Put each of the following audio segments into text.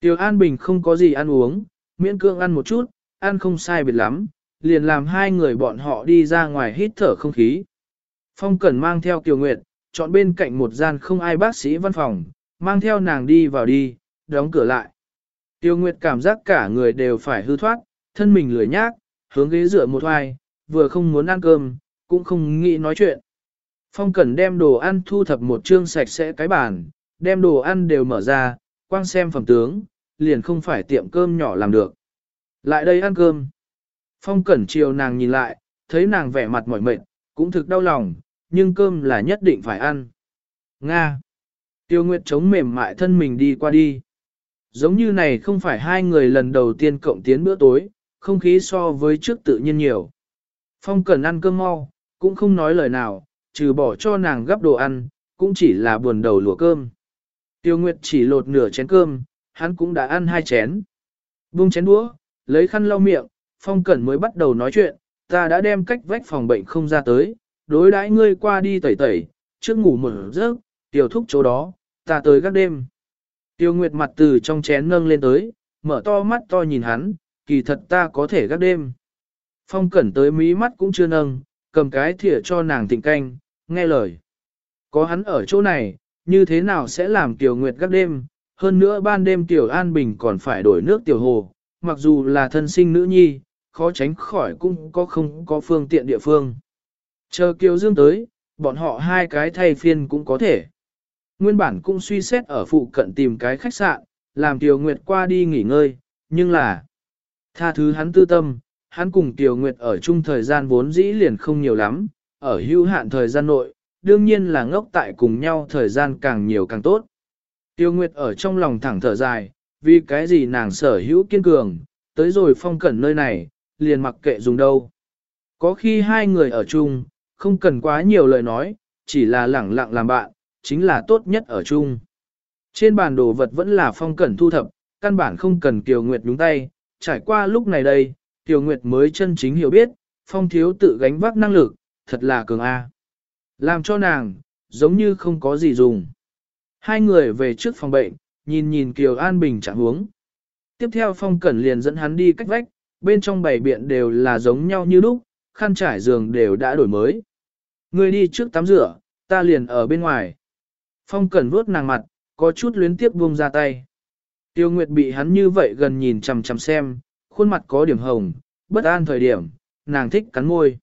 Tiêu An Bình không có gì ăn uống, miễn cương ăn một chút, ăn không sai biệt lắm, liền làm hai người bọn họ đi ra ngoài hít thở không khí. Phong Cẩn mang theo Kiều Nguyệt, chọn bên cạnh một gian không ai bác sĩ văn phòng, mang theo nàng đi vào đi, đóng cửa lại. Tiêu Nguyệt cảm giác cả người đều phải hư thoát, thân mình lười nhác, hướng ghế dựa một hoài, vừa không muốn ăn cơm, cũng không nghĩ nói chuyện. Phong Cẩn đem đồ ăn thu thập một chương sạch sẽ cái bàn, đem đồ ăn đều mở ra, quang xem phẩm tướng, liền không phải tiệm cơm nhỏ làm được. Lại đây ăn cơm. Phong Cẩn chiều nàng nhìn lại, thấy nàng vẻ mặt mỏi mệt, cũng thực đau lòng, nhưng cơm là nhất định phải ăn. Nga. Tiêu Nguyệt chống mềm mại thân mình đi qua đi. Giống như này không phải hai người lần đầu tiên cộng tiến bữa tối, không khí so với trước tự nhiên nhiều. Phong Cẩn ăn cơm mau, cũng không nói lời nào, trừ bỏ cho nàng gắp đồ ăn, cũng chỉ là buồn đầu lùa cơm. Tiêu Nguyệt chỉ lột nửa chén cơm, hắn cũng đã ăn hai chén. Buông chén đũa, lấy khăn lau miệng, Phong Cẩn mới bắt đầu nói chuyện, ta đã đem cách vách phòng bệnh không ra tới, đối đãi ngươi qua đi tẩy tẩy, trước ngủ một giấc, tiểu thúc chỗ đó, ta tới các đêm. Tiêu Nguyệt mặt từ trong chén nâng lên tới, mở to mắt to nhìn hắn, kỳ thật ta có thể gác đêm. Phong Cẩn tới mí mắt cũng chưa nâng, cầm cái thìa cho nàng tỉnh canh, nghe lời. Có hắn ở chỗ này, như thế nào sẽ làm Tiểu Nguyệt gác đêm, hơn nữa ban đêm Tiểu An Bình còn phải đổi nước Tiểu Hồ, mặc dù là thân sinh nữ nhi, khó tránh khỏi cũng có không có phương tiện địa phương. Chờ Kiều Dương tới, bọn họ hai cái thay phiên cũng có thể. Nguyên bản cũng suy xét ở phụ cận tìm cái khách sạn, làm Tiểu Nguyệt qua đi nghỉ ngơi, nhưng là tha thứ hắn tư tâm, hắn cùng Tiểu Nguyệt ở chung thời gian vốn dĩ liền không nhiều lắm, ở hữu hạn thời gian nội, đương nhiên là ngốc tại cùng nhau thời gian càng nhiều càng tốt. Tiêu Nguyệt ở trong lòng thẳng thở dài, vì cái gì nàng sở hữu kiên cường, tới rồi phong cẩn nơi này, liền mặc kệ dùng đâu. Có khi hai người ở chung, không cần quá nhiều lời nói, chỉ là lẳng lặng làm bạn, chính là tốt nhất ở chung. Trên bàn đồ vật vẫn là phong cẩn thu thập, căn bản không cần Kiều Nguyệt nhúng tay, trải qua lúc này đây, Kiều Nguyệt mới chân chính hiểu biết, phong thiếu tự gánh vác năng lực, thật là cường A. Làm cho nàng, giống như không có gì dùng. Hai người về trước phòng bệnh, nhìn nhìn Kiều An Bình trạng huống. Tiếp theo Phong Cẩn liền dẫn hắn đi cách vách, bên trong bảy biện đều là giống nhau như lúc, khăn trải giường đều đã đổi mới. Người đi trước tắm rửa, ta liền ở bên ngoài. Phong Cẩn vuốt nàng mặt, có chút luyến tiếp buông ra tay. Tiêu Nguyệt bị hắn như vậy gần nhìn chằm chằm xem, khuôn mặt có điểm hồng, bất an thời điểm, nàng thích cắn môi.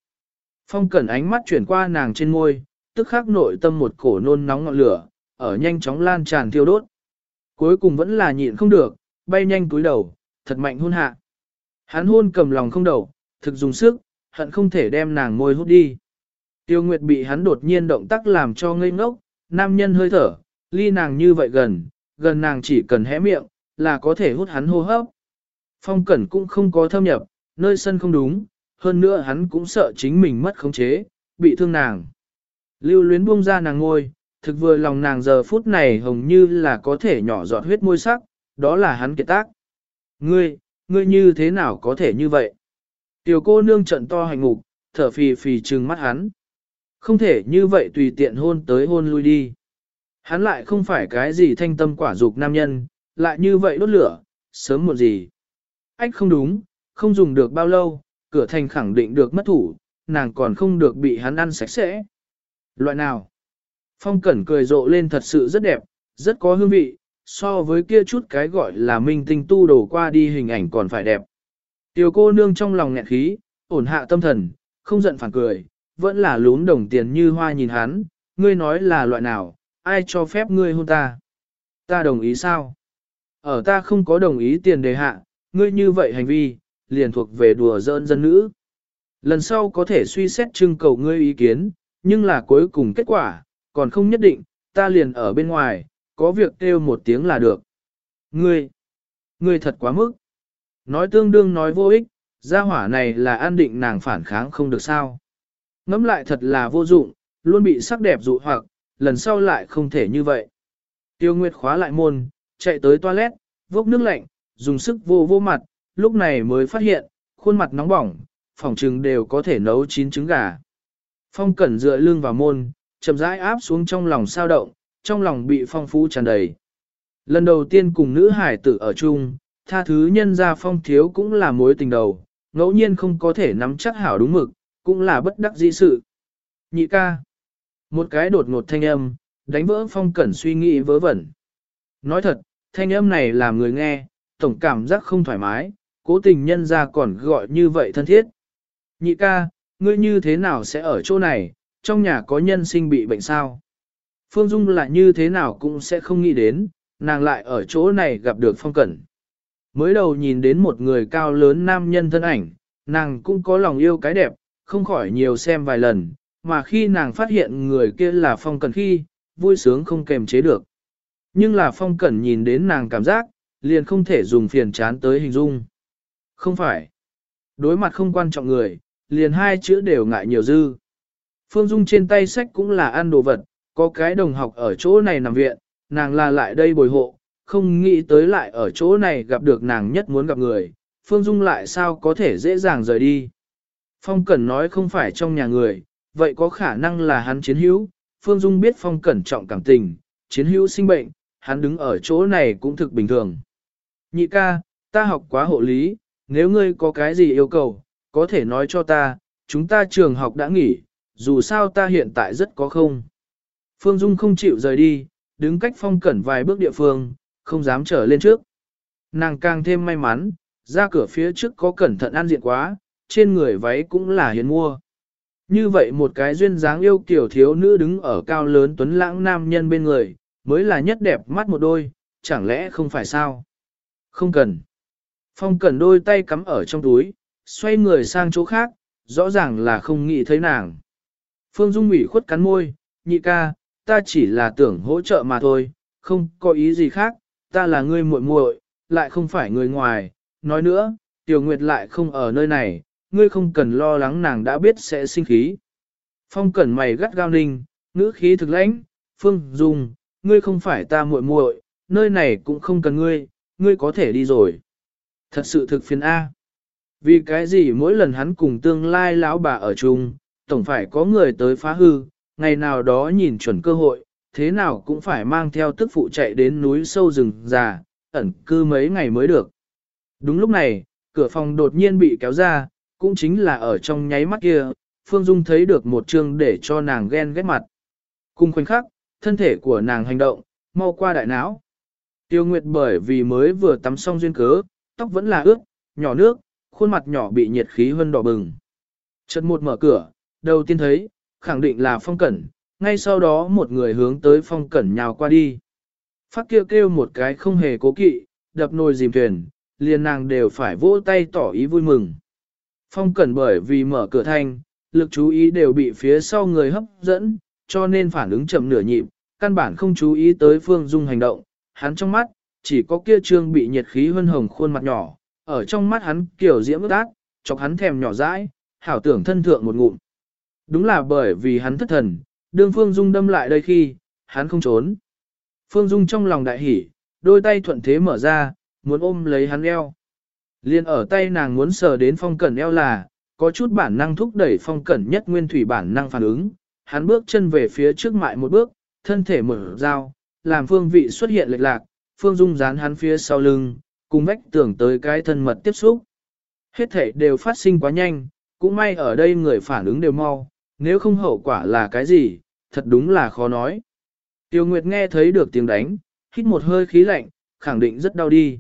Phong Cẩn ánh mắt chuyển qua nàng trên môi, tức khắc nội tâm một cổ nôn nóng ngọn lửa, ở nhanh chóng lan tràn thiêu đốt. Cuối cùng vẫn là nhịn không được, bay nhanh túi đầu, thật mạnh hôn hạ. Hắn hôn cầm lòng không đầu, thực dùng sức, hận không thể đem nàng môi hút đi. Tiêu Nguyệt bị hắn đột nhiên động tác làm cho ngây ngốc, nam nhân hơi thở, ly nàng như vậy gần, gần nàng chỉ cần hé miệng, là có thể hút hắn hô hấp. Phong Cẩn cũng không có thâm nhập, nơi sân không đúng, hơn nữa hắn cũng sợ chính mình mất khống chế, bị thương nàng. Lưu luyến buông ra nàng ngôi, thực vừa lòng nàng giờ phút này hồng như là có thể nhỏ giọt huyết môi sắc, đó là hắn kiệt tác. Ngươi, ngươi như thế nào có thể như vậy? Tiểu cô nương trận to hành ngục, thở phì phì trừng mắt hắn. Không thể như vậy tùy tiện hôn tới hôn lui đi. Hắn lại không phải cái gì thanh tâm quả dục nam nhân, lại như vậy đốt lửa, sớm một gì. Ách không đúng, không dùng được bao lâu, cửa thành khẳng định được mất thủ, nàng còn không được bị hắn ăn sạch sẽ. Loại nào? Phong Cẩn cười rộ lên thật sự rất đẹp, rất có hương vị, so với kia chút cái gọi là minh tinh tu đổ qua đi hình ảnh còn phải đẹp. Tiểu cô nương trong lòng nghẹn khí, ổn hạ tâm thần, không giận phản cười, vẫn là lún đồng tiền như hoa nhìn hắn, ngươi nói là loại nào, ai cho phép ngươi hôn ta? Ta đồng ý sao? Ở ta không có đồng ý tiền đề hạ, ngươi như vậy hành vi, liền thuộc về đùa giỡn dân nữ. Lần sau có thể suy xét trưng cầu ngươi ý kiến, nhưng là cuối cùng kết quả, còn không nhất định, ta liền ở bên ngoài, có việc kêu một tiếng là được. Ngươi, ngươi thật quá mức. Nói tương đương nói vô ích, gia hỏa này là an định nàng phản kháng không được sao. Ngắm lại thật là vô dụng, luôn bị sắc đẹp dụ hoặc, lần sau lại không thể như vậy. Tiêu Nguyệt khóa lại môn, chạy tới toilet, vốc nước lạnh, dùng sức vô vô mặt, lúc này mới phát hiện, khuôn mặt nóng bỏng, phòng trừng đều có thể nấu chín trứng gà. Phong cẩn dựa lưng vào môn, chậm rãi áp xuống trong lòng sao động, trong lòng bị phong phú tràn đầy. Lần đầu tiên cùng nữ hải tử ở chung, tha thứ nhân ra phong thiếu cũng là mối tình đầu, ngẫu nhiên không có thể nắm chắc hảo đúng mực, cũng là bất đắc dĩ sự. Nhị ca. Một cái đột ngột thanh âm, đánh vỡ phong cẩn suy nghĩ vớ vẩn. Nói thật, thanh âm này làm người nghe, tổng cảm giác không thoải mái, cố tình nhân ra còn gọi như vậy thân thiết. Nhị ca, ngươi như thế nào sẽ ở chỗ này, trong nhà có nhân sinh bị bệnh sao? Phương Dung lại như thế nào cũng sẽ không nghĩ đến, nàng lại ở chỗ này gặp được phong cẩn. Mới đầu nhìn đến một người cao lớn nam nhân thân ảnh, nàng cũng có lòng yêu cái đẹp, không khỏi nhiều xem vài lần, mà khi nàng phát hiện người kia là phong cẩn khi, vui sướng không kềm chế được. Nhưng là phong cẩn nhìn đến nàng cảm giác, liền không thể dùng phiền chán tới hình dung. Không phải. Đối mặt không quan trọng người, liền hai chữ đều ngại nhiều dư. Phương Dung trên tay sách cũng là ăn đồ vật, có cái đồng học ở chỗ này nằm viện, nàng là lại đây bồi hộ, không nghĩ tới lại ở chỗ này gặp được nàng nhất muốn gặp người, Phương Dung lại sao có thể dễ dàng rời đi. Phong Cẩn nói không phải trong nhà người, vậy có khả năng là hắn chiến hữu, Phương Dung biết Phong Cẩn trọng cảm tình, chiến hữu sinh bệnh, hắn đứng ở chỗ này cũng thực bình thường. Nhị ca, ta học quá hộ lý, nếu ngươi có cái gì yêu cầu, có thể nói cho ta, chúng ta trường học đã nghỉ, dù sao ta hiện tại rất có không. Phương Dung không chịu rời đi, đứng cách phong cẩn vài bước địa phương, không dám trở lên trước. Nàng càng thêm may mắn, ra cửa phía trước có cẩn thận an diện quá, trên người váy cũng là hiền mua. Như vậy một cái duyên dáng yêu kiểu thiếu nữ đứng ở cao lớn tuấn lãng nam nhân bên người, mới là nhất đẹp mắt một đôi, chẳng lẽ không phải sao? Không cần. Phong cẩn đôi tay cắm ở trong túi, xoay người sang chỗ khác, rõ ràng là không nghĩ thấy nàng. Phương Dung ủy khuất cắn môi, nhị ca, ta chỉ là tưởng hỗ trợ mà thôi, không có ý gì khác, ta là người muội muội, lại không phải người ngoài. Nói nữa, Tiểu Nguyệt lại không ở nơi này, ngươi không cần lo lắng nàng đã biết sẽ sinh khí. Phong cẩn mày gắt gao ninh, ngữ khí thực lãnh, Phương Dung, ngươi không phải ta muội muội, nơi này cũng không cần ngươi, ngươi có thể đi rồi. Thật sự thực phiền A. Vì cái gì mỗi lần hắn cùng tương lai lão bà ở chung, tổng phải có người tới phá hư, ngày nào đó nhìn chuẩn cơ hội, thế nào cũng phải mang theo tức phụ chạy đến núi sâu rừng già, ẩn cư mấy ngày mới được. Đúng lúc này, cửa phòng đột nhiên bị kéo ra, cũng chính là ở trong nháy mắt kia, Phương Dung thấy được một chương để cho nàng ghen ghét mặt. Cùng khoảnh khắc, thân thể của nàng hành động, mau qua đại não. Tiêu Nguyệt bởi vì mới vừa tắm xong duyên cớ, tóc vẫn là ướt, nhỏ nước, khuôn mặt nhỏ bị nhiệt khí hơn đỏ bừng. Chợt một mở cửa, đầu tiên thấy, khẳng định là phong cẩn, ngay sau đó một người hướng tới phong cẩn nhào qua đi. Phát kêu kêu một cái không hề cố kỵ, đập nồi dìm thuyền, liền nàng đều phải vỗ tay tỏ ý vui mừng. Phong cẩn bởi vì mở cửa thanh, lực chú ý đều bị phía sau người hấp dẫn, cho nên phản ứng chậm nửa nhịp, căn bản không chú ý tới phương dung hành động, hắn trong mắt, chỉ có kia trương bị nhiệt khí hân hồng khuôn mặt nhỏ, ở trong mắt hắn kiểu diễm ước ác, chọc hắn thèm nhỏ dãi, hảo tưởng thân thượng một ngụm. Đúng là bởi vì hắn thất thần, đương Phương Dung đâm lại đây khi, hắn không trốn. Phương Dung trong lòng đại hỉ, đôi tay thuận thế mở ra, muốn ôm lấy hắn eo. Liên ở tay nàng muốn sờ đến phong cẩn eo là, có chút bản năng thúc đẩy phong cẩn nhất nguyên thủy bản năng phản ứng. Hắn bước chân về phía trước mại một bước, thân thể mở dao, làm phương vị xuất hiện lệch lạc, phương dung dán hắn phía sau lưng, cùng vách tưởng tới cái thân mật tiếp xúc. Hết thể đều phát sinh quá nhanh, cũng may ở đây người phản ứng đều mau, nếu không hậu quả là cái gì, thật đúng là khó nói. Tiêu Nguyệt nghe thấy được tiếng đánh, hít một hơi khí lạnh, khẳng định rất đau đi.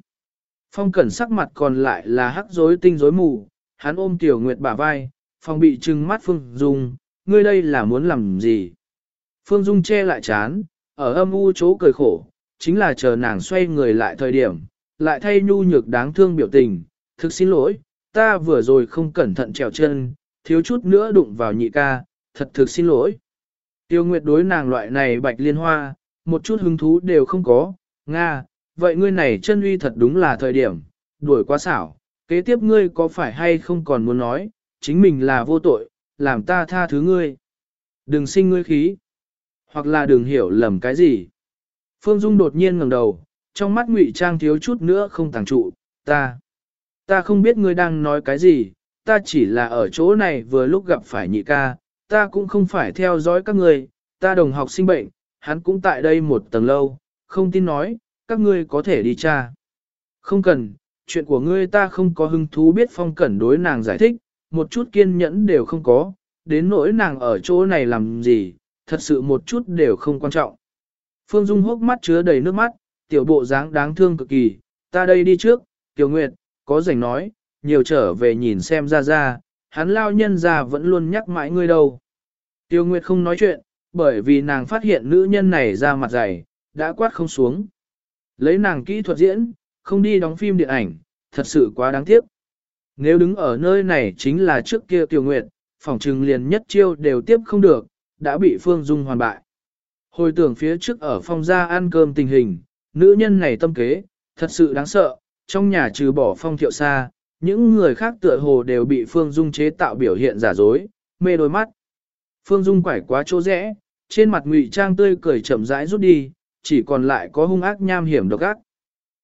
Phong cẩn sắc mặt còn lại là hắc rối tinh rối mù, hắn ôm Tiểu Nguyệt bả vai, phong bị trừng mắt Phương Dung, ngươi đây là muốn làm gì? Phương Dung che lại chán, ở âm u chỗ cười khổ, chính là chờ nàng xoay người lại thời điểm, lại thay nhu nhược đáng thương biểu tình, thực xin lỗi, ta vừa rồi không cẩn thận trèo chân, thiếu chút nữa đụng vào nhị ca, thật thực xin lỗi. Tiêu Nguyệt đối nàng loại này bạch liên hoa, một chút hứng thú đều không có, Nga, vậy ngươi này chân uy thật đúng là thời điểm, đuổi quá xảo, kế tiếp ngươi có phải hay không còn muốn nói, chính mình là vô tội, làm ta tha thứ ngươi. Đừng sinh ngươi khí, hoặc là đừng hiểu lầm cái gì. Phương Dung đột nhiên ngẩng đầu, trong mắt ngụy trang thiếu chút nữa không tàng trụ, ta. Ta không biết ngươi đang nói cái gì, ta chỉ là ở chỗ này vừa lúc gặp phải nhị ca, ta cũng không phải theo dõi các ngươi, ta đồng học sinh bệnh, hắn cũng tại đây một tầng lâu, không tin nói, các ngươi có thể đi tra. Không cần, chuyện của ngươi ta không có hứng thú biết phong cẩn đối nàng giải thích, một chút kiên nhẫn đều không có, đến nỗi nàng ở chỗ này làm gì, thật sự một chút đều không quan trọng. Phương Dung hốc mắt chứa đầy nước mắt, tiểu bộ dáng đáng thương cực kỳ, ta đây đi trước, tiểu nguyệt, có rảnh nói, nhiều trở về nhìn xem ra ra, hắn lao nhân ra vẫn luôn nhắc mãi ngươi đâu. Tiêu Nguyệt không nói chuyện, bởi vì nàng phát hiện nữ nhân này ra mặt dày, đã quát không xuống. Lấy nàng kỹ thuật diễn, không đi đóng phim điện ảnh, thật sự quá đáng tiếc. Nếu đứng ở nơi này chính là trước kia Tiêu Nguyệt, phòng trừng liền nhất chiêu đều tiếp không được, đã bị Phương Dung hoàn bại. Hồi tưởng phía trước ở phòng gia ăn cơm tình hình, nữ nhân này tâm kế, thật sự đáng sợ, trong nhà trừ bỏ phong thiệu xa, những người khác tựa hồ đều bị Phương Dung chế tạo biểu hiện giả dối, mê đôi mắt. Phương Dung quải quá chỗ rẽ, trên mặt ngụy trang tươi cười chậm rãi rút đi, chỉ còn lại có hung ác nham hiểm độc ác.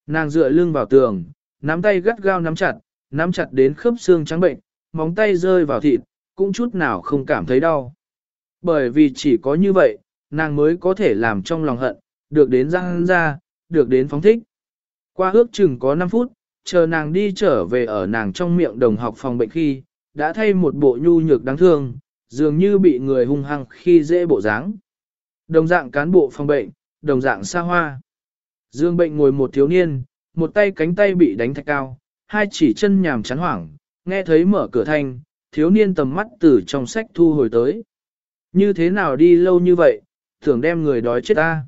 Nàng dựa lưng vào tường, nắm tay gắt gao nắm chặt, nắm chặt đến khớp xương trắng bệnh, móng tay rơi vào thịt, cũng chút nào không cảm thấy đau. Bởi vì chỉ có như vậy, nàng mới có thể làm trong lòng hận, được đến răng ra, được đến phóng thích. Qua ước chừng có 5 phút, chờ nàng đi trở về ở nàng trong miệng đồng học phòng bệnh khi, đã thay một bộ nhu nhược đáng thương, dường như bị người hung hăng khi dễ bộ dáng. Đồng dạng cán bộ phòng bệnh, đồng dạng xa hoa. Dương bệnh ngồi một thiếu niên, một tay cánh tay bị đánh thạch cao, hai chỉ chân nhàm chán hoảng, nghe thấy mở cửa thanh, thiếu niên tầm mắt từ trong sách thu hồi tới. Như thế nào đi lâu như vậy, tưởng đem người đói chết ta.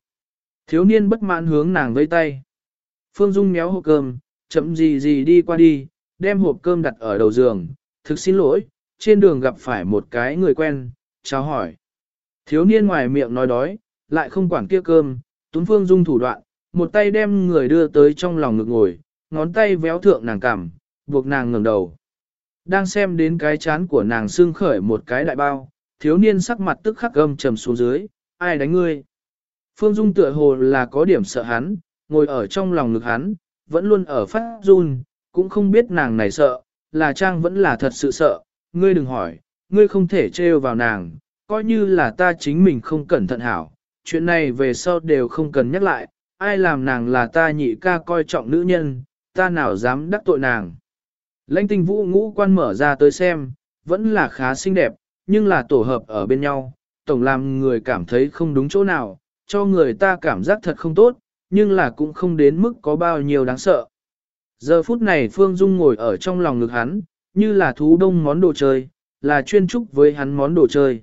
Thiếu niên bất mãn hướng nàng vây tay. Phương Dung méo hộp cơm, chậm gì gì đi qua đi, đem hộp cơm đặt ở đầu giường. Thực xin lỗi, trên đường gặp phải một cái người quen, chào hỏi. Thiếu niên ngoài miệng nói đói, lại không quản kia cơm, Tuấn Phương Dung thủ đoạn, một tay đem người đưa tới trong lòng ngực ngồi, ngón tay véo thượng nàng cằm, buộc nàng ngẩng đầu. Đang xem đến cái chán của nàng xương khởi một cái đại bao, thiếu niên sắc mặt tức khắc gâm trầm xuống dưới, ai đánh ngươi? Phương Dung tựa hồ là có điểm sợ hắn, ngồi ở trong lòng ngực hắn, vẫn luôn ở phát run, cũng không biết nàng này sợ, là trang vẫn là thật sự sợ, ngươi đừng hỏi, ngươi không thể trêu vào nàng, coi như là ta chính mình không cẩn thận hảo, chuyện này về sau đều không cần nhắc lại, ai làm nàng là ta nhị ca coi trọng nữ nhân, ta nào dám đắc tội nàng. Lãnh tinh vũ ngũ quan mở ra tới xem, vẫn là khá xinh đẹp, nhưng là tổ hợp ở bên nhau, tổng làm người cảm thấy không đúng chỗ nào, cho người ta cảm giác thật không tốt, nhưng là cũng không đến mức có bao nhiêu đáng sợ. Giờ phút này Phương Dung ngồi ở trong lòng ngực hắn, như là thú đông món đồ chơi, là chuyên trúc với hắn món đồ chơi.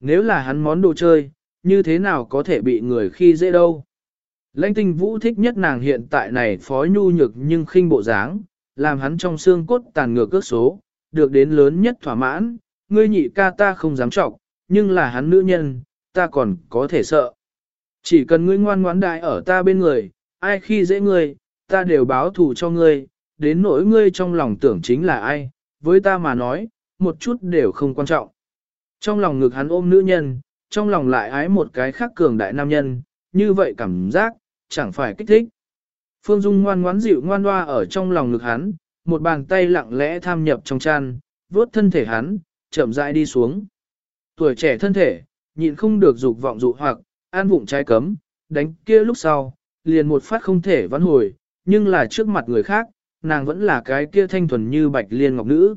Nếu là hắn món đồ chơi, như thế nào có thể bị người khi dễ đâu. Lãnh tinh vũ thích nhất nàng hiện tại này phó nhu nhược nhưng khinh bộ dáng, làm hắn trong xương cốt tàn ngược cước số, được đến lớn nhất thỏa mãn, ngươi nhị ca ta không dám trọng, nhưng là hắn nữ nhân, ta còn có thể sợ. Chỉ cần ngươi ngoan ngoãn đại ở ta bên người, ai khi dễ ngươi, ta đều báo thù cho ngươi, đến nỗi ngươi trong lòng tưởng chính là ai, với ta mà nói, một chút đều không quan trọng. Trong lòng ngực hắn ôm nữ nhân, trong lòng lại ái một cái khác cường đại nam nhân, như vậy cảm giác, chẳng phải kích thích. Phương Dung ngoan ngoãn dịu ngoan hoa ở trong lòng ngực hắn, một bàn tay lặng lẽ tham nhập trong chăn, vuốt thân thể hắn, chậm rãi đi xuống. Tuổi trẻ thân thể, nhịn không được dục vọng dụ hoặc, an vụng trái cấm, đánh kia lúc sau, liền một phát không thể vãn hồi, nhưng là trước mặt người khác, nàng vẫn là cái kia thanh thuần như bạch liên ngọc nữ.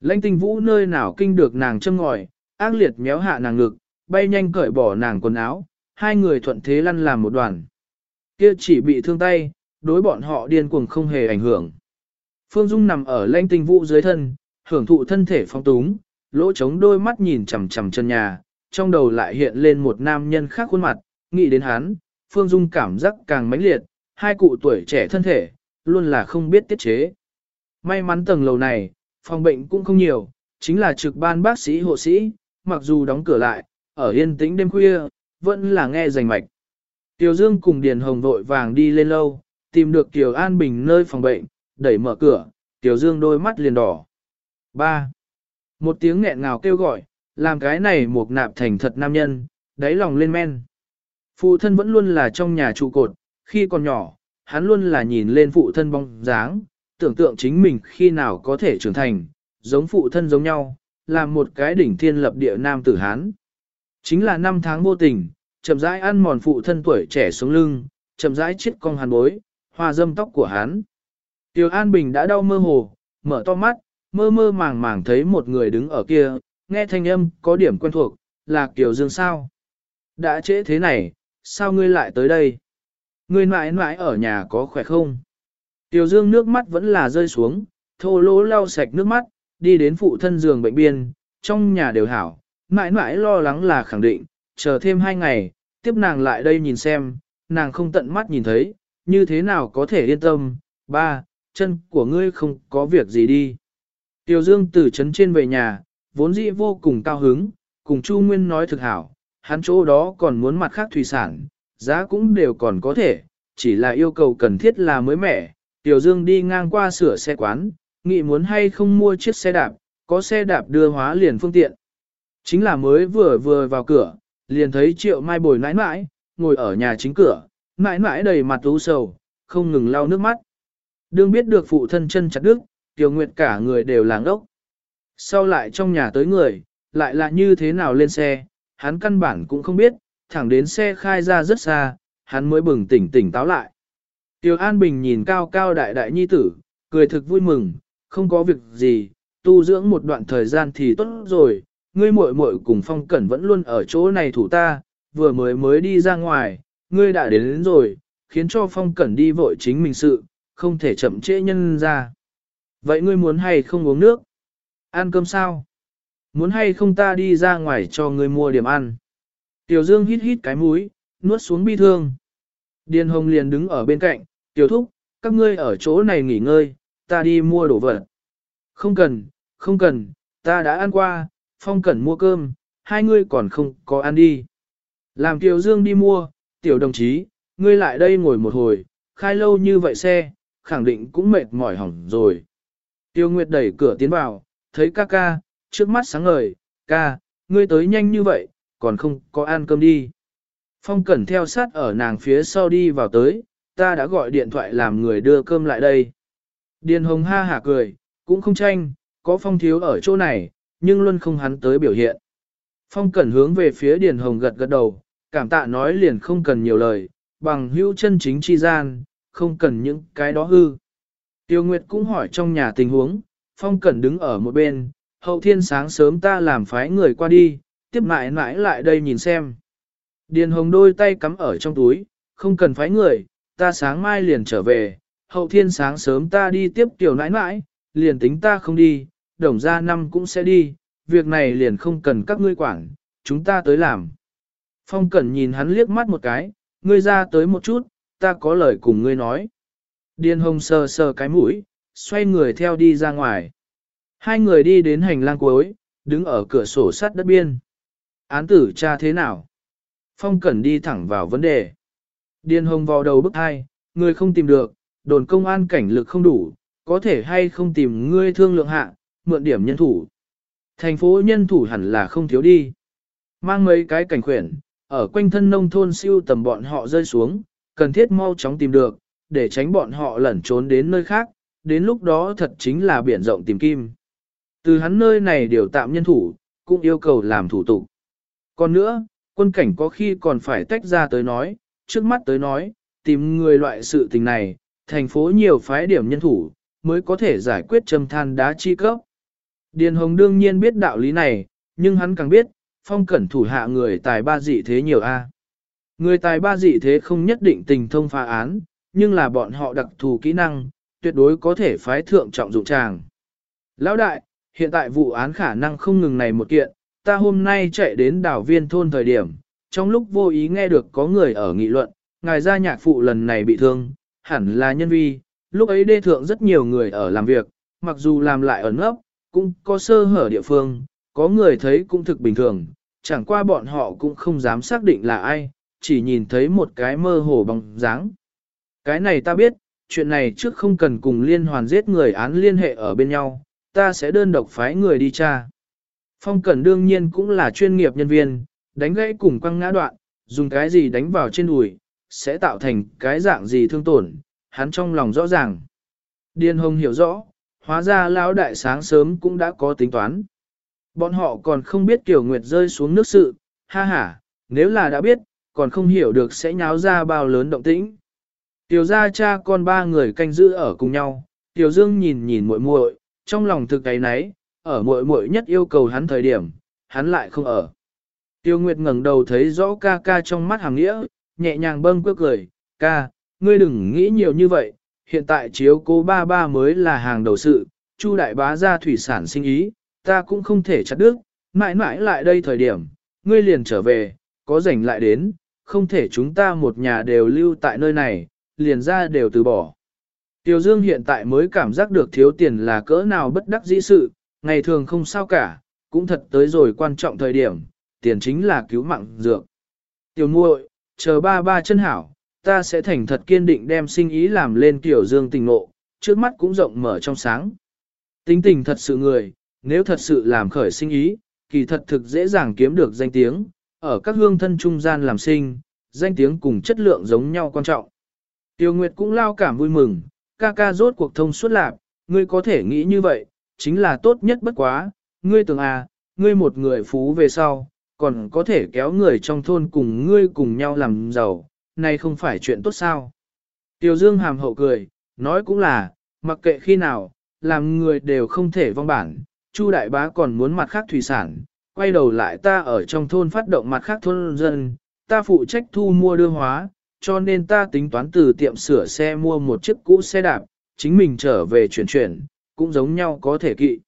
Lãnh tinh vũ nơi nào kinh được nàng châm ngòi, ác liệt méo hạ nàng ngực, bay nhanh cởi bỏ nàng quần áo, hai người thuận thế lăn làm một đoàn. Kia chỉ bị thương tay, đối bọn họ điên cuồng không hề ảnh hưởng. Phương Dung nằm ở lãnh tinh vũ dưới thân, hưởng thụ thân thể phong túng, lỗ trống đôi mắt nhìn chằm chằm chân nhà, trong đầu lại hiện lên một nam nhân khác khuôn mặt, nghĩ đến hắn, Phương Dung cảm giác càng mãnh liệt, hai cụ tuổi trẻ thân thể, luôn là không biết tiết chế. May mắn tầng lầu này, phòng bệnh cũng không nhiều, chính là trực ban bác sĩ hộ sĩ, mặc dù đóng cửa lại, ở yên tĩnh đêm khuya, vẫn là nghe rành mạch. Tiểu Dương cùng Điền Hồng vội vàng đi lên lâu, tìm được Tiểu An Bình nơi phòng bệnh, đẩy mở cửa, Tiểu Dương đôi mắt liền đỏ. 3. Một tiếng nghẹn ngào kêu gọi, làm cái này một nạp thành thật nam nhân, đáy lòng lên men. Phụ thân vẫn luôn là trong nhà trụ cột, khi còn nhỏ, hắn luôn là nhìn lên phụ thân bóng dáng, tưởng tượng chính mình khi nào có thể trưởng thành, giống phụ thân giống nhau, làm một cái đỉnh thiên lập địa nam tử hán. Chính là năm tháng vô tình, chậm rãi ăn mòn phụ thân tuổi trẻ xuống lưng, chậm rãi chiếc cong hàn bối, hoa dâm tóc của hắn. Tiêu An Bình đã đau mơ hồ, mở to mắt, mơ mơ màng màng thấy một người đứng ở kia, nghe thanh âm có điểm quen thuộc, là Kiều Dương sao? Đã trễ thế này, sao ngươi lại tới đây? Ngươi mãi mãi ở nhà có khỏe không? Tiểu Dương nước mắt vẫn là rơi xuống, thô lỗ lau sạch nước mắt, đi đến phụ thân giường bệnh biên, trong nhà đều hảo, mãi mãi lo lắng là khẳng định, chờ thêm hai ngày, tiếp nàng lại đây nhìn xem, nàng không tận mắt nhìn thấy, như thế nào có thể yên tâm, ba, chân của ngươi không có việc gì đi. Tiểu Dương từ trấn trên về nhà, vốn dĩ vô cùng cao hứng, cùng Chu Nguyên nói thực hảo, hắn chỗ đó còn muốn mặt khác thủy sản, giá cũng đều còn có thể, chỉ là yêu cầu cần thiết là mới mẻ. Tiểu Dương đi ngang qua sửa xe quán, nghĩ muốn hay không mua chiếc xe đạp, có xe đạp đưa hóa liền phương tiện. Chính là mới vừa vừa vào cửa, liền thấy triệu mai bồi nãi nãi, ngồi ở nhà chính cửa, nãi nãi đầy mặt u sầu, không ngừng lau nước mắt. Đương biết được phụ thân chân chặt đứt, Tiểu Nguyệt cả người đều làng ốc. Sau lại trong nhà tới người, lại là như thế nào lên xe, hắn căn bản cũng không biết, thẳng đến xe khai ra rất xa, hắn mới bừng tỉnh tỉnh táo lại. Tiểu An Bình nhìn cao cao đại đại nhi tử, cười thực vui mừng, không có việc gì, tu dưỡng một đoạn thời gian thì tốt rồi, ngươi muội muội cùng phong cẩn vẫn luôn ở chỗ này thủ ta, vừa mới mới đi ra ngoài, ngươi đã đến, đến rồi, khiến cho phong cẩn đi vội chính mình sự, không thể chậm trễ nhân ra. Vậy ngươi muốn hay không uống nước? Ăn cơm sao? Muốn hay không ta đi ra ngoài cho ngươi mua điểm ăn? Tiểu Dương hít hít cái mũi, nuốt xuống bi thương. Điền Hồng liền đứng ở bên cạnh, tiểu thúc, các ngươi ở chỗ này nghỉ ngơi, ta đi mua đồ vật. Không cần, không cần, ta đã ăn qua, phong cần mua cơm, hai ngươi còn không có ăn đi. Làm Tiểu Dương đi mua, tiểu đồng chí, ngươi lại đây ngồi một hồi, khai lâu như vậy xe, khẳng định cũng mệt mỏi hỏng rồi. Tiêu Nguyệt đẩy cửa tiến vào, thấy ca ca, trước mắt sáng ngời, ca, ngươi tới nhanh như vậy, còn không có ăn cơm đi. Phong Cẩn theo sát ở nàng phía sau đi vào tới, ta đã gọi điện thoại làm người đưa cơm lại đây. Điền Hồng ha hả cười, cũng không tranh, có Phong thiếu ở chỗ này, nhưng luôn không hắn tới biểu hiện. Phong Cẩn hướng về phía Điền Hồng gật gật đầu, cảm tạ nói liền không cần nhiều lời, bằng hữu chân chính chi gian, không cần những cái đó hư. Tiêu Nguyệt cũng hỏi trong nhà tình huống, Phong Cẩn đứng ở một bên, hậu thiên sáng sớm ta làm phái người qua đi, tiếp mãi mãi lại đây nhìn xem. Điền Hồng đôi tay cắm ở trong túi, không cần phái người, ta sáng mai liền trở về, hậu thiên sáng sớm ta đi tiếp tiểu nãi nãi, liền tính ta không đi, đồng ra năm cũng sẽ đi, việc này liền không cần các ngươi quản, chúng ta tới làm. Phong Cẩn nhìn hắn liếc mắt một cái, ngươi ra tới một chút, ta có lời cùng ngươi nói. Điền hồng sờ sờ cái mũi, xoay người theo đi ra ngoài. Hai người đi đến hành lang cuối, đứng ở cửa sổ sắt đất biên. Án tử cha thế nào? Phong Cẩn đi thẳng vào vấn đề. Điền hồng vào đầu bức hai, người không tìm được, đồn công an cảnh lực không đủ, có thể hay không tìm ngươi thương lượng hạ, mượn điểm nhân thủ. Thành phố nhân thủ hẳn là không thiếu đi. Mang mấy cái cảnh khuyển, ở quanh thân nông thôn siêu tầm bọn họ rơi xuống, cần thiết mau chóng tìm được, để tránh bọn họ lẩn trốn đến nơi khác, đến lúc đó thật chính là biển rộng tìm kim. Từ hắn nơi này điều tạm nhân thủ, cũng yêu cầu làm thủ tục. Còn nữa, quân cảnh có khi còn phải tách ra tới nói, trước mắt tới nói, tìm người loại sự tình này, thành phố nhiều phái điểm nhân thủ, mới có thể giải quyết châm than đá chi cấp. Điền Hồng đương nhiên biết đạo lý này, nhưng hắn càng biết, phong cẩn thủ hạ người tài ba dị thế nhiều a. Người tài ba dị thế không nhất định tình thông phá án, nhưng là bọn họ đặc thù kỹ năng, tuyệt đối có thể phái thượng trọng dụng chàng. Lão đại, hiện tại vụ án khả năng không ngừng này một kiện, ta hôm nay chạy đến đảo viên thôn thời điểm, trong lúc vô ý nghe được có người ở nghị luận, ngài gia nhạc phụ lần này bị thương, hẳn là nhân vi, lúc ấy đê thượng rất nhiều người ở làm việc, mặc dù làm lại ẩn ấp, cũng có sơ hở địa phương, có người thấy cũng thực bình thường, chẳng qua bọn họ cũng không dám xác định là ai, chỉ nhìn thấy một cái mơ hồ bóng dáng. Cái này ta biết, chuyện này trước không cần cùng liên hoàn giết người án liên hệ ở bên nhau, ta sẽ đơn độc phái người đi tra. Phong Cẩn đương nhiên cũng là chuyên nghiệp nhân viên, đánh gãy cùng quăng ngã đoạn, dùng cái gì đánh vào trên đùi, sẽ tạo thành cái dạng gì thương tổn, hắn trong lòng rõ ràng. Điên hồng hiểu rõ, hóa ra lão đại sáng sớm cũng đã có tính toán. Bọn họ còn không biết Tiểu Nguyệt rơi xuống nước sự, ha ha, nếu là đã biết, còn không hiểu được sẽ nháo ra bao lớn động tĩnh. Tiểu gia cha con ba người canh giữ ở cùng nhau, Tiểu Dương nhìn nhìn muội muội, trong lòng thực cái nấy, ở muội muội nhất yêu cầu hắn thời điểm, hắn lại không ở. Tiêu Nguyệt ngẩng đầu thấy rõ ca ca trong mắt hàng nghĩa, nhẹ nhàng bâng quơ cười, ca, ngươi đừng nghĩ nhiều như vậy, hiện tại chiếu cố ba ba mới là hàng đầu sự, Chu đại bá ra thủy sản sinh ý, ta cũng không thể chặt đứt, mãi mãi lại đây thời điểm, ngươi liền trở về, có rảnh lại đến, không thể chúng ta một nhà đều lưu tại nơi này, liền ra đều từ bỏ. Tiểu Dương hiện tại mới cảm giác được thiếu tiền là cỡ nào bất đắc dĩ sự, ngày thường không sao cả, cũng thật tới rồi quan trọng thời điểm, tiền chính là cứu mạng dược. Tiểu muội, chờ ba ba chân hảo, ta sẽ thành thật kiên định đem sinh ý làm lên Tiểu Dương tình ngộ, trước mắt cũng rộng mở trong sáng. Tính tình thật sự người, nếu thật sự làm khởi sinh ý, kỳ thật thực dễ dàng kiếm được danh tiếng, ở các hương thân trung gian làm sinh, danh tiếng cùng chất lượng giống nhau quan trọng. Tiêu Nguyệt cũng lao cảm vui mừng, ca ca rốt cuộc thông suốt lạc, ngươi có thể nghĩ như vậy, chính là tốt nhất bất quá, ngươi tưởng à, ngươi một người phú về sau, còn có thể kéo người trong thôn cùng ngươi cùng nhau làm giàu, này không phải chuyện tốt sao. Tiêu Dương hàm hậu cười, nói cũng là, mặc kệ khi nào, làm người đều không thể vong bản, Chu đại bá còn muốn mặt khác thủy sản, quay đầu lại ta ở trong thôn phát động mặt khác thôn dân, ta phụ trách thu mua đưa hóa, cho nên ta tính toán từ tiệm sửa xe mua một chiếc cũ xe đạp, chính mình trở về chuyển chuyển, cũng giống nhau có thể kỵ.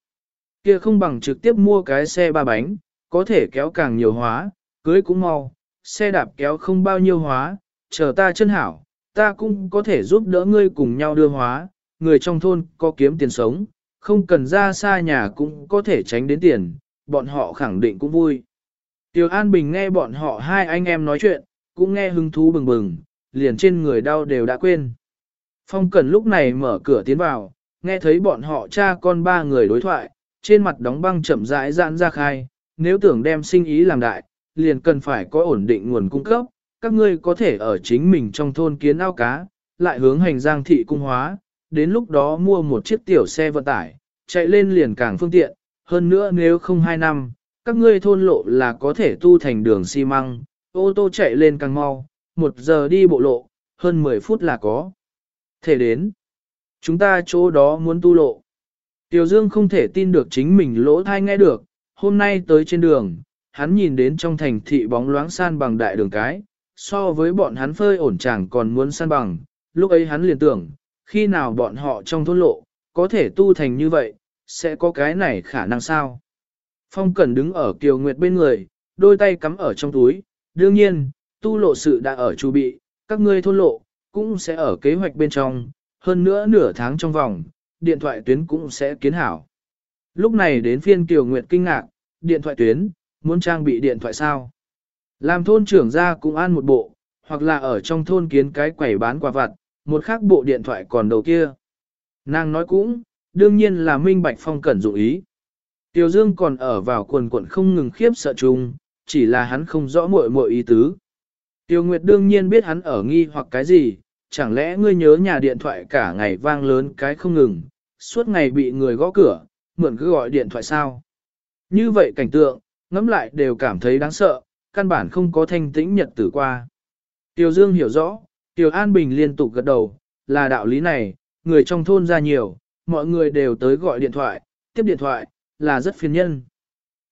Kia không bằng trực tiếp mua cái xe ba bánh, có thể kéo càng nhiều hóa, cưới cũng mau, xe đạp kéo không bao nhiêu hóa, chờ ta chân hảo, ta cũng có thể giúp đỡ ngươi cùng nhau đưa hóa, người trong thôn có kiếm tiền sống, không cần ra xa nhà cũng có thể tránh đến tiền, bọn họ khẳng định cũng vui. Tiểu An Bình nghe bọn họ hai anh em nói chuyện, cũng nghe hứng thú bừng bừng, liền trên người đau đều đã quên. Phong Cẩn lúc này mở cửa tiến vào, nghe thấy bọn họ cha con ba người đối thoại, trên mặt đóng băng chậm rãi giãn ra khai, nếu tưởng đem sinh ý làm đại, liền cần phải có ổn định nguồn cung cấp, các ngươi có thể ở chính mình trong thôn kiến ao cá, lại hướng hành giang thị cung hóa, đến lúc đó mua một chiếc tiểu xe vận tải, chạy lên liền càng phương tiện, hơn nữa nếu không hai năm, các ngươi thôn lộ là có thể tu thành đường xi măng, ô tô chạy lên càng mau, một giờ đi bộ lộ, hơn 10 phút là có. Thể đến, chúng ta chỗ đó muốn tu lộ. Tiểu Dương không thể tin được chính mình lỗ thai nghe được, hôm nay tới trên đường, hắn nhìn đến trong thành thị bóng loáng san bằng đại đường cái, so với bọn hắn phơi ổn chẳng còn muốn san bằng, lúc ấy hắn liền tưởng, khi nào bọn họ trong thôn lộ, có thể tu thành như vậy, sẽ có cái này khả năng sao? Phong Cẩn đứng ở Kiều Nguyệt bên người, đôi tay cắm ở trong túi, đương nhiên, tu lộ sự đã ở chu bị, các ngươi thôn lộ, cũng sẽ ở kế hoạch bên trong, hơn nữa nửa tháng trong vòng, điện thoại tuyến cũng sẽ kiến hảo. Lúc này đến phiên Kiều Nguyệt kinh ngạc, điện thoại tuyến, muốn trang bị điện thoại sao? Làm thôn trưởng ra cũng an một bộ, hoặc là ở trong thôn kiến cái quẩy bán quà vặt, một khác bộ điện thoại còn đầu kia. Nàng nói cũng, đương nhiên là minh bạch phong cẩn dụng ý. Tiểu Dương còn ở vào quần quận không ngừng khiếp sợ chung, chỉ là hắn không rõ muội muội ý tứ. Tiêu Nguyệt đương nhiên biết hắn ở nghi hoặc cái gì, chẳng lẽ ngươi nhớ nhà điện thoại cả ngày vang lớn cái không ngừng, suốt ngày bị người gõ cửa, mượn cứ gọi điện thoại sao. Như vậy cảnh tượng, ngẫm lại đều cảm thấy đáng sợ, căn bản không có thanh tĩnh nhật tử qua. Tiêu Dương hiểu rõ, Tiêu An Bình liên tục gật đầu, là đạo lý này, người trong thôn ra nhiều, mọi người đều tới gọi điện thoại, tiếp điện thoại, là rất phiền nhân.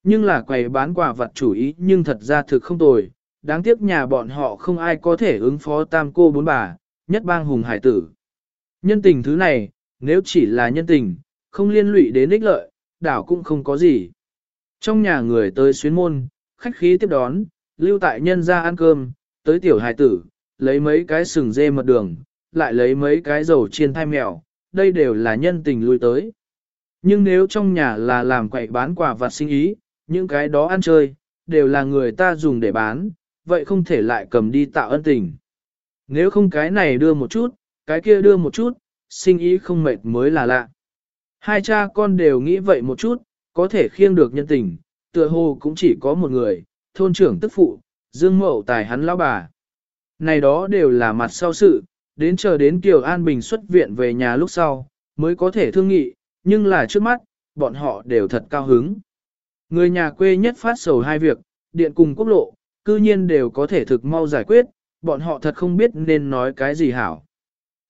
Nhưng là quầy bán quà vật chủ ý nhưng thật ra thực không tồi, đáng tiếc nhà bọn họ không ai có thể ứng phó tam cô bốn bà, nhất bang hùng hải tử. Nhân tình thứ này, nếu chỉ là nhân tình, không liên lụy đến ích lợi, đảo cũng không có gì. Trong nhà người tới xuyến môn, khách khí tiếp đón, lưu tại nhân ra ăn cơm, tới tiểu hải tử, lấy mấy cái sừng dê mật đường, lại lấy mấy cái dầu chiên thai mèo, đây đều là nhân tình lui tới. Nhưng nếu trong nhà là làm quậy bán quà vặt sinh ý, những cái đó ăn chơi, đều là người ta dùng để bán, vậy không thể lại cầm đi tạo ân tình. Nếu không cái này đưa một chút, cái kia đưa một chút, sinh ý không mệt mới là lạ. Hai cha con đều nghĩ vậy một chút, có thể khiêng được nhân tình, tựa hồ cũng chỉ có một người, thôn trưởng tức phụ, dương mậu tài hắn lão bà. Này đó đều là mặt sau sự, đến chờ đến Kiều An Bình xuất viện về nhà lúc sau, mới có thể thương nghị, nhưng là trước mắt, bọn họ đều thật cao hứng. Người nhà quê nhất phát sầu hai việc, điện cùng quốc lộ, cư nhiên đều có thể thực mau giải quyết, bọn họ thật không biết nên nói cái gì hảo.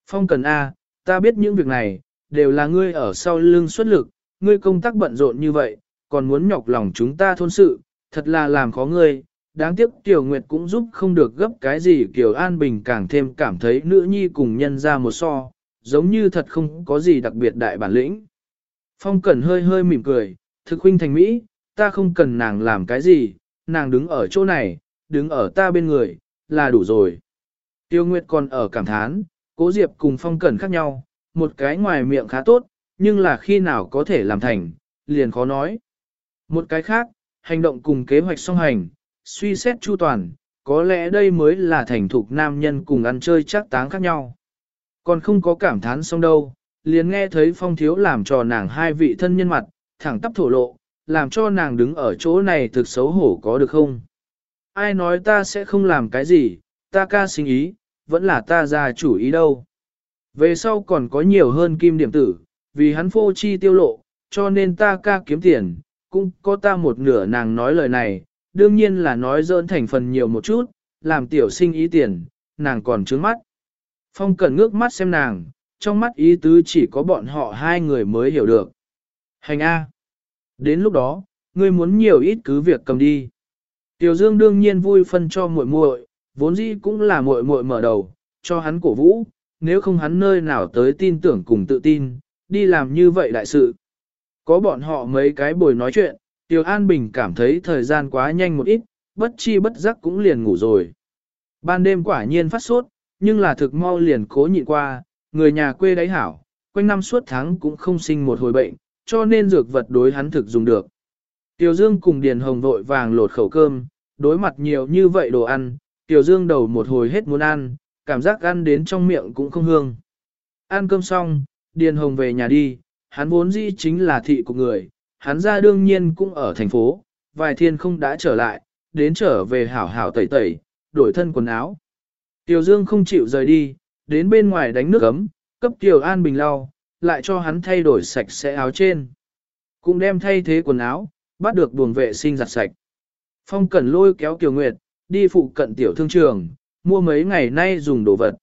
Phong Cần A, ta biết những việc này, đều là ngươi ở sau lưng xuất lực, ngươi công tác bận rộn như vậy, còn muốn nhọc lòng chúng ta thôn sự, thật là làm khó ngươi. Đáng tiếc Tiểu Nguyệt cũng giúp không được gấp cái gì Kiều An Bình càng thêm cảm thấy nữ nhi cùng nhân ra một so, giống như thật không có gì đặc biệt đại bản lĩnh. Phong Cẩn hơi hơi mỉm cười, thực huynh thành Mỹ, ta không cần nàng làm cái gì, nàng đứng ở chỗ này, đứng ở ta bên người, là đủ rồi. Tiêu Nguyệt còn ở cảm thán, cố Diệp cùng Phong Cẩn khác nhau, một cái ngoài miệng khá tốt, nhưng là khi nào có thể làm thành, liền khó nói. Một cái khác, hành động cùng kế hoạch song hành, suy xét chu toàn, có lẽ đây mới là thành thục nam nhân cùng ăn chơi chắc táng khác nhau. Còn không có cảm thán xong đâu, liền nghe thấy phong thiếu làm trò nàng hai vị thân nhân mặt, thẳng tắp thổ lộ, làm cho nàng đứng ở chỗ này thực xấu hổ có được không? Ai nói ta sẽ không làm cái gì, ta ca sinh ý, vẫn là ta ra chủ ý đâu. Về sau còn có nhiều hơn kim điểm tử, vì hắn phô chi tiêu lộ, cho nên ta ca kiếm tiền, cũng có ta một nửa nàng nói lời này, đương nhiên là nói dỡn thành phần nhiều một chút, làm tiểu sinh ý tiền, nàng còn trướng mắt. Phong cần ngước mắt xem nàng, trong mắt ý tứ chỉ có bọn họ hai người mới hiểu được. Hành A. Đến lúc đó, ngươi muốn nhiều ít cứ việc cầm đi. Tiểu Dương đương nhiên vui phân cho muội muội, vốn dĩ cũng là muội muội mở đầu, cho hắn cổ vũ, nếu không hắn nơi nào tới tin tưởng cùng tự tin, đi làm như vậy đại sự. Có bọn họ mấy cái bồi nói chuyện, Tiểu An Bình cảm thấy thời gian quá nhanh một ít, bất chi bất giác cũng liền ngủ rồi. Ban đêm quả nhiên phát sốt, nhưng là thực mau liền cố nhịn qua, người nhà quê đáy hảo, quanh năm suốt tháng cũng không sinh một hồi bệnh, cho nên dược vật đối hắn thực dùng được. Tiểu Dương cùng Điền Hồng vội vàng lột khẩu cơm, đối mặt nhiều như vậy đồ ăn, Tiểu Dương đầu một hồi hết muốn ăn, cảm giác ăn đến trong miệng cũng không hương. Ăn cơm xong, Điền Hồng về nhà đi, hắn vốn dĩ chính là thị của người, hắn ra đương nhiên cũng ở thành phố, vài thiên không đã trở lại, đến trở về hảo hảo tẩy tẩy, đổi thân quần áo. Tiểu Dương không chịu rời đi, đến bên ngoài đánh nước ấm, cấp Tiểu An Bình lau, lại cho hắn thay đổi sạch sẽ áo trên. Cũng đem thay thế quần áo, bắt được buồng vệ sinh giặt sạch. Phong Cẩn lôi kéo Kiều Nguyệt, đi phụ cận tiểu thương trường, mua mấy ngày nay dùng đồ vật.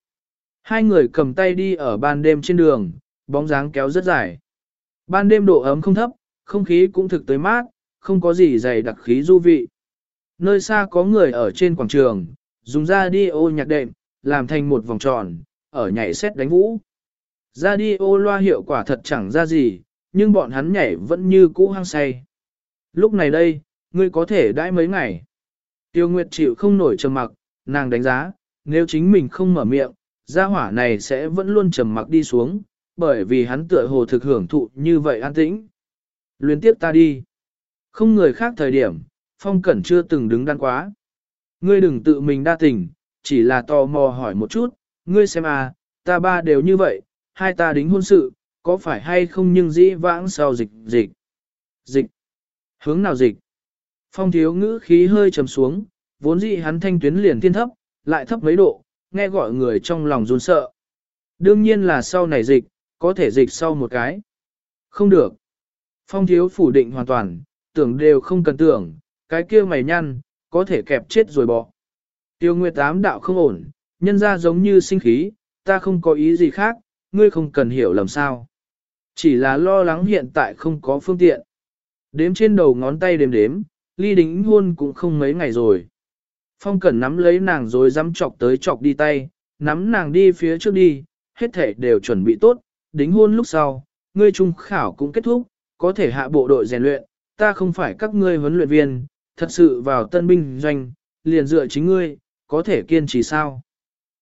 Hai người cầm tay đi ở ban đêm trên đường, bóng dáng kéo rất dài. Ban đêm độ ấm không thấp, không khí cũng thực tới mát, không có gì dày đặc khí du vị. Nơi xa có người ở trên quảng trường, dùng ra đi ô nhạc đệm, làm thành một vòng tròn, ở nhảy xét đánh vũ. Ra đi ô loa hiệu quả thật chẳng ra gì, nhưng bọn hắn nhảy vẫn như cũ hăng say. Lúc này đây, ngươi có thể đãi mấy ngày. Tiêu Nguyệt chịu không nổi trầm mặc, nàng đánh giá, nếu chính mình không mở miệng, gia hỏa này sẽ vẫn luôn trầm mặc đi xuống, bởi vì hắn tựa hồ thực hưởng thụ như vậy an tĩnh. Luyến tiếp ta đi. Không người khác thời điểm, Phong Cẩn chưa từng đứng đắn quá. Ngươi đừng tự mình đa tình, chỉ là tò mò hỏi một chút, ngươi xem à, ta ba đều như vậy, hai ta đính hôn sự, có phải hay không nhưng dĩ vãng sau dịch dịch. Dịch. Hướng nào dịch? Phong thiếu ngữ khí hơi trầm xuống, vốn dĩ hắn thanh tuyến liền thiên thấp, lại thấp mấy độ, nghe gọi người trong lòng run sợ. Đương nhiên là sau này dịch, có thể dịch sau một cái. Không được. Phong thiếu phủ định hoàn toàn, tưởng đều không cần tưởng, cái kia mày nhăn, có thể kẹp chết rồi bỏ. Tiêu Nguyệt tám đạo không ổn, nhân ra giống như sinh khí, ta không có ý gì khác, ngươi không cần hiểu lầm sao. Chỉ là lo lắng hiện tại không có phương tiện. Đếm trên đầu ngón tay đếm đếm, ly đính hôn cũng không mấy ngày rồi. Phong Cẩn nắm lấy nàng rồi dám chọc tới chọc đi tay, nắm nàng đi phía trước đi, hết thể đều chuẩn bị tốt, đính hôn lúc sau, ngươi trung khảo cũng kết thúc, có thể hạ bộ đội rèn luyện, ta không phải các ngươi huấn luyện viên, thật sự vào tân binh doanh, liền dựa chính ngươi, có thể kiên trì sao.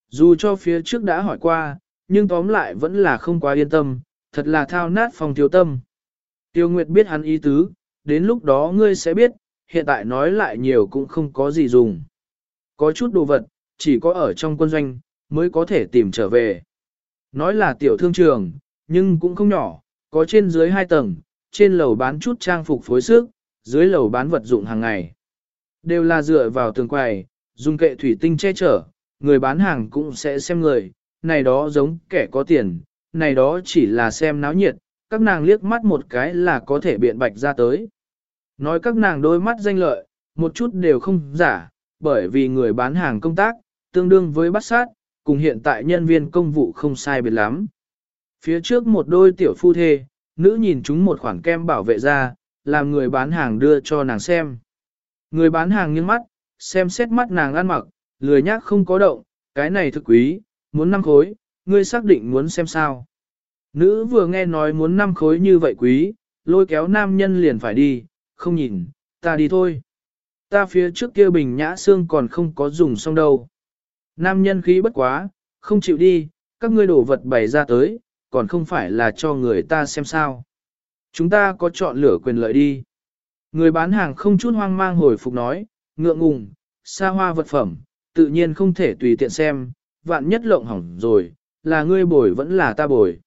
Dù cho phía trước đã hỏi qua, nhưng tóm lại vẫn là không quá yên tâm, thật là thao nát phòng thiếu tâm. Tiêu Nguyệt biết hắn ý tứ, đến lúc đó ngươi sẽ biết, hiện tại nói lại nhiều cũng không có gì dùng. Có chút đồ vật, chỉ có ở trong quân doanh, mới có thể tìm trở về. Nói là tiểu thương trường, nhưng cũng không nhỏ, có trên dưới hai tầng, trên lầu bán chút trang phục phối sức, dưới lầu bán vật dụng hàng ngày. Đều là dựa vào tường quầy, dùng kệ thủy tinh che chở, người bán hàng cũng sẽ xem người, này đó giống kẻ có tiền, này đó chỉ là xem náo nhiệt, các nàng liếc mắt một cái là có thể biện bạch ra tới. Nói các nàng đôi mắt danh lợi, một chút đều không giả, bởi vì người bán hàng công tác, tương đương với bắt sát, cùng hiện tại nhân viên công vụ không sai biệt lắm. Phía trước một đôi tiểu phu thê, nữ nhìn chúng một khoản kem bảo vệ ra, làm người bán hàng đưa cho nàng xem. Người bán hàng nghiêng mắt, xem xét mắt nàng ăn mặc, lười nhác không có động, cái này thực quý, muốn năm khối, ngươi xác định muốn xem sao. Nữ vừa nghe nói muốn năm khối như vậy quý, lôi kéo nam nhân liền phải đi, không nhìn, ta đi thôi. Ta phía trước kia bình nhã xương còn không có dùng xong đâu. Nam nhân khí bất quá, không chịu đi, các ngươi đổ vật bày ra tới, còn không phải là cho người ta xem sao. Chúng ta có chọn lựa quyền lợi đi. Người bán hàng không chút hoang mang hồi phục nói, ngượng ngùng, xa hoa vật phẩm, tự nhiên không thể tùy tiện xem, vạn nhất lộng hỏng rồi, là ngươi bồi vẫn là ta bồi.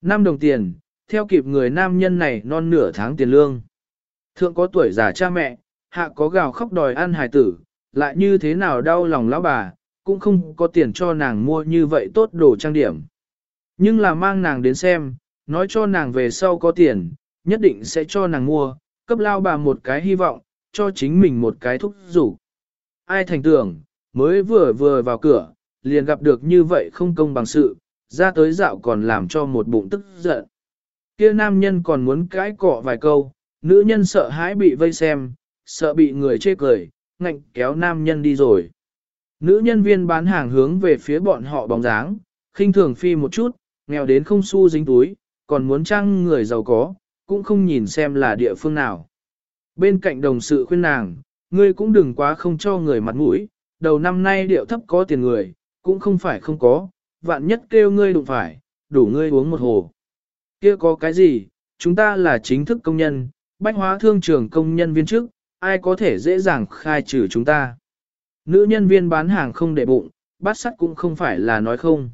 Năm đồng tiền, theo kịp người nam nhân này non nửa tháng tiền lương. Thượng có tuổi già cha mẹ, hạ có gào khóc đòi ăn hài tử, lại như thế nào đau lòng lão bà, cũng không có tiền cho nàng mua như vậy tốt đồ trang điểm. Nhưng là mang nàng đến xem, nói cho nàng về sau có tiền, nhất định sẽ cho nàng mua, cấp lao bà một cái hy vọng, cho chính mình một cái thúc rủ. Ai thành tưởng, mới vừa vừa vào cửa, liền gặp được như vậy không công bằng sự, ra tới dạo còn làm cho một bụng tức giận. Kia nam nhân còn muốn cãi cọ vài câu, nữ nhân sợ hãi bị vây xem, sợ bị người chê cười, ngạnh kéo nam nhân đi rồi. Nữ nhân viên bán hàng hướng về phía bọn họ bóng dáng, khinh thường phi một chút, nghèo đến không xu dính túi, còn muốn trang người giàu có, cũng không nhìn xem là địa phương nào. Bên cạnh đồng sự khuyên nàng, ngươi cũng đừng quá không cho người mặt mũi, đầu năm nay điệu thấp có tiền người, cũng không phải không có, vạn nhất kêu ngươi đụng phải, đủ ngươi uống một hồ. Kia có cái gì, chúng ta là chính thức công nhân, bách hóa thương trường công nhân viên chức, ai có thể dễ dàng khai trừ chúng ta. Nữ nhân viên bán hàng không để bụng, bát sắt cũng không phải là nói không.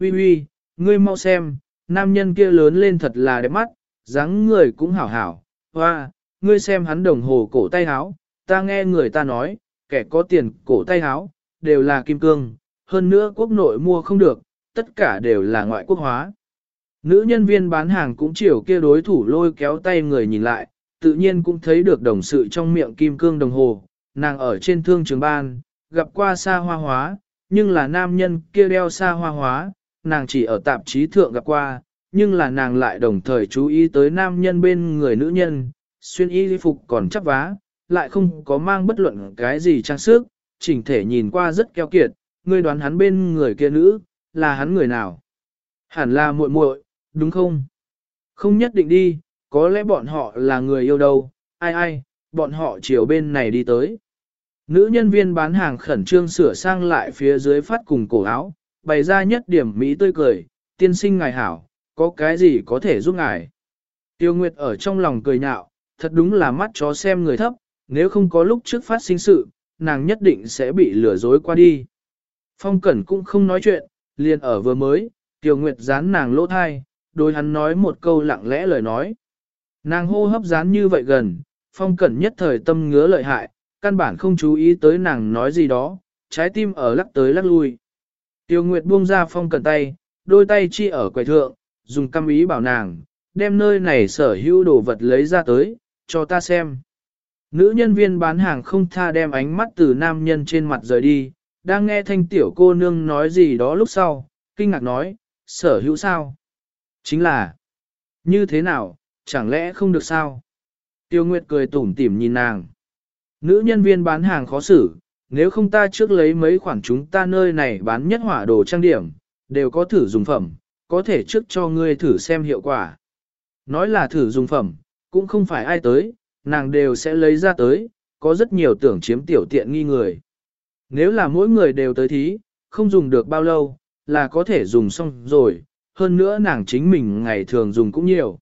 Ui ui, ngươi mau xem, nam nhân kia lớn lên thật là đẹp mắt, dáng người cũng hảo hảo, hoa, ngươi xem hắn đồng hồ cổ tay háo, ta nghe người ta nói, kẻ có tiền cổ tay háo, đều là kim cương, hơn nữa quốc nội mua không được, tất cả đều là ngoại quốc hóa. Nữ nhân viên bán hàng cũng chiều kia đối thủ lôi kéo tay người nhìn lại, tự nhiên cũng thấy được đồng sự trong miệng kim cương đồng hồ, nàng ở trên thương trường ban, gặp qua xa hoa hóa, nhưng là nam nhân kia đeo xa hoa hóa, nàng chỉ ở tạp chí thượng gặp qua, nhưng là nàng lại đồng thời chú ý tới nam nhân bên người nữ nhân, xuyên y phục còn chắc vá, lại không có mang bất luận cái gì trang sức, chỉnh thể nhìn qua rất keo kiệt, ngươi đoán hắn bên người kia nữ, là hắn người nào? Hẳn là muội muội, đúng không? Không nhất định đi, có lẽ bọn họ là người yêu đâu, ai ai, bọn họ chiều bên này đi tới. Nữ nhân viên bán hàng khẩn trương sửa sang lại phía dưới phát cùng cổ áo, bày ra nhất điểm Mỹ tươi cười, tiên sinh ngài hảo, có cái gì có thể giúp ngài. Tiêu Nguyệt ở trong lòng cười nhạo, thật đúng là mắt chó xem người thấp, nếu không có lúc trước phát sinh sự, nàng nhất định sẽ bị lừa dối qua đi. Phong Cẩn cũng không nói chuyện, liền ở vừa mới, Tiêu Nguyệt dán nàng lỗ thai, đối hắn nói một câu lặng lẽ lời nói. Nàng hô hấp dán như vậy gần, Phong Cẩn nhất thời tâm ngứa lợi hại, căn bản không chú ý tới nàng nói gì đó, trái tim ở lắc tới lắc lui. Tiêu Nguyệt buông ra Phong Cẩn tay, đôi tay chi ở quầy thượng, dùng căm ý bảo nàng, đem nơi này sở hữu đồ vật lấy ra tới, cho ta xem. Nữ nhân viên bán hàng không tha đem ánh mắt từ nam nhân trên mặt rời đi, đang nghe thanh tiểu cô nương nói gì đó lúc sau, kinh ngạc nói, sở hữu sao? Chính là, như thế nào, chẳng lẽ không được sao? Tiêu Nguyệt cười tủm tỉm nhìn nàng. Nữ nhân viên bán hàng khó xử, nếu không ta trước lấy mấy khoản chúng ta nơi này bán nhất hỏa đồ trang điểm, đều có thử dùng phẩm, có thể trước cho ngươi thử xem hiệu quả. Nói là thử dùng phẩm, cũng không phải ai tới, nàng đều sẽ lấy ra tới, có rất nhiều tưởng chiếm tiểu tiện nghi người. Nếu là mỗi người đều tới thí, không dùng được bao lâu, là có thể dùng xong rồi, hơn nữa nàng chính mình ngày thường dùng cũng nhiều.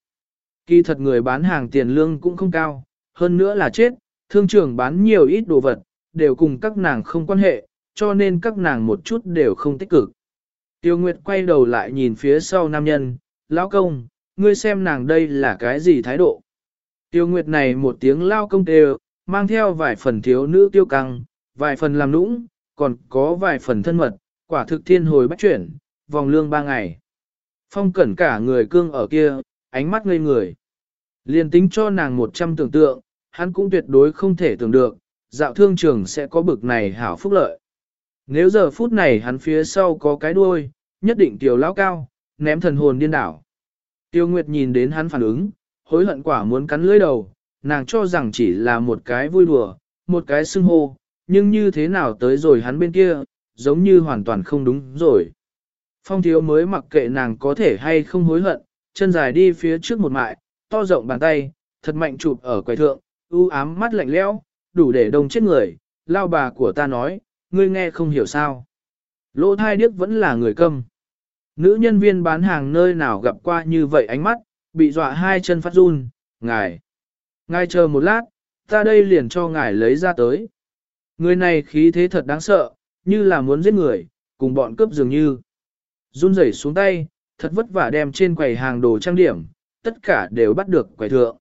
Kỳ thật người bán hàng tiền lương cũng không cao, hơn nữa là chết, thương trường bán nhiều ít đồ vật, đều cùng các nàng không quan hệ, cho nên các nàng một chút đều không tích cực. Tiêu Nguyệt quay đầu lại nhìn phía sau nam nhân, lão công, ngươi xem nàng đây là cái gì thái độ. Tiêu Nguyệt này một tiếng lao công đều, mang theo vài phần thiếu nữ tiêu căng, vài phần làm nũng, còn có vài phần thân mật, quả thực thiên hồi bắt chuyển, vòng lương ba ngày. Phong cẩn cả người cương ở kia, ánh mắt ngây người. Liên tính cho nàng một trăm tưởng tượng, hắn cũng tuyệt đối không thể tưởng được, dạo thương trường sẽ có bực này hảo phúc lợi. Nếu giờ phút này hắn phía sau có cái đuôi, nhất định tiểu lão cao, ném thần hồn điên đảo. Tiêu Nguyệt nhìn đến hắn phản ứng, hối hận quả muốn cắn lưỡi đầu, nàng cho rằng chỉ là một cái vui đùa, một cái xưng hô, nhưng như thế nào tới rồi hắn bên kia, giống như hoàn toàn không đúng rồi. Phong thiếu mới mặc kệ nàng có thể hay không hối hận, chân dài đi phía trước một mại, to rộng bàn tay, thật mạnh chụp ở quầy thượng, u ám mắt lạnh lẽo, đủ để đông chết người, lao bà của ta nói, ngươi nghe không hiểu sao. Lỗ thai điếc vẫn là người câm. Nữ nhân viên bán hàng nơi nào gặp qua như vậy ánh mắt, bị dọa hai chân phát run, ngài. Ngài chờ một lát, ta đây liền cho ngài lấy ra tới. Người này khí thế thật đáng sợ, như là muốn giết người, cùng bọn cướp dường như. Run rẩy xuống tay, thật vất vả đem trên quầy hàng đồ trang điểm, tất cả đều bắt được quầy thượng.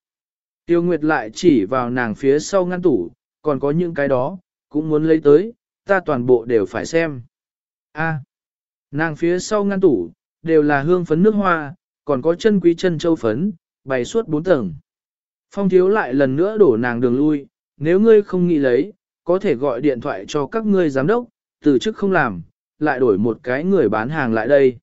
Tiêu Nguyệt lại chỉ vào nàng phía sau ngăn tủ, còn có những cái đó, cũng muốn lấy tới, ta toàn bộ đều phải xem. A, nàng phía sau ngăn tủ, đều là hương phấn nước hoa, còn có chân quý chân châu phấn, bày suốt bốn tầng. Phong thiếu lại lần nữa đổ nàng đường lui, nếu ngươi không nghĩ lấy, có thể gọi điện thoại cho các ngươi giám đốc, từ chức không làm, lại đổi một cái người bán hàng lại đây.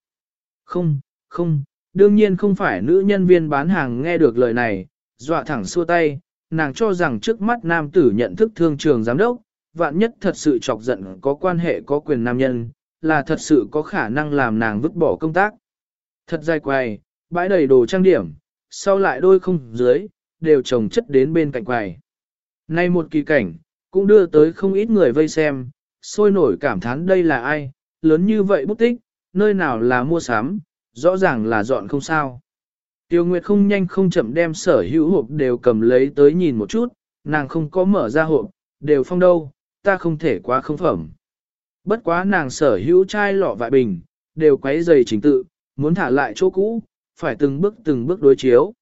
Không, không, đương nhiên không phải nữ nhân viên bán hàng nghe được lời này, dọa thẳng xua tay, nàng cho rằng trước mắt nam tử nhận thức thương trường giám đốc, vạn nhất thật sự chọc giận có quan hệ có quyền nam nhân, là thật sự có khả năng làm nàng vứt bỏ công tác. Thật dài quầy, bãi đầy đồ trang điểm, sau lại đôi không dưới, đều trồng chất đến bên cạnh quầy. Nay một kỳ cảnh, cũng đưa tới không ít người vây xem, sôi nổi cảm thán đây là ai, lớn như vậy bút tích, nơi nào là mua sắm, rõ ràng là dọn không sao. Tiêu Nguyệt không nhanh không chậm đem sở hữu hộp đều cầm lấy tới nhìn một chút, nàng không có mở ra hộp, đều phong đâu, ta không thể quá không phẩm. Bất quá nàng sở hữu chai lọ vại bình, đều quấy dày chính tự, muốn thả lại chỗ cũ, phải từng bước từng bước đối chiếu.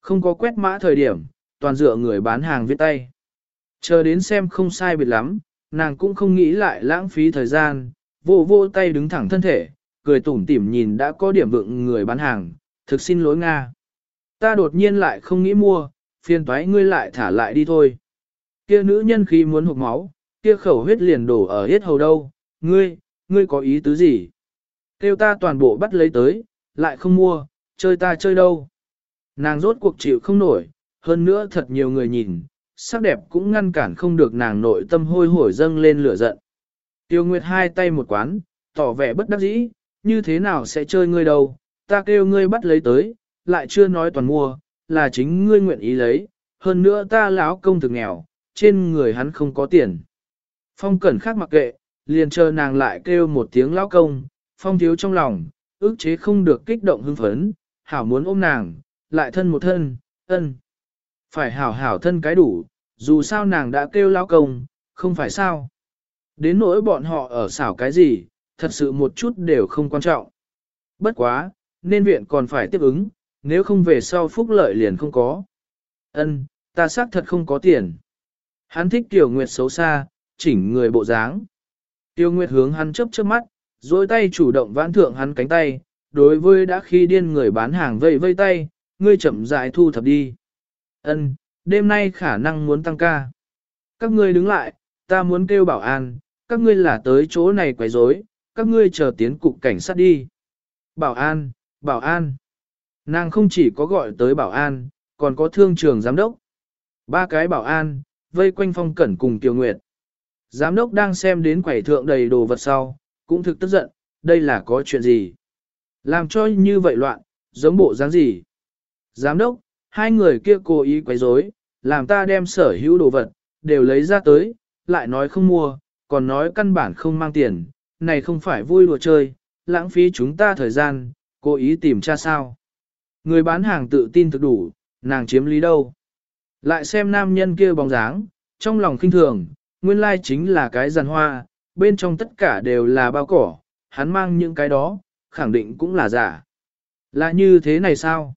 Không có quét mã thời điểm, toàn dựa người bán hàng viết tay. Chờ đến xem không sai biệt lắm, nàng cũng không nghĩ lại lãng phí thời gian, vô vô tay đứng thẳng thân thể, cười tủm tỉm nhìn đã có điểm vượng người bán hàng, thực xin lỗi Nga. Ta đột nhiên lại không nghĩ mua, phiền toái ngươi lại thả lại đi thôi. Kia nữ nhân khi muốn hụt máu, kia khẩu huyết liền đổ ở hết hầu đâu, ngươi, ngươi có ý tứ gì? Kêu ta toàn bộ bắt lấy tới, lại không mua, chơi ta chơi đâu. Nàng rốt cuộc chịu không nổi, hơn nữa thật nhiều người nhìn, sắc đẹp cũng ngăn cản không được nàng nội tâm hôi hổi dâng lên lửa giận. Tiêu Nguyệt hai tay một quán, tỏ vẻ bất đắc dĩ, như thế nào sẽ chơi ngươi đâu, ta kêu ngươi bắt lấy tới, lại chưa nói toàn mua, là chính ngươi nguyện ý lấy, hơn nữa ta lão công thực nghèo, trên người hắn không có tiền. Phong cẩn khác mặc kệ, liền chờ nàng lại kêu một tiếng lão công, phong thiếu trong lòng, ước chế không được kích động hưng phấn, hảo muốn ôm nàng, lại thân một thân, ân. Phải hảo hảo thân cái đủ, dù sao nàng đã kêu lao công, không phải sao. Đến nỗi bọn họ ở xảo cái gì, thật sự một chút đều không quan trọng. Bất quá, nên viện còn phải tiếp ứng, nếu không về sau phúc lợi liền không có. Ân, ta xác thật không có tiền. Hắn thích Tiểu Nguyệt xấu xa, chỉnh người bộ dáng. Tiêu Nguyệt hướng hắn chớp chớp mắt, dối tay chủ động vãn thượng hắn cánh tay, đối với đã khi điên người bán hàng vây vây tay, ngươi chậm rãi thu thập đi. Ân, đêm nay khả năng muốn tăng ca. Các ngươi đứng lại, ta muốn kêu bảo an, các ngươi là tới chỗ này quấy rối, các ngươi chờ tiến cục cảnh sát đi. Bảo an, bảo an. Nàng không chỉ có gọi tới bảo an, còn có thương trường giám đốc. Ba cái bảo an, vây quanh phong cẩn cùng Kiều Nguyệt. Giám đốc đang xem đến quầy thượng đầy đồ vật sau, cũng thực tức giận, đây là có chuyện gì? Làm cho như vậy loạn, giống bộ dáng gì? Giám đốc, hai người kia cố ý quấy rối, làm ta đem sở hữu đồ vật, đều lấy ra tới, lại nói không mua, còn nói căn bản không mang tiền, này không phải vui đùa chơi, lãng phí chúng ta thời gian, cố ý tìm cha sao. Người bán hàng tự tin thực đủ, nàng chiếm lý đâu. Lại xem nam nhân kia bóng dáng, trong lòng khinh thường, nguyên lai chính là cái giàn hoa, bên trong tất cả đều là bao cỏ, hắn mang những cái đó, khẳng định cũng là giả. Là như thế này sao?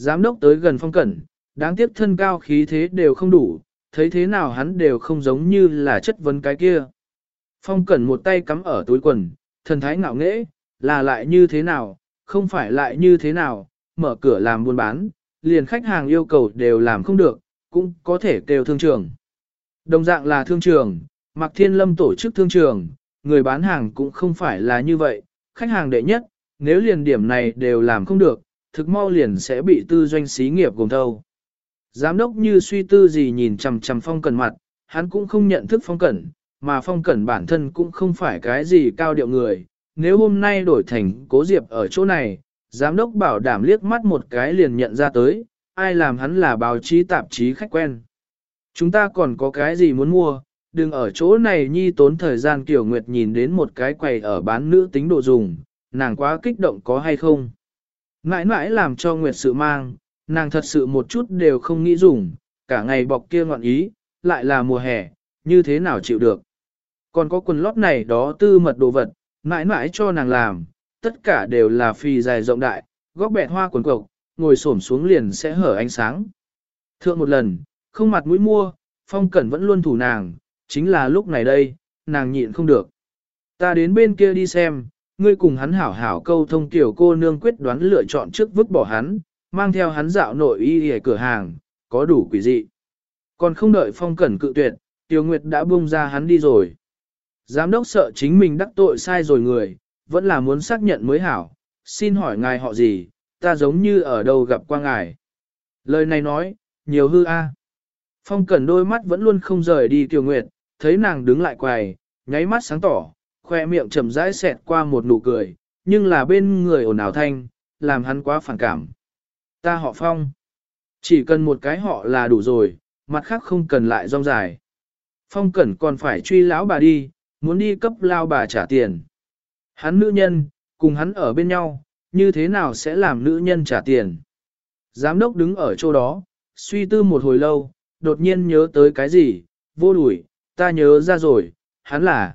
Giám đốc tới gần phong cẩn, đáng tiếc thân cao khí thế đều không đủ, thấy thế nào hắn đều không giống như là chất vấn cái kia. Phong cẩn một tay cắm ở túi quần, thần thái ngạo nghễ, là lại như thế nào, không phải lại như thế nào, mở cửa làm buôn bán, liền khách hàng yêu cầu đều làm không được, cũng có thể kêu thương trường. Đồng dạng là thương trường, Mạc Thiên Lâm tổ chức thương trường, người bán hàng cũng không phải là như vậy, khách hàng đệ nhất, nếu liền điểm này đều làm không được, thực mau liền sẽ bị tư doanh xí nghiệp gồm thâu. Giám đốc như suy tư gì nhìn chằm chằm phong cẩn mặt, hắn cũng không nhận thức phong cẩn, mà phong cẩn bản thân cũng không phải cái gì cao điệu người. Nếu hôm nay đổi thành cố diệp ở chỗ này, giám đốc bảo đảm liếc mắt một cái liền nhận ra tới, ai làm hắn là báo chí tạp chí khách quen. Chúng ta còn có cái gì muốn mua, đừng ở chỗ này nhi tốn thời gian Kiều Nguyệt nhìn đến một cái quầy ở bán nữ tính đồ dùng, nàng quá kích động có hay không. Mãi mãi làm cho Nguyệt sự mang, nàng thật sự một chút đều không nghĩ dùng, cả ngày bọc kia ngọn ý, lại là mùa hè, như thế nào chịu được. Còn có quần lót này đó tư mật đồ vật, mãi mãi cho nàng làm, tất cả đều là phi dài rộng đại, góc bẹt hoa quần cộc, ngồi xổm xuống liền sẽ hở ánh sáng. Thượng một lần, không mặt mũi mua, phong cẩn vẫn luôn thủ nàng, chính là lúc này đây, nàng nhịn không được. Ta đến bên kia đi xem, ngươi cùng hắn hảo hảo câu thông tiểu cô nương quyết đoán lựa chọn trước vứt bỏ hắn, mang theo hắn dạo nội y ở cửa hàng, có đủ quỷ dị. Còn không đợi phong cẩn cự tuyệt, tiểu Nguyệt đã buông ra hắn đi rồi. Giám đốc sợ chính mình đắc tội sai rồi người, vẫn là muốn xác nhận mới hảo. Xin hỏi ngài họ gì, ta giống như ở đâu gặp qua ngài. Lời này nói, nhiều hư a. Phong cẩn đôi mắt vẫn luôn không rời đi tiểu Nguyệt, thấy nàng đứng lại quầy, nháy mắt sáng tỏ, khoe miệng chậm rãi xẹt qua một nụ cười, nhưng là bên người ồn ào thanh, làm hắn quá phản cảm. Ta họ Phong. Chỉ cần một cái họ là đủ rồi, mặt khác không cần lại rong dài. Phong Cẩn còn phải truy lão bà đi, muốn đi cấp lao bà trả tiền. Hắn nữ nhân, cùng hắn ở bên nhau, như thế nào sẽ làm nữ nhân trả tiền? Giám đốc đứng ở chỗ đó, suy tư một hồi lâu, đột nhiên nhớ tới cái gì, vô đuổi, ta nhớ ra rồi, hắn là.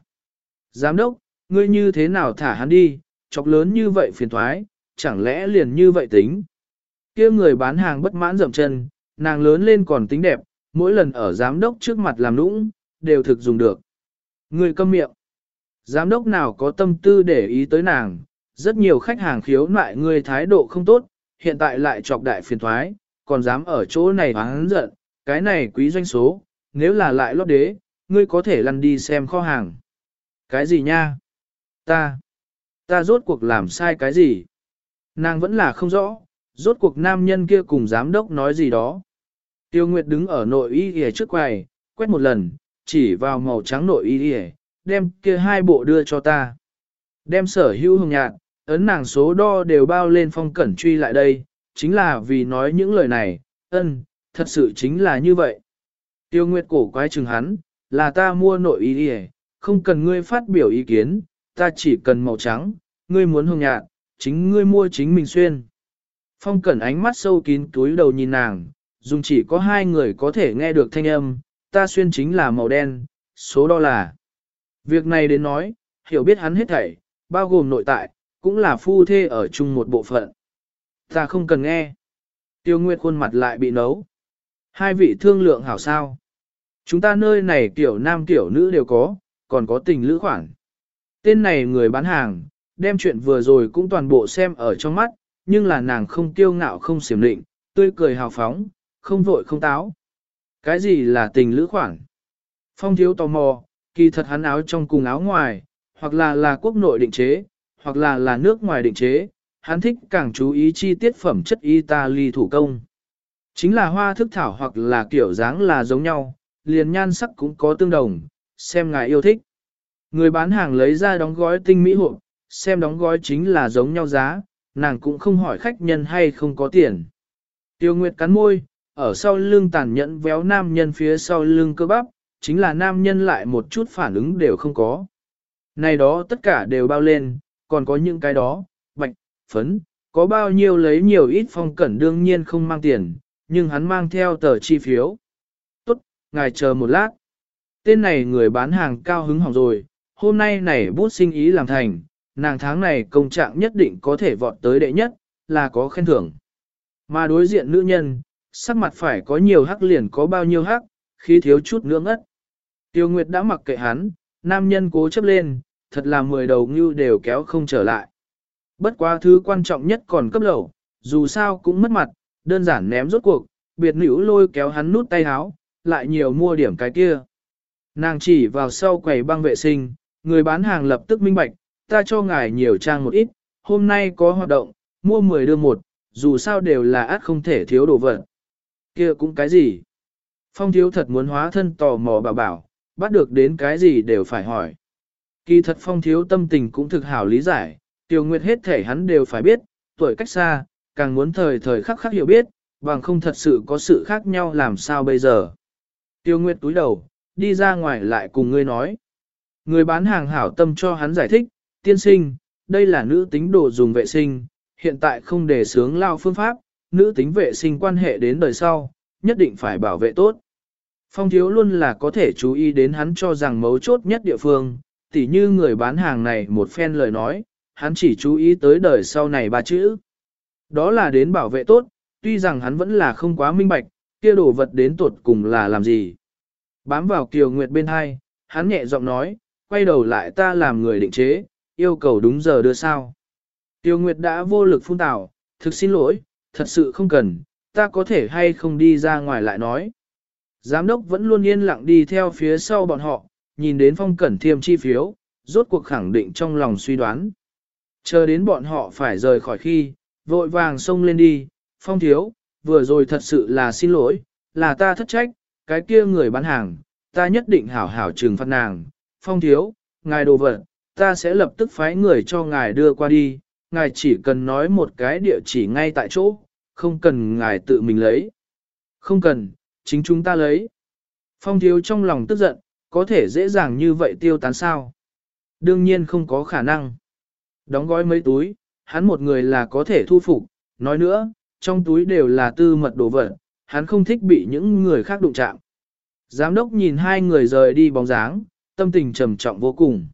Giám đốc, ngươi như thế nào thả hắn đi, chọc lớn như vậy phiền thoái, chẳng lẽ liền như vậy tính? kia người bán hàng bất mãn dậm chân, nàng lớn lên còn tính đẹp, mỗi lần ở giám đốc trước mặt làm nũng, đều thực dùng được. Người câm miệng. Giám đốc nào có tâm tư để ý tới nàng, rất nhiều khách hàng khiếu nại người thái độ không tốt, hiện tại lại chọc đại phiền thoái, còn dám ở chỗ này hắn giận, cái này quý doanh số, nếu là lại lót đế, ngươi có thể lăn đi xem kho hàng. Cái gì nha? Ta, ta rốt cuộc làm sai cái gì? Nàng vẫn là không rõ, rốt cuộc nam nhân kia cùng giám đốc nói gì đó. Tiêu Nguyệt đứng ở nội y y trước quầy, quét một lần, chỉ vào màu trắng nội y y, đem kia hai bộ đưa cho ta. Đem sở hữu hồng nhạt, ấn nàng số đo đều bao lên phong cẩn truy lại đây, chính là vì nói những lời này, ân, thật sự chính là như vậy. Tiêu Nguyệt cổ quái chừng hắn, là ta mua nội y y, không cần ngươi phát biểu ý kiến, ta chỉ cần màu trắng, ngươi muốn hồng nhạt, chính ngươi mua chính mình xuyên. Phong cẩn ánh mắt sâu kín túi đầu nhìn nàng, dùng chỉ có hai người có thể nghe được thanh âm, ta xuyên chính là màu đen, số đo là. Việc này đến nói, hiểu biết hắn hết thảy, bao gồm nội tại, cũng là phu thê ở chung một bộ phận. Ta không cần nghe. Tiêu Nguyệt khuôn mặt lại bị nấu. Hai vị thương lượng hảo sao. Chúng ta nơi này tiểu nam tiểu nữ đều có, còn có tình lữ khoản. Tên này người bán hàng, đem chuyện vừa rồi cũng toàn bộ xem ở trong mắt, nhưng là nàng không kiêu ngạo không xiểm định, tươi cười hào phóng, không vội không táo. Cái gì là tình lữ khoản? Phong thiếu tò mò, kỳ thật hắn áo trong cùng áo ngoài, hoặc là là quốc nội định chế, hoặc là là nước ngoài định chế, hắn thích càng chú ý chi tiết phẩm chất Italy thủ công. Chính là hoa thức thảo hoặc là kiểu dáng là giống nhau, liền nhan sắc cũng có tương đồng, xem ngài yêu thích. Người bán hàng lấy ra đóng gói tinh mỹ hộp, xem đóng gói chính là giống nhau giá, nàng cũng không hỏi khách nhân hay không có tiền. Tiêu Nguyệt cắn môi, ở sau lưng tàn nhẫn véo nam nhân phía sau lưng cơ bắp, chính là nam nhân lại một chút phản ứng đều không có. Này đó tất cả đều bao lên, còn có những cái đó, bạch, phấn, có bao nhiêu lấy nhiều ít phong cẩn đương nhiên không mang tiền, nhưng hắn mang theo tờ chi phiếu. Tốt, ngài chờ một lát. Tên này người bán hàng cao hứng hỏng rồi, hôm nay này bút sinh ý làm thành, nàng tháng này công trạng nhất định có thể vọt tới đệ nhất, là có khen thưởng. Mà đối diện nữ nhân, sắc mặt phải có nhiều hắc liền có bao nhiêu hắc, khi thiếu chút nữa ngất. Tiêu Nguyệt đã mặc kệ hắn, nam nhân cố chấp lên, thật là mười đầu ngưu đều kéo không trở lại. Bất quá thứ quan trọng nhất còn cấp lẩu, dù sao cũng mất mặt, đơn giản ném rốt cuộc, biệt nữ lôi kéo hắn nút tay háo, lại nhiều mua điểm cái kia. Nàng chỉ vào sau quầy băng vệ sinh, Người bán hàng lập tức minh bạch, ta cho ngài nhiều trang một ít, hôm nay có hoạt động, mua 10 đưa một, dù sao đều là át không thể thiếu đồ vật. kia cũng cái gì? Phong thiếu thật muốn hóa thân tò mò bảo bảo, bắt được đến cái gì đều phải hỏi. Kỳ thật phong thiếu tâm tình cũng thực hảo lý giải, tiêu nguyệt hết thể hắn đều phải biết, tuổi cách xa, càng muốn thời thời khắc khắc hiểu biết, bằng không thật sự có sự khác nhau làm sao bây giờ. Tiêu nguyệt túi đầu, đi ra ngoài lại cùng ngươi nói. Người bán hàng hảo tâm cho hắn giải thích, tiên sinh, đây là nữ tính đồ dùng vệ sinh, hiện tại không để sướng lao phương pháp, nữ tính vệ sinh quan hệ đến đời sau, nhất định phải bảo vệ tốt. Phong thiếu luôn là có thể chú ý đến hắn cho rằng mấu chốt nhất địa phương, tỉ như người bán hàng này một phen lời nói, hắn chỉ chú ý tới đời sau này ba chữ. Đó là đến bảo vệ tốt, tuy rằng hắn vẫn là không quá minh bạch, kia đồ vật đến tuột cùng là làm gì. Bám vào Kiều Nguyệt bên hai, hắn nhẹ giọng nói, quay đầu lại ta làm người định chế, yêu cầu đúng giờ đưa sao. Tiêu Nguyệt đã vô lực phun tào, thực xin lỗi, thật sự không cần, ta có thể hay không đi ra ngoài lại nói. Giám đốc vẫn luôn yên lặng đi theo phía sau bọn họ, nhìn đến phong cẩn thiêm chi phiếu, rốt cuộc khẳng định trong lòng suy đoán. Chờ đến bọn họ phải rời khỏi khi, vội vàng xông lên đi, phong thiếu, vừa rồi thật sự là xin lỗi, là ta thất trách, cái kia người bán hàng, ta nhất định hảo hảo trừng phạt nàng, phong thiếu, ngài đồ vật, ta sẽ lập tức phái người cho ngài đưa qua đi, ngài chỉ cần nói một cái địa chỉ ngay tại chỗ, không cần ngài tự mình lấy. Không cần, chính chúng ta lấy. Phong thiếu trong lòng tức giận, có thể dễ dàng như vậy tiêu tán sao? Đương nhiên không có khả năng. Đóng gói mấy túi, hắn một người là có thể thu phục, nói nữa, trong túi đều là tư mật đồ vật, hắn không thích bị những người khác đụng chạm. Giám đốc nhìn hai người rời đi bóng dáng, tâm tình trầm trọng vô cùng.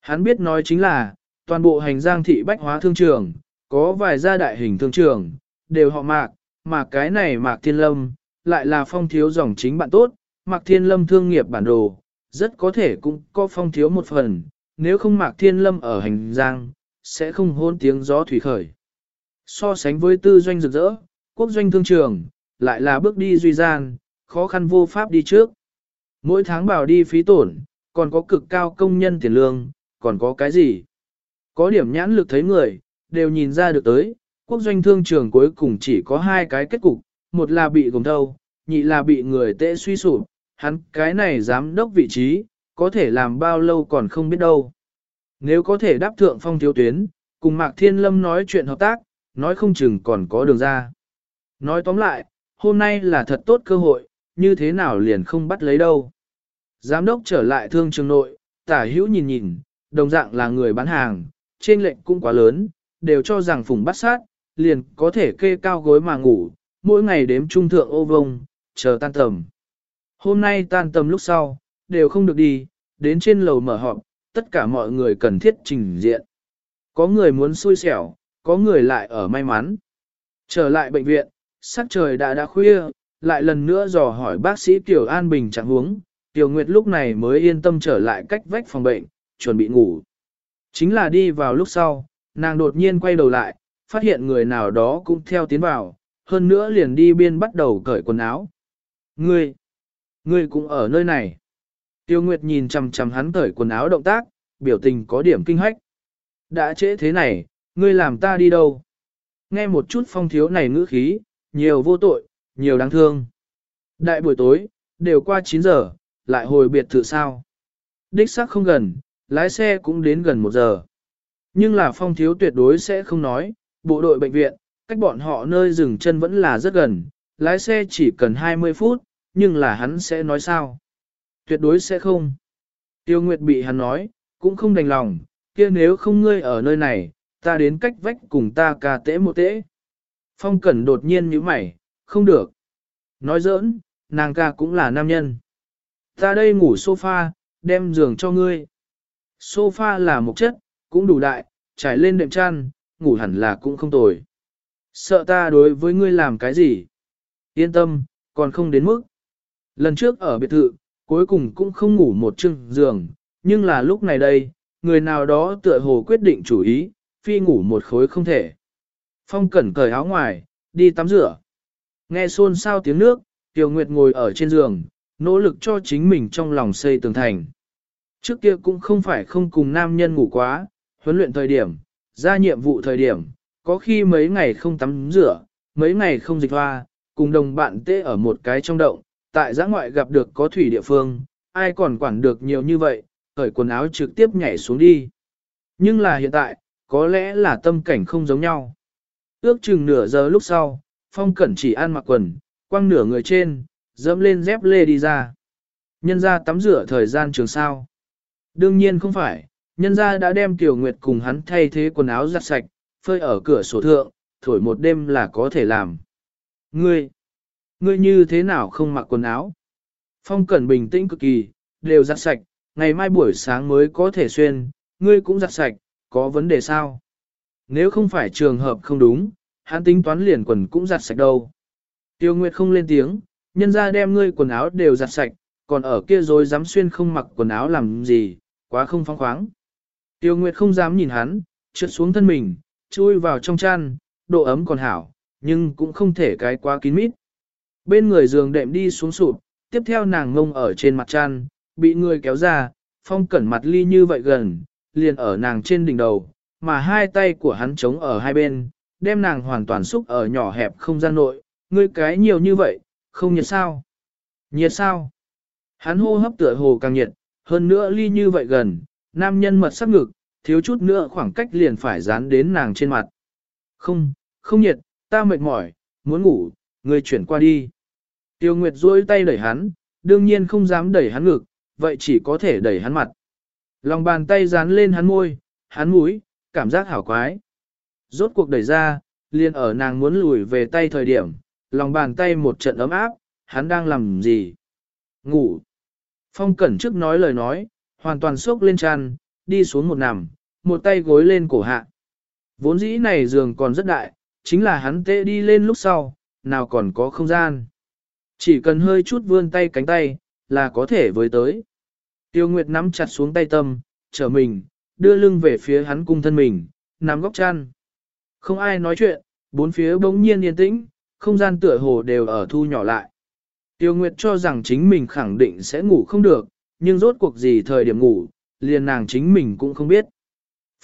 Hắn biết nói chính là, toàn bộ hành giang thị bách hóa thương trường, có vài gia đại hình thương trường, đều họ mạc, mà cái này mạc thiên lâm, lại là phong thiếu dòng chính bạn tốt, mạc thiên lâm thương nghiệp bản đồ, rất có thể cũng có phong thiếu một phần, nếu không mạc thiên lâm ở hành giang, sẽ không hôn tiếng gió thủy khởi. So sánh với tư doanh rực rỡ, quốc doanh thương trường, lại là bước đi duy gian, khó khăn vô pháp đi trước. Mỗi tháng bảo đi phí tổn, còn có cực cao công nhân tiền lương, còn có cái gì? Có điểm nhãn lực thấy người, đều nhìn ra được tới, quốc doanh thương trường cuối cùng chỉ có hai cái kết cục, một là bị gồng thâu, nhị là bị người tệ suy sụp, hắn cái này giám đốc vị trí, có thể làm bao lâu còn không biết đâu. Nếu có thể đáp thượng phong thiếu tuyến, cùng Mạc Thiên Lâm nói chuyện hợp tác, nói không chừng còn có đường ra. Nói tóm lại, hôm nay là thật tốt cơ hội, như thế nào liền không bắt lấy đâu. Giám đốc trở lại thương trường nội, tả hữu nhìn nhìn, đồng dạng là người bán hàng, trên lệnh cũng quá lớn, đều cho rằng phùng bắt sát, liền có thể kê cao gối mà ngủ, mỗi ngày đếm trung thượng ô vông, chờ tan tầm. Hôm nay tan tầm lúc sau, đều không được đi, đến trên lầu mở họp, tất cả mọi người cần thiết trình diện. Có người muốn xui xẻo, có người lại ở may mắn. Trở lại bệnh viện, sắc trời đã đã khuya, lại lần nữa dò hỏi bác sĩ Tiểu An Bình trạng huống, Tiểu Nguyệt lúc này mới yên tâm trở lại cách vách phòng bệnh, chuẩn bị ngủ. Chính là đi vào lúc sau, nàng đột nhiên quay đầu lại, phát hiện người nào đó cũng theo tiến vào, hơn nữa liền đi biên bắt đầu cởi quần áo. Ngươi, ngươi cũng ở nơi này. Tiêu Nguyệt nhìn chằm chằm hắn cởi quần áo động tác, biểu tình có điểm kinh hách. Đã trễ thế này, ngươi làm ta đi đâu? Nghe một chút phong thiếu này ngữ khí, nhiều vô tội, nhiều đáng thương. Đại buổi tối, đều qua 9 giờ, lại hồi biệt thự sao. Đích xác không gần, lái xe cũng đến gần 1 giờ. Nhưng là phong thiếu tuyệt đối sẽ không nói, bộ đội bệnh viện, cách bọn họ nơi dừng chân vẫn là rất gần, lái xe chỉ cần 20 phút, nhưng là hắn sẽ nói sao? Tuyệt đối sẽ không. Tiêu Nguyệt bị hắn nói, cũng không đành lòng, kia nếu không ngươi ở nơi này, ta đến cách vách cùng ta cà tễ một tễ. Phong Cẩn đột nhiên như mày, không được. Nói giỡn, nàng ca cũng là nam nhân. Ta đây ngủ sofa, đem giường cho ngươi. Sofa là một chất, cũng đủ đại, trải lên đệm chăn, ngủ hẳn là cũng không tồi. Sợ ta đối với ngươi làm cái gì? Yên tâm, còn không đến mức. Lần trước ở biệt thự, cuối cùng cũng không ngủ một chừng giường, nhưng là lúc này đây, người nào đó tựa hồ quyết định chủ ý, phi ngủ một khối không thể. Phong cẩn cởi áo ngoài, đi tắm rửa. Nghe xôn xao tiếng nước, Tiểu Nguyệt ngồi ở trên giường, nỗ lực cho chính mình trong lòng xây tường thành. Trước kia cũng không phải không cùng nam nhân ngủ quá, huấn luyện thời điểm, ra nhiệm vụ thời điểm, có khi mấy ngày không tắm rửa, mấy ngày không dịch hoa, cùng đồng bạn tê ở một cái trong động, tại giã ngoại gặp được có thủy địa phương, ai còn quản được nhiều như vậy, cởi quần áo trực tiếp nhảy xuống đi. Nhưng là hiện tại, có lẽ là tâm cảnh không giống nhau. Ước chừng nửa giờ lúc sau, Phong Cẩn chỉ ăn mặc quần, quăng nửa người trên, dẫm lên dép lê đi ra. Nhân ra tắm rửa thời gian trường sao. Đương nhiên không phải, nhân ra đã đem Tiểu Nguyệt cùng hắn thay thế quần áo giặt sạch, phơi ở cửa sổ thượng, thổi một đêm là có thể làm. Ngươi, ngươi như thế nào không mặc quần áo? Phong Cẩn bình tĩnh cực kỳ, đều giặt sạch, ngày mai buổi sáng mới có thể xuyên, ngươi cũng giặt sạch, có vấn đề sao? Nếu không phải trường hợp không đúng, hắn tính toán liền quần cũng giặt sạch đâu. Tiêu Nguyệt không lên tiếng, nhân ra đem ngươi quần áo đều giặt sạch, còn ở kia rồi dám xuyên không mặc quần áo làm gì, quá không phóng khoáng. Tiêu Nguyệt không dám nhìn hắn, trượt xuống thân mình, chui vào trong chăn, độ ấm còn hảo, nhưng cũng không thể cái quá kín mít. Bên người giường đệm đi xuống sụp, tiếp theo nàng ngông ở trên mặt chăn, bị người kéo ra, phong cẩn mặt ly như vậy gần, liền ở nàng trên đỉnh đầu, mà hai tay của hắn chống ở hai bên, đem nàng hoàn toàn xúc ở nhỏ hẹp không gian nội, ngươi cái nhiều như vậy, không nhiệt sao? Nhiệt sao? Hắn hô hấp tựa hồ càng nhiệt, hơn nữa ly như vậy gần, nam nhân mật sắc ngực, thiếu chút nữa khoảng cách liền phải dán đến nàng trên mặt. Không, không nhiệt, ta mệt mỏi, muốn ngủ, ngươi chuyển qua đi. Tiêu Nguyệt duỗi tay đẩy hắn, đương nhiên không dám đẩy hắn ngực, vậy chỉ có thể đẩy hắn mặt. Lòng bàn tay dán lên hắn môi, hắn mũi, cảm giác hảo quái. Rốt cuộc đẩy ra, liền ở nàng muốn lùi về tay thời điểm, lòng bàn tay một trận ấm áp, hắn đang làm gì? Ngủ. Phong Cẩn trước nói lời nói, hoàn toàn sốc lên chăn, đi xuống một nằm, một tay gối lên cổ hạ. Vốn dĩ này giường còn rất đại, chính là hắn tê đi lên lúc sau, nào còn có không gian. Chỉ cần hơi chút vươn tay cánh tay, là có thể với tới. Tiêu Nguyệt nắm chặt xuống tay tâm, trở mình, đưa lưng về phía hắn cung thân mình, nằm góc chăn. Không ai nói chuyện, bốn phía bỗng nhiên yên tĩnh, không gian tựa hồ đều ở thu nhỏ lại. Tiêu Nguyệt cho rằng chính mình khẳng định sẽ ngủ không được, nhưng rốt cuộc gì thời điểm ngủ, liền nàng chính mình cũng không biết.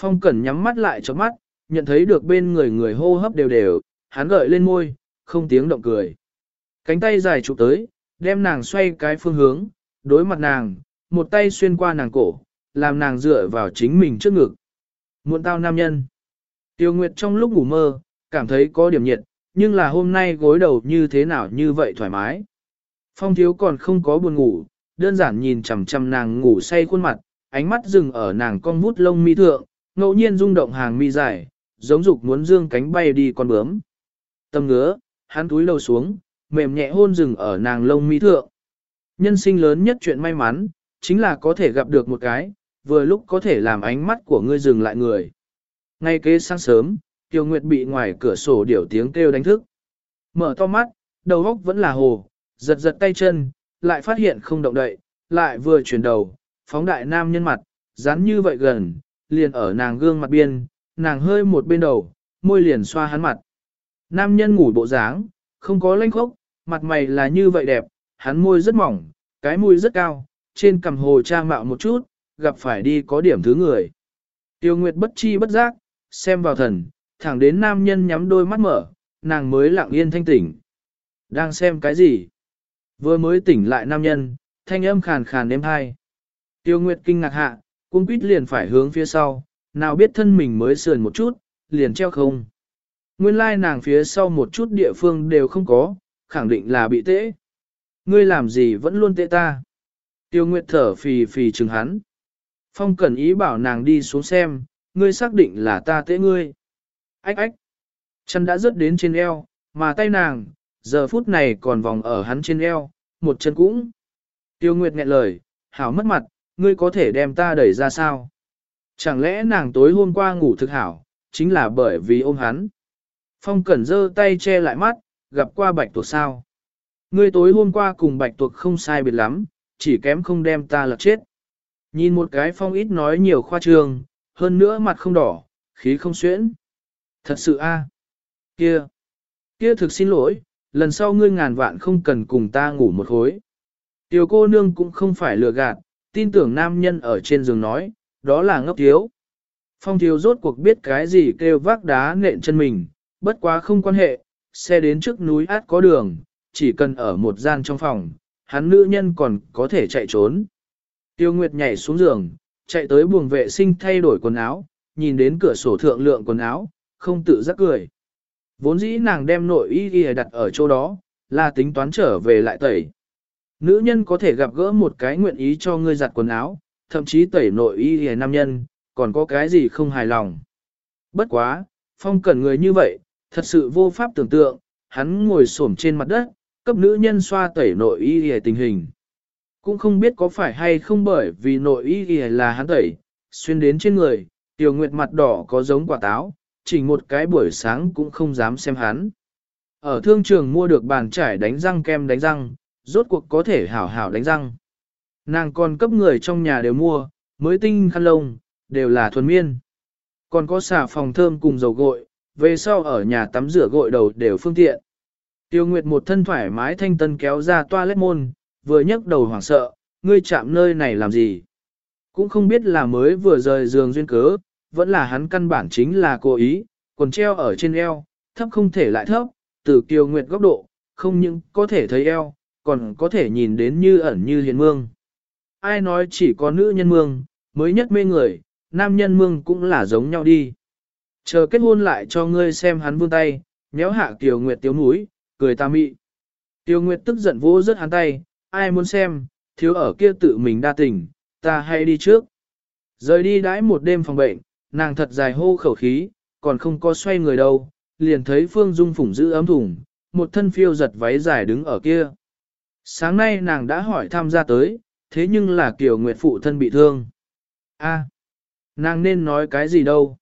Phong Cẩn nhắm mắt lại cho mắt, nhận thấy được bên người người hô hấp đều đều, hắn gợi lên môi, không tiếng động cười. Cánh tay dài chụp tới, đem nàng xoay cái phương hướng, đối mặt nàng, một tay xuyên qua nàng cổ, làm nàng dựa vào chính mình trước ngực. Muộn tao nam nhân. Tiêu Nguyệt trong lúc ngủ mơ, cảm thấy có điểm nhiệt, nhưng là hôm nay gối đầu như thế nào như vậy thoải mái. Phong thiếu còn không có buồn ngủ, đơn giản nhìn chằm chằm nàng ngủ say khuôn mặt, ánh mắt dừng ở nàng con vút lông mi thượng, ngẫu nhiên rung động hàng mi dài, giống dục muốn dương cánh bay đi con bướm. Tâm ngứa, hắn túi lâu xuống, mềm nhẹ hôn dừng ở nàng lông mi thượng. Nhân sinh lớn nhất chuyện may mắn, chính là có thể gặp được một cái, vừa lúc có thể làm ánh mắt của ngươi dừng lại người. Ngay kế sáng sớm, Tiêu Nguyệt bị ngoài cửa sổ điểu tiếng kêu đánh thức. Mở to mắt, đầu óc vẫn là hồ, giật giật tay chân, lại phát hiện không động đậy, lại vừa chuyển đầu, phóng đại nam nhân mặt, dán như vậy gần, liền ở nàng gương mặt biên, nàng hơi một bên đầu, môi liền xoa hắn mặt. Nam nhân ngủ bộ dáng, không có lanh khốc, mặt mày là như vậy đẹp, hắn môi rất mỏng, cái môi rất cao, trên cằm hồ trang mạo một chút, gặp phải đi có điểm thứ người. Tiêu Nguyệt bất chi bất giác, xem vào thần, thẳng đến nam nhân nhắm đôi mắt mở, nàng mới lặng yên thanh tỉnh. Đang xem cái gì? Vừa mới tỉnh lại nam nhân, thanh âm khàn khàn êm hai. Tiêu Nguyệt kinh ngạc hạ, cung quýt liền phải hướng phía sau, nào biết thân mình mới sườn một chút, liền treo không. Nguyên lai nàng phía sau một chút địa phương đều không có, khẳng định là bị tễ. Ngươi làm gì vẫn luôn tệ ta. Tiêu Nguyệt thở phì phì chừng hắn. Phong Cẩn ý bảo nàng đi xuống xem, ngươi xác định là ta tế ngươi. Ách ách. Chân đã rớt đến trên eo, mà tay nàng, giờ phút này còn vòng ở hắn trên eo, một chân cũng. Tiêu Nguyệt nghẹn lời, hảo mất mặt, ngươi có thể đem ta đẩy ra sao? Chẳng lẽ nàng tối hôm qua ngủ thực hảo, chính là bởi vì ôm hắn. Phong Cẩn giơ tay che lại mắt, gặp qua bạch tuộc sao. Ngươi tối hôm qua cùng bạch tuộc không sai biệt lắm, chỉ kém không đem ta lật chết. Nhìn một cái phong ít nói nhiều khoa trương, hơn nữa mặt không đỏ, khí không xuyễn. Thật sự a, kia, kia thực xin lỗi, lần sau ngươi ngàn vạn không cần cùng ta ngủ một khối. Tiểu cô nương cũng không phải lừa gạt, tin tưởng nam nhân ở trên giường nói, đó là ngốc thiếu. Phong thiếu rốt cuộc biết cái gì kêu vác đá nện chân mình, bất quá không quan hệ, xe đến trước núi át có đường, chỉ cần ở một gian trong phòng, hắn nữ nhân còn có thể chạy trốn. Tiêu Nguyệt nhảy xuống giường, chạy tới buồng vệ sinh thay đổi quần áo, nhìn đến cửa sổ thượng lượng quần áo, không tự giác cười. Vốn dĩ nàng đem nội y y đặt ở chỗ đó, là tính toán trở về lại tẩy. Nữ nhân có thể gặp gỡ một cái nguyện ý cho ngươi giặt quần áo, thậm chí tẩy nội y y nam nhân, còn có cái gì không hài lòng. Bất quá, phong cần người như vậy, thật sự vô pháp tưởng tượng, hắn ngồi xổm trên mặt đất, cấp nữ nhân xoa tẩy nội y y tình hình. Cũng không biết có phải hay không bởi vì nội y y là hắn tẩy, xuyên đến trên người, tiểu nguyệt mặt đỏ có giống quả táo, chỉ một cái buổi sáng cũng không dám xem hắn. Ở thương trường mua được bàn trải đánh răng kem đánh răng, rốt cuộc có thể hảo hảo đánh răng. Nàng còn cấp người trong nhà đều mua, mới tinh khăn lông, đều là thuần miên. Còn có xà phòng thơm cùng dầu gội, về sau ở nhà tắm rửa gội đầu đều phương tiện. Tiêu Nguyệt một thân thoải mái thanh tân kéo ra toilet môn, vừa nhấc đầu hoảng sợ, ngươi chạm nơi này làm gì? Cũng không biết là mới vừa rời giường duyên cớ, vẫn là hắn căn bản chính là cố ý, còn treo ở trên eo, thấp không thể lại thấp, từ kiều nguyệt góc độ, không những có thể thấy eo, còn có thể nhìn đến như ẩn như hiền mương. Ai nói chỉ có nữ nhân mương, mới nhất mê người, nam nhân mương cũng là giống nhau đi. Chờ kết hôn lại cho ngươi xem hắn vươn tay, nhéo hạ Kiều Nguyệt tiếu núi, cười ta mị. Tiêu Nguyệt tức giận vỗ rớt hắn tay, ai muốn xem, thiếu ở kia tự mình đa tình, ta hay đi trước. Rời đi đãi một đêm phòng bệnh, nàng thật dài hô khẩu khí, còn không có xoay người đâu, liền thấy Phương Dung phủng giữ ấm thủng, một thân phiêu giật váy dài đứng ở kia. Sáng nay nàng đã hỏi tham gia tới, thế nhưng là Kiều Nguyệt phụ thân bị thương. A, nàng nên nói cái gì đâu?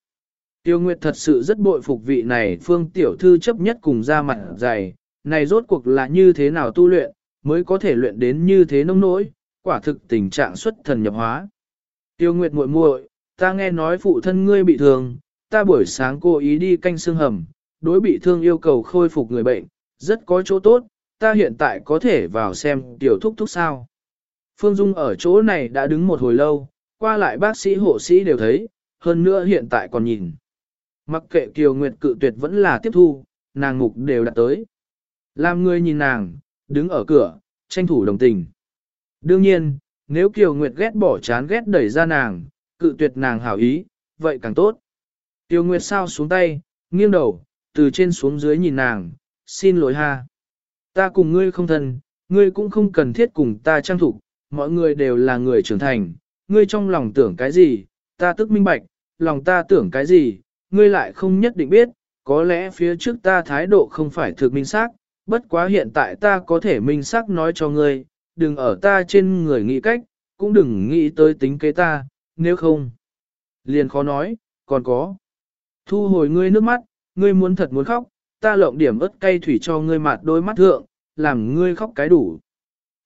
Tiêu Nguyệt thật sự rất bội phục vị này Phương Tiểu Thư chấp nhất cùng ra mặt dày, này rốt cuộc là như thế nào tu luyện, mới có thể luyện đến như thế nông nỗi, quả thực tình trạng xuất thần nhập hóa. Tiêu Nguyệt muội muội, ta nghe nói phụ thân ngươi bị thương, ta buổi sáng cố ý đi canh xương hầm, đối bị thương yêu cầu khôi phục người bệnh, rất có chỗ tốt, ta hiện tại có thể vào xem tiểu thúc thúc sao. Phương Dung ở chỗ này đã đứng một hồi lâu, qua lại bác sĩ hộ sĩ đều thấy, hơn nữa hiện tại còn nhìn. Mặc kệ Kiều Nguyệt cự tuyệt vẫn là tiếp thu, nàng ngục đều đặt tới. Làm người nhìn nàng, đứng ở cửa, tranh thủ đồng tình. Đương nhiên, nếu Kiều Nguyệt ghét bỏ chán ghét đẩy ra nàng, cự tuyệt nàng hảo ý, vậy càng tốt. Tiêu Nguyệt sao xuống tay, nghiêng đầu, từ trên xuống dưới nhìn nàng, xin lỗi ha. Ta cùng ngươi không thân, ngươi cũng không cần thiết cùng ta trang thủ, mọi người đều là người trưởng thành, ngươi trong lòng tưởng cái gì, ta tức minh bạch, lòng ta tưởng cái gì, ngươi lại không nhất định biết, có lẽ phía trước ta thái độ không phải thực minh xác, bất quá hiện tại ta có thể minh xác nói cho ngươi, đừng ở ta trên người nghĩ cách, cũng đừng nghĩ tới tính kế ta, nếu không. Liền khó nói, còn có. Thu hồi ngươi nước mắt, ngươi muốn thật muốn khóc, ta lộng điểm ớt cay thủy cho ngươi mặt đôi mắt thượng, làm ngươi khóc cái đủ.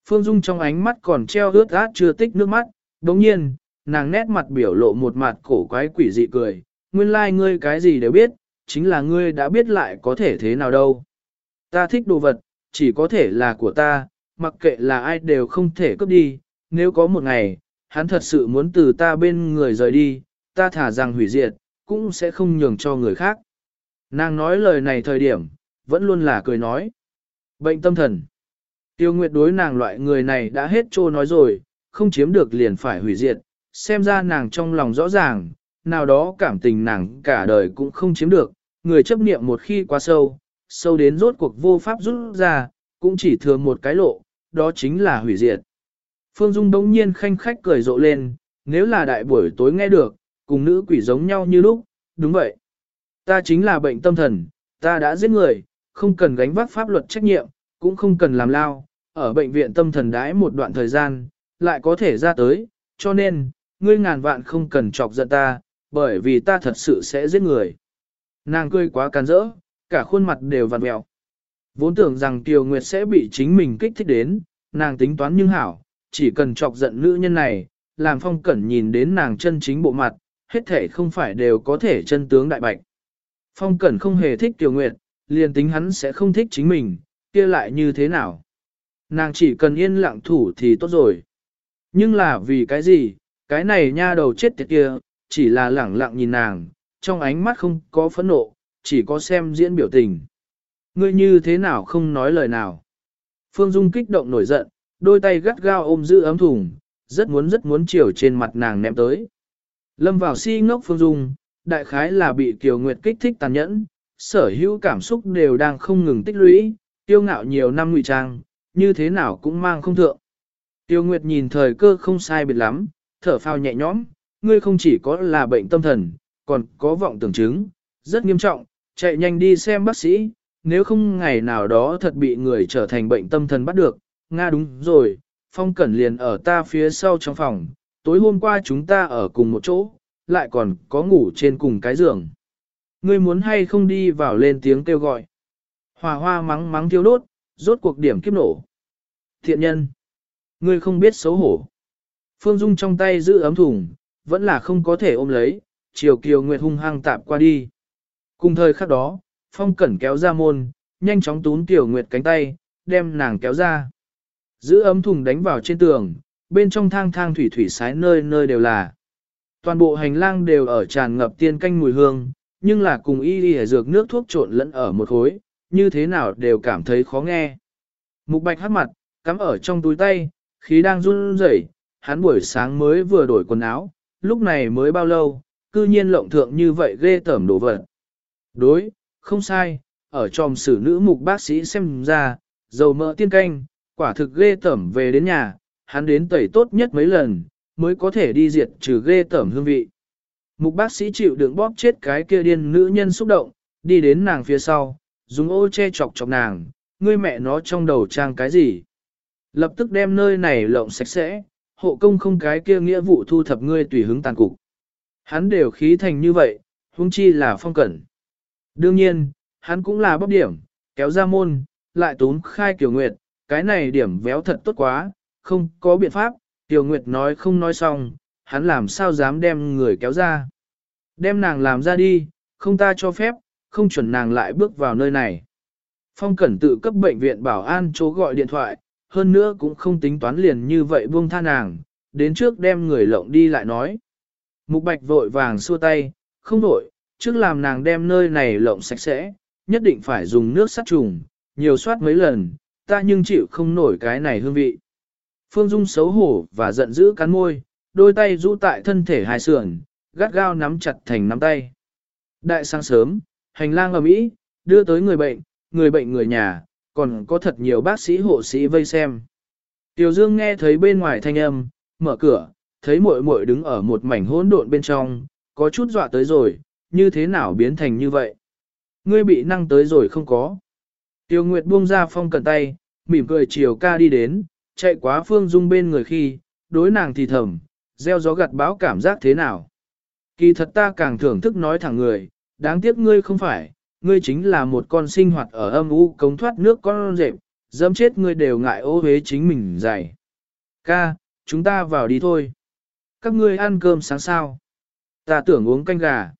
Phương Dung trong ánh mắt còn treo ướt át chưa tích nước mắt, đồng nhiên, nàng nét mặt biểu lộ một mặt cổ quái quỷ dị cười, nguyên lai like ngươi cái gì đều biết, chính là ngươi đã biết lại có thể thế nào đâu. Ta thích đồ vật, chỉ có thể là của ta, mặc kệ là ai đều không thể cướp đi, nếu có một ngày, hắn thật sự muốn từ ta bên người rời đi, ta thả rằng hủy diệt, cũng sẽ không nhường cho người khác. Nàng nói lời này thời điểm, vẫn luôn là cười nói. Bệnh tâm thần. Tiêu Nguyệt đối nàng loại người này đã hết trô nói rồi, không chiếm được liền phải hủy diệt, xem ra nàng trong lòng rõ ràng, nào đó cảm tình nàng cả đời cũng không chiếm được, người chấp niệm một khi quá sâu, sâu đến rốt cuộc vô pháp rút ra, cũng chỉ thừa một cái lộ, đó chính là hủy diệt. Phương Dung đống nhiên khanh khách cười rộ lên, nếu là đại buổi tối nghe được, cùng nữ quỷ giống nhau như lúc, đúng vậy. Ta chính là bệnh tâm thần, ta đã giết người, không cần gánh vác pháp luật trách nhiệm, cũng không cần làm lao, ở bệnh viện tâm thần đãi một đoạn thời gian, lại có thể ra tới, cho nên, ngươi ngàn vạn không cần chọc giận ta, bởi vì ta thật sự sẽ giết người. Nàng cười quá càn rỡ, cả khuôn mặt đều vặn mẹo. Vốn tưởng rằng Kiều Nguyệt sẽ bị chính mình kích thích đến, nàng tính toán nhưng hảo, chỉ cần chọc giận nữ nhân này, làm phong cẩn nhìn đến nàng chân chính bộ mặt, hết thể không phải đều có thể chân tướng đại bạch. Phong cẩn không hề thích Kiều Nguyệt, liền tính hắn sẽ không thích chính mình, kia lại như thế nào. Nàng chỉ cần yên lặng thủ thì tốt rồi. Nhưng là vì cái gì, cái này nha đầu chết tiệt kia, chỉ là lẳng lặng nhìn nàng, trong ánh mắt không có phẫn nộ, chỉ có xem diễn biểu tình. Ngươi như thế nào không nói lời nào. Phương Dung kích động nổi giận, đôi tay gắt gao ôm giữ ấm thùng, rất muốn rất muốn chiều trên mặt nàng ném tới. Lâm vào si ngốc Phương Dung, đại khái là bị Kiều Nguyệt kích thích tàn nhẫn, sở hữu cảm xúc đều đang không ngừng tích lũy, tiêu ngạo nhiều năm ngụy trang, như thế nào cũng mang không thượng. Tiêu Nguyệt nhìn thời cơ không sai biệt lắm, thở phào nhẹ nhõm, ngươi không chỉ có là bệnh tâm thần, còn có vọng tưởng chứng, rất nghiêm trọng, chạy nhanh đi xem bác sĩ, nếu không ngày nào đó thật bị người trở thành bệnh tâm thần bắt được. Nga đúng rồi, Phong Cẩn liền ở ta phía sau trong phòng, tối hôm qua chúng ta ở cùng một chỗ, lại còn có ngủ trên cùng cái giường. Ngươi muốn hay không đi vào lên tiếng kêu gọi. Hòa hoa mắng mắng thiêu đốt, rốt cuộc điểm kiếp nổ. Thiện nhân, ngươi không biết xấu hổ. Phương Dung trong tay giữ ấm thùng, vẫn là không có thể ôm lấy, chiều kiều nguyệt hung hăng tạp qua đi. Cùng thời khắc đó, Phong Cẩn kéo ra môn, nhanh chóng tún Tiểu Nguyệt cánh tay, đem nàng kéo ra. Giữ ấm thùng đánh vào trên tường, bên trong thang thang thủy thủy sái nơi nơi đều là. Toàn bộ hành lang đều ở tràn ngập tiên canh mùi hương, nhưng là cùng y y dược nước thuốc trộn lẫn ở một khối, như thế nào đều cảm thấy khó nghe. Mục bạch hát mặt, cắm ở trong túi tay, khí đang run rẩy, hắn buổi sáng mới vừa đổi quần áo, lúc này mới bao lâu, cư nhiên lộng thượng như vậy ghê tởm đồ vật. Đối, không sai, ở trong sử nữ mục bác sĩ xem ra, dầu mỡ tiên canh, quả thực ghê tởm về đến nhà, hắn đến tẩy tốt nhất mấy lần, mới có thể đi diệt trừ ghê tởm hương vị. Mục bác sĩ chịu đựng bóp chết cái kia điên nữ nhân xúc động, đi đến nàng phía sau, dùng ô che chọc chọc nàng, ngươi mẹ nó trong đầu trang cái gì. Lập tức đem nơi này lộng sạch sẽ, hộ công không cái kia nghĩa vụ thu thập ngươi tùy hứng tàn cục. Hắn đều khí thành như vậy, huống chi là phong cẩn. Đương nhiên, hắn cũng là bóp điểm, kéo ra môn, lại tốn khai Kiều Nguyệt, cái này điểm véo thật tốt quá, không có biện pháp, Kiều Nguyệt nói không nói xong, hắn làm sao dám đem người kéo ra. Đem nàng làm ra đi, không ta cho phép, không chuẩn nàng lại bước vào nơi này. Phong Cẩn tự cấp bệnh viện bảo an chỗ gọi điện thoại, hơn nữa cũng không tính toán liền như vậy buông tha nàng, đến trước đem người lộng đi lại nói. Mục Bạch vội vàng xua tay, không đổi, trước làm nàng đem nơi này lộng sạch sẽ, nhất định phải dùng nước sát trùng, nhiều soát mấy lần, ta nhưng chịu không nổi cái này hương vị. Phương Dung xấu hổ và giận dữ cắn môi, đôi tay rũ tại thân thể hai sườn, gắt gao nắm chặt thành nắm tay. Đại sáng sớm, hành lang ở Mỹ, đưa tới người bệnh, người bệnh người nhà, còn có thật nhiều bác sĩ hộ sĩ vây xem. Tiểu Dương nghe thấy bên ngoài thanh âm, mở cửa, thấy muội muội đứng ở một mảnh hỗn độn bên trong, có chút dọa tới rồi, như thế nào biến thành như vậy? Ngươi bị năng tới rồi không có. Tiêu Nguyệt buông ra phong cần tay, mỉm cười chiều ca đi đến, chạy quá phương dung bên người khi, đối nàng thì thầm, gieo gió gặt báo cảm giác thế nào. Kỳ thật ta càng thưởng thức nói thẳng người, đáng tiếc ngươi không phải, ngươi chính là một con sinh hoạt ở âm u cống thoát nước con rệp, dẫm chết ngươi đều ngại ô hế chính mình dày. Ca, chúng ta vào đi thôi. Các ngươi ăn cơm sáng sao? Ta tưởng uống canh gà.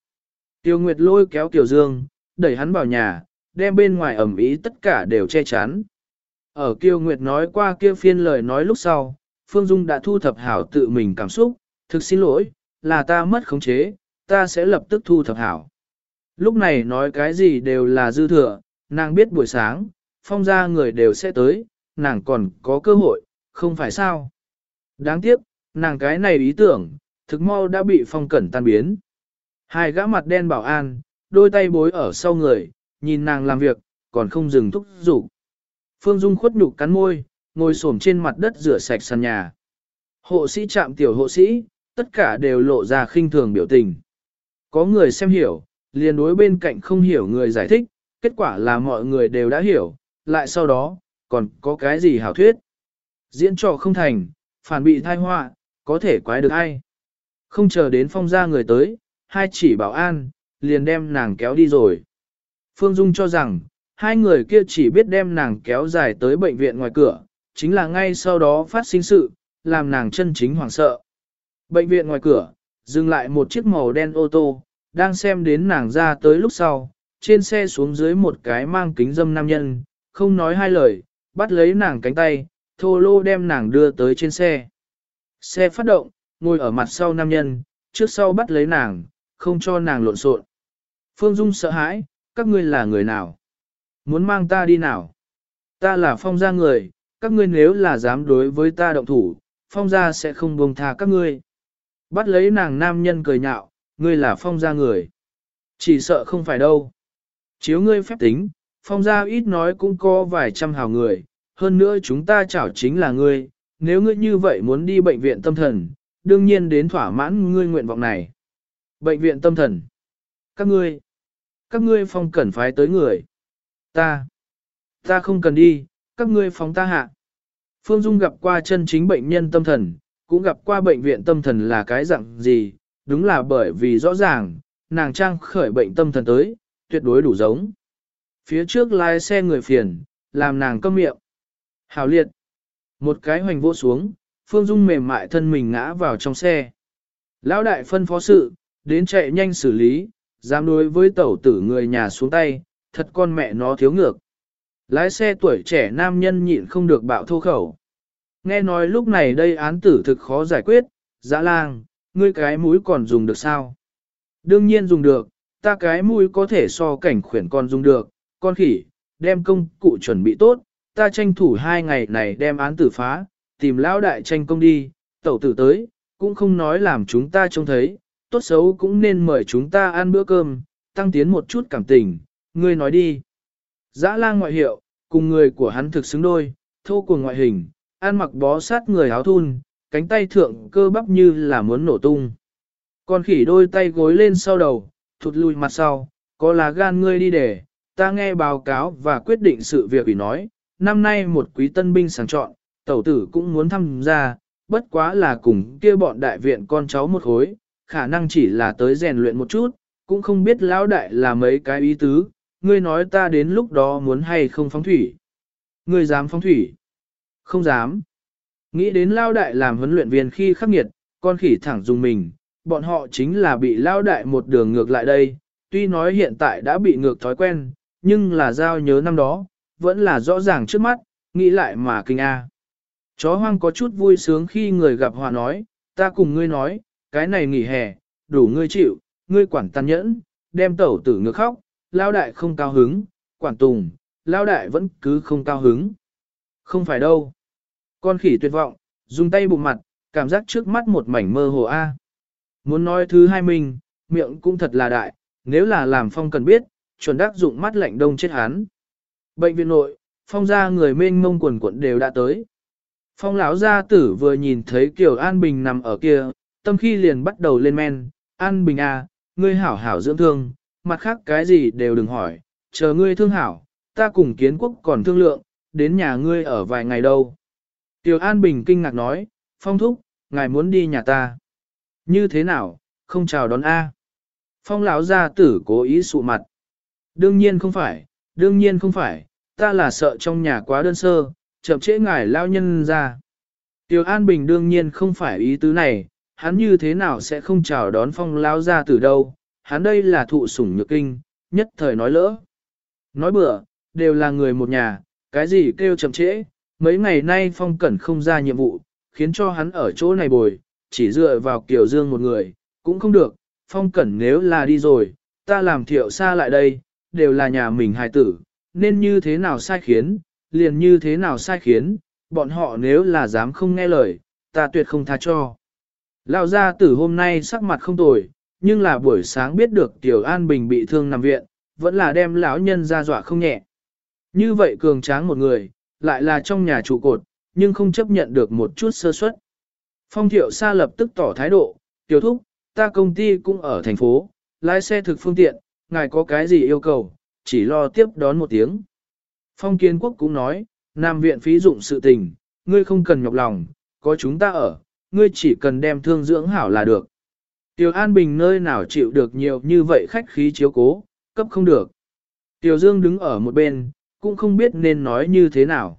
Tiêu Nguyệt lôi kéo Tiểu Dương, đẩy hắn vào nhà, đem bên ngoài ẩm ý tất cả đều che chắn. Ở Kiều Nguyệt nói qua kia phiên lời nói lúc sau, Phương Dung đã thu thập hảo tự mình cảm xúc, thực xin lỗi, là ta mất khống chế, ta sẽ lập tức thu thập hảo. Lúc này nói cái gì đều là dư thừa, nàng biết buổi sáng, phong ra người đều sẽ tới, nàng còn có cơ hội, không phải sao. Đáng tiếc, nàng cái này ý tưởng, thực mau đã bị phong cẩn tan biến. Hai gã mặt đen bảo an, đôi tay bối ở sau người, nhìn nàng làm việc, còn không dừng thúc giục. Phương Dung khuất nhục cắn môi, ngồi xổm trên mặt đất rửa sạch sàn nhà. Hộ sĩ chạm tiểu hộ sĩ, tất cả đều lộ ra khinh thường biểu tình. Có người xem hiểu, liền đối bên cạnh không hiểu người giải thích, kết quả là mọi người đều đã hiểu, lại sau đó, còn có cái gì hảo thuyết. Diễn trò không thành, phản bị thai họa, có thể quái được ai. Không chờ đến phong gia người tới, hai chỉ bảo an, liền đem nàng kéo đi rồi. Phương Dung cho rằng, hai người kia chỉ biết đem nàng kéo dài tới bệnh viện ngoài cửa, chính là ngay sau đó phát sinh sự, làm nàng chân chính hoảng sợ. Bệnh viện ngoài cửa, dừng lại một chiếc màu đen ô tô, đang xem đến nàng ra tới lúc sau, trên xe xuống dưới một cái mang kính dâm nam nhân, không nói hai lời, bắt lấy nàng cánh tay, thô lô đem nàng đưa tới trên xe. Xe phát động, ngồi ở mặt sau nam nhân, trước sau bắt lấy nàng, không cho nàng lộn xộn. Phương Dung sợ hãi, các ngươi là người nào? Muốn mang ta đi nào? Ta là phong gia người, các ngươi nếu là dám đối với ta động thủ, phong gia sẽ không buông tha các ngươi. Bắt lấy nàng nam nhân cười nhạo, ngươi là phong gia người. Chỉ sợ không phải đâu. Chiếu ngươi phép tính, phong gia ít nói cũng có vài trăm hào người, hơn nữa chúng ta chảo chính là ngươi, nếu ngươi như vậy muốn đi bệnh viện tâm thần, đương nhiên đến thỏa mãn ngươi nguyện vọng này. Bệnh viện tâm thần. Các ngươi. Các ngươi phong cẩn phái tới người. Ta. Ta không cần đi, các ngươi phóng ta hạ. Phương Dung gặp qua chân chính bệnh nhân tâm thần, cũng gặp qua bệnh viện tâm thần là cái dạng gì, đúng là bởi vì rõ ràng, nàng trang khởi bệnh tâm thần tới, tuyệt đối đủ giống. Phía trước lái xe người phiền, làm nàng câm miệng. Hào liệt. Một cái hoành vô xuống, Phương Dung mềm mại thân mình ngã vào trong xe. Lão đại phân phó sự, đến chạy nhanh xử lý, dám đối với tẩu tử người nhà xuống tay, thật con mẹ nó thiếu ngược. Lái xe tuổi trẻ nam nhân nhịn không được bạo thô khẩu. Nghe nói lúc này đây án tử thực khó giải quyết, dã lang, ngươi cái mũi còn dùng được sao? Đương nhiên dùng được, ta cái mũi có thể so cảnh khuyển con dùng được, con khỉ, đem công cụ chuẩn bị tốt, ta tranh thủ hai ngày này đem án tử phá, tìm lão đại tranh công đi, tẩu tử tới, cũng không nói làm chúng ta trông thấy, tốt xấu cũng nên mời chúng ta ăn bữa cơm, tăng tiến một chút cảm tình, ngươi nói đi. Dã lang ngoại hiệu, cùng người của hắn thực xứng đôi, thô cùng ngoại hình, ăn mặc bó sát người áo thun, cánh tay thượng cơ bắp như là muốn nổ tung. Con khỉ đôi tay gối lên sau đầu, thụt lùi mặt sau, có là gan ngươi đi để, ta nghe báo cáo và quyết định sự việc ủy nói, năm nay một quý tân binh sàng chọn, tẩu tử cũng muốn tham gia, bất quá là cùng kia bọn đại viện con cháu một khối, khả năng chỉ là tới rèn luyện một chút, cũng không biết lão đại là mấy cái ý tứ, ngươi nói ta đến lúc đó muốn hay không phóng thủy. Ngươi dám phóng thủy? Không dám. Nghĩ đến lao đại làm huấn luyện viên khi khắc nghiệt, con khỉ thẳng dùng mình, bọn họ chính là bị lao đại một đường ngược lại đây, tuy nói hiện tại đã bị ngược thói quen, nhưng là giao nhớ năm đó, vẫn là rõ ràng trước mắt, nghĩ lại mà kinh a. Chó hoang có chút vui sướng khi người gặp hòa nói, ta cùng ngươi nói, cái này nghỉ hè, đủ ngươi chịu, ngươi quản tàn nhẫn, đem tẩu tử ngược khóc, lao đại không cao hứng, quản tùng, lao đại vẫn cứ không cao hứng. Không phải đâu. Con khỉ tuyệt vọng, dùng tay bụng mặt, cảm giác trước mắt một mảnh mơ hồ A. Muốn nói thứ hai mình, miệng cũng thật là đại, nếu là làm phong cần biết, chuẩn đắc dụng mắt lạnh đông chết hắn. Bệnh viện nội, phong ra người mênh mông quần quận đều đã tới. Phong lão gia tử vừa nhìn thấy Kiều An Bình nằm ở kia, tâm khi liền bắt đầu lên men, An Bình à, ngươi hảo hảo dưỡng thương, mặt khác cái gì đều đừng hỏi, chờ ngươi thương hảo, ta cùng kiến quốc còn thương lượng, đến nhà ngươi ở vài ngày đâu. Tiểu An Bình kinh ngạc nói, Phong thúc, ngài muốn đi nhà ta. Như thế nào, không chào đón A. Phong lão gia tử cố ý sụ mặt. Đương nhiên không phải, đương nhiên không phải, ta là sợ trong nhà quá đơn sơ, chậm trễ ngài lao nhân ra. Tiểu An Bình đương nhiên không phải ý tứ này, hắn như thế nào sẽ không chào đón phong lao ra từ đâu, hắn đây là thụ sủng nhược kinh, nhất thời nói lỡ. Nói bừa, đều là người một nhà, cái gì kêu chậm trễ, mấy ngày nay phong cẩn không ra nhiệm vụ, khiến cho hắn ở chỗ này bồi, chỉ dựa vào Kiều Dương một người, cũng không được, phong cẩn nếu là đi rồi, ta làm thiệu xa lại đây, đều là nhà mình hài tử, nên như thế nào sai khiến, liền như thế nào sai khiến, bọn họ nếu là dám không nghe lời, ta tuyệt không tha cho. Lão gia tử hôm nay sắc mặt không tồi, nhưng là buổi sáng biết được Tiểu An Bình bị thương nằm viện, vẫn là đem lão nhân ra dọa không nhẹ. Như vậy cường tráng một người, lại là trong nhà trụ cột, nhưng không chấp nhận được một chút sơ suất. Phong thiệu Sa lập tức tỏ thái độ, tiểu thúc, ta công ty cũng ở thành phố, lái xe thực phương tiện, ngài có cái gì yêu cầu, chỉ lo tiếp đón một tiếng. Phong kiến quốc cũng nói, Nam viện phí dụng sự tình, ngươi không cần nhọc lòng, có chúng ta ở, ngươi chỉ cần đem thương dưỡng hảo là được. Tiểu An Bình nơi nào chịu được nhiều như vậy khách khí chiếu cố, cấp không được. Tiểu Dương đứng ở một bên, cũng không biết nên nói như thế nào.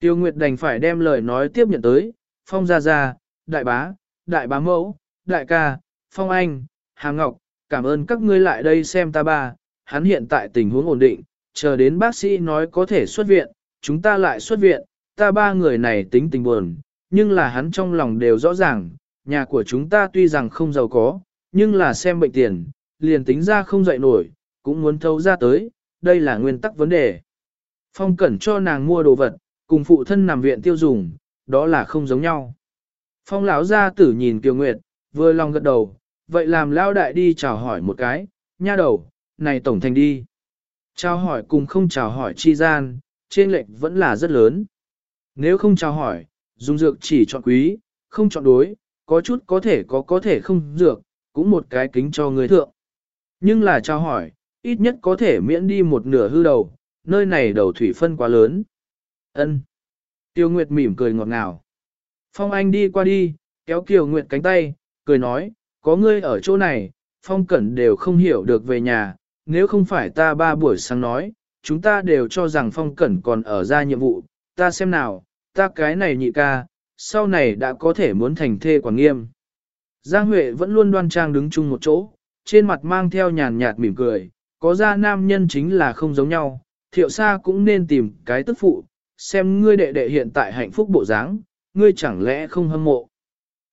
Tiêu Nguyệt đành phải đem lời nói tiếp nhận tới, Phong Gia Gia, Đại Bá, Đại Bá Mẫu, Đại Ca, Phong Anh, Hà Ngọc, cảm ơn các ngươi lại đây xem ta ba, hắn hiện tại tình huống ổn định, chờ đến bác sĩ nói có thể xuất viện, chúng ta lại xuất viện, ta ba người này tính tình buồn, nhưng là hắn trong lòng đều rõ ràng, nhà của chúng ta tuy rằng không giàu có, nhưng là xem bệnh tiền, liền tính ra không dậy nổi, cũng muốn thấu ra tới, đây là nguyên tắc vấn đề. Phong cẩn cho nàng mua đồ vật, cùng phụ thân nằm viện tiêu dùng, đó là không giống nhau. Phong lão gia tử nhìn Kiều Nguyệt, vừa lòng gật đầu, vậy làm lão đại đi chào hỏi một cái, nha đầu, này tổng thành đi. Chào hỏi cùng không chào hỏi chi gian, trên lệnh vẫn là rất lớn. Nếu không chào hỏi, dùng dược chỉ chọn quý, không chọn đối, có chút có thể có có thể không dược, cũng một cái kính cho người thượng. Nhưng là trao hỏi, ít nhất có thể miễn đi một nửa hư đầu, nơi này đầu thủy phân quá lớn. Ân. Tiêu Nguyệt mỉm cười ngọt ngào. Phong Anh đi qua đi, kéo Kiều Nguyệt cánh tay, cười nói, có ngươi ở chỗ này, Phong Cẩn đều không hiểu được về nhà, nếu không phải ta ba buổi sáng nói, chúng ta đều cho rằng Phong Cẩn còn ở ra nhiệm vụ, ta xem nào, ta cái này nhị ca, sau này đã có thể muốn thành thê quản nghiêm. Giang Huệ vẫn luôn đoan trang đứng chung một chỗ, trên mặt mang theo nhàn nhạt mỉm cười, có ra nam nhân chính là không giống nhau, thiệu sa cũng nên tìm cái tức phụ, xem ngươi đệ đệ hiện tại hạnh phúc bộ dáng, ngươi chẳng lẽ không hâm mộ.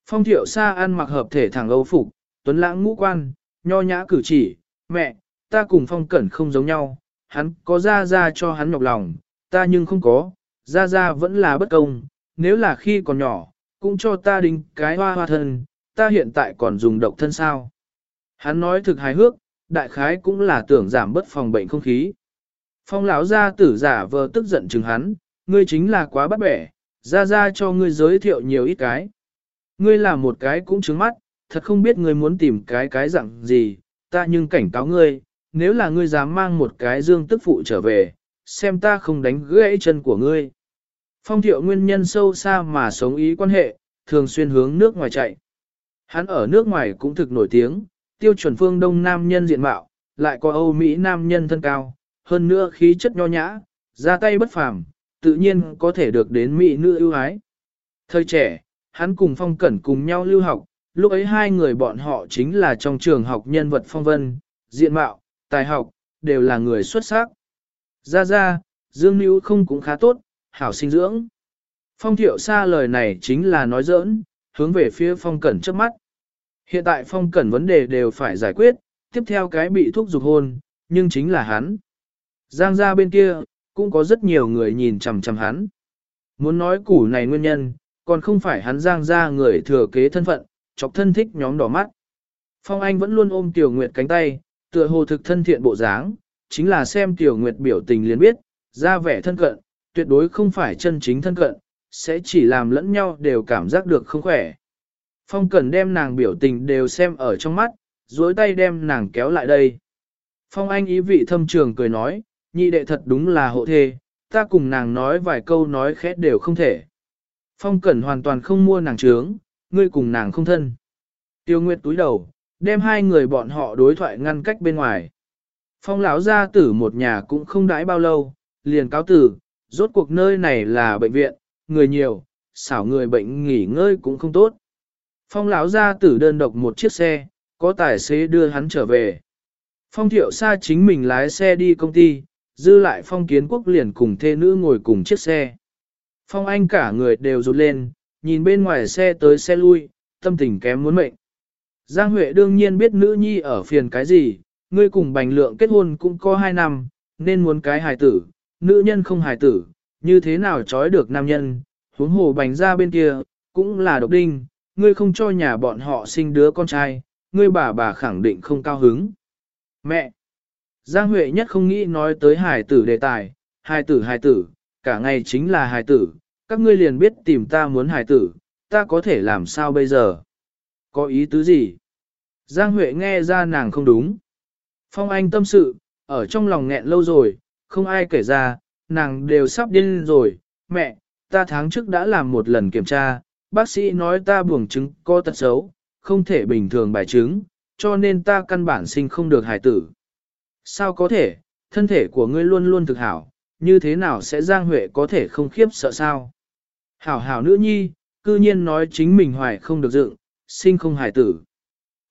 Phong thiệu sa ăn mặc hợp thể thẳng âu phục, tuấn lãng ngũ quan, nho nhã cử chỉ, mẹ, ta cùng phong cẩn không giống nhau, hắn có ra ra cho hắn nhọc lòng, ta nhưng không có, ra ra vẫn là bất công, nếu là khi còn nhỏ, cũng cho ta đính cái hoa hoa thân, ta hiện tại còn dùng độc thân sao. Hắn nói thực hài hước, đại khái cũng là tưởng giảm bất phòng bệnh không khí. Phong lão gia tử giả vờ tức giận chừng hắn, ngươi chính là quá bắt bẻ, ra ra cho ngươi giới thiệu nhiều ít cái. Ngươi làm một cái cũng trứng mắt, thật không biết ngươi muốn tìm cái cái dạng gì, ta nhưng cảnh cáo ngươi, nếu là ngươi dám mang một cái dương tức phụ trở về, xem ta không đánh gãy chân của ngươi. Phong thiệu nguyên nhân sâu xa mà sống ý quan hệ, thường xuyên hướng nước ngoài chạy. Hắn ở nước ngoài cũng thực nổi tiếng, tiêu chuẩn phương đông nam nhân diện mạo, lại có Âu Mỹ nam nhân thân cao, hơn nữa khí chất nho nhã, ra tay bất phàm, tự nhiên có thể được đến Mỹ nữ ưu ái. Thời trẻ, hắn cùng phong cẩn cùng nhau lưu học, lúc ấy hai người bọn họ chính là trong trường học nhân vật phong vân, diện mạo, tài học, đều là người xuất sắc. Ra ra, Dương Nữ không cũng khá tốt, hảo sinh dưỡng. Phong thiệu xa lời này chính là nói giỡn, hướng về phía phong cẩn trước mắt. Hiện tại phong cẩn vấn đề đều phải giải quyết, tiếp theo cái bị thuốc dục hôn, nhưng chính là hắn. Giang ra bên kia, cũng có rất nhiều người nhìn chằm chằm hắn. Muốn nói củ này nguyên nhân, còn không phải hắn giang ra người thừa kế thân phận, chọc thân thích nhóm đỏ mắt. Phong Anh vẫn luôn ôm Tiểu Nguyệt cánh tay, tựa hồ thực thân thiện bộ dáng, chính là xem Tiểu Nguyệt biểu tình liền biết, ra vẻ thân cận, tuyệt đối không phải chân chính thân cận, sẽ chỉ làm lẫn nhau đều cảm giác được không khỏe. Phong Cẩn đem nàng biểu tình đều xem ở trong mắt, duỗi tay đem nàng kéo lại đây. Phong Anh ý vị thâm trường cười nói, nhị đệ thật đúng là hộ thê, ta cùng nàng nói vài câu nói khét đều không thể. Phong Cẩn hoàn toàn không mua nàng trướng, ngươi cùng nàng không thân. Tiêu Nguyệt túi đầu, đem hai người bọn họ đối thoại ngăn cách bên ngoài. Phong lão gia tử một nhà cũng không đãi bao lâu, liền cáo tử, rốt cuộc nơi này là bệnh viện, người nhiều, xảo người bệnh nghỉ ngơi cũng không tốt. Phong lão gia tử đơn độc một chiếc xe, có tài xế đưa hắn trở về. Phong thiệu xa chính mình lái xe đi công ty, dư lại phong kiến quốc liền cùng thê nữ ngồi cùng chiếc xe. Phong anh cả người đều rụt lên, nhìn bên ngoài xe tới xe lui, tâm tình kém muốn mệnh. Giang Huệ đương nhiên biết nữ nhi ở phiền cái gì, ngươi cùng bành lượng kết hôn cũng có hai năm, nên muốn cái hài tử, nữ nhân không hài tử, như thế nào trói được nam nhân, huống hồ bành ra bên kia, cũng là độc đinh, ngươi không cho nhà bọn họ sinh đứa con trai, ngươi bà bà khẳng định không cao hứng. Mẹ! Giang Huệ nhất không nghĩ nói tới hài tử đề tài, hài tử hài tử, cả ngày chính là hài tử, các ngươi liền biết tìm ta muốn hài tử, ta có thể làm sao bây giờ? Có ý tứ gì? Giang Huệ nghe ra nàng không đúng. Phong Anh tâm sự, ở trong lòng nghẹn lâu rồi, không ai kể ra, nàng đều sắp điên rồi. Mẹ, ta tháng trước đã làm một lần kiểm tra, bác sĩ nói ta buồng trứng có tật xấu, không thể bình thường bài trứng, cho nên ta căn bản sinh không được hài tử. Sao có thể, thân thể của ngươi luôn luôn thực hảo, như thế nào sẽ Giang Huệ có thể không khiếp sợ sao? Hảo hảo nữ nhi, cư nhiên nói chính mình hoài không được dựng, sinh không hài tử.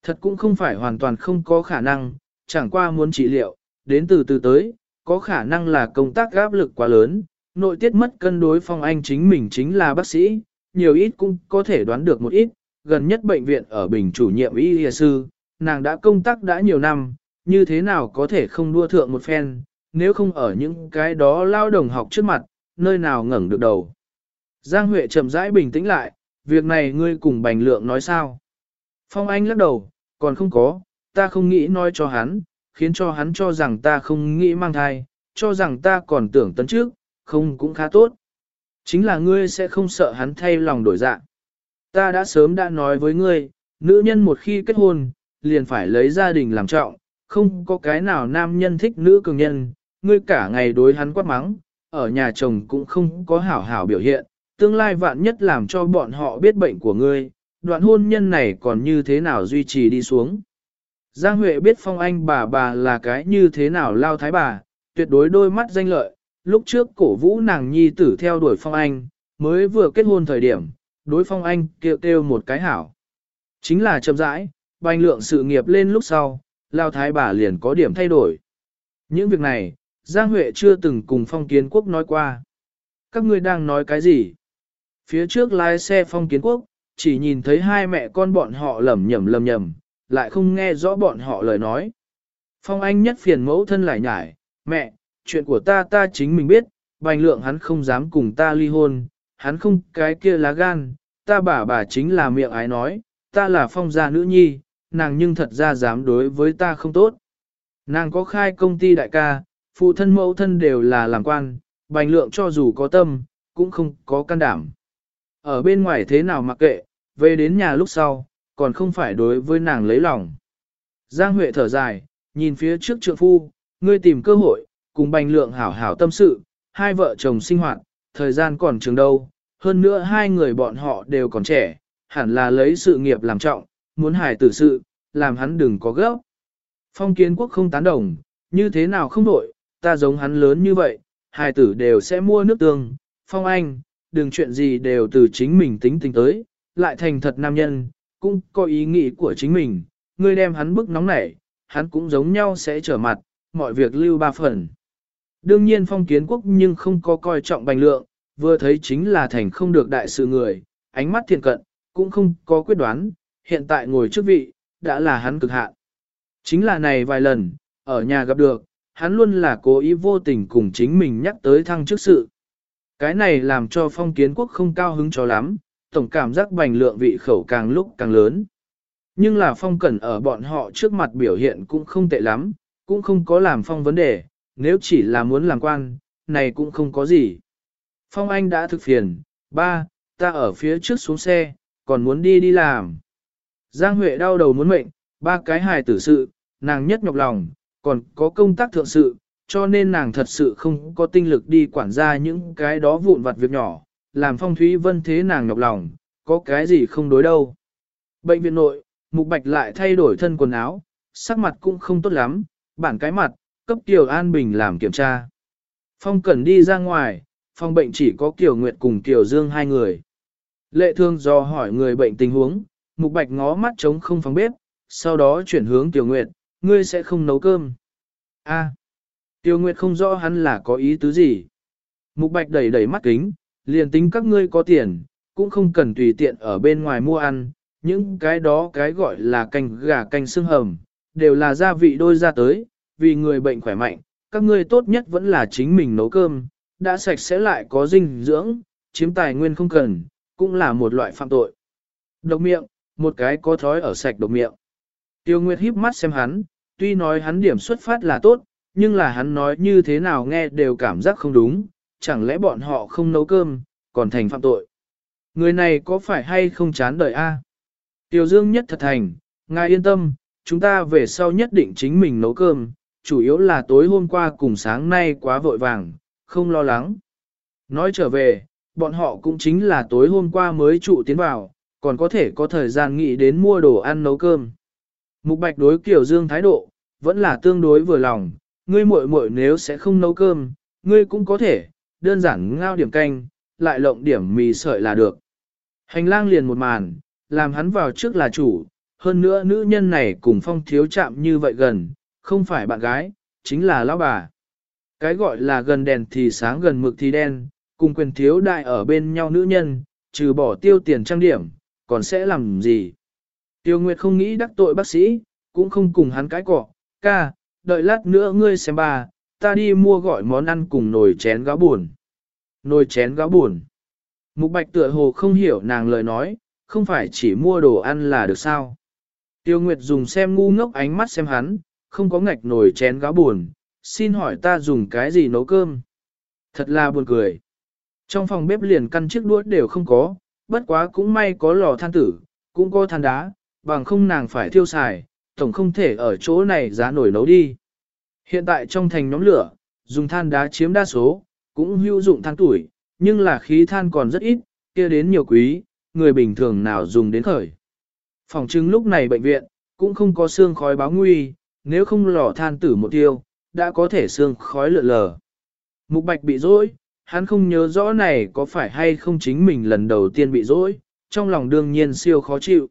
Thật cũng không phải hoàn toàn không có khả năng, chẳng qua muốn trị liệu, đến từ từ tới, có khả năng là công tác áp lực quá lớn, nội tiết mất cân đối phong anh chính mình chính là bác sĩ, nhiều ít cũng có thể đoán được một ít, gần nhất bệnh viện ở Bình chủ nhiệm y y sư, nàng đã công tác đã nhiều năm, như thế nào có thể không đua thượng một phen, nếu không ở những cái đó lao đồng học trước mặt, nơi nào ngẩng được đầu. Giang Huệ chậm rãi bình tĩnh lại, việc này ngươi cùng Bành Lượng nói sao? Phong Anh lắc đầu, còn không có, ta không nghĩ nói cho hắn, khiến cho hắn cho rằng ta không nghĩ mang thai, cho rằng ta còn tưởng tấn trước, không cũng khá tốt. Chính là ngươi sẽ không sợ hắn thay lòng đổi dạ. Ta đã sớm đã nói với ngươi, nữ nhân một khi kết hôn, liền phải lấy gia đình làm trọng, không có cái nào nam nhân thích nữ cường nhân, ngươi cả ngày đối hắn quát mắng, ở nhà chồng cũng không có hảo hảo biểu hiện, tương lai vạn nhất làm cho bọn họ biết bệnh của ngươi, đoạn hôn nhân này còn như thế nào duy trì đi xuống. Giang Huệ biết Phong Anh bà bà là cái như thế nào lao thái bà, tuyệt đối đôi mắt danh lợi, lúc trước cổ vũ nàng nhi tử theo đuổi Phong Anh, mới vừa kết hôn thời điểm, đối Phong Anh kêu kêu một cái hảo. Chính là chậm rãi, bành lượng sự nghiệp lên lúc sau, lao thái bà liền có điểm thay đổi. Những việc này, Giang Huệ chưa từng cùng Phong Kiến Quốc nói qua. Các ngươi đang nói cái gì? Phía trước lái xe Phong Kiến Quốc, chỉ nhìn thấy hai mẹ con bọn họ lầm nhầm lầm nhầm, lại không nghe rõ bọn họ lời nói. Phong Anh nhất phiền mẫu thân lại nhải, mẹ, chuyện của ta ta chính mình biết, bành lượng hắn không dám cùng ta ly hôn, hắn không cái kia lá gan, ta bà bà chính là miệng ái nói, ta là phong gia nữ nhi, nàng nhưng thật ra dám đối với ta không tốt. Nàng có khai công ty đại ca, phụ thân mẫu thân đều là làm quan, bành lượng cho dù có tâm, cũng không có can đảm. Ở bên ngoài thế nào mặc kệ, về đến nhà lúc sau, còn không phải đối với nàng lấy lòng. Giang Huệ thở dài, nhìn phía trước trượng phu, ngươi tìm cơ hội, cùng bành lượng hảo hảo tâm sự, hai vợ chồng sinh hoạt, thời gian còn trường đâu, hơn nữa hai người bọn họ đều còn trẻ, hẳn là lấy sự nghiệp làm trọng, muốn hài tử sự, làm hắn đừng có gấp. Phong kiến quốc không tán đồng, như thế nào không đổi, ta giống hắn lớn như vậy, hài tử đều sẽ mua nước tương, phong anh, đừng chuyện gì đều từ chính mình tính tính tới, lại thành thật nam nhân, cũng có ý nghĩ của chính mình, ngươi đem hắn bức nóng nảy, hắn cũng giống nhau sẽ trở mặt, mọi việc lưu ba phần. Đương nhiên phong kiến quốc nhưng không có coi trọng bành lượng, vừa thấy chính là thành không được đại sự người, ánh mắt thiện cận, cũng không có quyết đoán, hiện tại ngồi trước vị, đã là hắn cực hạn. Chính là này vài lần, ở nhà gặp được, hắn luôn là cố ý vô tình cùng chính mình nhắc tới thăng chức sự. Cái này làm cho phong kiến quốc không cao hứng cho lắm, tổng cảm giác bành lượng vị khẩu càng lúc càng lớn. Nhưng là phong cẩn ở bọn họ trước mặt biểu hiện cũng không tệ lắm, cũng không có làm phong vấn đề, nếu chỉ là muốn làm quan, này cũng không có gì. Phong Anh đã thực phiền, ba, ta ở phía trước xuống xe, còn muốn đi đi làm. Giang Huệ đau đầu muốn mệnh, ba cái hài tử sự, nàng nhất nhọc lòng, còn có công tác thượng sự, cho nên nàng thật sự không có tinh lực đi quản gia những cái đó vụn vặt việc nhỏ, làm phong thúy vân thế nàng nhọc lòng, có cái gì không đối đâu. Bệnh viện nội, mục bạch lại thay đổi thân quần áo, sắc mặt cũng không tốt lắm, bản cái mặt, cấp Kiều An Bình làm kiểm tra. Phong Cẩn đi ra ngoài, phòng bệnh chỉ có Kiều Nguyệt cùng Kiều Dương hai người. Lệ thương do hỏi người bệnh tình huống, Mục Bạch ngó mắt trống không phòng bếp, sau đó chuyển hướng Kiều Nguyệt, ngươi sẽ không nấu cơm. A. Kiều Nguyệt không rõ hắn là có ý tứ gì. Mục Bạch đẩy đẩy mắt kính, liền tính các ngươi có tiền, cũng không cần tùy tiện ở bên ngoài mua ăn, những cái đó cái gọi là canh gà canh xương hầm, đều là gia vị đôi ra tới, vì người bệnh khỏe mạnh, các ngươi tốt nhất vẫn là chính mình nấu cơm, đã sạch sẽ lại có dinh dưỡng, chiếm tài nguyên không cần, cũng là một loại phạm tội. Độc miệng, một cái có thói ở sạch độc miệng. Tiêu Nguyệt híp mắt xem hắn, tuy nói hắn điểm xuất phát là tốt, nhưng là hắn nói như thế nào nghe đều cảm giác không đúng, chẳng lẽ bọn họ không nấu cơm, còn thành phạm tội. Người này có phải hay không chán đời a? tiểu Dương nhất thật thành, ngài yên tâm, chúng ta về sau nhất định chính mình nấu cơm, chủ yếu là tối hôm qua cùng sáng nay quá vội vàng, không lo lắng. Nói trở về, bọn họ cũng chính là tối hôm qua mới trụ tiến vào, còn có thể có thời gian nghĩ đến mua đồ ăn nấu cơm. Mục Bạch đối Kiều Dương thái độ, vẫn là tương đối vừa lòng, ngươi muội muội nếu sẽ không nấu cơm, ngươi cũng có thể, đơn giản ngao điểm canh, lại lộng điểm mì sợi là được. Hành lang liền một màn, làm hắn vào trước là chủ, hơn nữa nữ nhân này cùng phong thiếu chạm như vậy gần, không phải bạn gái, chính là lão bà. Cái gọi là gần đèn thì sáng gần mực thì đen, cùng quyền thiếu đại ở bên nhau nữ nhân, trừ bỏ tiêu tiền trang điểm, còn sẽ làm gì? Tiêu Nguyệt không nghĩ đắc tội bác sĩ, cũng không cùng hắn cái cọ, ca, đợi lát nữa ngươi xem bà, ta đi mua gọi món ăn cùng nồi chén gáo buồn. Nồi chén gáo buồn. Mục bạch tựa hồ không hiểu nàng lời nói, không phải chỉ mua đồ ăn là được sao. Tiêu Nguyệt dùng xem ngu ngốc ánh mắt xem hắn, không có ngạch nồi chén gáo buồn, xin hỏi ta dùng cái gì nấu cơm. Thật là buồn cười. Trong phòng bếp liền căn chiếc đũa đều không có, bất quá cũng may có lò than tử, cũng có than đá, bằng không nàng phải thiêu xài, tổng không thể ở chỗ này giá nổi nấu đi. Hiện tại trong thành nhóm lửa, dùng than đá chiếm đa số, cũng hữu dụng than tuổi, nhưng là khí than còn rất ít, kia đến nhiều quý, người bình thường nào dùng đến khởi. Phòng chứng lúc này bệnh viện, cũng không có xương khói báo nguy, nếu không lò than tử một tiêu, đã có thể xương khói lượn lờ. Mục bạch bị dối, hắn không nhớ rõ này có phải hay không chính mình lần đầu tiên bị dối, trong lòng đương nhiên siêu khó chịu.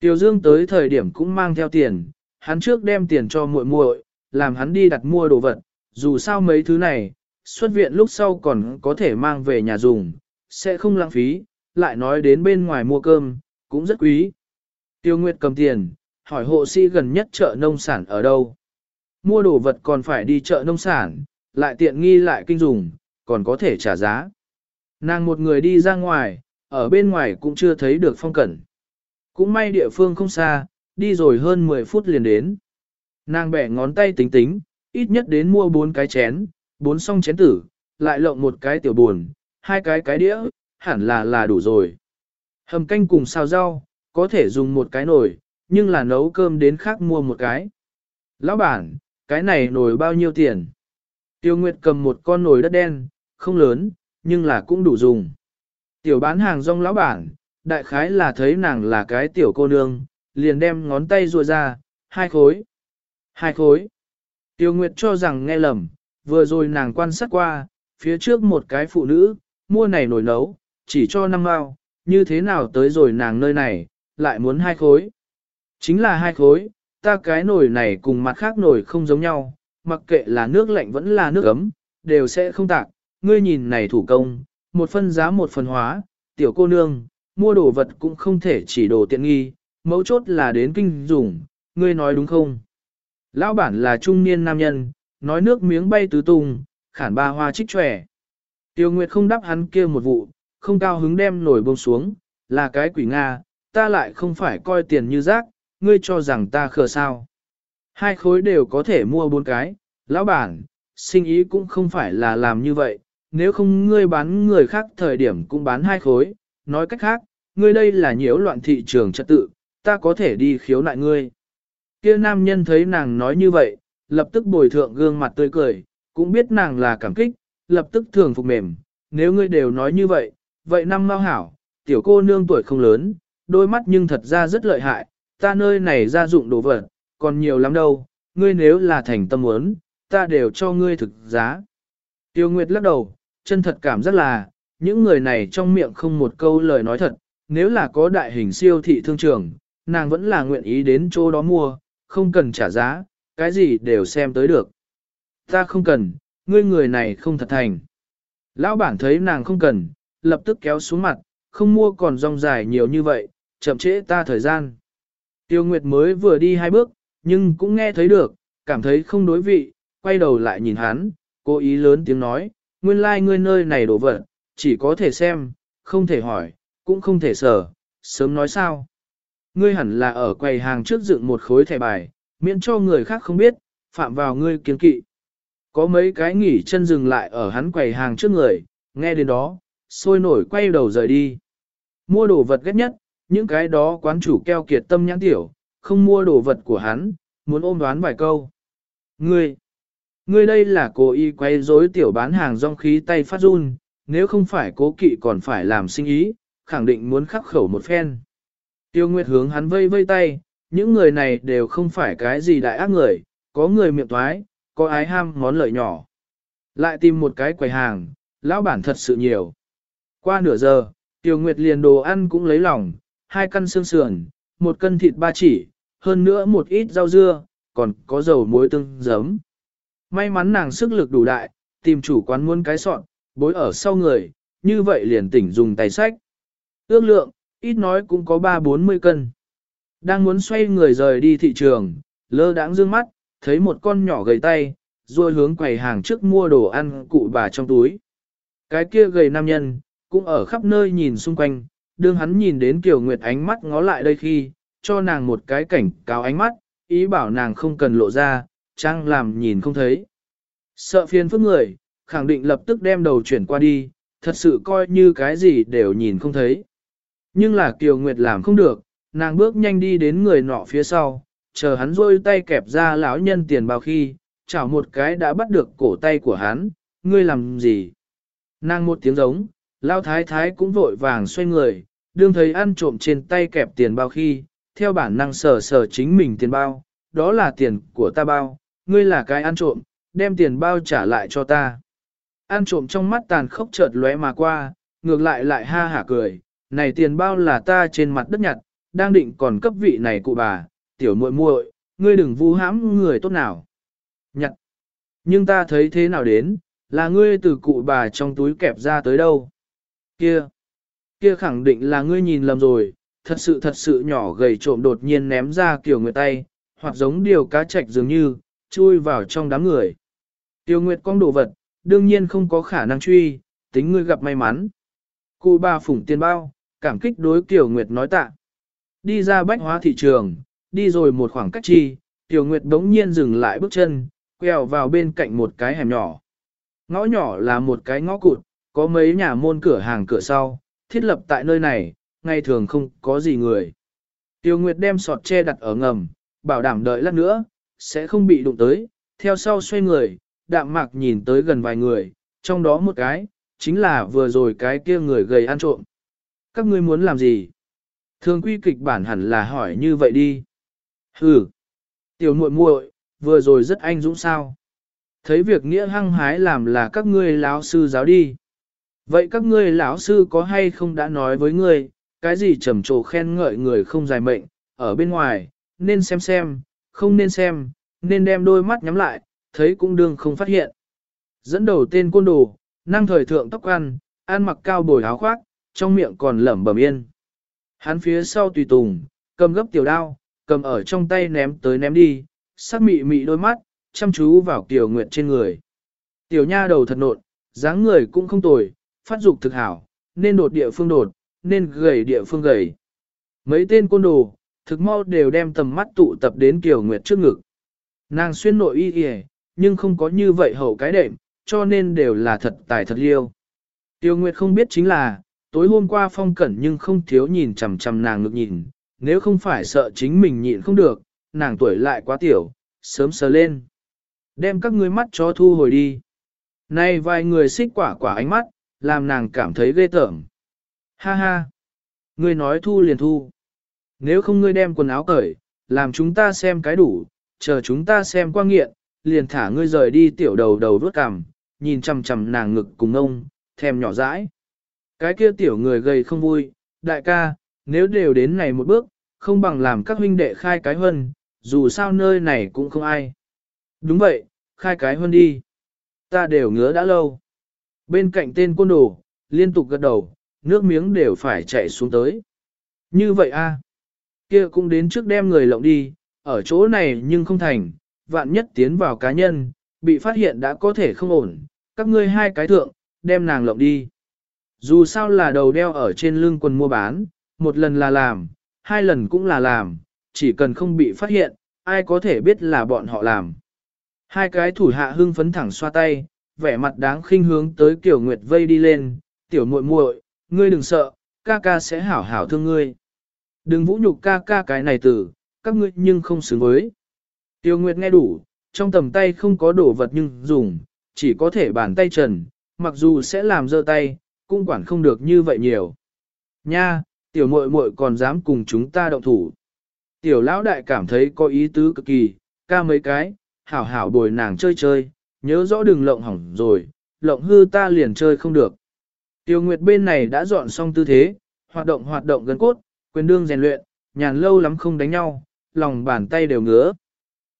Tiểu Dương tới thời điểm cũng mang theo tiền, hắn trước đem tiền cho muội muội, làm hắn đi đặt mua đồ vật, dù sao mấy thứ này, xuất viện lúc sau còn có thể mang về nhà dùng, sẽ không lãng phí, lại nói đến bên ngoài mua cơm, cũng rất quý. Tiêu Nguyệt cầm tiền, hỏi hộ sĩ gần nhất chợ nông sản ở đâu. Mua đồ vật còn phải đi chợ nông sản, lại tiện nghi lại kinh dùng, còn có thể trả giá. Nàng một người đi ra ngoài, ở bên ngoài cũng chưa thấy được phong cẩn. Cũng may địa phương không xa, đi rồi hơn 10 phút liền đến. Nàng bẻ ngón tay tính tính, ít nhất đến mua bốn cái chén, bốn song chén tử, lại lộng một cái tiểu buồn, hai cái cái đĩa, hẳn là là đủ rồi. Hầm canh cùng xào rau, có thể dùng một cái nồi, nhưng là nấu cơm đến khác mua một cái. Lão bản, cái này nồi bao nhiêu tiền? Tiêu Nguyệt cầm một con nồi đất đen, không lớn, nhưng là cũng đủ dùng. Tiểu bán hàng rong lão bản, đại khái là thấy nàng là cái tiểu cô nương, liền đem ngón tay ruồi ra, hai khối. Hai khối. Tiêu Nguyệt cho rằng nghe lầm, vừa rồi nàng quan sát qua, phía trước một cái phụ nữ, mua này nổi nấu, chỉ cho năm mao, như thế nào tới rồi nàng nơi này, lại muốn hai khối. Chính là hai khối, ta cái nồi này cùng mặt khác nồi không giống nhau, mặc kệ là nước lạnh vẫn là nước ấm, đều sẽ không tạc. Ngươi nhìn này thủ công, một phân giá một phần hóa, tiểu cô nương, mua đồ vật cũng không thể chỉ đồ tiện nghi, mấu chốt là đến kinh dùng, ngươi nói đúng không? Lão bản là trung niên nam nhân, nói nước miếng bay tứ tung, khản ba hoa trích trẻ. Tiêu Nguyệt không đáp hắn kia một vụ, không cao hứng đem nổi bông xuống, là cái quỷ Nga, ta lại không phải coi tiền như rác, ngươi cho rằng ta khờ sao. Hai khối đều có thể mua bốn cái, lão bản, sinh ý cũng không phải là làm như vậy, nếu không ngươi bán người khác thời điểm cũng bán hai khối, nói cách khác, ngươi đây là nhiễu loạn thị trường trật tự, ta có thể đi khiếu nại ngươi. Kia nam nhân thấy nàng nói như vậy, lập tức bồi thượng gương mặt tươi cười, cũng biết nàng là cảm kích, lập tức thường phục mềm, nếu ngươi đều nói như vậy, vậy năm mau hảo, tiểu cô nương tuổi không lớn, đôi mắt nhưng thật ra rất lợi hại, ta nơi này ra dụng đồ vật, còn nhiều lắm đâu, ngươi nếu là thành tâm muốn, ta đều cho ngươi thực giá. Tiêu Nguyệt lắc đầu, chân thật cảm rất là, những người này trong miệng không một câu lời nói thật, nếu là có đại hình siêu thị thương trường, nàng vẫn là nguyện ý đến chỗ đó mua, không cần trả giá, cái gì đều xem tới được. Ta không cần, ngươi người này không thật thành. Lão bản thấy nàng không cần, lập tức kéo xuống mặt, không mua còn rong dài nhiều như vậy, chậm trễ ta thời gian. Tiêu Nguyệt mới vừa đi hai bước, nhưng cũng nghe thấy được, cảm thấy không đối vị, quay đầu lại nhìn hắn, cố ý lớn tiếng nói, nguyên lai like ngươi nơi này đổ vật, chỉ có thể xem, không thể hỏi, cũng không thể sở, sớm nói sao. Ngươi hẳn là ở quầy hàng trước dựng một khối thẻ bài, miễn cho người khác không biết, phạm vào ngươi kiên kỵ. Có mấy cái nghỉ chân dừng lại ở hắn quầy hàng trước người, nghe đến đó, sôi nổi quay đầu rời đi. Mua đồ vật ghét nhất, những cái đó quán chủ keo kiệt tâm nhãn tiểu, không mua đồ vật của hắn, muốn ôm đoán vài câu. Ngươi, ngươi đây là cố ý quay rối tiểu bán hàng rong khí tay phát run, nếu không phải cố kỵ còn phải làm sinh ý, khẳng định muốn khắc khẩu một phen. Tiêu Nguyệt hướng hắn vây vây tay, những người này đều không phải cái gì đại ác người, có người miệng toái, có ái ham món lợi nhỏ. Lại tìm một cái quầy hàng, lão bản thật sự nhiều. Qua nửa giờ, Tiêu Nguyệt liền đồ ăn cũng lấy lòng, hai căn xương sườn, một cân thịt ba chỉ, hơn nữa một ít rau dưa, còn có dầu muối tương giấm. May mắn nàng sức lực đủ đại, tìm chủ quán muốn cái sọn, bối ở sau người, như vậy liền tỉnh dùng tay sách. Ước lượng, ít nói cũng có 3-40 cân. Đang muốn xoay người rời đi thị trường, lơ đãng dương mắt, thấy một con nhỏ gầy tay, rồi hướng quầy hàng trước mua đồ ăn cụ bà trong túi. Cái kia gầy nam nhân, cũng ở khắp nơi nhìn xung quanh, đương hắn nhìn đến Kiều Nguyệt ánh mắt ngó lại đây khi, cho nàng một cái cảnh cáo ánh mắt, ý bảo nàng không cần lộ ra, trang làm nhìn không thấy. Sợ phiền phức người, khẳng định lập tức đem đầu chuyển qua đi, thật sự coi như cái gì đều nhìn không thấy. Nhưng là Kiều Nguyệt làm không được, nàng bước nhanh đi đến người nọ phía sau, chờ hắn rôi tay kẹp ra lão nhân tiền bao khi, chảo một cái đã bắt được cổ tay của hắn, ngươi làm gì? Nàng một tiếng giống, lao thái thái cũng vội vàng xoay người, đương thấy ăn trộm trên tay kẹp tiền bao khi, theo bản năng sờ sờ chính mình tiền bao, đó là tiền của ta bao, ngươi là cái ăn trộm, đem tiền bao trả lại cho ta. Ăn trộm trong mắt tàn khốc chợt lóe mà qua, ngược lại lại ha hả cười, này tiền bao là ta trên mặt đất nhặt, đang định còn cấp vị này cụ bà, tiểu muội muội, ngươi đừng vu hãm người tốt nào. Nhặt. Nhưng ta thấy thế nào đến, là ngươi từ cụ bà trong túi kẹp ra tới đâu. Kia. Kia khẳng định là ngươi nhìn lầm rồi, thật sự thật sự nhỏ gầy trộm đột nhiên ném ra kiểu người tay, hoặc giống điều cá chạch dường như, chui vào trong đám người. Tiêu Nguyệt con đồ vật, đương nhiên không có khả năng truy, tính ngươi gặp may mắn. Cụ bà phủng tiền bao, cảm kích đối Kiều Nguyệt nói tạ. Đi ra bách hóa thị trường, đi rồi một khoảng cách chi, Kiều Nguyệt đống nhiên dừng lại bước chân, quẹo vào bên cạnh một cái hẻm nhỏ. Ngõ nhỏ là một cái ngõ cụt, có mấy nhà môn cửa hàng cửa sau, thiết lập tại nơi này, ngày thường không có gì người. Tiêu Nguyệt đem sọt che đặt ở ngầm, bảo đảm đợi lát nữa, sẽ không bị đụng tới, theo sau xoay người, đạm mạc nhìn tới gần vài người, trong đó một cái, chính là vừa rồi cái kia người gầy ăn trộm. Các ngươi muốn làm gì? Thường quy kịch bản hẳn là hỏi như vậy đi. Hừ, tiểu muội muội, vừa rồi rất anh dũng sao. Thấy việc nghĩa hăng hái làm là các ngươi lão sư giáo đi. Vậy các ngươi lão sư có hay không đã nói với ngươi, cái gì trầm trồ khen ngợi người không dài mệnh, ở bên ngoài, nên xem xem, không nên xem, nên đem đôi mắt nhắm lại, thấy cũng đương không phát hiện. Dẫn đầu tên côn đồ, năng thời thượng tóc ăn, ăn mặc cao bồi áo khoác, trong miệng còn lẩm bẩm yên. Hắn phía sau tùy tùng, cầm gấp tiểu đao, cầm ở trong tay ném tới ném đi, sắc mị mị đôi mắt, chăm chú vào Kiều Nguyệt trên người. Tiểu nha đầu thật nộn, dáng người cũng không tồi, phát dục thực hảo, nên đột địa phương đột, nên gầy địa phương gầy. Mấy tên côn đồ, thực mau đều đem tầm mắt tụ tập đến Kiều Nguyệt trước ngực. Nàng xuyên nội y y, nhưng không có như vậy hậu cái đệm, cho nên đều là thật tài thật liêu. Tiêu Nguyệt không biết chính là, tối hôm qua phong cẩn nhưng không thiếu nhìn chằm chằm nàng ngực nhìn, nếu không phải sợ chính mình nhịn không được, nàng tuổi lại quá tiểu, sớm sờ lên. Đem các ngươi mắt cho thu hồi đi. Nay vài người xích quả quả ánh mắt, làm nàng cảm thấy ghê tởm. Ha ha! Ngươi nói thu liền thu. Nếu không ngươi đem quần áo cởi, làm chúng ta xem cái đủ, chờ chúng ta xem qua nghiện, liền thả ngươi rời đi tiểu đầu đầu đuốt cằm, nhìn chằm chằm nàng ngực cùng ông, thèm nhỏ dãi. Cái kia tiểu người gầy không vui, đại ca, nếu đều đến này một bước, không bằng làm các huynh đệ khai cái hơn, dù sao nơi này cũng không ai. Đúng vậy, khai cái hơn đi. Ta đều ngứa đã lâu. Bên cạnh tên côn đồ, liên tục gật đầu, nước miếng đều phải chạy xuống tới. Như vậy a, kia cũng đến trước đem người lộng đi, ở chỗ này nhưng không thành, vạn nhất tiến vào cá nhân, bị phát hiện đã có thể không ổn, các ngươi hai cái thượng, đem nàng lộng đi. Dù sao là đầu đeo ở trên lưng quần mua bán, một lần là làm, hai lần cũng là làm, chỉ cần không bị phát hiện, ai có thể biết là bọn họ làm. Hai cái thủ hạ hưng phấn thẳng xoa tay, vẻ mặt đáng khinh hướng tới Tiểu Nguyệt vây đi lên, tiểu muội muội, ngươi đừng sợ, ca ca sẽ hảo hảo thương ngươi. Đừng vũ nhục ca ca cái này tử, các ngươi nhưng không xứng với. Tiêu Nguyệt nghe đủ, trong tầm tay không có đồ vật nhưng dùng, chỉ có thể bàn tay trần, mặc dù sẽ làm dơ tay, cũng quản không được như vậy nhiều. Nha, tiểu muội muội còn dám cùng chúng ta động thủ. Tiểu lão đại cảm thấy có ý tứ cực kỳ, ca mấy cái, hảo hảo bồi nàng chơi chơi, nhớ rõ đừng lộng hỏng rồi, lộng hư ta liền chơi không được. Tiêu Nguyệt bên này đã dọn xong tư thế, hoạt động hoạt động gần cốt, quyền đương rèn luyện, nhàn lâu lắm không đánh nhau, lòng bàn tay đều ngứa.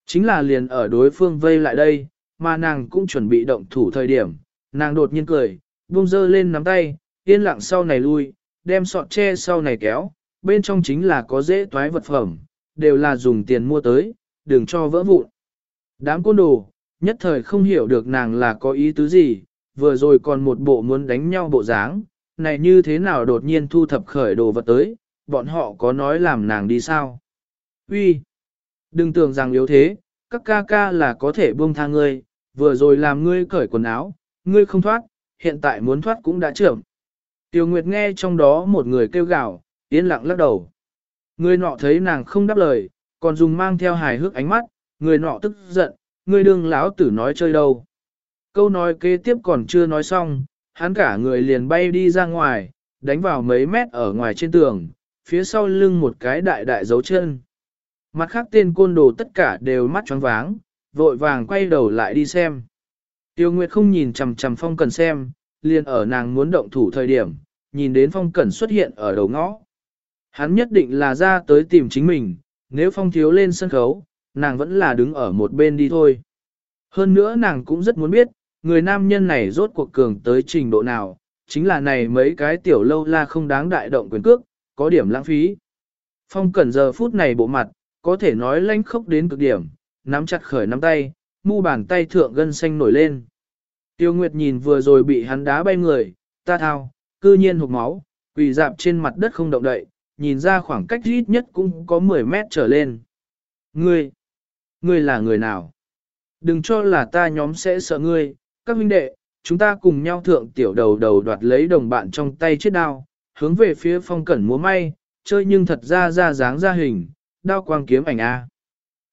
Chính là liền ở đối phương vây lại đây, mà nàng cũng chuẩn bị động thủ thời điểm, nàng đột nhiên cười, buông dơ lên nắm tay, yên lặng sau này lui, đem sọt tre sau này kéo, bên trong chính là có dễ toái vật phẩm, đều là dùng tiền mua tới, đừng cho vỡ vụn. Đám côn đồ, nhất thời không hiểu được nàng là có ý tứ gì, vừa rồi còn một bộ muốn đánh nhau bộ dáng, này như thế nào đột nhiên thu thập khởi đồ vật tới, bọn họ có nói làm nàng đi sao? Uy, Đừng tưởng rằng yếu thế, các ca ca là có thể buông tha ngươi, vừa rồi làm ngươi cởi quần áo, ngươi không thoát, hiện tại muốn thoát cũng đã trưởng. Tiêu Nguyệt nghe trong đó một người kêu gào, yên lặng lắc đầu. Người nọ thấy nàng không đáp lời, còn dùng mang theo hài hước ánh mắt, người nọ tức giận, người đương lão tử nói chơi đâu. Câu nói kế tiếp còn chưa nói xong, hắn cả người liền bay đi ra ngoài, đánh vào mấy mét ở ngoài trên tường, phía sau lưng một cái đại đại dấu chân. Mặt khác tên côn đồ tất cả đều mắt tròn váng, vội vàng quay đầu lại đi xem. Tiêu Nguyệt không nhìn chằm chằm phong cần xem, liền ở nàng muốn động thủ thời điểm, nhìn đến phong cẩn xuất hiện ở đầu ngõ. Hắn nhất định là ra tới tìm chính mình, nếu phong thiếu lên sân khấu, nàng vẫn là đứng ở một bên đi thôi. Hơn nữa nàng cũng rất muốn biết, người nam nhân này rốt cuộc cường tới trình độ nào, chính là này mấy cái tiểu lâu la không đáng đại động quyền cước, có điểm lãng phí. Phong cẩn giờ phút này bộ mặt, có thể nói lanh khốc đến cực điểm, nắm chặt khởi nắm tay, mu bàn tay thượng gân xanh nổi lên. Tiêu Nguyệt nhìn vừa rồi bị hắn đá bay người, ta thao, cư nhiên hụt máu, quỳ dạp trên mặt đất không động đậy, nhìn ra khoảng cách ít nhất cũng có 10 mét trở lên. Ngươi, ngươi là người nào? Đừng cho là ta nhóm sẽ sợ ngươi, các huynh đệ, chúng ta cùng nhau thượng tiểu đầu đầu đoạt lấy đồng bạn trong tay chiếc đao, hướng về phía phong cẩn múa may, chơi nhưng thật ra ra dáng ra hình, đao quang kiếm ảnh A.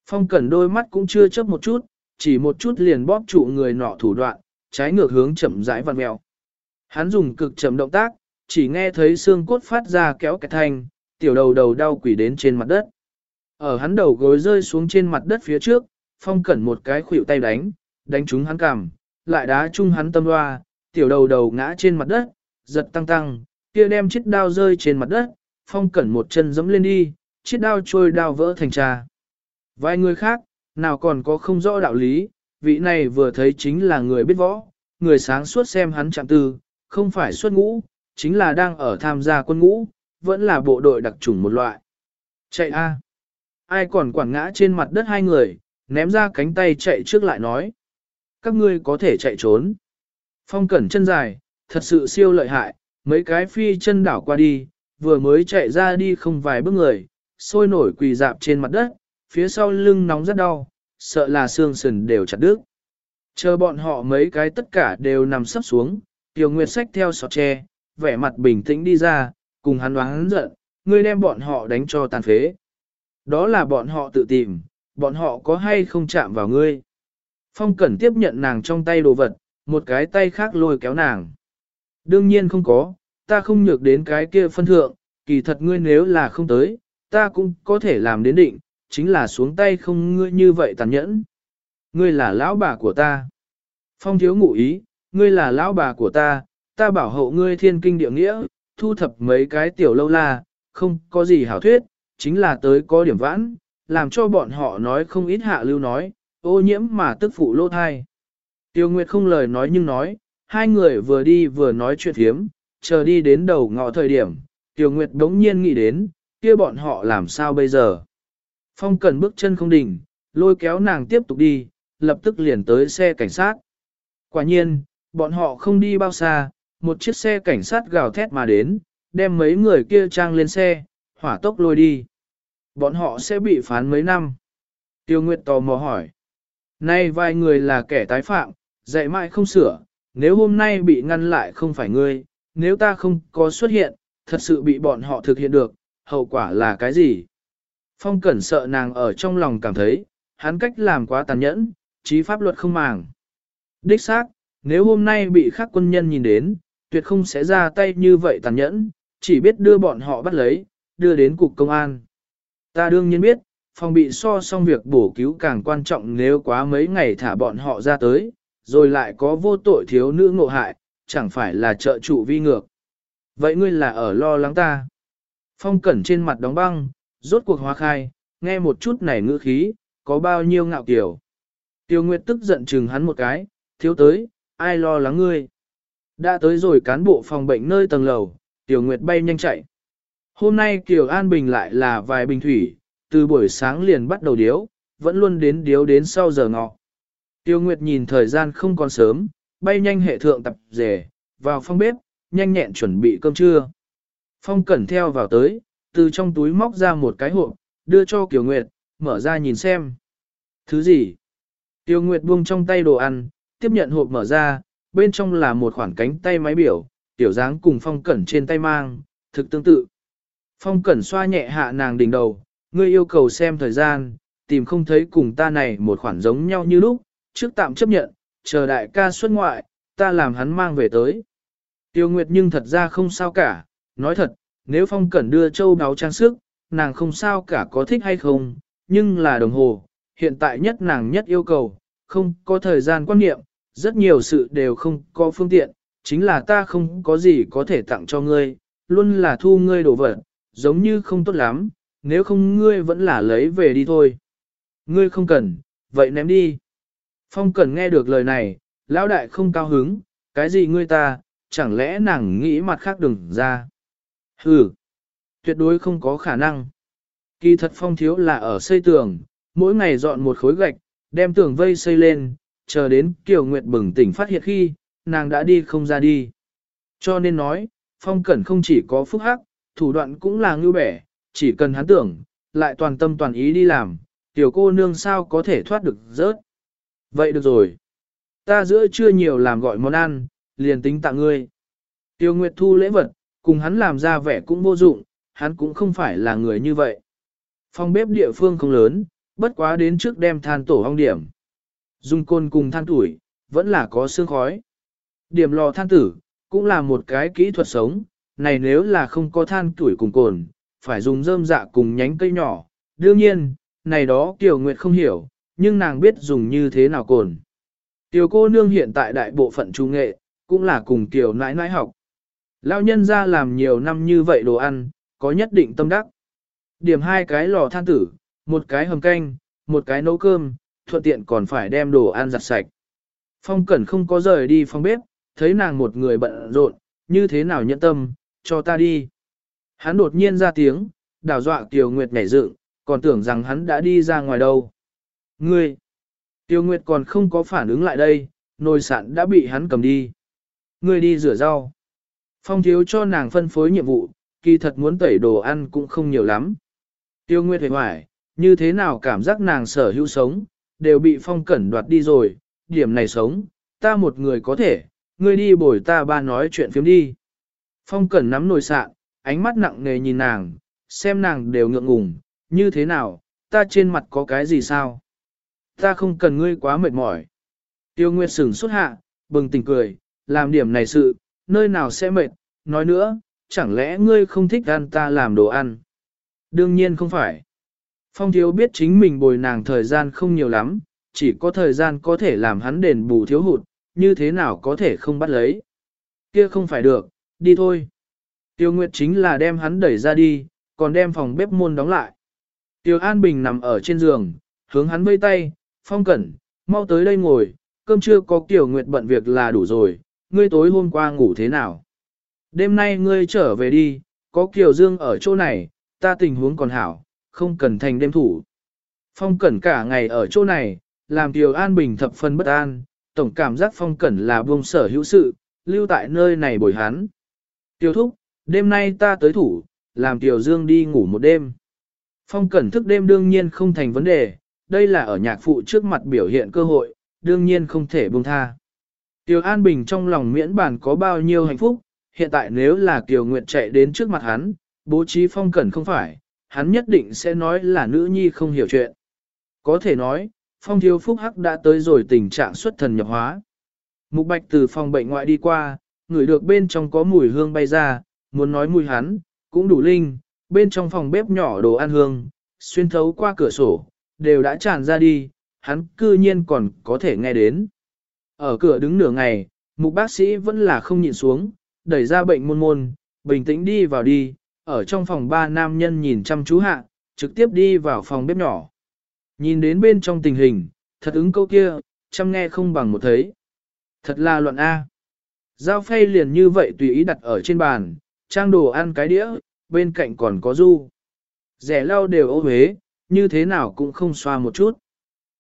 Phong cẩn đôi mắt cũng chưa chấp một chút, chỉ một chút liền bóp trụ người nọ thủ đoạn, trái ngược hướng chậm rãi vặn mèo. Hắn dùng cực chậm động tác, chỉ nghe thấy xương cốt phát ra kéo cái thanh, tiểu đầu đầu đau quỷ đến trên mặt đất. Ở hắn đầu gối rơi xuống trên mặt đất phía trước, phong cẩn một cái khuỷu tay đánh, đánh trúng hắn cằm, lại đá chung hắn tâm hoa, tiểu đầu đầu ngã trên mặt đất, giật tăng tăng, kia đem chiếc đao rơi trên mặt đất, phong cẩn một chân giẫm lên đi, chiếc đao trôi đao vỡ thành trà. Vài người khác, nào còn có không rõ đạo lý, vị này vừa thấy chính là người biết võ, người sáng suốt xem hắn chạm tư, không phải xuất ngũ, chính là đang ở tham gia quân ngũ, vẫn là bộ đội đặc chủng một loại. Chạy a, Ai còn quảng ngã trên mặt đất hai người, ném ra cánh tay chạy trước lại nói. Các ngươi có thể chạy trốn. Phong cẩn chân dài, thật sự siêu lợi hại, mấy cái phi chân đảo qua đi, vừa mới chạy ra đi không vài bước người, sôi nổi quỳ dạp trên mặt đất, phía sau lưng nóng rất đau, sợ là xương sườn đều chặt đứt. Chờ bọn họ mấy cái tất cả đều nằm sấp xuống, Tiểu Nguyệt sách theo sọt tre, vẻ mặt bình tĩnh đi ra, cùng hắn đoán giận, ngươi đem bọn họ đánh cho tàn phế. Đó là bọn họ tự tìm, bọn họ có hay không chạm vào ngươi. Phong Cẩn tiếp nhận nàng trong tay đồ vật, một cái tay khác lôi kéo nàng. Đương nhiên không có, ta không nhược đến cái kia phân thượng, kỳ thật ngươi nếu là không tới, ta cũng có thể làm đến định, chính là xuống tay không ngươi như vậy tàn nhẫn. Ngươi là lão bà của ta. Phong thiếu ngụ ý, ngươi là lão bà của ta, ta bảo hộ ngươi thiên kinh địa nghĩa, thu thập mấy cái tiểu lâu la, không có gì hảo thuyết, chính là tới có điểm vãn, làm cho bọn họ nói không ít hạ lưu nói, ô nhiễm mà tức phụ lô thai. Tiêu Nguyệt không lời nói nhưng nói, hai người vừa đi vừa nói chuyện thiếm, chờ đi đến đầu ngõ thời điểm, Tiêu Nguyệt đống nhiên nghĩ đến, kia bọn họ làm sao bây giờ. Phong cần bước chân không đỉnh, lôi kéo nàng tiếp tục đi, lập tức liền tới xe cảnh sát. Quả nhiên, bọn họ không đi bao xa, một chiếc xe cảnh sát gào thét mà đến, đem mấy người kia trang lên xe, hỏa tốc lôi đi. Bọn họ sẽ bị phán mấy năm. Tiêu Nguyệt tò mò hỏi. Nay vài người là kẻ tái phạm, dạy mãi không sửa, nếu hôm nay bị ngăn lại không phải ngươi, nếu ta không có xuất hiện, thật sự bị bọn họ thực hiện được, hậu quả là cái gì? Phong Cẩn sợ nàng ở trong lòng cảm thấy, hắn cách làm quá tàn nhẫn, trí pháp luật không màng. Đích xác, nếu hôm nay bị khắc quân nhân nhìn đến, tuyệt không sẽ ra tay như vậy tàn nhẫn, chỉ biết đưa bọn họ bắt lấy, đưa đến cục công an. Ta đương nhiên biết, phòng bị so xong việc bổ cứu càng quan trọng nếu quá mấy ngày thả bọn họ ra tới, rồi lại có vô tội thiếu nữ ngộ hại, chẳng phải là trợ trụ vi ngược. Vậy ngươi là ở lo lắng ta. Phong cẩn trên mặt đóng băng, rốt cuộc hóa khai, nghe một chút này ngữ khí, có bao nhiêu ngạo kiểu. Tiêu Nguyệt tức giận chừng hắn một cái, thiếu tới, ai lo lắng ngươi. Đã tới rồi cán bộ phòng bệnh nơi tầng lầu, Tiểu Nguyệt bay nhanh chạy. Hôm nay Kiều An Bình lại là vài bình thủy, từ buổi sáng liền bắt đầu điếu, vẫn luôn đến điếu đến sau giờ ngọ. Tiêu Nguyệt nhìn thời gian không còn sớm, bay nhanh hệ thượng tập rể, vào phòng bếp, nhanh nhẹn chuẩn bị cơm trưa. Phong cẩn theo vào tới, từ trong túi móc ra một cái hộp, đưa cho Kiều Nguyệt, mở ra nhìn xem. Thứ gì? Tiêu Nguyệt buông trong tay đồ ăn, tiếp nhận hộp mở ra, bên trong là một khoảng cánh tay máy biểu, tiểu dáng cùng phong cẩn trên tay mang, thực tương tự. Phong cẩn xoa nhẹ hạ nàng đỉnh đầu, ngươi yêu cầu xem thời gian, tìm không thấy cùng ta này một khoản giống nhau như lúc, trước tạm chấp nhận, chờ đại ca xuất ngoại, ta làm hắn mang về tới. Tiêu Nguyệt nhưng thật ra không sao cả, nói thật, nếu Phong Cẩn đưa châu đáo trang sức, nàng không sao cả có thích hay không, nhưng là đồng hồ, hiện tại nhất nàng nhất yêu cầu, không có thời gian quan niệm, rất nhiều sự đều không có phương tiện, chính là ta không có gì có thể tặng cho ngươi, luôn là thu ngươi đồ vật, giống như không tốt lắm, nếu không ngươi vẫn là lấy về đi thôi. Ngươi không cần, vậy ném đi. Phong Cẩn nghe được lời này, lão đại không cao hứng, cái gì ngươi ta, chẳng lẽ nàng nghĩ mặt khác đừng ra. Hừ, tuyệt đối không có khả năng. Kỳ thật Phong thiếu là ở xây tường, mỗi ngày dọn một khối gạch, đem tường vây xây lên, chờ đến Kiều Nguyệt bừng tỉnh phát hiện khi, nàng đã đi không ra đi. Cho nên nói, Phong Cẩn không chỉ có phúc hắc, thủ đoạn cũng là ngưu bẻ, chỉ cần hắn tưởng, lại toàn tâm toàn ý đi làm, tiểu cô nương sao có thể thoát được rớt. Vậy được rồi. Ta giữa chưa nhiều làm gọi món ăn, liền tính tặng ngươi. Tiêu Nguyệt thu lễ vật, cùng hắn làm ra vẻ cũng vô dụng, hắn cũng không phải là người như vậy. Phòng bếp địa phương không lớn, bất quá đến trước đem than tổ hong điểm. Dùng côn cùng than tuổi, vẫn là có xương khói. Điểm lò than tử, cũng là một cái kỹ thuật sống, này nếu là không có than tuổi cùng cồn, phải dùng rơm dạ cùng nhánh cây nhỏ. Đương nhiên, này đó Tiểu Nguyệt không hiểu, nhưng nàng biết dùng như thế nào cồn. Tiểu cô nương hiện tại đại bộ phận trung nghệ, cũng là cùng Tiểu nãi nãi học. Lão nhân ra làm nhiều năm như vậy đồ ăn, có nhất định tâm đắc. Điểm hai cái lò than tử, một cái hầm canh, một cái nấu cơm, thuận tiện còn phải đem đồ ăn giặt sạch. Phong Cẩn không có rời đi phòng bếp, thấy nàng một người bận rộn, như thế nào nhẫn tâm, cho ta đi. Hắn đột nhiên ra tiếng, đảo dọa Tiểu Nguyệt nhảy dựng, còn tưởng rằng hắn đã đi ra ngoài đâu. Ngươi! Tiêu Nguyệt còn không có phản ứng lại đây, nồi sạn đã bị hắn cầm đi. Ngươi đi rửa rau. Phong thiếu cho nàng phân phối nhiệm vụ, kỳ thật muốn tẩy đồ ăn cũng không nhiều lắm. Tiêu Nguyệt hề hoài, như thế nào cảm giác nàng sở hữu sống, đều bị phong cẩn đoạt đi rồi, điểm này sống, ta một người có thể, ngươi đi bồi ta ba nói chuyện phiếm đi. Phong cẩn nắm nồi sạn, ánh mắt nặng nề nhìn nàng, xem nàng đều ngượng ngùng, như thế nào, ta trên mặt có cái gì sao? Ta không cần ngươi quá mệt mỏi. Tiêu Nguyệt sửng xuất hạ, bừng tỉnh cười, làm điểm này sự, nơi nào sẽ mệt, nói nữa, chẳng lẽ ngươi không thích ăn ta làm đồ ăn? Đương nhiên không phải. Phong thiếu biết chính mình bồi nàng thời gian không nhiều lắm, chỉ có thời gian có thể làm hắn đền bù thiếu hụt, như thế nào có thể không bắt lấy. Kia không phải được, đi thôi. Tiêu Nguyệt chính là đem hắn đẩy ra đi, còn đem phòng bếp môn đóng lại. Tiêu An Bình nằm ở trên giường, hướng hắn vây tay, phong cẩn, mau tới đây ngồi, cơm trưa có tiểu Nguyệt bận việc là đủ rồi, ngươi tối hôm qua ngủ thế nào? Đêm nay ngươi trở về đi, có Kiều Dương ở chỗ này, ta tình huống còn hảo, không cần thành đêm thủ. Phong cẩn cả ngày ở chỗ này, làm Kiều An Bình thập phần bất an, tổng cảm giác phong cẩn là buông sở hữu sự, lưu tại nơi này bồi hắn. Tiêu thúc, đêm nay ta tới thủ, làm Tiểu Dương đi ngủ một đêm. Phong cẩn thức đêm đương nhiên không thành vấn đề, đây là ở nhạc phụ trước mặt biểu hiện cơ hội, đương nhiên không thể buông tha. Tiểu An Bình trong lòng miễn bản có bao nhiêu hạnh phúc, hiện tại nếu là Kiều Nguyệt chạy đến trước mặt hắn, bố trí phong cẩn không phải, hắn nhất định sẽ nói là nữ nhi không hiểu chuyện. Có thể nói, phong thiếu phúc hắc đã tới rồi tình trạng xuất thần nhập hóa. Mục bạch từ phòng bệnh ngoại đi qua, ngửi được bên trong có mùi hương bay ra, muốn nói mùi hắn, cũng đủ linh, bên trong phòng bếp nhỏ đồ ăn hương, xuyên thấu qua cửa sổ, đều đã tràn ra đi, hắn cư nhiên còn có thể nghe đến. Ở cửa đứng nửa ngày, mục bác sĩ vẫn là không nhịn xuống, đẩy ra bệnh môn môn, bình tĩnh đi vào đi, ở trong phòng ba nam nhân nhìn chăm chú hạ, trực tiếp đi vào phòng bếp nhỏ. Nhìn đến bên trong tình hình, thật ứng câu kia, chăm nghe không bằng một thấy. Thật là luận A. Giao phay liền như vậy tùy ý đặt ở trên bàn, trang đồ ăn cái đĩa, bên cạnh còn có du. Rẻ lau đều ô huế, như thế nào cũng không xoa một chút.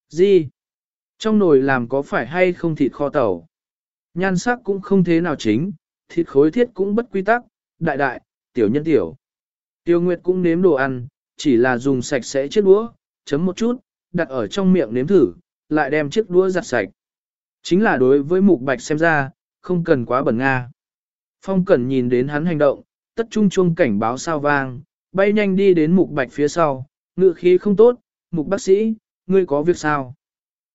Gì? Trong nồi làm có phải hay không thịt kho tàu? Nhan sắc cũng không thế nào chính, thịt khối thiết cũng bất quy tắc, đại đại, tiểu nhân tiểu. Tiêu Nguyệt cũng nếm đồ ăn, chỉ là dùng sạch sẽ chiếc đũa, chấm một chút, đặt ở trong miệng nếm thử, lại đem chiếc đũa giặt sạch. Chính là đối với mục bạch xem ra, không cần quá bẩn nga. Phong Cẩn nhìn đến hắn hành động, tất trung chuông cảnh báo sao vang, bay nhanh đi đến mục bạch phía sau, ngự khí không tốt, mục bác sĩ, ngươi có việc sao?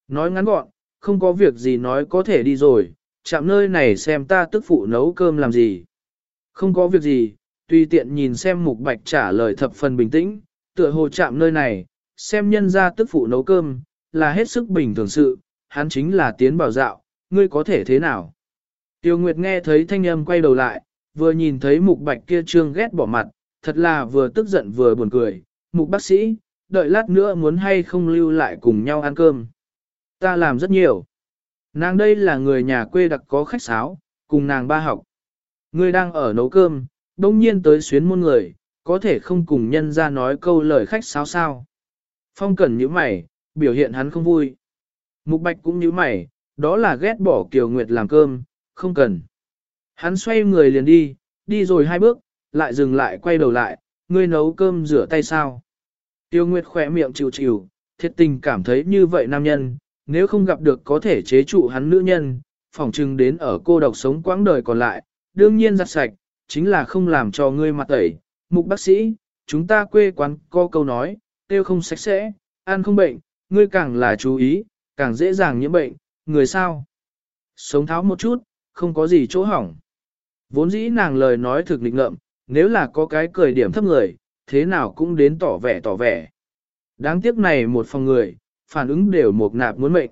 Nói ngắn gọn, không có việc gì nói có thể đi rồi, chạm nơi này xem ta tức phụ nấu cơm làm gì. Không có việc gì, tùy tiện nhìn xem mục bạch trả lời thập phần bình tĩnh, tựa hồ chạm nơi này, xem nhân ra tức phụ nấu cơm, là hết sức bình thường sự, hắn chính là tiến bảo dạo, ngươi có thể thế nào? Tiêu Nguyệt nghe thấy thanh âm quay đầu lại, vừa nhìn thấy mục bạch kia trương ghét bỏ mặt, thật là vừa tức giận vừa buồn cười, mục bác sĩ, đợi lát nữa muốn hay không lưu lại cùng nhau ăn cơm. Ta làm rất nhiều. Nàng đây là người nhà quê đặc có khách sáo, cùng nàng ba học. Ngươi đang ở nấu cơm, đông nhiên tới xuyến môn người, có thể không cùng nhân ra nói câu lời khách sáo sao. Phong cẩn như mày, biểu hiện hắn không vui. Mục bạch cũng như mày, đó là ghét bỏ Kiều Nguyệt làm cơm, không cần. Hắn xoay người liền đi, đi rồi hai bước, lại dừng lại quay đầu lại, ngươi nấu cơm rửa tay sao. Tiêu Nguyệt khỏe miệng chịu chịu, thiệt tình cảm thấy như vậy nam nhân, nếu không gặp được có thể chế trụ hắn nữ nhân, phỏng chừng đến ở cô độc sống quãng đời còn lại, đương nhiên giặt sạch, chính là không làm cho ngươi mặt tẩy. Mục bác sĩ, chúng ta quê quán có câu nói, tiêu không sạch sẽ, ăn không bệnh, ngươi càng là chú ý, càng dễ dàng nhiễm bệnh, người sao? Sống tháo một chút, không có gì chỗ hỏng. Vốn dĩ nàng lời nói thực định ngậm, nếu là có cái cười điểm thấp người, thế nào cũng đến tỏ vẻ tỏ vẻ. Đáng tiếc này một phòng người, phản ứng đều một nạp muốn mệnh.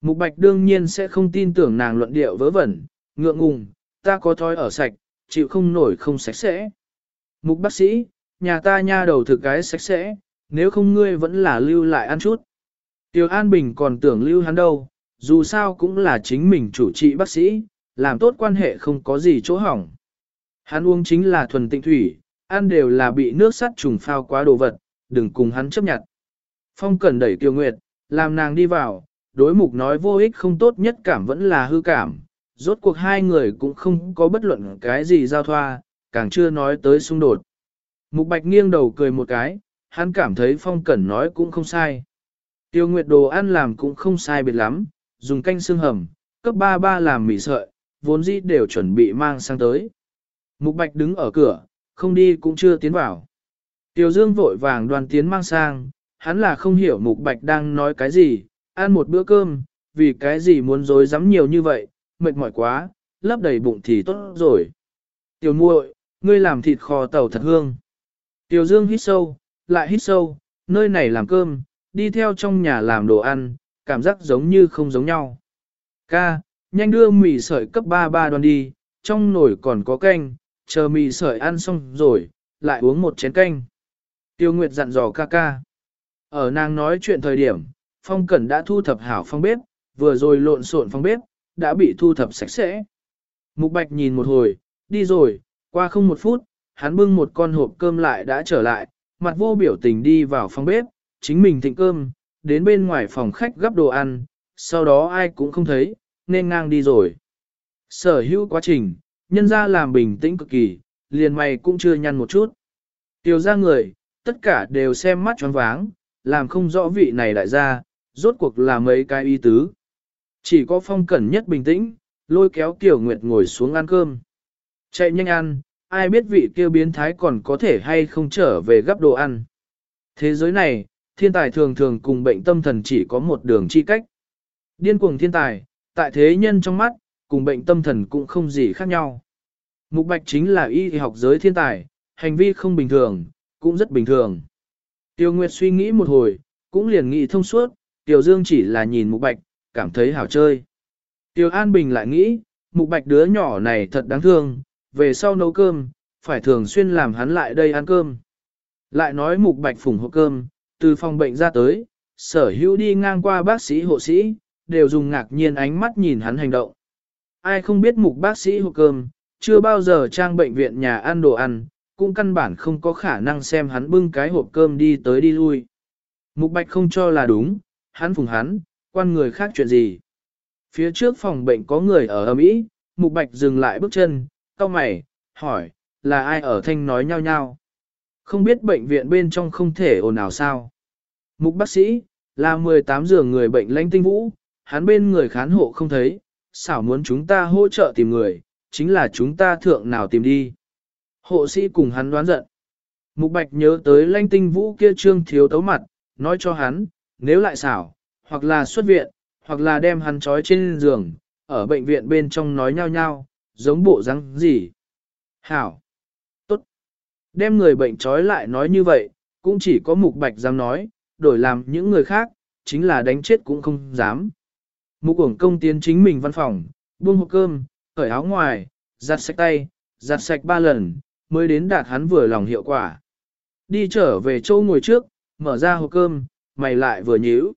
Mục Bạch đương nhiên sẽ không tin tưởng nàng luận điệu vớ vẩn, ngượng ngùng, ta có thói ở sạch, chịu không nổi không sạch sẽ. Mục bác sĩ, nhà ta nha đầu thực cái sạch sẽ, nếu không ngươi vẫn là lưu lại ăn chút. tiểu An Bình còn tưởng lưu hắn đâu, dù sao cũng là chính mình chủ trị bác sĩ, làm tốt quan hệ không có gì chỗ hỏng. Hắn uống chính là thuần tịnh thủy, ăn đều là bị nước sắt trùng phao quá đồ vật, đừng cùng hắn chấp nhận. Phong Cẩn đẩy Tiêu Nguyệt, làm nàng đi vào, đối mục nói vô ích không tốt nhất cảm vẫn là hư cảm. Rốt cuộc hai người cũng không có bất luận cái gì giao thoa, càng chưa nói tới xung đột. Mục Bạch nghiêng đầu cười một cái, hắn cảm thấy Phong Cẩn nói cũng không sai. Tiêu Nguyệt đồ ăn làm cũng không sai biệt lắm, dùng canh xương hầm, cấp ba ba làm mì sợi, vốn dĩ đều chuẩn bị mang sang tới. Mục Bạch đứng ở cửa, không đi cũng chưa tiến vào. Tiêu Dương vội vàng đoàn tiến mang sang, hắn là không hiểu Mục Bạch đang nói cái gì, ăn một bữa cơm, vì cái gì muốn dối rắm nhiều như vậy, mệt mỏi quá, lấp đầy bụng thì tốt rồi. Tiểu muội, ngươi làm thịt kho tàu thật hương. Tiểu Dương hít sâu, lại hít sâu, nơi này làm cơm, đi theo trong nhà làm đồ ăn, cảm giác giống như không giống nhau. Ca, nhanh đưa mì sợi cấp 33 đoàn đi, trong nồi còn có canh, chờ mì sợi ăn xong rồi, lại uống một chén canh. Tiêu Nguyệt dặn dò ca ca. Ở nàng nói chuyện thời điểm, Phong Cẩn đã thu thập hảo phong bếp, vừa rồi lộn xộn phong bếp, đã bị thu thập sạch sẽ. Mục Bạch nhìn một hồi, đi rồi, qua không một phút, hắn bưng một con hộp cơm lại đã trở lại, mặt vô biểu tình đi vào phòng bếp, chính mình thịnh cơm, đến bên ngoài phòng khách gấp đồ ăn, sau đó ai cũng không thấy, nên ngang đi rồi. Sở hữu quá trình, nhân ra làm bình tĩnh cực kỳ, liền mày cũng chưa nhăn một chút. Tiểu ra người, tất cả đều xem mắt choáng váng, làm không rõ vị này đại gia, rốt cuộc là mấy cái y tứ. Chỉ có phong cẩn nhất bình tĩnh, lôi kéo Tiểu Nguyệt ngồi xuống ăn cơm. Chạy nhanh ăn, ai biết vị kia biến thái còn có thể hay không trở về gấp đồ ăn. Thế giới này, thiên tài thường thường cùng bệnh tâm thần chỉ có một đường chi cách. Điên cuồng thiên tài, tại thế nhân trong mắt, cùng bệnh tâm thần cũng không gì khác nhau. Mục Bạch chính là y học giới thiên tài, hành vi không bình thường, cũng rất bình thường. Tiêu Nguyệt suy nghĩ một hồi, cũng liền nghĩ thông suốt, Tiêu Dương chỉ là nhìn Mục Bạch, cảm thấy hảo chơi. Tiêu An Bình lại nghĩ, Mục Bạch đứa nhỏ này thật đáng thương, về sau nấu cơm, phải thường xuyên làm hắn lại đây ăn cơm. Lại nói Mục Bạch phủng hộ cơm, từ phòng bệnh ra tới, sở hữu đi ngang qua bác sĩ hộ sĩ, đều dùng ngạc nhiên ánh mắt nhìn hắn hành động. Ai không biết Mục bác sĩ hộ cơm, chưa bao giờ trang bệnh viện nhà ăn đồ ăn, cũng căn bản không có khả năng xem hắn bưng cái hộp cơm đi tới đi lui. Mục Bạch không cho là đúng, hắn phùng hắn, quan người khác chuyện gì. Phía trước phòng bệnh có người ở ầm ĩ, Mục Bạch dừng lại bước chân, cau mày, hỏi, là ai ở thanh nói nhau nhau. Không biết bệnh viện bên trong không thể ồn ào sao. Mục bác sĩ, là 18 giường người bệnh lãnh tinh vũ, hắn bên người khán hộ không thấy, xảo muốn chúng ta hỗ trợ tìm người, chính là chúng ta thượng nào tìm đi. Hộ sĩ cùng hắn đoán giận. Mục Bạch nhớ tới Lanh tinh vũ kia trương thiếu tấu mặt, nói cho hắn, nếu lại xảo, hoặc là xuất viện, hoặc là đem hắn trói trên giường, ở bệnh viện bên trong nói nhau nhau, giống bộ răng gì. Hảo! Tốt! Đem người bệnh trói lại nói như vậy, cũng chỉ có Mục Bạch dám nói, đổi làm những người khác, chính là đánh chết cũng không dám. Mục ổng công tiến chính mình văn phòng, buông hộp cơm, cởi áo ngoài, giặt sạch tay, giặt sạch ba lần, mới đến đạt hắn vừa lòng hiệu quả. Đi trở về châu ngồi trước, mở ra hộp cơm, mày lại vừa nhíu.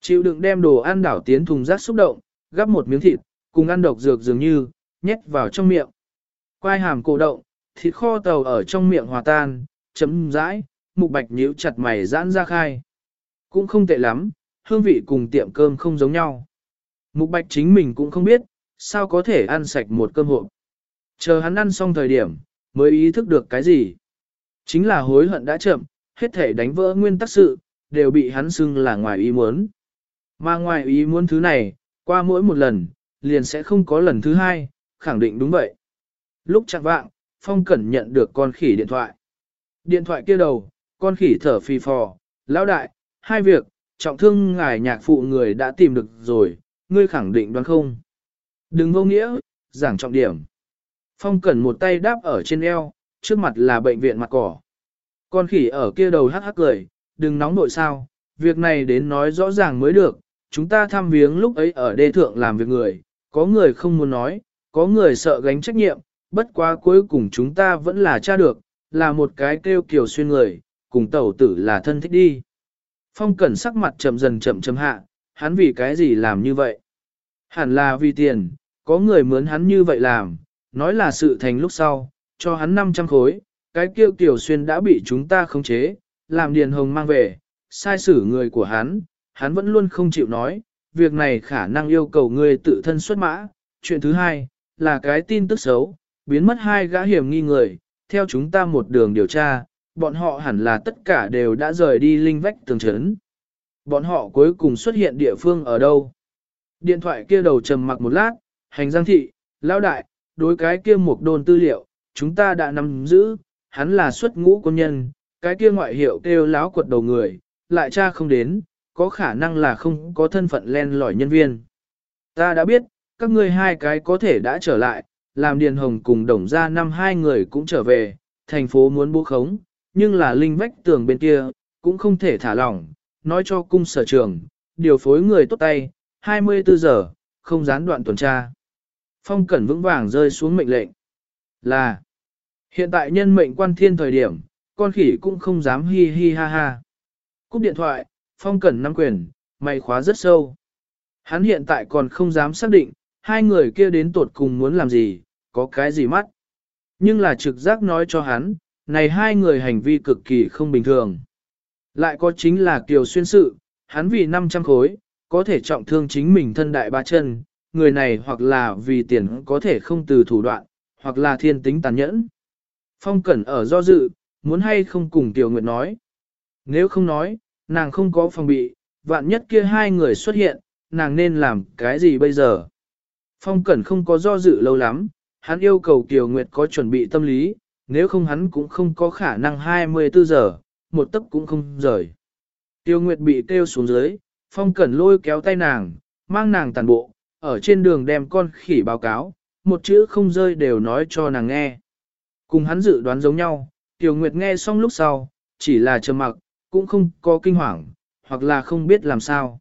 Chịu đựng đem đồ ăn đảo tiến thùng rác xúc động, gắp một miếng thịt, cùng ăn độc dược dường như, nhét vào trong miệng. Quai hàm cổ động, thịt kho tàu ở trong miệng hòa tan, chấm rãi, mục bạch nhíu chặt mày giãn ra khai. Cũng không tệ lắm, hương vị cùng tiệm cơm không giống nhau. Mục bạch chính mình cũng không biết, sao có thể ăn sạch một cơm hộp. Chờ hắn ăn xong thời điểm, mới ý thức được cái gì. Chính là hối hận đã chậm, hết thể đánh vỡ nguyên tắc sự, đều bị hắn xưng là ngoài ý muốn. Mà ngoài ý muốn thứ này, qua mỗi một lần, liền sẽ không có lần thứ hai, khẳng định đúng vậy. Lúc chặn vạng, Phong Cẩn nhận được con khỉ điện thoại. Điện thoại kia đầu, con khỉ thở phì phò, lão đại, hai việc, trọng thương ngài nhạc phụ người đã tìm được rồi, ngươi khẳng định đoán không. Đừng vô nghĩa, giảng trọng điểm. Phong Cẩn một tay đáp ở trên eo, trước mặt là bệnh viện mặt cỏ. Con khỉ ở kia đầu hắc hắc cười, đừng nóng nội sao, việc này đến nói rõ ràng mới được, chúng ta thăm viếng lúc ấy ở đê thượng làm việc người, có người không muốn nói, có người sợ gánh trách nhiệm, bất quá cuối cùng chúng ta vẫn là tra được, là một cái kêu kiều xuyên người, cùng tẩu tử là thân thích đi. Phong cẩn sắc mặt chậm dần chậm chậm hạ, hắn vì cái gì làm như vậy? Hẳn là vì tiền, có người mướn hắn như vậy làm, nói là sự thành lúc sau, cho hắn 500 khối, cái kêu tiểu xuyên đã bị chúng ta khống chế, làm điền hồng mang về, sai xử người của hắn, hắn vẫn luôn không chịu nói, việc này khả năng yêu cầu người tự thân xuất mã. Chuyện thứ hai, là cái tin tức xấu, biến mất hai gã hiểm nghi người, theo chúng ta một đường điều tra, bọn họ hẳn là tất cả đều đã rời đi linh vách tường trấn. Bọn họ cuối cùng xuất hiện địa phương ở đâu? Điện thoại kia đầu trầm mặc một lát, hành giang thị, lão đại, đối cái kia một đồn tư liệu, chúng ta đã nắm giữ, hắn là xuất ngũ quân nhân, cái kia ngoại hiệu kêu láo quật đầu người, lại cha không đến, có khả năng là không có thân phận len lỏi nhân viên. Ta đã biết, các ngươi hai cái có thể đã trở lại, làm Điền Hồng cùng đồng ra năm hai người cũng trở về, thành phố muốn bố khống, nhưng là linh vách tường bên kia, cũng không thể thả lỏng, nói cho cung sở trường, điều phối người tốt tay, 24 giờ, không gián đoạn tuần tra. Phong cẩn vững vàng rơi xuống mệnh lệnh. Là, hiện tại nhân mệnh quan thiên thời điểm, con khỉ cũng không dám hi hi ha ha. Cúp điện thoại, phong cẩn nắm quyền, mày khóa rất sâu. Hắn hiện tại còn không dám xác định, hai người kia đến tột cùng muốn làm gì, có cái gì mắt. Nhưng là trực giác nói cho hắn, này hai người hành vi cực kỳ không bình thường. Lại có chính là Kiều Xuyên sự, hắn vì 500 khối, có thể trọng thương chính mình thân đại ba chân, người này hoặc là vì tiền có thể không từ thủ đoạn, hoặc là thiên tính tàn nhẫn. Phong Cẩn ở do dự, muốn hay không cùng Tiểu Nguyệt nói. Nếu không nói, nàng không có phòng bị, vạn nhất kia hai người xuất hiện, nàng nên làm cái gì bây giờ? Phong Cẩn không có do dự lâu lắm, hắn yêu cầu Kiều Nguyệt có chuẩn bị tâm lý, nếu không hắn cũng không có khả năng 24 giờ, một tấc cũng không rời. Tiêu Nguyệt bị kêu xuống dưới, Phong Cẩn lôi kéo tay nàng, mang nàng tàn bộ, ở trên đường đem con khỉ báo cáo, một chữ không rơi đều nói cho nàng nghe. Cùng hắn dự đoán giống nhau, Tiểu Nguyệt nghe xong lúc sau, chỉ là trầm mặc, cũng không có kinh hoàng, hoặc là không biết làm sao.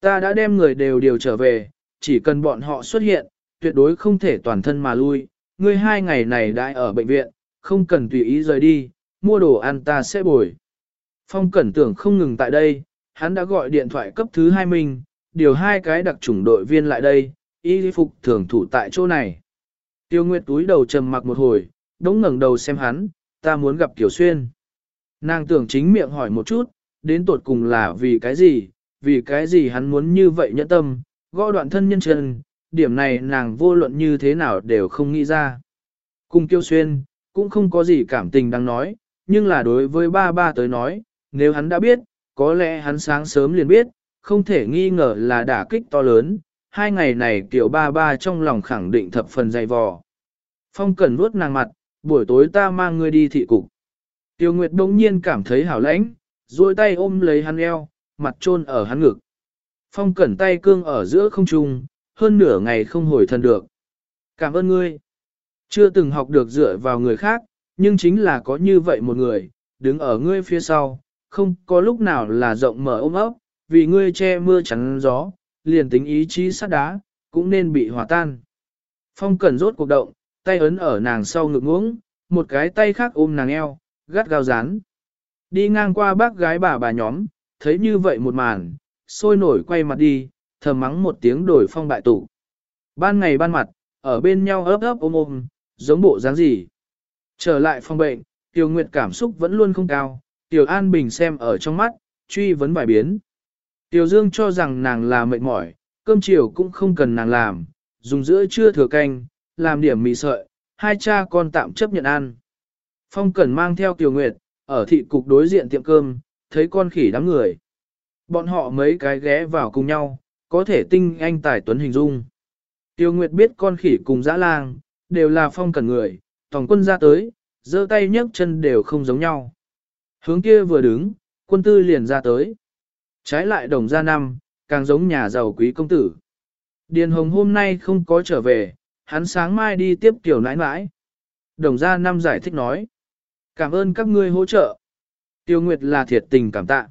Ta đã đem người đều điều trở về, chỉ cần bọn họ xuất hiện, tuyệt đối không thể toàn thân mà lui. Ngươi hai ngày này đã ở bệnh viện, không cần tùy ý rời đi, mua đồ ăn ta sẽ bồi. Phong cẩn tưởng không ngừng tại đây, hắn đã gọi điện thoại cấp thứ hai mình, điều hai cái đặc chủng đội viên lại đây, y phục thường thủ tại chỗ này. Tiêu Nguyệt túi đầu trầm mặc một hồi, đống ngẩng đầu xem hắn, ta muốn gặp Kiều Xuyên. Nàng tưởng chính miệng hỏi một chút, đến tột cùng là vì cái gì, vì cái gì hắn muốn như vậy nhẫn tâm, gõ đoạn thân nhân chân, điểm này nàng vô luận như thế nào đều không nghĩ ra. Cùng Kiều Xuyên, cũng không có gì cảm tình đang nói, nhưng là đối với ba ba tới nói, nếu hắn đã biết, có lẽ hắn sáng sớm liền biết, không thể nghi ngờ là đả kích to lớn, hai ngày này kiểu ba ba trong lòng khẳng định thập phần dày vò. Phong Cẩn nuốt nàng mặt, buổi tối ta mang ngươi đi thị cục. Tiêu Nguyệt đông nhiên cảm thấy hảo lãnh, duỗi tay ôm lấy hắn eo, mặt trôn ở hắn ngực. Phong Cẩn tay cương ở giữa không trung, hơn nửa ngày không hồi thần được. Cảm ơn ngươi. Chưa từng học được dựa vào người khác, nhưng chính là có như vậy một người, đứng ở ngươi phía sau, không có lúc nào là rộng mở ôm ấp, vì ngươi che mưa chắn gió, liền tính ý chí sắt đá, cũng nên bị hòa tan. Phong Cẩn rốt cuộc động, tay ấn ở nàng sau ngực uống, một cái tay khác ôm nàng eo, gắt gao rán. Đi ngang qua bác gái bà bà nhóm, thấy như vậy một màn, sôi nổi quay mặt đi, thầm mắng một tiếng đổi phong bại tụ. Ban ngày ban mặt, ở bên nhau ấp ấp ôm ôm, giống bộ dáng gì. Trở lại phòng bệnh, Tiểu Nguyệt cảm xúc vẫn luôn không cao, Tiểu An Bình xem ở trong mắt, truy vấn bài biến. Tiểu Dương cho rằng nàng là mệt mỏi, cơm chiều cũng không cần nàng làm, dùng giữa trưa thừa canh, làm điểm mì sợi, hai cha con tạm chấp nhận ăn. Phong Cẩn mang theo Tiểu Nguyệt, ở thị cục đối diện tiệm cơm, thấy con khỉ đám người. Bọn họ mấy cái ghé vào cùng nhau, có thể tinh anh tài tuấn hình dung. Tiêu Nguyệt biết con khỉ cùng dã lang, đều là phong cẩn người, tổng quân ra tới, giơ tay nhấc chân đều không giống nhau. Hướng kia vừa đứng, quân tư liền ra tới. Trái lại đồng gia năm, càng giống nhà giàu quý công tử. Điền Hồng hôm nay không có trở về, hắn sáng mai đi tiếp tiểu nãi nãi. Đồng gia năm giải thích nói. Cảm ơn các ngươi hỗ trợ. Tiêu Nguyệt là thiệt tình cảm tạ.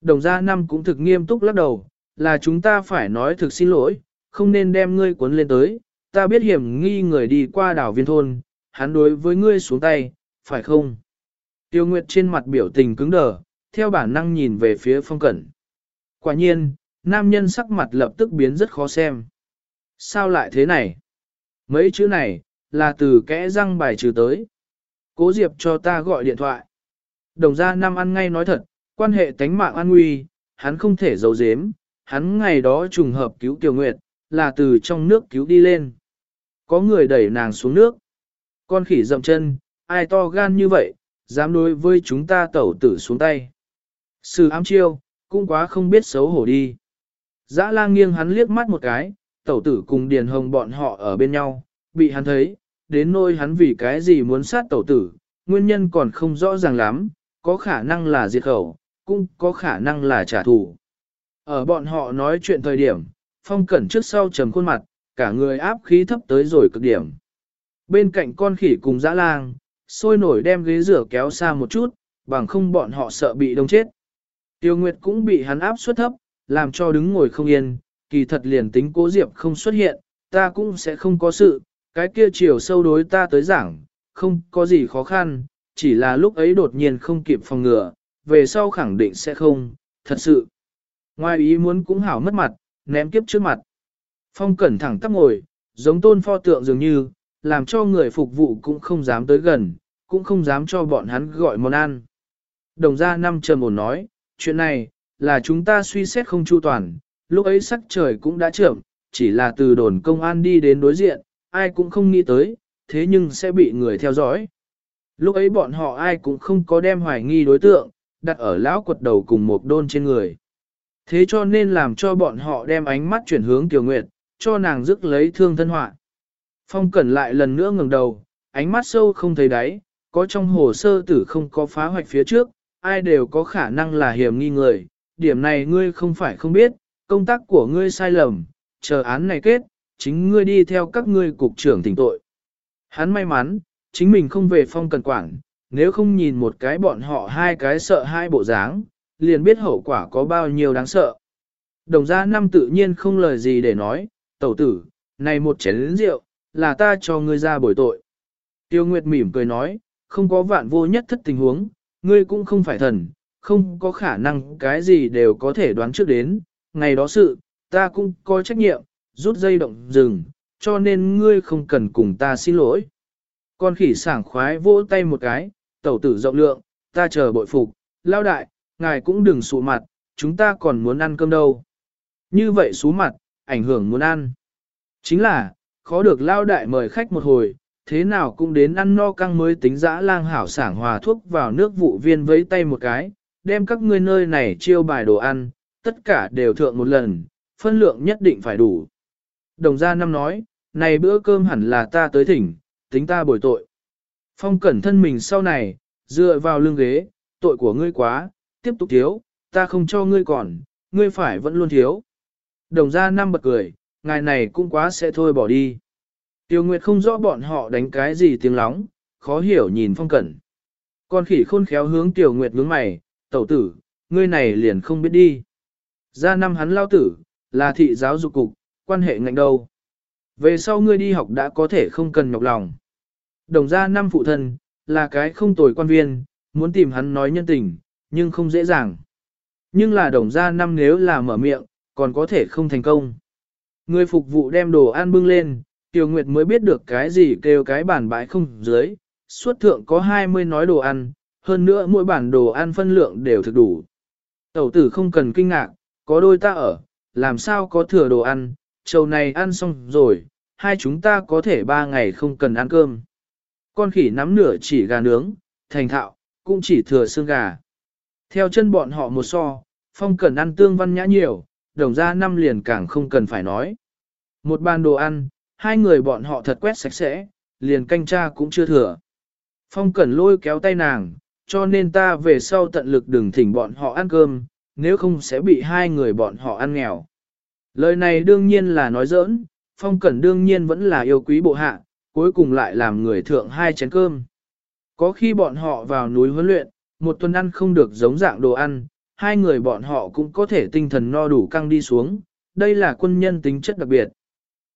Đồng gia năm cũng thực nghiêm túc lắc đầu, là chúng ta phải nói thực xin lỗi, không nên đem ngươi cuốn lên tới. Ta biết hiểm nghi người đi qua đảo viên thôn, hắn đối với ngươi xuống tay, phải không? Tiêu Nguyệt trên mặt biểu tình cứng đờ, theo bản năng nhìn về phía phong cẩn. Quả nhiên, nam nhân sắc mặt lập tức biến rất khó xem. Sao lại thế này? Mấy chữ này, là từ kẽ răng bài trừ tới. Cố Diệp cho ta gọi điện thoại. Đồng gia Nam ăn ngay nói thật, quan hệ tánh mạng an nguy, hắn không thể giấu giếm, hắn ngày đó trùng hợp cứu Tiểu Nguyệt, là từ trong nước cứu đi lên. Có người đẩy nàng xuống nước. Con khỉ dậm chân, ai to gan như vậy, dám đối với chúng ta tẩu tử xuống tay. Sự ám chiêu, cũng quá không biết xấu hổ đi. Dã lang nghiêng hắn liếc mắt một cái, tẩu tử cùng Điền Hồng bọn họ ở bên nhau, bị hắn thấy, đến nôi hắn vì cái gì muốn sát tẩu tử, nguyên nhân còn không rõ ràng lắm, có khả năng là diệt khẩu, cũng có khả năng là trả thù. Ở bọn họ nói chuyện thời điểm, phong cẩn trước sau trầm khuôn mặt, cả người áp khí thấp tới rồi cực điểm. Bên cạnh con khỉ cùng dã lang, sôi nổi đem ghế rửa kéo xa một chút, bằng không bọn họ sợ bị đông chết. Tiêu Nguyệt cũng bị hắn áp suất thấp, làm cho đứng ngồi không yên, kỳ thật liền tính cố diệp không xuất hiện, ta cũng sẽ không có sự, cái kia chiều sâu đối ta tới giảng, không có gì khó khăn, chỉ là lúc ấy đột nhiên không kịp phòng ngừa, về sau khẳng định sẽ không, thật sự. Ngoài ý muốn cũng hảo mất mặt, ném kiếp trước mặt. Phong cẩn thẳng tắp ngồi, giống tôn pho tượng dường như, làm cho người phục vụ cũng không dám tới gần, cũng không dám cho bọn hắn gọi món ăn. Đồng gia năm trầm ổn nói, chuyện này, là chúng ta suy xét không chu toàn, lúc ấy sắc trời cũng đã trưởng, chỉ là từ đồn công an đi đến đối diện, ai cũng không nghĩ tới, thế nhưng sẽ bị người theo dõi. Lúc ấy bọn họ ai cũng không có đem hoài nghi đối tượng, đặt ở lão quật đầu cùng một đôn trên người. Thế cho nên làm cho bọn họ đem ánh mắt chuyển hướng Kiều Nguyệt, cho nàng rước lấy thương thân họa. Phong Cẩn lại lần nữa ngẩng đầu, ánh mắt sâu không thấy đáy, có trong hồ sơ tử không có phá hoạch phía trước, ai đều có khả năng là hiểm nghi người. Điểm này ngươi không phải không biết, công tác của ngươi sai lầm, chờ án này kết, chính ngươi đi theo các ngươi cục trưởng tỉnh tội. Hắn may mắn, chính mình không về phong cần quản, nếu không nhìn một cái bọn họ hai cái sợ hai bộ dáng, liền biết hậu quả có bao nhiêu đáng sợ. Đồng gia năm tự nhiên không lời gì để nói, tẩu tử, này một chén rượu, là ta cho ngươi ra bồi tội. Tiêu Nguyệt mỉm cười nói, không có vạn vô nhất thất tình huống, ngươi cũng không phải thần, không có khả năng cái gì đều có thể đoán trước đến, ngày đó sự, ta cũng có trách nhiệm, rút dây động rừng, cho nên ngươi không cần cùng ta xin lỗi. Con khỉ sảng khoái vỗ tay một cái, tẩu tử rộng lượng, ta chờ bội phục, lao đại, ngài cũng đừng sụ mặt, chúng ta còn muốn ăn cơm đâu. Như vậy sú mặt, ảnh hưởng muốn ăn. Chính là, khó được lao đại mời khách một hồi, thế nào cũng đến ăn no căng mới tính dã lang hảo sảng hòa thuốc vào nước vụ viên với tay một cái, đem các ngươi nơi này chiêu bài đồ ăn, tất cả đều thượng một lần, phân lượng nhất định phải đủ. Đồng gia năm nói, này bữa cơm hẳn là ta tới thỉnh, tính ta bồi tội. Phong cẩn thân mình sau này, dựa vào lưng ghế, tội của ngươi quá, tiếp tục thiếu, ta không cho ngươi còn, ngươi phải vẫn luôn thiếu. Đồng gia năm bật cười, ngài này cũng quá sẽ thôi bỏ đi. Tiêu Nguyệt không rõ bọn họ đánh cái gì tiếng lóng, khó hiểu nhìn phong cẩn. Con khỉ khôn khéo hướng Tiểu Nguyệt hướng mày, tẩu tử, ngươi này liền không biết đi. Ra năm hắn lao tử, là thị giáo dục cục, quan hệ ngạnh đâu. Về sau ngươi đi học đã có thể không cần nhọc lòng. Đồng gia năm phụ thân, là cái không tồi quan viên, muốn tìm hắn nói nhân tình, nhưng không dễ dàng. Nhưng là đồng gia năm nếu là mở miệng, còn có thể không thành công. Người phục vụ đem đồ ăn bưng lên, Tiêu Nguyệt mới biết được cái gì kêu cái bản bãi không dưới, suốt thượng có 20 nói đồ ăn, hơn nữa mỗi bản đồ ăn phân lượng đều thực đủ. Tẩu tử không cần kinh ngạc, có đôi ta ở, làm sao có thừa đồ ăn, trầu này ăn xong rồi, hai chúng ta có thể ba ngày không cần ăn cơm. Con khỉ nắm nửa chỉ gà nướng, thành thạo, cũng chỉ thừa xương gà. Theo chân bọn họ một so, phong cần ăn tương văn nhã nhiều, đồng ra năm liền càng không cần phải nói. Một bàn đồ ăn, hai người bọn họ thật quét sạch sẽ, liền canh cha cũng chưa thừa. Phong cẩn lôi kéo tay nàng, cho nên ta về sau tận lực đừng thỉnh bọn họ ăn cơm, nếu không sẽ bị hai người bọn họ ăn nghèo. Lời này đương nhiên là nói giỡn, phong cẩn đương nhiên vẫn là yêu quý bộ hạ, cuối cùng lại làm người thượng hai chén cơm. Có khi bọn họ vào núi huấn luyện, một tuần ăn không được giống dạng đồ ăn, hai người bọn họ cũng có thể tinh thần no đủ căng đi xuống, đây là quân nhân tính chất đặc biệt.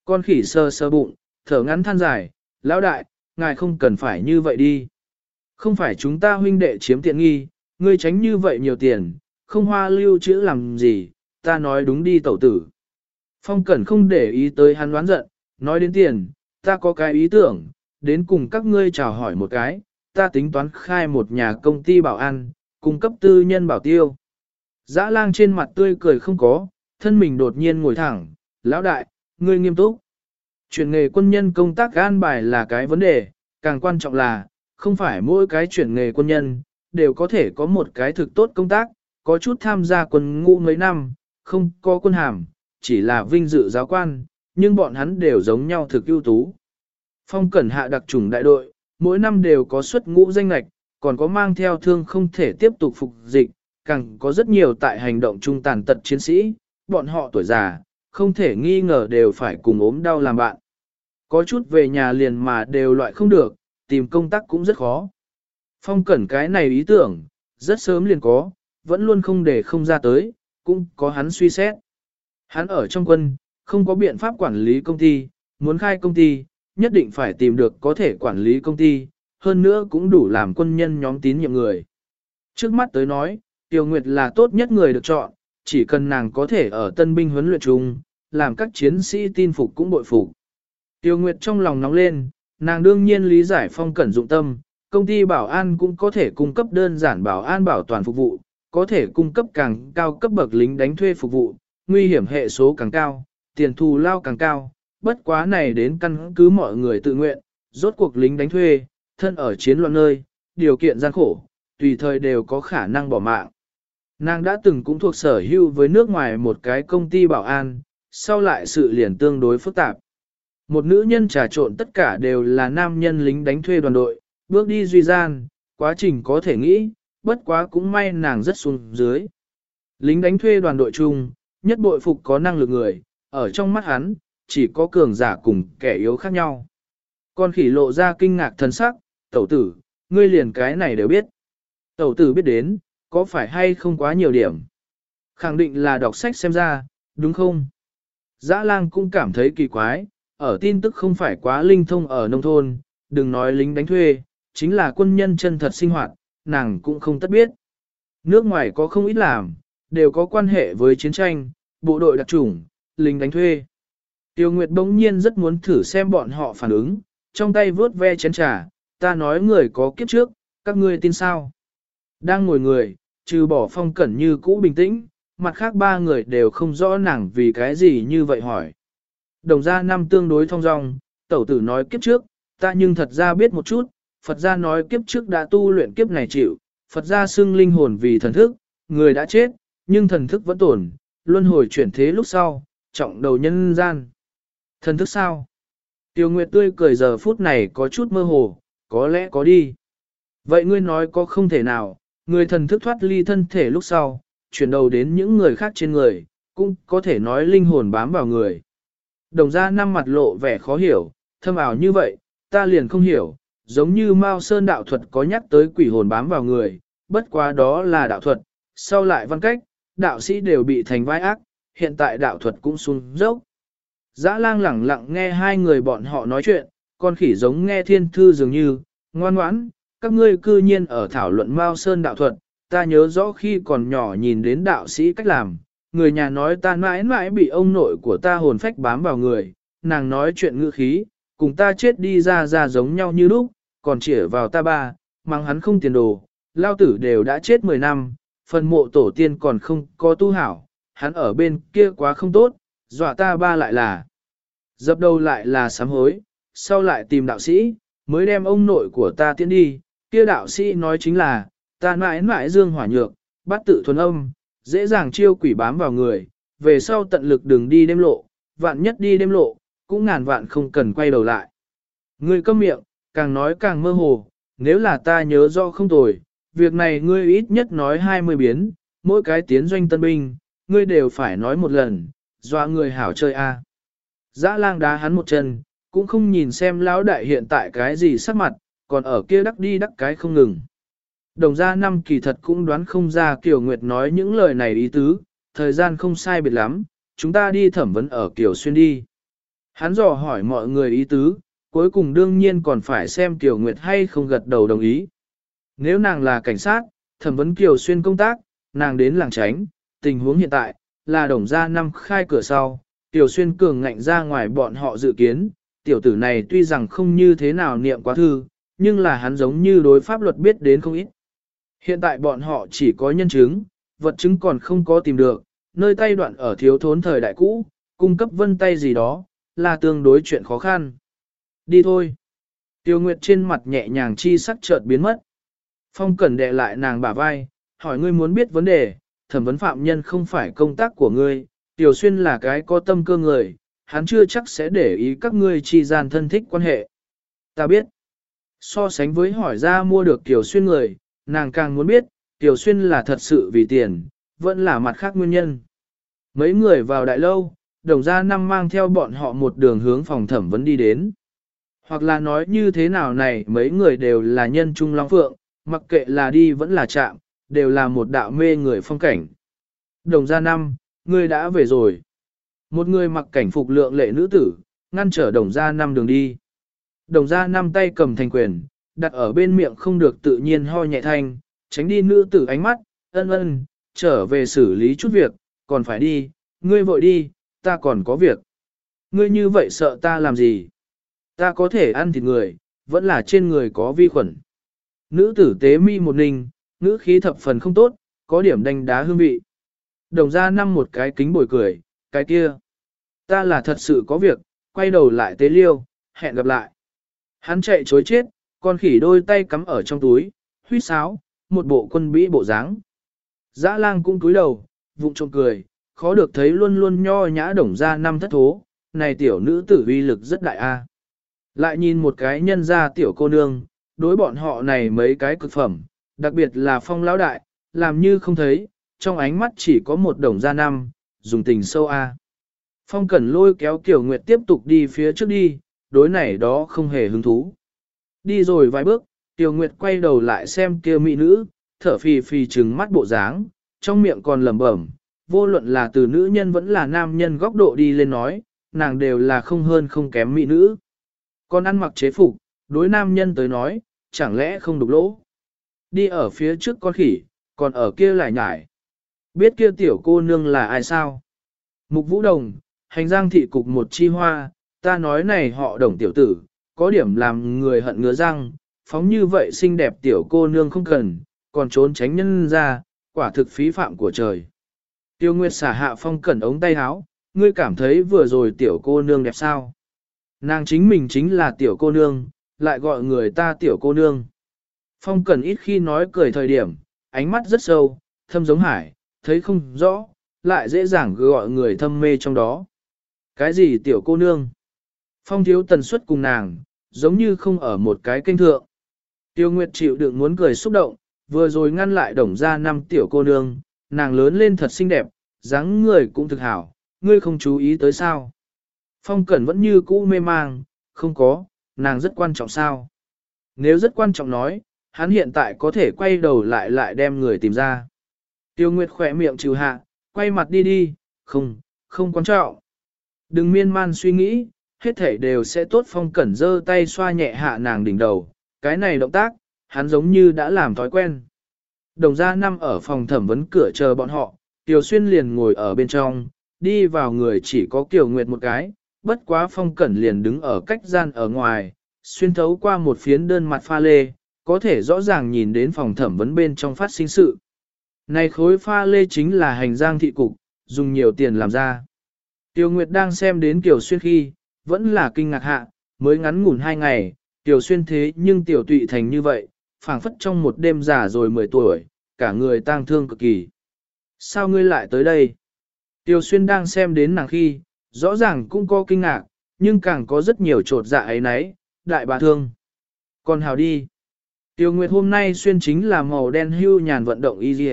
Con khỉ sơ sơ bụng, thở ngắn than dài, lão đại, ngài không cần phải như vậy đi. Không phải chúng ta huynh đệ chiếm tiện nghi, ngươi tránh như vậy nhiều tiền, không hoa lưu chữ làm gì, ta nói đúng đi tẩu tử. Phong Cẩn không để ý tới hắn đoán giận, nói đến tiền, ta có cái ý tưởng, đến cùng các ngươi chào hỏi một cái, ta tính toán khai một nhà công ty bảo an, cung cấp tư nhân bảo tiêu. Dã lang trên mặt tươi cười không có, thân mình đột nhiên ngồi thẳng, lão đại, ngươi nghiêm túc. Chuyển nghề quân nhân công tác an bài là cái vấn đề, càng quan trọng là, không phải mỗi cái chuyển nghề quân nhân, đều có thể có một cái thực tốt công tác, có chút tham gia quân ngũ mấy năm, không có quân hàm, chỉ là vinh dự giáo quan, nhưng bọn hắn đều giống nhau thực ưu tú. Phong cẩn hạ đặc trùng đại đội, mỗi năm đều có xuất ngũ danh lạch, còn có mang theo thương không thể tiếp tục phục dịch, càng có rất nhiều tại hành động trung tàn tật chiến sĩ, bọn họ tuổi già, không thể nghi ngờ đều phải cùng ốm đau làm bạn. Có chút về nhà liền mà đều loại không được, tìm công tác cũng rất khó. Phong cẩn cái này ý tưởng, rất sớm liền có, vẫn luôn không để không ra tới, cũng có hắn suy xét. Hắn ở trong quân, không có biện pháp quản lý công ty, muốn khai công ty, nhất định phải tìm được có thể quản lý công ty, hơn nữa cũng đủ làm quân nhân nhóm tín nhiệm người. Trước mắt tới nói, Tiêu Nguyệt là tốt nhất người được chọn, chỉ cần nàng có thể ở tân binh huấn luyện chung, làm các chiến sĩ tin phục cũng bội phục. Tiêu Nguyệt trong lòng nóng lên, nàng đương nhiên lý giải phong cẩn dụng tâm, công ty bảo an cũng có thể cung cấp đơn giản bảo an bảo toàn phục vụ, có thể cung cấp càng cao cấp bậc lính đánh thuê phục vụ, nguy hiểm hệ số càng cao, tiền thù lao càng cao, bất quá này đến căn cứ mọi người tự nguyện, rốt cuộc lính đánh thuê, thân ở chiến loạn nơi, điều kiện gian khổ, tùy thời đều có khả năng bỏ mạng. Nàng đã từng cũng thuộc sở hữu với nước ngoài một cái công ty bảo an, sau lại sự liền tương đối phức tạp. Một nữ nhân trà trộn tất cả đều là nam nhân lính đánh thuê đoàn đội, bước đi duy gian, quá trình có thể nghĩ, bất quá cũng may nàng rất xuống dưới. Lính đánh thuê đoàn đội chung, nhất bội phục có năng lực người, ở trong mắt hắn, chỉ có cường giả cùng kẻ yếu khác nhau. Con khỉ lộ ra kinh ngạc thân sắc, tẩu tử, ngươi liền cái này đều biết. Tẩu tử biết đến, có phải hay không quá nhiều điểm? Khẳng định là đọc sách xem ra, đúng không? Dã lang cũng cảm thấy kỳ quái, ở tin tức không phải quá linh thông ở nông thôn, đừng nói lính đánh thuê, chính là quân nhân chân thật sinh hoạt, nàng cũng không tất biết. Nước ngoài có không ít làm, đều có quan hệ với chiến tranh, bộ đội đặc chủng, lính đánh thuê. Tiêu Nguyệt bỗng nhiên rất muốn thử xem bọn họ phản ứng, trong tay vớt ve chén trà, ta nói người có kiếp trước, các ngươi tin sao? Đang ngồi người, trừ bỏ phong cẩn như cũ bình tĩnh, mặt khác ba người đều không rõ nàng vì cái gì như vậy hỏi. Đồng gia năm tương đối thông dong, tẩu tử nói kiếp trước, ta nhưng thật ra biết một chút, Phật gia nói kiếp trước đã tu luyện kiếp này chịu, Phật gia xưng linh hồn vì thần thức, người đã chết, nhưng thần thức vẫn tồn, luân hồi chuyển thế lúc sau, trọng đầu nhân gian. Thần thức sao? Tiêu Nguyệt tươi cười giờ phút này có chút mơ hồ, có lẽ có đi. Vậy ngươi nói có không thể nào, người thần thức thoát ly thân thể lúc sau, chuyển đầu đến những người khác trên người, cũng có thể nói linh hồn bám vào người. Đồng ra năm mặt lộ vẻ khó hiểu, thâm ảo như vậy, ta liền không hiểu, giống như Mao Sơn đạo thuật có nhắc tới quỷ hồn bám vào người, bất quá đó là đạo thuật, sau lại văn cách, đạo sĩ đều bị thành vai ác, hiện tại đạo thuật cũng xuống dốc. Dã lang lẳng lặng nghe hai người bọn họ nói chuyện, con khỉ giống nghe thiên thư dường như, ngoan ngoãn, các ngươi cư nhiên ở thảo luận Mao Sơn đạo thuật, ta nhớ rõ khi còn nhỏ nhìn đến đạo sĩ cách làm, người nhà nói ta mãi mãi bị ông nội của ta hồn phách bám vào người, nàng nói chuyện ngữ khí, cùng ta chết đi ra ra giống nhau như lúc, còn chỉ vào ta ba, mang hắn không tiền đồ, lao tử đều đã chết 10 năm, phần mộ tổ tiên còn không có tu hảo, hắn ở bên kia quá không tốt, dọa ta ba lại là, dập đầu lại là sám hối, sau lại tìm đạo sĩ, mới đem ông nội của ta tiến đi, kia đạo sĩ nói chính là, ta mãi mãi dương hỏa nhược, bắt tự thuần âm, dễ dàng chiêu quỷ bám vào người, về sau tận lực đừng đi đêm lộ, vạn nhất đi đêm lộ, cũng ngàn vạn không cần quay đầu lại. Ngươi câm miệng, càng nói càng mơ hồ, nếu là ta nhớ rõ không tồi, việc này ngươi ít nhất nói 20 biến, mỗi cái tiến doanh tân binh, ngươi đều phải nói một lần, dọa người hảo chơi a. À. Dã lang đá hắn một chân, cũng không nhìn xem lão đại hiện tại cái gì sắc mặt, còn ở kia đắc đi đắc cái không ngừng. Đồng gia năm kỳ thật cũng đoán không ra Kiều Nguyệt nói những lời này ý tứ, thời gian không sai biệt lắm, chúng ta đi thẩm vấn ở Kiều Xuyên đi. Hắn dò hỏi mọi người ý tứ, cuối cùng đương nhiên còn phải xem Kiều Nguyệt hay không gật đầu đồng ý. Nếu nàng là cảnh sát, thẩm vấn Kiều Xuyên công tác, nàng đến làng tránh, tình huống hiện tại, là đồng gia năm khai cửa sau, Kiều Xuyên cường ngạnh ra ngoài bọn họ dự kiến, tiểu tử này tuy rằng không như thế nào niệm quá thư, nhưng là hắn giống như đối pháp luật biết đến không ít. Hiện tại bọn họ chỉ có nhân chứng, vật chứng còn không có tìm được, nơi tay đoạn ở thiếu thốn thời đại cũ, cung cấp vân tay gì đó, là tương đối chuyện khó khăn. Đi thôi. Tiêu Nguyệt trên mặt nhẹ nhàng chi sắc chợt biến mất. Phong cẩn đệ lại nàng bả vai, hỏi ngươi muốn biết vấn đề, thẩm vấn phạm nhân không phải công tác của ngươi, Tiểu Xuyên là cái có tâm cơ người, hắn chưa chắc sẽ để ý các ngươi chi gian thân thích quan hệ. Ta biết. So sánh với hỏi ra mua được Tiểu Xuyên người, nàng càng muốn biết, Tiểu Xuyên là thật sự vì tiền, vẫn là mặt khác nguyên nhân. Mấy người vào đại lâu, đồng gia năm mang theo bọn họ một đường hướng phòng thẩm vấn đi đến. Hoặc là nói như thế nào này mấy người đều là nhân trung long phượng, mặc kệ là đi vẫn là chạm, đều là một đạo mê người phong cảnh. Đồng gia năm, người đã về rồi. Một người mặc cảnh phục lượng lệ nữ tử, ngăn trở đồng gia năm đường đi. Đồng gia năm tay cầm thành quyền, đặt ở bên miệng không được tự nhiên ho nhẹ thanh, tránh đi nữ tử ánh mắt, ân ân, trở về xử lý chút việc, còn phải đi, ngươi vội đi, ta còn có việc. Ngươi như vậy sợ ta làm gì? Ta có thể ăn thịt người, vẫn là trên người có vi khuẩn. Nữ tử tế mi một ninh, nữ khí thập phần không tốt, có điểm đánh đá hương vị. Đồng ra năm một cái kính bồi cười, cái kia. Ta là thật sự có việc, quay đầu lại tế liêu, hẹn gặp lại. Hắn chạy chối chết, con khỉ đôi tay cắm ở trong túi, huýt sáo, một bộ quân bĩ bộ dáng. Dã lang cũng cúi đầu, vụng trộm cười, khó được thấy luôn luôn nho nhã đồng ra năm thất thố, này tiểu nữ tử uy lực rất đại a. Lại nhìn một cái nhân ra tiểu cô nương, đối bọn họ này mấy cái cực phẩm, đặc biệt là phong lão đại, làm như không thấy, trong ánh mắt chỉ có một đồng gia năm, dùng tình sâu a. Phong cẩn lôi kéo Kiều Nguyệt tiếp tục đi phía trước đi, đối này đó không hề hứng thú. Đi rồi vài bước, Tiểu Nguyệt quay đầu lại xem kia mỹ nữ, thở phì phì trừng mắt bộ dáng, trong miệng còn lẩm bẩm, vô luận là từ nữ nhân vẫn là nam nhân góc độ đi lên nói, nàng đều là không hơn không kém mỹ nữ. Còn ăn mặc chế phục, đối nam nhân tới nói, chẳng lẽ không đục lỗ. Đi ở phía trước con khỉ, còn ở kia lại nhải. Biết kia tiểu cô nương là ai sao? Mục Vũ Đồng, hành giang thị cục một chi hoa, ta nói này họ đồng tiểu tử, có điểm làm người hận ngứa răng, phóng như vậy xinh đẹp tiểu cô nương không cần, còn trốn tránh nhân ra, quả thực phí phạm của trời. Tiêu Nguyệt xả hạ phong cẩn ống tay áo, ngươi cảm thấy vừa rồi tiểu cô nương đẹp sao? Nàng chính mình chính là tiểu cô nương, lại gọi người ta tiểu cô nương. Phong cẩn ít khi nói cười thời điểm, ánh mắt rất sâu, thâm giống hải, thấy không rõ, lại dễ dàng gọi người thâm mê trong đó. Cái gì tiểu cô nương? Phong thiếu tần suất cùng nàng, giống như không ở một cái kênh thượng. Tiêu Nguyệt chịu đựng muốn cười xúc động, vừa rồi ngăn lại đồng ra năm tiểu cô nương, nàng lớn lên thật xinh đẹp, dáng người cũng thực hảo, ngươi không chú ý tới sao. Phong Cẩn vẫn như cũ mê mang, không có, nàng rất quan trọng sao. Nếu rất quan trọng nói, hắn hiện tại có thể quay đầu lại lại đem người tìm ra. Tiêu Nguyệt khỏe miệng trừ hạ, quay mặt đi đi, không, không quan trọng. Đừng miên man suy nghĩ, hết thể đều sẽ tốt phong cẩn giơ tay xoa nhẹ hạ nàng đỉnh đầu. Cái này động tác, hắn giống như đã làm thói quen. Đồng gia năm ở phòng thẩm vấn cửa chờ bọn họ, Tiểu Xuyên liền ngồi ở bên trong, đi vào người chỉ có Kiều Nguyệt một cái, bất quá phong cẩn liền đứng ở cách gian ở ngoài, xuyên thấu qua một phiến đơn mặt pha lê, có thể rõ ràng nhìn đến phòng thẩm vấn bên trong phát sinh sự. Này khối pha lê chính là hành giang thị cục, dùng nhiều tiền làm ra. Tiêu Nguyệt đang xem đến Kiều Xuyên khi, vẫn là kinh ngạc hạ, mới ngắn ngủn hai ngày, Tiểu Xuyên thế nhưng Tiểu Tụy thành như vậy, phảng phất trong một đêm già rồi 10 tuổi, cả người tang thương cực kỳ. Sao ngươi lại tới đây? Tiểu Xuyên đang xem đến nàng khi, rõ ràng cũng có kinh ngạc, nhưng càng có rất nhiều trột dạ ấy nấy, đại bà thương. Còn hào đi. Tiêu Nguyệt hôm nay xuyên chính là màu đen hưu nhàn vận động y dì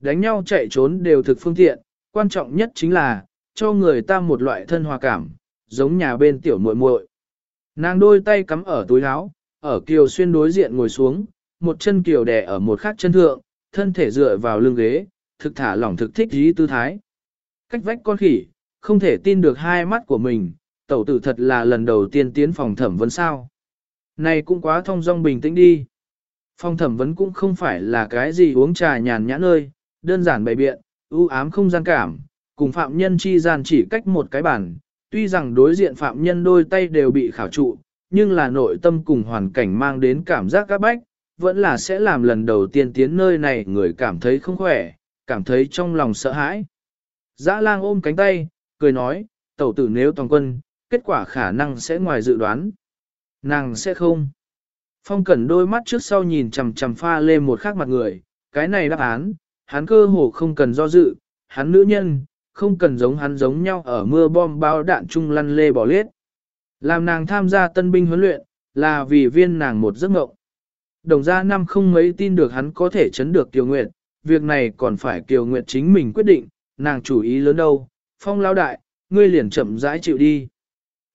đánh nhau chạy trốn đều thực phương tiện, quan trọng nhất chính là, cho người ta một loại thân hòa cảm, giống nhà bên tiểu muội muội. Nàng đôi tay cắm ở túi áo, ở kiều xuyên đối diện ngồi xuống, một chân kiều đè ở một khác chân thượng, thân thể dựa vào lưng ghế, thực thả lỏng thực thích dí tư thái. Cách vách con khỉ, không thể tin được hai mắt của mình, tẩu tử thật là lần đầu tiên tiến phòng thẩm vấn sao. Này cũng quá thông dong bình tĩnh đi. Phòng thẩm vấn cũng không phải là cái gì uống trà nhàn nhã nơi, đơn giản bày biện, ưu ám không gian cảm, cùng phạm nhân chi gian chỉ cách một cái bản, tuy rằng đối diện phạm nhân đôi tay đều bị khảo trụ, nhưng là nội tâm cùng hoàn cảnh mang đến cảm giác các bách, vẫn là sẽ làm lần đầu tiên tiến nơi này người cảm thấy không khỏe, cảm thấy trong lòng sợ hãi. Dã lang ôm cánh tay, cười nói, tẩu tử nếu toàn quân, kết quả khả năng sẽ ngoài dự đoán. Nàng sẽ không. Phong cẩn đôi mắt trước sau nhìn chằm chằm pha lê một khác mặt người, cái này đáp án, hắn cơ hồ không cần do dự, hắn nữ nhân, không cần giống hắn giống nhau ở mưa bom bao đạn chung lăn lê bỏ lết. Làm nàng tham gia tân binh huấn luyện, là vì viên nàng một giấc mộng. Đồng gia năm không mấy tin được hắn có thể chấn được Kiều Nguyệt, việc này còn phải Kiều Nguyệt chính mình quyết định, nàng chủ ý lớn đâu, phong lao đại, ngươi liền chậm rãi chịu đi.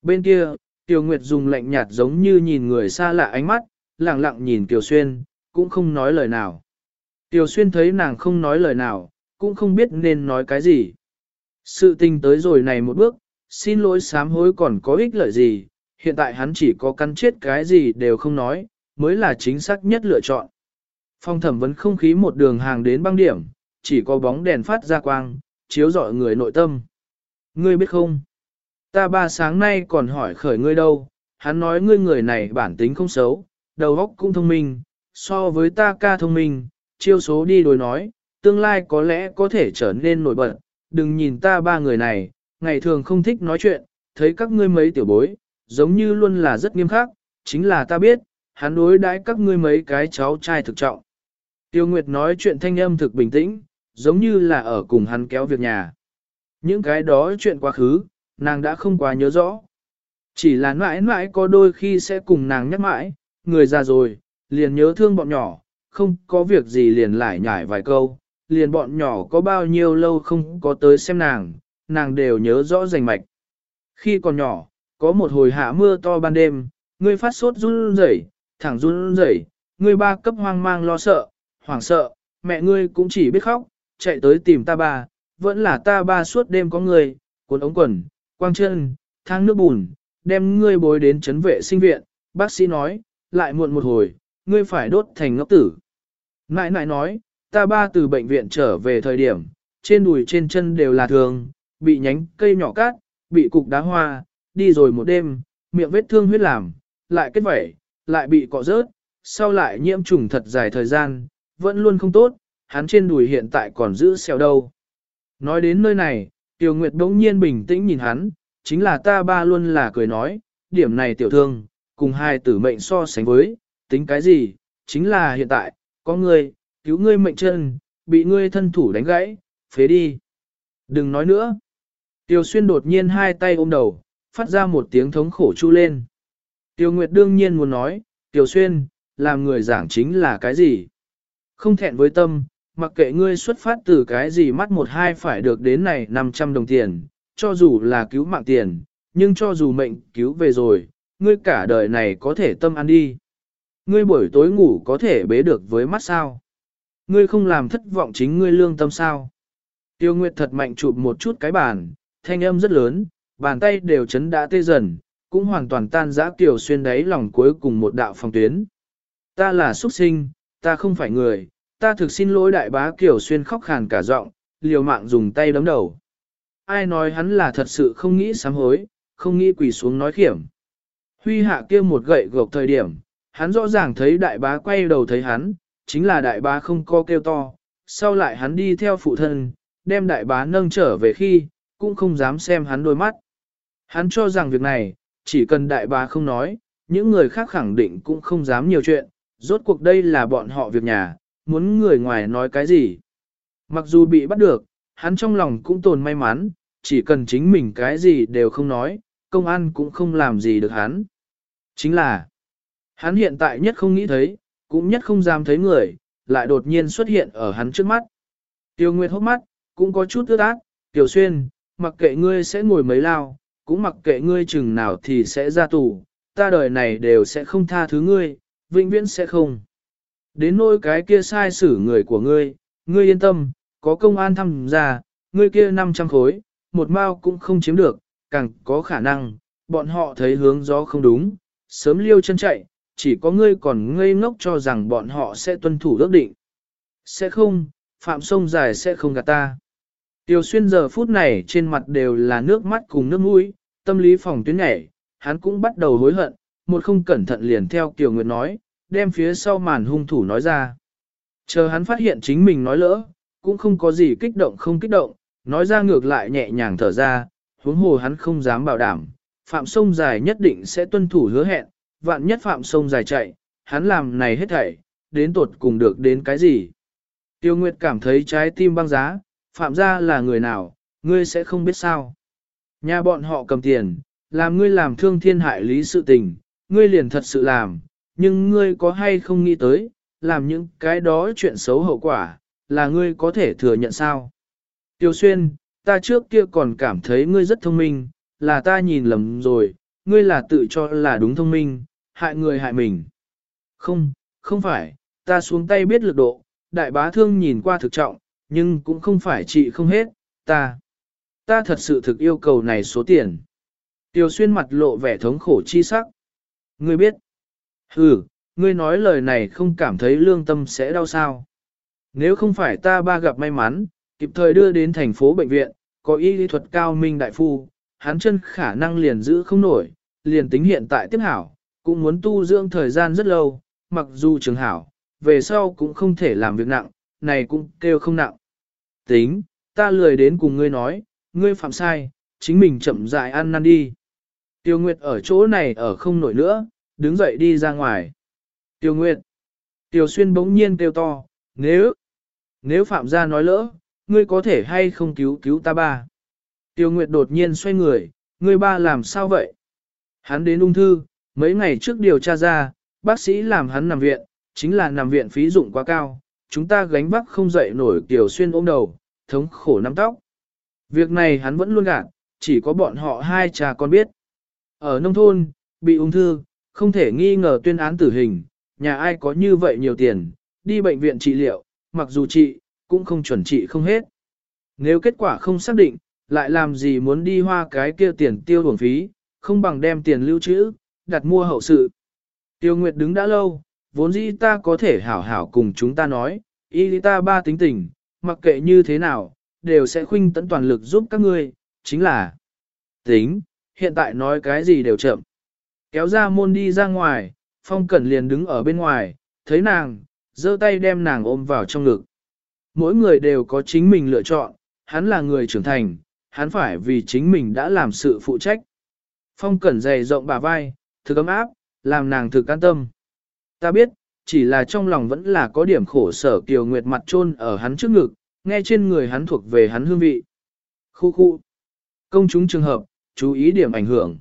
Bên kia, Kiều Nguyệt dùng lạnh nhạt giống như nhìn người xa lạ ánh mắt, lặng lặng nhìn Kiều Xuyên, cũng không nói lời nào. Kiều Xuyên thấy nàng không nói lời nào, cũng không biết nên nói cái gì. Sự tình tới rồi này một bước, xin lỗi sám hối còn có ích lợi gì, hiện tại hắn chỉ có căn chết cái gì đều không nói, mới là chính xác nhất lựa chọn. Phong thẩm vấn không khí một đường hàng đến băng điểm, chỉ có bóng đèn phát ra quang, chiếu rọi người nội tâm. Ngươi biết không? Ta ba sáng nay còn hỏi khởi ngươi đâu, hắn nói ngươi người này bản tính không xấu, đầu óc cũng thông minh, so với ta ca thông minh, chiêu số đi đối nói, tương lai có lẽ có thể trở nên nổi bật, đừng nhìn ta ba người này, ngày thường không thích nói chuyện, thấy các ngươi mấy tiểu bối, giống như luôn là rất nghiêm khắc, chính là ta biết, hắn đối đãi các ngươi mấy cái cháu trai thực trọng. Tiêu Nguyệt nói chuyện thanh âm thực bình tĩnh, giống như là ở cùng hắn kéo việc nhà. Những cái đó chuyện quá khứ, nàng đã không quá nhớ rõ. Chỉ là mãi mãi có đôi khi sẽ cùng nàng nhắc mãi, người già rồi, liền nhớ thương bọn nhỏ, không có việc gì liền lại nhải vài câu, liền bọn nhỏ có bao nhiêu lâu không có tới xem nàng, nàng đều nhớ rõ rành mạch. Khi còn nhỏ, có một hồi hạ mưa to ban đêm, ngươi phát sốt run rẩy, thẳng run rẩy, ngươi ba cấp hoang mang lo sợ, hoảng sợ, mẹ ngươi cũng chỉ biết khóc, chạy tới tìm ta ba, vẫn là ta ba suốt đêm có người, cuốn ống quần, quang chân, thang nước bùn, đem ngươi bối đến chấn vệ sinh viện, bác sĩ nói, lại muộn một hồi, ngươi phải đốt thành ngốc tử. Nãi nãi nói, ta ba từ bệnh viện trở về thời điểm, trên đùi trên chân đều là thường, bị nhánh cây nhỏ cát, bị cục đá hoa, đi rồi một đêm, miệng vết thương huyết làm, lại kết vẩy, lại bị cọ rớt, sau lại nhiễm trùng thật dài thời gian, vẫn luôn không tốt, hắn trên đùi hiện tại còn giữ xèo đâu. Nói đến nơi này, Tiểu Nguyệt đống nhiên bình tĩnh nhìn hắn, chính là ta ba luôn là cười nói, điểm này tiểu thương, cùng hai tử mệnh so sánh với, tính cái gì, chính là hiện tại, có người cứu ngươi mệnh chân, bị ngươi thân thủ đánh gãy, phế đi. Đừng nói nữa. Tiêu xuyên đột nhiên hai tay ôm đầu, phát ra một tiếng thống khổ chu lên. Tiêu Nguyệt đương nhiên muốn nói, Tiêu xuyên, làm người giảng chính là cái gì? Không thẹn với tâm, mặc kệ ngươi xuất phát từ cái gì mắt một hai phải được đến này 500 đồng tiền, cho dù là cứu mạng tiền, nhưng cho dù mệnh cứu về rồi, ngươi cả đời này có thể tâm ăn đi. Ngươi buổi tối ngủ có thể bế được với mắt sao? Ngươi không làm thất vọng chính ngươi lương tâm sao? Tiêu Nguyệt thật mạnh chụp một chút cái bàn, thanh âm rất lớn, bàn tay đều chấn đã tê dần, cũng hoàn toàn tan rã Kiều Xuyên đáy lòng cuối cùng một đạo phòng tuyến. Ta là xuất sinh, ta không phải người, ta thực xin lỗi đại bá Kiều Xuyên khóc khàn cả giọng, liều mạng dùng tay đấm đầu. Ai nói hắn là thật sự không nghĩ sám hối, không nghĩ quỳ xuống nói khiểm. Huy hạ kia một gậy gộc thời điểm, hắn rõ ràng thấy đại bá quay đầu thấy hắn, chính là đại bá không co kêu to, sau lại hắn đi theo phụ thân, đem đại bá nâng trở về khi, cũng không dám xem hắn đôi mắt. Hắn cho rằng việc này, chỉ cần đại bá không nói, những người khác khẳng định cũng không dám nhiều chuyện, rốt cuộc đây là bọn họ việc nhà, muốn người ngoài nói cái gì. Mặc dù bị bắt được, hắn trong lòng cũng tồn may mắn, chỉ cần chính mình cái gì đều không nói, công an cũng không làm gì được hắn. Chính là, hắn hiện tại nhất không nghĩ thấy, cũng nhất không dám thấy người, lại đột nhiên xuất hiện ở hắn trước mắt. Tiêu Nguyệt hốc mắt, cũng có chút ướt át, Tiểu Xuyên, mặc kệ ngươi sẽ ngồi mấy lao, cũng mặc kệ ngươi chừng nào thì sẽ ra tù, ta đời này đều sẽ không tha thứ ngươi, vĩnh viễn sẽ không. Đến nỗi cái kia sai xử người của ngươi, ngươi yên tâm, có công an thăm ra, ngươi kia 500 khối, một mao cũng không chiếm được, càng có khả năng, bọn họ thấy hướng gió không đúng, sớm liêu chân chạy, chỉ có ngươi còn ngây ngốc cho rằng bọn họ sẽ tuân thủ ước định. Sẽ không, phạm sông dài sẽ không gạt ta. Tiêu xuyên giờ phút này trên mặt đều là nước mắt cùng nước mũi, tâm lý phòng tuyến nhảy, hắn cũng bắt đầu hối hận, một không cẩn thận liền theo Kiều Nguyệt nói, đem phía sau màn hung thủ nói ra. Chờ hắn phát hiện chính mình nói lỡ, cũng không có gì kích động không kích động, nói ra ngược lại nhẹ nhàng thở ra, huống hồ hắn không dám bảo đảm, phạm sông dài nhất định sẽ tuân thủ hứa hẹn, vạn nhất phạm sông dài chạy, hắn làm này hết thảy, đến tột cùng được đến cái gì. Tiêu Nguyệt cảm thấy trái tim băng giá, phạm gia là người nào, ngươi sẽ không biết sao. Nhà bọn họ cầm tiền, làm ngươi làm thương thiên hại lý sự tình, ngươi liền thật sự làm, nhưng ngươi có hay không nghĩ tới, làm những cái đó chuyện xấu hậu quả, là ngươi có thể thừa nhận sao. Tiêu Xuyên, ta trước kia còn cảm thấy ngươi rất thông minh, là ta nhìn lầm rồi, ngươi là tự cho là đúng thông minh, hại người hại mình. Không, không phải, ta xuống tay biết lực độ, đại bá thương nhìn qua thực trọng, nhưng cũng không phải chị không hết, ta. Ta thật sự thực yêu cầu này số tiền. Tiêu xuyên mặt lộ vẻ thống khổ chi sắc. Ngươi biết. Ừ, ngươi nói lời này không cảm thấy lương tâm sẽ đau sao. Nếu không phải ta ba gặp may mắn, kịp thời đưa đến thành phố bệnh viện, có y lý thuật cao minh đại phu, hắn chân khả năng liền giữ không nổi, liền tính hiện tại tiếp hảo, cũng muốn tu dưỡng thời gian rất lâu, mặc dù trường hảo, về sau cũng không thể làm việc nặng, này cũng kêu không nặng. Tính, ta lười đến cùng ngươi nói, ngươi phạm sai, chính mình chậm dại ăn năn đi. Tiêu Nguyệt ở chỗ này ở không nổi nữa, đứng dậy đi ra ngoài. Tiêu Nguyệt. Tiêu Xuyên bỗng nhiên kêu to, nếu, nếu phạm gia nói lỡ, ngươi có thể hay không cứu cứu ta ba. Tiêu Nguyệt đột nhiên xoay người, ngươi ba làm sao vậy? Hắn đến ung thư, mấy ngày trước điều tra ra, bác sĩ làm hắn nằm viện, chính là nằm viện phí dụng quá cao, chúng ta gánh vác không dậy nổi tiểu Xuyên ôm đầu, thống khổ nắm tóc. Việc này hắn vẫn luôn gạt, chỉ có bọn họ hai cha con biết. Ở nông thôn, bị ung thư, không thể nghi ngờ tuyên án tử hình, nhà ai có như vậy nhiều tiền, đi bệnh viện trị liệu, mặc dù trị, cũng không chuẩn trị không hết. Nếu kết quả không xác định, lại làm gì muốn đi hoa cái kia tiền tiêu hưởng phí, không bằng đem tiền lưu trữ, đặt mua hậu sự. Tiêu Nguyệt đứng đã lâu, vốn dĩ ta có thể hảo hảo cùng chúng ta nói, y ta ba tính tình, mặc kệ như thế nào, đều sẽ khuynh tận toàn lực giúp các ngươi, chính là tính, hiện tại nói cái gì đều chậm. Kéo ra môn đi ra ngoài, Phong Cẩn liền đứng ở bên ngoài, thấy nàng, giơ tay đem nàng ôm vào trong ngực. Mỗi người đều có chính mình lựa chọn, hắn là người trưởng thành, hắn phải vì chính mình đã làm sự phụ trách. Phong Cẩn dày rộng bà vai, thực ấm áp, làm nàng thực an tâm. Ta biết, chỉ là trong lòng vẫn là có điểm khổ sở Kiều Nguyệt mặt trôn ở hắn trước ngực, nghe trên người hắn thuộc về hắn hương vị. Khu khu. Công chúng trường hợp, chú ý điểm ảnh hưởng.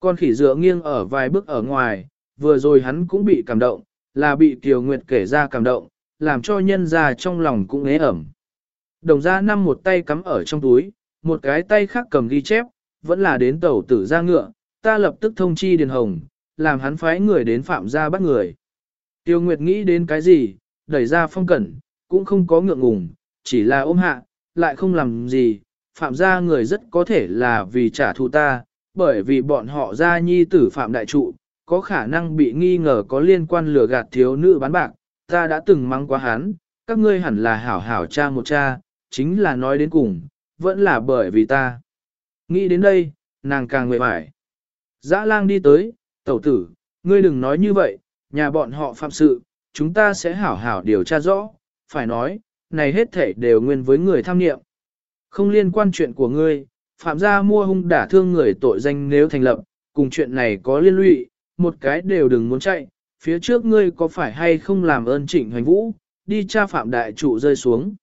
Con khỉ dựa nghiêng ở vài bước ở ngoài, vừa rồi hắn cũng bị cảm động, là bị Kiều Nguyệt kể ra cảm động, làm cho nhân ra trong lòng cũng ế ẩm. Đồng ra năm một tay cắm ở trong túi, một cái tay khác cầm ghi chép, vẫn là đến tàu tử ra ngựa, ta lập tức thông chi Điền Hồng, làm hắn phái người đến phạm gia bắt người. Tiêu Nguyệt nghĩ đến cái gì, đẩy ra phong cẩn, cũng không có ngượng ngùng, chỉ là ôm hạ, lại không làm gì, phạm gia người rất có thể là vì trả thù ta, bởi vì bọn họ gia nhi tử phạm đại trụ, có khả năng bị nghi ngờ có liên quan lừa gạt thiếu nữ bán bạc, ta đã từng mắng quá hắn, các ngươi hẳn là hảo hảo cha một cha, chính là nói đến cùng, vẫn là bởi vì ta. Nghĩ đến đây, nàng càng nguyện mải. Dã lang đi tới, tẩu tử, ngươi đừng nói như vậy, nhà bọn họ phạm sự, chúng ta sẽ hảo hảo điều tra rõ, phải nói, này hết thể đều nguyên với người tham nghiệm. Không liên quan chuyện của ngươi, phạm gia mua hung đả thương người tội danh nếu thành lập, cùng chuyện này có liên lụy, một cái đều đừng muốn chạy, phía trước ngươi có phải hay không làm ơn trịnh hoành vũ, đi tra phạm đại trụ rơi xuống.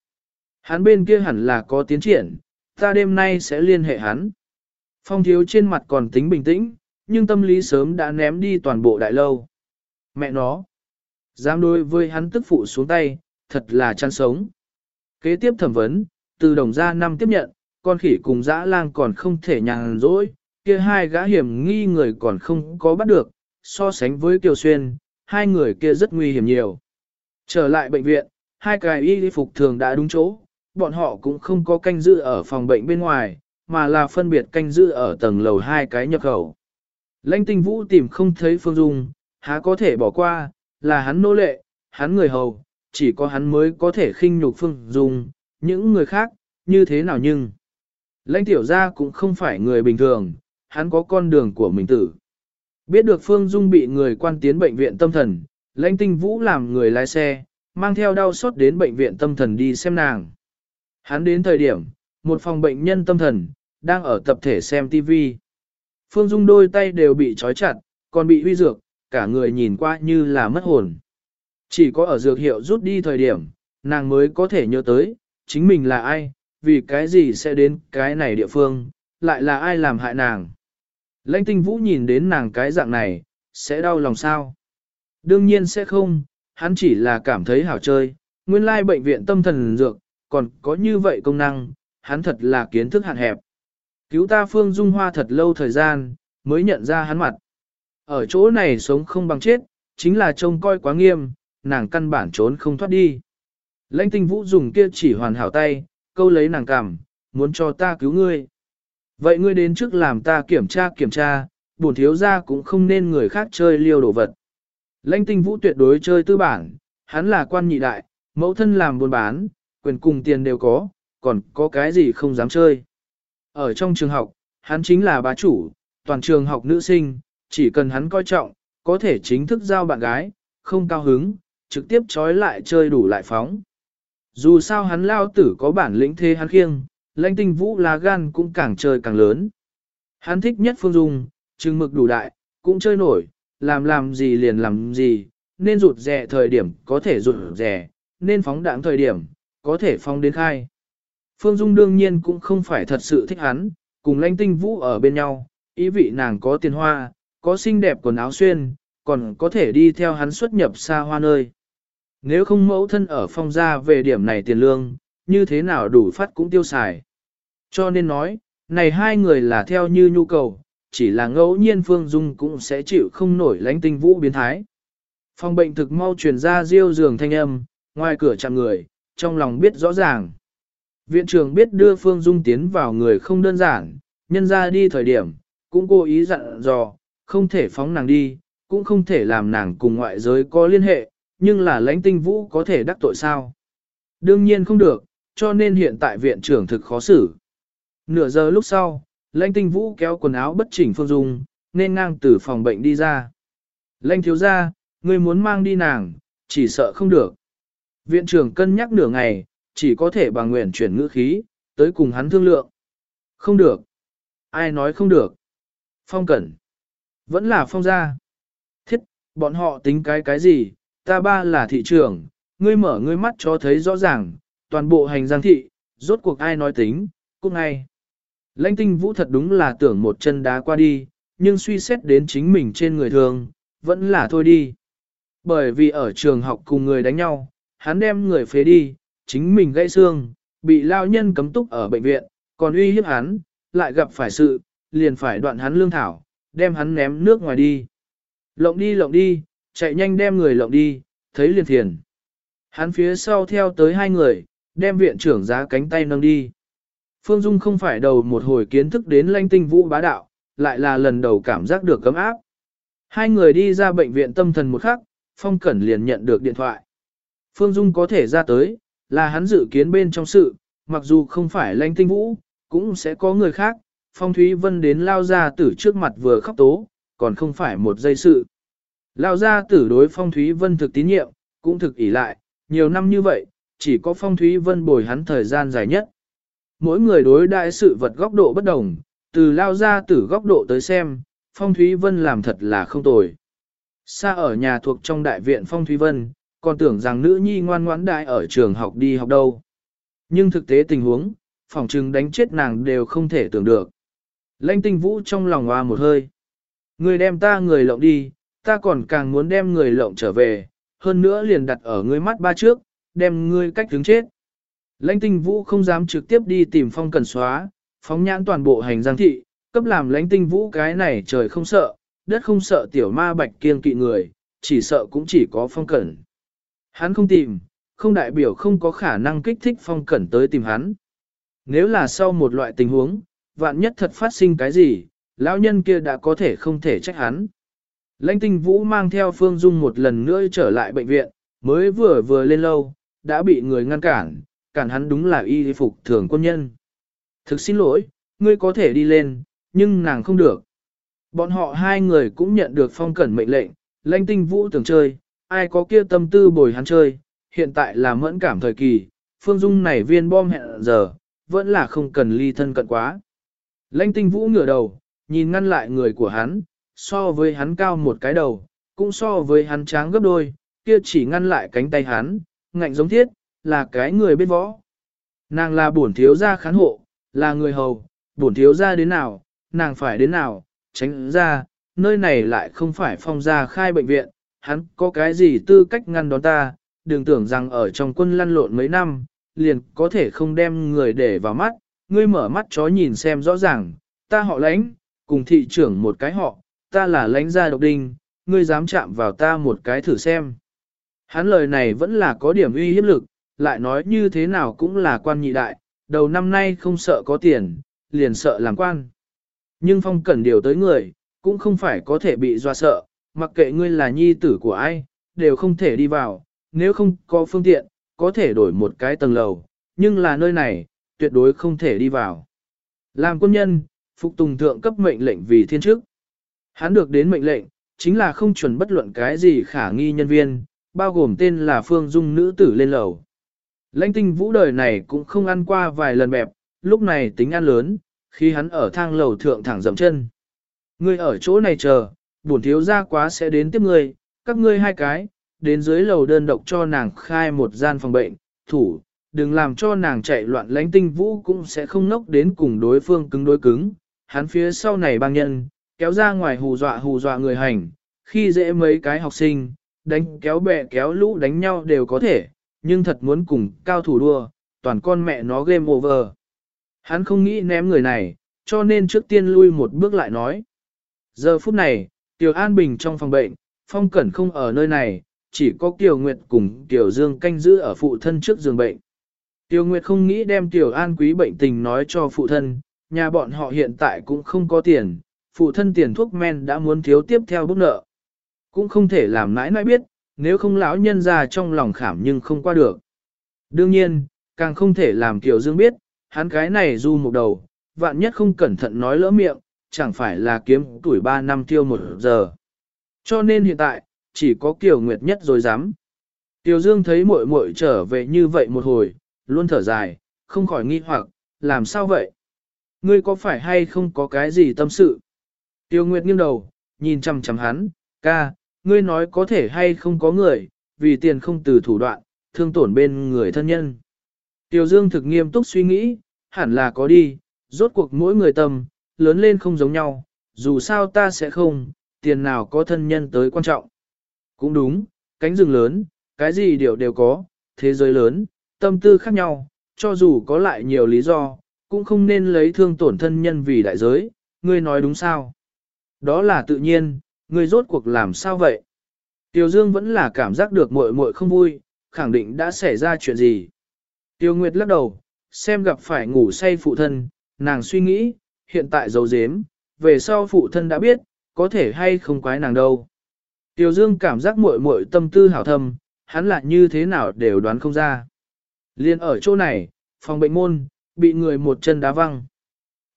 Hắn bên kia hẳn là có tiến triển, ta đêm nay sẽ liên hệ hắn. Phong thiếu trên mặt còn tính bình tĩnh, nhưng tâm lý sớm đã ném đi toàn bộ đại lâu. Mẹ nó, dám đối với hắn tức phụ xuống tay, thật là chăn sống. Kế tiếp thẩm vấn, từ đồng gia năm tiếp nhận, con khỉ cùng dã lang còn không thể nhàn rỗi, kia hai gã hiểm nghi người còn không có bắt được, so sánh với Kiều Xuyên, hai người kia rất nguy hiểm nhiều. Trở lại bệnh viện, hai cái y phục thường đã đúng chỗ, bọn họ cũng không có canh giữ ở phòng bệnh bên ngoài, mà là phân biệt canh giữ ở tầng lầu hai cái nhập khẩu. Lãnh tinh vũ tìm không thấy Phương Dung, há có thể bỏ qua, là hắn nô lệ, hắn người hầu, chỉ có hắn mới có thể khinh nhục Phương Dung, những người khác, như thế nào nhưng. Lãnh tiểu gia cũng không phải người bình thường, hắn có con đường của mình tử. Biết được Phương Dung bị người quan tiến bệnh viện tâm thần, lãnh tinh vũ làm người lái xe, mang theo đau xót đến bệnh viện tâm thần đi xem nàng. Hắn đến thời điểm, một phòng bệnh nhân tâm thần, đang ở tập thể xem TV. Phương Dung đôi tay đều bị trói chặt, còn bị huy dược, cả người nhìn qua như là mất hồn. Chỉ có ở dược hiệu rút đi thời điểm, nàng mới có thể nhớ tới, chính mình là ai, vì cái gì sẽ đến cái này địa phương, lại là ai làm hại nàng. Lãnh tinh vũ nhìn đến nàng cái dạng này, sẽ đau lòng sao? Đương nhiên sẽ không, hắn chỉ là cảm thấy hảo chơi, nguyên lai bệnh viện tâm thần dược, còn có như vậy công năng, hắn thật là kiến thức hạn hẹp. Cứu ta Phương Dung Hoa thật lâu thời gian, mới nhận ra hắn mặt. Ở chỗ này sống không bằng chết, chính là trông coi quá nghiêm, nàng căn bản trốn không thoát đi. Lãnh tinh vũ dùng kia chỉ hoàn hảo tay, câu lấy nàng cảm, muốn cho ta cứu ngươi. Vậy ngươi đến trước làm ta kiểm tra kiểm tra, bổn thiếu ra cũng không nên người khác chơi liêu đồ vật. Lãnh tinh vũ tuyệt đối chơi tư bản, hắn là quan nhị đại, mẫu thân làm buôn bán, quyền cùng tiền đều có, còn có cái gì không dám chơi. Ở trong trường học, hắn chính là bá chủ, toàn trường học nữ sinh, chỉ cần hắn coi trọng, có thể chính thức giao bạn gái, không cao hứng, trực tiếp trói lại chơi đủ lại phóng. Dù sao hắn lao tử có bản lĩnh thế hắn khiêng, lãnh tinh vũ lá gan cũng càng chơi càng lớn. Hắn thích nhất Phương Dung, trừng mực đủ đại, cũng chơi nổi, làm làm gì liền làm gì, nên rụt rẻ thời điểm có thể rụt rẻ, nên phóng đảng thời điểm, có thể phóng đến khai. Phương Dung đương nhiên cũng không phải thật sự thích hắn, cùng lãnh tinh vũ ở bên nhau, ý vị nàng có tiền hoa, có xinh đẹp quần áo xuyên, còn có thể đi theo hắn xuất nhập xa hoa nơi. Nếu không mẫu thân ở phong gia về điểm này tiền lương, như thế nào đủ phát cũng tiêu xài. Cho nên nói, này hai người là theo như nhu cầu, chỉ là ngẫu nhiên Phương Dung cũng sẽ chịu không nổi lãnh tinh vũ biến thái. Phòng bệnh thực mau truyền ra riêu giường thanh âm, ngoài cửa chạm người, trong lòng biết rõ ràng. Viện trưởng biết đưa Phương Dung tiến vào người không đơn giản, nhân ra đi thời điểm, cũng cố ý dặn dò, không thể phóng nàng đi, cũng không thể làm nàng cùng ngoại giới có liên hệ, nhưng là lãnh tinh vũ có thể đắc tội sao? Đương nhiên không được, cho nên hiện tại viện trưởng thực khó xử. Nửa giờ lúc sau, lãnh tinh vũ kéo quần áo bất chỉnh Phương Dung, nên ngang từ phòng bệnh đi ra. Lãnh thiếu ra, người muốn mang đi nàng, chỉ sợ không được. Viện trưởng cân nhắc nửa ngày, chỉ có thể bằng nguyện chuyển ngữ khí, tới cùng hắn thương lượng. Không được. Ai nói không được. Phong cẩn. Vẫn là phong gia. Thiết, bọn họ tính cái cái gì, ta ba là thị trưởng, ngươi mở ngươi mắt cho thấy rõ ràng, toàn bộ hành giang thị, rốt cuộc ai nói tính, cũng ngay. Lãnh tinh vũ thật đúng là tưởng một chân đá qua đi, nhưng suy xét đến chính mình trên người thường, vẫn là thôi đi. Bởi vì ở trường học cùng người đánh nhau, hắn đem người phế đi, chính mình gãy xương, bị lao nhân cấm túc ở bệnh viện, còn uy hiếp hắn, lại gặp phải sự, liền phải đoạn hắn lương thảo, đem hắn ném nước ngoài đi. Lộng đi lộng đi, chạy nhanh đem người lộng đi, thấy liền thiền. Hắn phía sau theo tới hai người, đem viện trưởng giá cánh tay nâng đi. Phương Dung không phải đầu một hồi kiến thức đến lanh tinh vũ bá đạo, lại là lần đầu cảm giác được cấm áp. Hai người đi ra bệnh viện tâm thần một khắc, Phong Cẩn liền nhận được điện thoại. Phương Dung có thể ra tới, là hắn dự kiến bên trong sự, mặc dù không phải lãnh tinh vũ, cũng sẽ có người khác. Phong Thúy Vân đến lao ra tử trước mặt vừa khóc tố, còn không phải một giây sự. Lao ra tử đối Phong Thúy Vân thực tín nhiệm, cũng thực ỷ lại, nhiều năm như vậy, chỉ có Phong Thúy Vân bồi hắn thời gian dài nhất. Mỗi người đối đại sự vật góc độ bất đồng, từ lao ra tử góc độ tới xem, Phong Thúy Vân làm thật là không tồi. Xa ở nhà thuộc trong đại viện Phong Thúy Vân, còn tưởng rằng nữ nhi ngoan ngoãn đại ở trường học đi học đâu. Nhưng thực tế tình huống, phòng trừng đánh chết nàng đều không thể tưởng được. Lãnh tinh vũ trong lòng hoa một hơi. Người đem ta người lộng đi, ta còn càng muốn đem người lộng trở về, hơn nữa liền đặt ở ngươi mắt ba trước, đem ngươi cách đứng chết. Lãnh tinh vũ không dám trực tiếp đi tìm phong cần xóa, phóng nhãn toàn bộ hành giang thị, cấp làm lãnh tinh vũ cái này trời không sợ, đất không sợ tiểu ma bạch kiên kỵ người, chỉ sợ cũng chỉ có phong cẩn. Hắn không tìm, không đại biểu không có khả năng kích thích phong cẩn tới tìm hắn. Nếu là sau một loại tình huống, vạn nhất thật phát sinh cái gì, lão nhân kia đã có thể không thể trách hắn. Lãnh tinh vũ mang theo Phương Dung một lần nữa trở lại bệnh viện, mới vừa vừa lên lâu, đã bị người ngăn cản, cản hắn đúng là y phục thường quân nhân. Thực xin lỗi, ngươi có thể đi lên, nhưng nàng không được. Bọn họ hai người cũng nhận được phong cẩn mệnh lệnh, lãnh tinh vũ tưởng chơi, ai có kia tâm tư bồi hắn chơi, hiện tại là mẫn cảm thời kỳ, phương dung này viên bom hẹn giờ, vẫn là không cần ly thân cận quá. Lãnh tinh vũ ngửa đầu, nhìn ngăn lại người của hắn, so với hắn cao một cái đầu, cũng so với hắn tráng gấp đôi, kia chỉ ngăn lại cánh tay hắn, ngạnh giống thiết, là cái người biết võ. Nàng là bổn thiếu gia khán hộ, là người hầu, bổn thiếu gia đến nào, nàng phải đến nào, tránh ra, nơi này lại không phải phong gia khai bệnh viện, hắn có cái gì tư cách ngăn đón ta, đừng tưởng rằng ở trong quân lăn lộn mấy năm, liền có thể không đem người để vào mắt, ngươi mở mắt chó nhìn xem rõ ràng, ta họ lãnh, cùng thị trưởng một cái họ, ta là lãnh gia độc đinh, ngươi dám chạm vào ta một cái thử xem. Hắn lời này vẫn là có điểm uy hiếp lực, lại nói như thế nào cũng là quan nhị đại, đầu năm nay không sợ có tiền, liền sợ làm quan. Nhưng phong cẩn điều tới người, cũng không phải có thể bị doa sợ, mặc kệ ngươi là nhi tử của ai, đều không thể đi vào, nếu không có phương tiện, có thể đổi một cái tầng lầu, nhưng là nơi này, tuyệt đối không thể đi vào. Làm quân nhân, phục tùng thượng cấp mệnh lệnh vì thiên chức. Hắn được đến mệnh lệnh, chính là không chuẩn bất luận cái gì khả nghi nhân viên, bao gồm tên là Phương Dung nữ tử lên lầu. Lãnh tinh vũ đời này cũng không ăn qua vài lần bẹp, lúc này tính ăn lớn, khi hắn ở thang lầu thượng thẳng dậm chân. Ngươi ở chỗ này chờ, bổn thiếu ra quá sẽ đến tiếp ngươi, các ngươi hai cái, đến dưới lầu đơn độc cho nàng khai một gian phòng bệnh, thủ, đừng làm cho nàng chạy loạn lánh tinh vũ cũng sẽ không nốc đến cùng đối phương cứng đối cứng. Hắn phía sau này băng nhân, kéo ra ngoài hù dọa hù dọa người hành, khi dễ mấy cái học sinh, đánh kéo bè kéo lũ đánh nhau đều có thể, nhưng thật muốn cùng cao thủ đua, toàn con mẹ nó game over. Hắn không nghĩ ném người này, cho nên trước tiên lui một bước lại nói. Giờ phút này, Tiểu An Bình trong phòng bệnh, Phong Cẩn không ở nơi này, chỉ có Tiểu Nguyệt cùng Tiểu Dương canh giữ ở phụ thân trước giường bệnh. Tiểu Nguyệt không nghĩ đem Tiểu An quý bệnh tình nói cho phụ thân, nhà bọn họ hiện tại cũng không có tiền, phụ thân tiền thuốc men đã muốn thiếu tiếp theo bút nợ. Cũng không thể làm nãi nãi biết, nếu không lão nhân ra trong lòng khảm nhưng không qua được. Đương nhiên, càng không thể làm Tiểu Dương biết, hắn cái này du một đầu, vạn nhất không cẩn thận nói lỡ miệng, chẳng phải là kiếm tuổi 3 năm tiêu một giờ. Cho nên hiện tại, chỉ có Kiều Nguyệt nhất rồi dám. Tiểu Dương thấy muội muội trở về như vậy một hồi, luôn thở dài, không khỏi nghi hoặc, làm sao vậy? Ngươi có phải hay không có cái gì tâm sự? Tiêu Nguyệt nghiêng đầu, nhìn chằm chằm hắn, ca, ngươi nói có thể hay không có người, vì tiền không từ thủ đoạn, thương tổn bên người thân nhân. Tiêu Dương thực nghiêm túc suy nghĩ, hẳn là có đi, rốt cuộc mỗi người tâm, lớn lên không giống nhau, dù sao ta sẽ không, tiền nào có thân nhân tới quan trọng. Cũng đúng, cánh rừng lớn, cái gì đều đều có, thế giới lớn, tâm tư khác nhau, cho dù có lại nhiều lý do, cũng không nên lấy thương tổn thân nhân vì đại giới, ngươi nói đúng sao? Đó là tự nhiên, ngươi rốt cuộc làm sao vậy? Tiêu Dương vẫn là cảm giác được muội muội không vui, khẳng định đã xảy ra chuyện gì. Tiêu Nguyệt lắc đầu, xem gặp phải ngủ say phụ thân, nàng suy nghĩ, hiện tại dấu dếm, về sau phụ thân đã biết, có thể hay không quái nàng đâu. tiểu Dương cảm giác muội muội tâm tư hảo thâm, hắn lại như thế nào đều đoán không ra. Liên ở chỗ này, phòng bệnh môn, bị người một chân đá văng.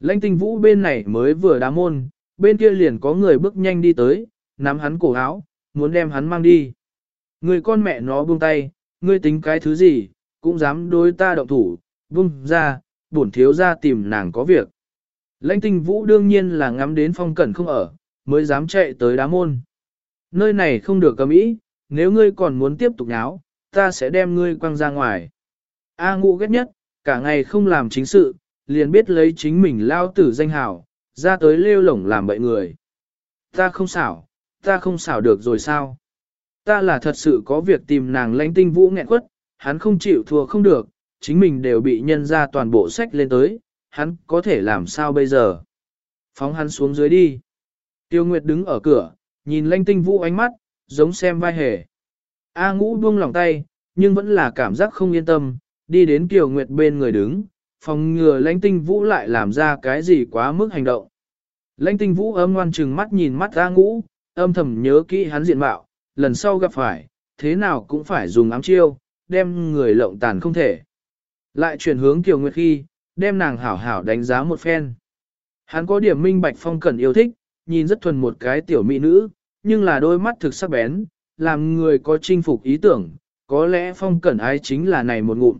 Lãnh tinh vũ bên này mới vừa đá môn, bên kia liền có người bước nhanh đi tới, nắm hắn cổ áo, muốn đem hắn mang đi. Người con mẹ nó buông tay, ngươi tính cái thứ gì, cũng dám đối ta động thủ, buông ra, bổn thiếu ra tìm nàng có việc. Lãnh tinh vũ đương nhiên là ngắm đến phong cẩn không ở, mới dám chạy tới đá môn. Nơi này không được cầm ý, nếu ngươi còn muốn tiếp tục nháo, ta sẽ đem ngươi quăng ra ngoài. A ngụ ghét nhất, cả ngày không làm chính sự, liền biết lấy chính mình lao tử danh hào, ra tới lêu lổng làm bậy người. Ta không xảo, ta không xảo được rồi sao? Ta là thật sự có việc tìm nàng lãnh tinh vũ nghẹn quất, hắn không chịu thua không được, chính mình đều bị nhân ra toàn bộ sách lên tới, hắn có thể làm sao bây giờ? Phóng hắn xuống dưới đi. Tiêu Nguyệt đứng ở cửa, nhìn lanh tinh vũ ánh mắt, giống xem vai hề. A ngũ buông lòng tay, nhưng vẫn là cảm giác không yên tâm, đi đến Kiều Nguyệt bên người đứng, phòng ngừa lãnh tinh vũ lại làm ra cái gì quá mức hành động. Lãnh tinh vũ âm ngoan chừng mắt nhìn mắt A ngũ, âm thầm nhớ kỹ hắn diện mạo, lần sau gặp phải, thế nào cũng phải dùng ám chiêu, đem người lộng tàn không thể. Lại chuyển hướng Kiều Nguyệt khi, đem nàng hảo hảo đánh giá một phen. Hắn có điểm minh bạch phong cẩn yêu thích, nhìn rất thuần một cái tiểu mỹ nữ, nhưng là đôi mắt thực sắc bén, làm người có chinh phục ý tưởng, có lẽ phong cẩn ái chính là này một ngụm.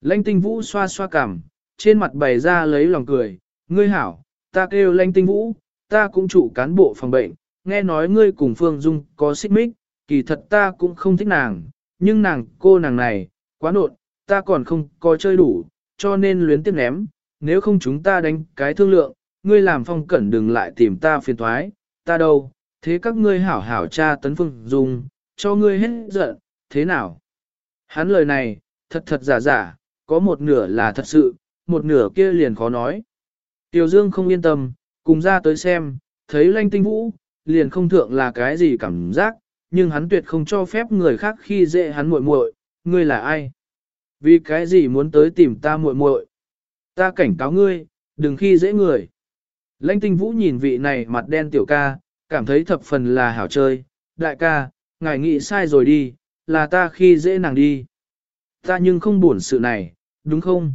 Lanh tinh vũ xoa xoa cằm, trên mặt bày ra lấy lòng cười, ngươi hảo, ta kêu lanh tinh vũ, ta cũng chủ cán bộ phòng bệnh, nghe nói ngươi cùng Phương Dung có xích mích, kỳ thật ta cũng không thích nàng, nhưng nàng cô nàng này, quá nộn, ta còn không có chơi đủ, cho nên luyến tiếc ném, nếu không chúng ta đánh cái thương lượng, ngươi làm phong cẩn đừng lại tìm ta phiền thoái, ta đâu, thế các ngươi hảo hảo cha tấn Phương dùng cho ngươi hết giận, thế nào? Hắn lời này, thật thật giả giả, có một nửa là thật sự, một nửa kia liền khó nói. Tiểu Dương không yên tâm, cùng ra tới xem, thấy lanh tinh vũ, liền không thượng là cái gì cảm giác, nhưng hắn tuyệt không cho phép người khác khi dễ hắn muội muội, ngươi là ai? Vì cái gì muốn tới tìm ta muội muội? Ta cảnh cáo ngươi, đừng khi dễ người. Lãnh tinh vũ nhìn vị này mặt đen tiểu ca, cảm thấy thập phần là hảo chơi. Đại ca, ngài nghĩ sai rồi đi, là ta khi dễ nàng đi. Ta nhưng không buồn sự này, đúng không?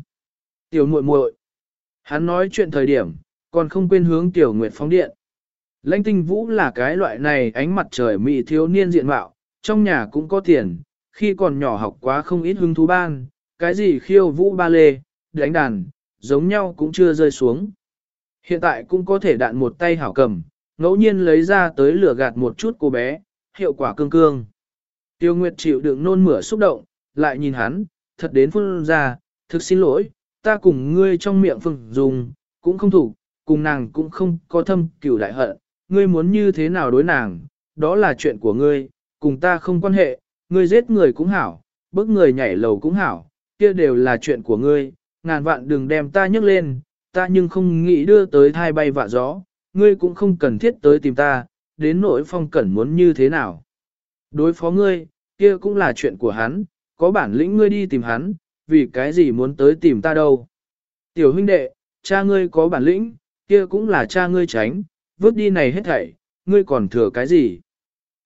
Tiểu muội muội. Hắn nói chuyện thời điểm, còn không quên hướng tiểu nguyệt phóng điện. Lãnh tinh vũ là cái loại này ánh mặt trời mị thiếu niên diện mạo, trong nhà cũng có tiền, khi còn nhỏ học quá không ít hứng thú ban, cái gì khiêu vũ ba lê, đánh đàn, giống nhau cũng chưa rơi xuống. Hiện tại cũng có thể đạn một tay hảo cầm, ngẫu nhiên lấy ra tới lửa gạt một chút cô bé, hiệu quả cương cương. Tiêu Nguyệt chịu đựng nôn mửa xúc động, lại nhìn hắn, thật đến phun ra, thực xin lỗi, ta cùng ngươi trong miệng phừng dùng, cũng không thủ, cùng nàng cũng không có thâm cửu đại hận, ngươi muốn như thế nào đối nàng, đó là chuyện của ngươi, cùng ta không quan hệ, ngươi giết người cũng hảo, bức người nhảy lầu cũng hảo, kia đều là chuyện của ngươi, ngàn vạn đừng đem ta nhấc lên, ta nhưng không nghĩ đưa tới thai bay vạ gió, ngươi cũng không cần thiết tới tìm ta, đến nỗi phong cẩn muốn như thế nào. Đối phó ngươi, kia cũng là chuyện của hắn, có bản lĩnh ngươi đi tìm hắn, vì cái gì muốn tới tìm ta đâu. Tiểu huynh đệ, cha ngươi có bản lĩnh, kia cũng là cha ngươi tránh, vứt đi này hết thảy, ngươi còn thừa cái gì?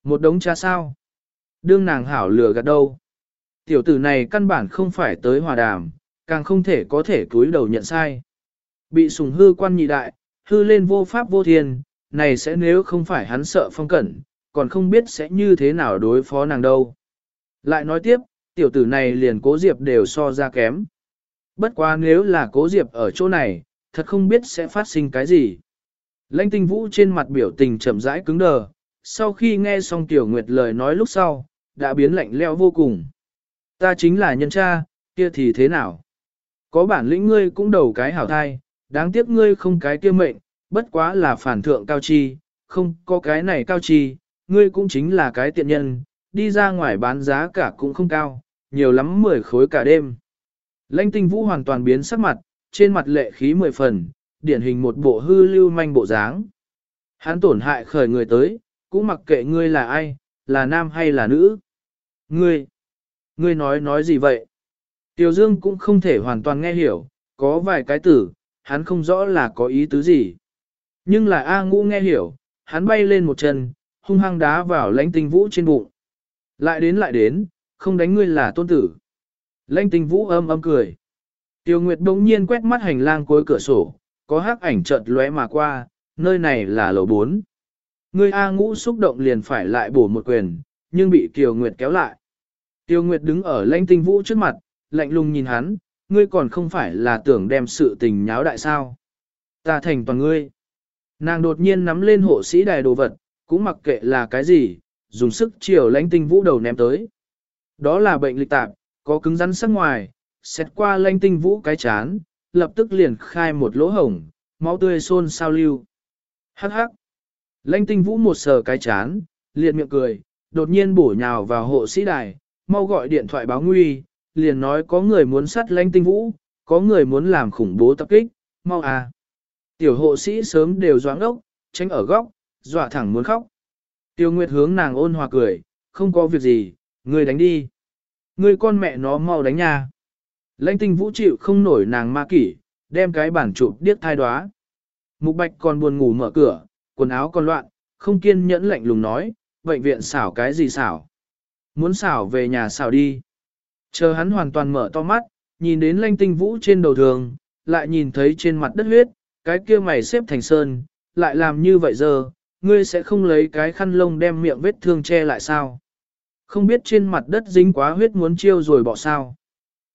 Một đống cha sao? Đương nàng hảo lừa gạt đâu? Tiểu tử này căn bản không phải tới hòa đàm, càng không thể có thể cúi đầu nhận sai. Bị sùng hư quan nhị đại, hư lên vô pháp vô thiên, này sẽ nếu không phải hắn sợ phong cẩn, còn không biết sẽ như thế nào đối phó nàng đâu. Lại nói tiếp, tiểu tử này liền cố diệp đều so ra kém. Bất quá nếu là cố diệp ở chỗ này, thật không biết sẽ phát sinh cái gì. Lãnh tinh vũ trên mặt biểu tình chậm rãi cứng đờ, sau khi nghe xong tiểu nguyệt lời nói lúc sau, đã biến lạnh leo vô cùng. Ta chính là nhân cha, kia thì thế nào? Có bản lĩnh ngươi cũng đầu cái hảo thai, đáng tiếc ngươi không cái kia mệnh, bất quá là phản thượng cao chi, không có cái này cao chi, ngươi cũng chính là cái tiện nhân, đi ra ngoài bán giá cả cũng không cao, nhiều lắm 10 khối cả đêm. Lanh tinh vũ hoàn toàn biến sắc mặt, trên mặt lệ khí mười phần, điển hình một bộ hư lưu manh bộ dáng. Hắn tổn hại khởi người tới, cũng mặc kệ ngươi là ai, là nam hay là nữ. Ngươi, ngươi nói nói gì vậy? Tiểu Dương cũng không thể hoàn toàn nghe hiểu, có vài cái tử, hắn không rõ là có ý tứ gì. Nhưng là A ngũ nghe hiểu, hắn bay lên một chân, hung hăng đá vào lãnh tinh vũ trên bụng. Lại đến lại đến, không đánh ngươi là tôn tử. Lãnh tinh vũ âm âm cười. Tiêu Nguyệt đống nhiên quét mắt hành lang cuối cửa sổ, có hắc ảnh chợt lóe mà qua, nơi này là lầu 4. Ngươi A ngũ xúc động liền phải lại bổ một quyền, nhưng bị Tiêu Nguyệt kéo lại. Tiêu Nguyệt đứng ở lãnh tinh vũ trước mặt, lạnh lùng nhìn hắn, ngươi còn không phải là tưởng đem sự tình nháo đại sao. Ta thành toàn ngươi. Nàng đột nhiên nắm lên hộ sĩ đài đồ vật, cũng mặc kệ là cái gì, dùng sức chiều lãnh tinh vũ đầu ném tới. Đó là bệnh lịch tạp, có cứng rắn sắc ngoài, xét qua lãnh tinh vũ cái chán, lập tức liền khai một lỗ hổng, máu tươi xôn sao lưu. Hắc hắc. Lãnh tinh vũ một sờ cái chán, liền miệng cười, đột nhiên bổ nhào vào hộ sĩ đài, mau gọi điện thoại báo nguy, liền nói có người muốn sát lãnh tinh vũ, có người muốn làm khủng bố tập kích, mau à. Tiểu hộ sĩ sớm đều doáng ốc, tránh ở góc, dọa thẳng muốn khóc. Tiêu Nguyệt hướng nàng ôn hòa cười, không có việc gì, ngươi đánh đi. Ngươi con mẹ nó mau đánh nha. Lãnh tinh vũ chịu không nổi nàng ma kỷ, đem cái bản chụp điếc thai đoá. Mục bạch còn buồn ngủ mở cửa, quần áo còn loạn, không kiên nhẫn lạnh lùng nói, bệnh viện xảo cái gì xảo. Muốn xảo về nhà xảo đi. Chờ hắn hoàn toàn mở to mắt, nhìn đến lanh tinh vũ trên đầu thường, lại nhìn thấy trên mặt đất huyết, cái kia mày xếp thành sơn, lại làm như vậy giờ, ngươi sẽ không lấy cái khăn lông đem miệng vết thương che lại sao? Không biết trên mặt đất dính quá huyết muốn chiêu rồi bỏ sao?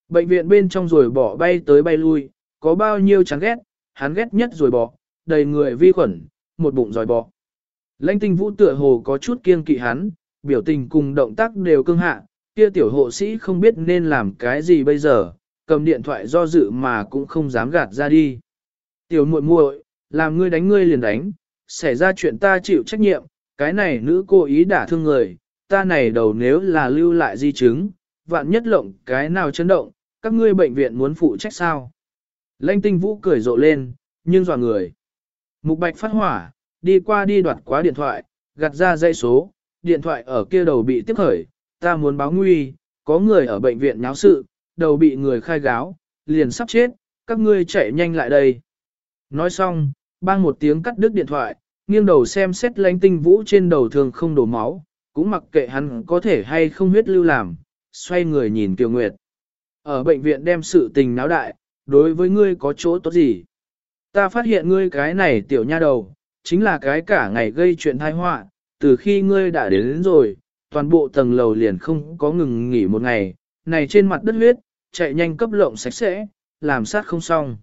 Bệnh viện bên trong rồi bỏ bay tới bay lui, có bao nhiêu chán ghét, hắn ghét nhất rồi bỏ, đầy người vi khuẩn, một bụng rồi bỏ. Lãnh tinh vũ tựa hồ có chút kiêng kỵ hắn, biểu tình cùng động tác đều cương hạ, kia tiểu hộ sĩ không biết nên làm cái gì bây giờ, cầm điện thoại do dự mà cũng không dám gạt ra đi. Tiểu muội muội, làm ngươi đánh ngươi liền đánh, xảy ra chuyện ta chịu trách nhiệm, cái này nữ cô ý đả thương người, ta này đầu nếu là lưu lại di chứng, vạn nhất lộng cái nào chấn động, các ngươi bệnh viện muốn phụ trách sao? Lãnh tinh vũ cười rộ lên, nhưng dò người. Mục bạch phát hỏa, đi qua đi đoạt quá điện thoại, gạt ra dây số, điện thoại ở kia đầu bị tiếp khởi, ta muốn báo nguy, có người ở bệnh viện nháo sự, đầu bị người khai gáo, liền sắp chết, các ngươi chạy nhanh lại đây. Nói xong, bang một tiếng cắt đứt điện thoại, nghiêng đầu xem xét lánh tinh vũ trên đầu thường không đổ máu, cũng mặc kệ hắn có thể hay không huyết lưu làm, xoay người nhìn Kiều Nguyệt. Ở bệnh viện đem sự tình náo đại, đối với ngươi có chỗ tốt gì? Ta phát hiện ngươi cái này tiểu nha đầu, chính là cái cả ngày gây chuyện tai họa, từ khi ngươi đã đến, đến rồi, toàn bộ tầng lầu liền không có ngừng nghỉ một ngày, này trên mặt đất huyết, chạy nhanh cấp lộng sạch sẽ, làm sát không xong.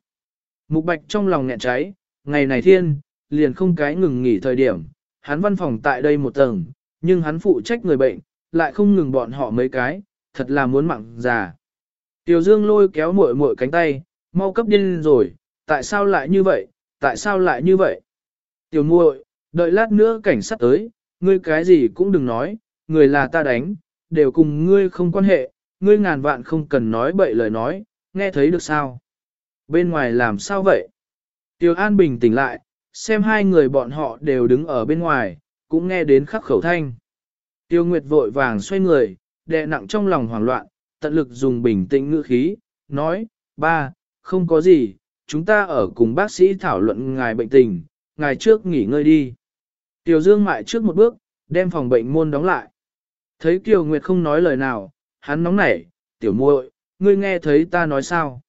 Mục bạch trong lòng nghẹn cháy, ngày này thiên, liền không cái ngừng nghỉ thời điểm, hắn văn phòng tại đây một tầng, nhưng hắn phụ trách người bệnh, lại không ngừng bọn họ mấy cái, thật là muốn mặn già. Tiểu Dương lôi kéo muội muội cánh tay, mau cấp điên rồi, tại sao lại như vậy, tại sao lại như vậy? Tiểu muội, đợi lát nữa cảnh sát tới, ngươi cái gì cũng đừng nói, người là ta đánh, đều cùng ngươi không quan hệ, ngươi ngàn vạn không cần nói bậy lời nói, nghe thấy được sao? Bên ngoài làm sao vậy? Tiêu An bình tĩnh lại, xem hai người bọn họ đều đứng ở bên ngoài, cũng nghe đến khắc khẩu thanh. Tiêu Nguyệt vội vàng xoay người, đè nặng trong lòng hoảng loạn, tận lực dùng bình tĩnh ngữ khí, nói, ba, không có gì, chúng ta ở cùng bác sĩ thảo luận ngài bệnh tình, ngài trước nghỉ ngơi đi. Tiểu Dương mại trước một bước, đem phòng bệnh môn đóng lại. Thấy Kiều Nguyệt không nói lời nào, hắn nóng nảy, tiểu muội, ngươi nghe thấy ta nói sao?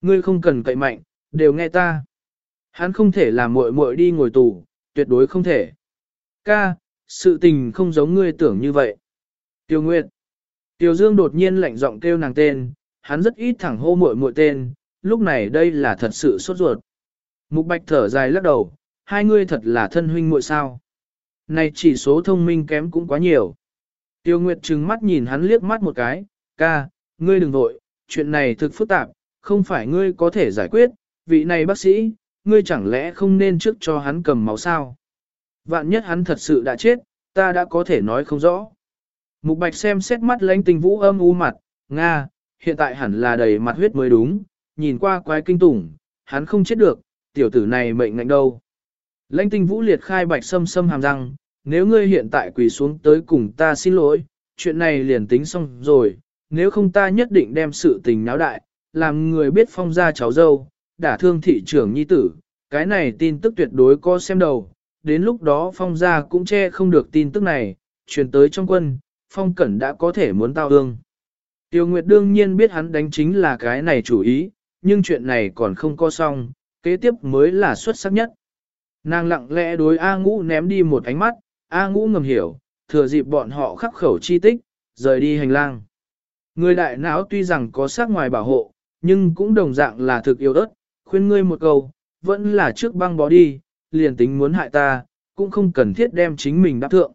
Ngươi không cần cậy mạnh, đều nghe ta. Hắn không thể làm muội muội đi ngồi tù, tuyệt đối không thể. Ca, sự tình không giống ngươi tưởng như vậy. Tiêu Nguyệt. Tiêu Dương đột nhiên lạnh giọng kêu nàng tên, hắn rất ít thẳng hô muội muội tên, lúc này đây là thật sự sốt ruột. Mục Bạch thở dài lắc đầu, hai ngươi thật là thân huynh muội sao. Này chỉ số thông minh kém cũng quá nhiều. Tiêu Nguyệt trừng mắt nhìn hắn liếc mắt một cái, ca, ngươi đừng vội, chuyện này thực phức tạp, không phải ngươi có thể giải quyết, vị này bác sĩ, ngươi chẳng lẽ không nên trước cho hắn cầm máu sao? Vạn nhất hắn thật sự đã chết, ta đã có thể nói không rõ. Mục Bạch xem xét mắt lãnh tình vũ âm u mặt, Nga, hiện tại hẳn là đầy mặt huyết mới đúng, nhìn qua quái kinh tủng, hắn không chết được, tiểu tử này mệnh ngạnh đâu. Lãnh tinh vũ liệt khai bạch sâm sâm hàm răng, nếu ngươi hiện tại quỳ xuống tới cùng ta xin lỗi, chuyện này liền tính xong rồi, nếu không ta nhất định đem sự tình náo đại, làm người biết phong ra cháu dâu, đả thương thị trưởng nhi tử, cái này tin tức tuyệt đối có xem đầu, đến lúc đó phong ra cũng che không được tin tức này, truyền tới trong quân, phong cẩn đã có thể muốn tao ương. Tiêu Nguyệt đương nhiên biết hắn đánh chính là cái này chủ ý, nhưng chuyện này còn không có xong, kế tiếp mới là xuất sắc nhất. Nàng lặng lẽ đối A ngũ ném đi một ánh mắt, A ngũ ngầm hiểu, thừa dịp bọn họ khắc khẩu chi tích, rời đi hành lang. Người đại não tuy rằng có sát ngoài bảo hộ, nhưng cũng đồng dạng là thực yêu ớt, khuyên ngươi một câu, vẫn là trước băng bó đi, liền tính muốn hại ta, cũng không cần thiết đem chính mình đáp thượng.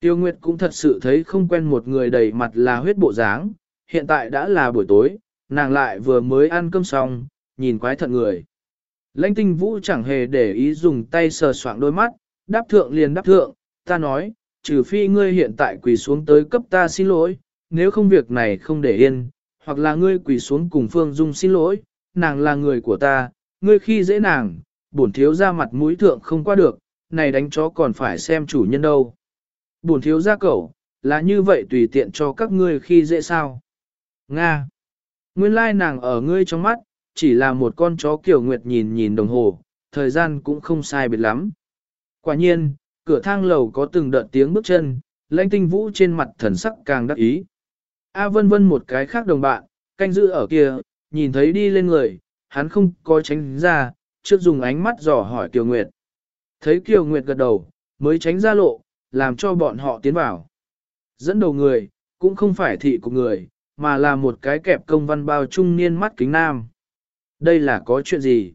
Tiêu Nguyệt cũng thật sự thấy không quen một người đầy mặt là huyết bộ dáng, hiện tại đã là buổi tối, nàng lại vừa mới ăn cơm xong, nhìn quái thận người. Lãnh tinh vũ chẳng hề để ý dùng tay sờ soạng đôi mắt, đáp thượng liền đáp thượng, ta nói, trừ phi ngươi hiện tại quỳ xuống tới cấp ta xin lỗi, nếu không việc này không để yên, hoặc là ngươi quỳ xuống cùng Phương Dung xin lỗi, nàng là người của ta, ngươi khi dễ nàng, bổn thiếu ra mặt mũi thượng không qua được, này đánh chó còn phải xem chủ nhân đâu. Bổn thiếu ra cẩu, là như vậy tùy tiện cho các ngươi khi dễ sao. Nga. Nguyên lai nàng ở ngươi trong mắt, chỉ là một con chó kiểu nguyệt nhìn nhìn đồng hồ, thời gian cũng không sai biệt lắm. Quả nhiên, cửa thang lầu có từng đợt tiếng bước chân, lãnh tinh vũ trên mặt thần sắc càng đắc ý. A vân vân một cái khác đồng bạn, canh giữ ở kia, nhìn thấy đi lên người, hắn không có tránh ra, trước dùng ánh mắt dò hỏi Kiều Nguyệt. Thấy Kiều Nguyệt gật đầu, mới tránh ra lộ, làm cho bọn họ tiến vào. Dẫn đầu người, cũng không phải thị của người, mà là một cái kẹp công văn bao trung niên mắt kính nam. Đây là có chuyện gì?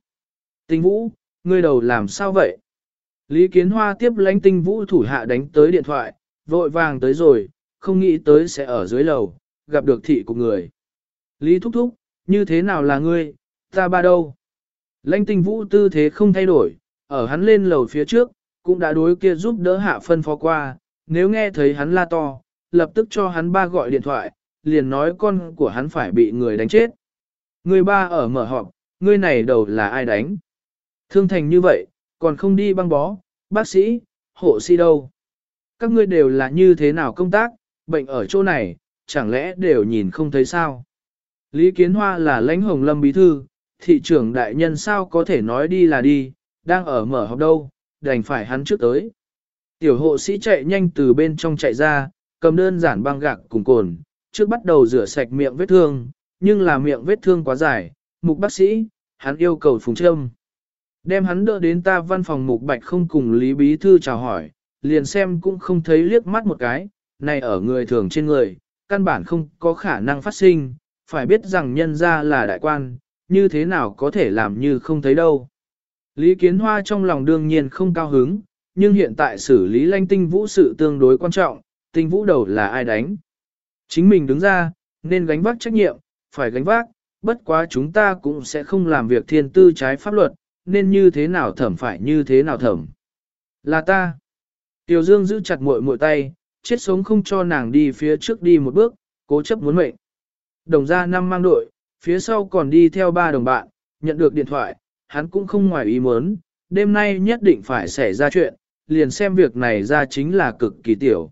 Tinh vũ, ngươi đầu làm sao vậy? Lý Kiến Hoa tiếp lãnh tinh vũ thủ hạ đánh tới điện thoại, vội vàng tới rồi, không nghĩ tới sẽ ở dưới lầu, gặp được thị của người. Lý thúc thúc, như thế nào là ngươi, ta ba đâu? Lãnh tinh vũ tư thế không thay đổi, ở hắn lên lầu phía trước, cũng đã đối kia giúp đỡ hạ phân phó qua, nếu nghe thấy hắn la to, lập tức cho hắn ba gọi điện thoại, liền nói con của hắn phải bị người đánh chết. Người ba ở mở họp, ngươi này đầu là ai đánh? Thương thành như vậy, còn không đi băng bó, bác sĩ, hộ sĩ đâu? Các ngươi đều là như thế nào công tác, bệnh ở chỗ này, chẳng lẽ đều nhìn không thấy sao? Lý Kiến Hoa là lãnh hồng lâm bí thư, thị trưởng đại nhân sao có thể nói đi là đi, đang ở mở họp đâu, đành phải hắn trước tới. Tiểu hộ sĩ chạy nhanh từ bên trong chạy ra, cầm đơn giản băng gạc cùng cồn, trước bắt đầu rửa sạch miệng vết thương, nhưng là miệng vết thương quá dài, mục bác sĩ, hắn yêu cầu phùng trâm. Đem hắn đỡ đến ta văn phòng mục bạch không cùng Lý Bí Thư chào hỏi, liền xem cũng không thấy liếc mắt một cái, này ở người thường trên người, căn bản không có khả năng phát sinh, phải biết rằng nhân ra là đại quan, như thế nào có thể làm như không thấy đâu. Lý Kiến Hoa trong lòng đương nhiên không cao hứng, nhưng hiện tại xử lý lanh tinh vũ sự tương đối quan trọng, tinh vũ đầu là ai đánh. Chính mình đứng ra, nên gánh vác trách nhiệm, phải gánh vác, bất quá chúng ta cũng sẽ không làm việc thiên tư trái pháp luật, nên như thế nào thẩm phải như thế nào thẩm. Là ta. Tiểu Dương giữ chặt muội muội tay, chết sống không cho nàng đi phía trước đi một bước, cố chấp muốn mệnh. Đồng gia năm mang đội, phía sau còn đi theo ba đồng bạn, nhận được điện thoại, hắn cũng không ngoài ý muốn, đêm nay nhất định phải xảy ra chuyện, liền xem việc này ra chính là cực kỳ tiểu.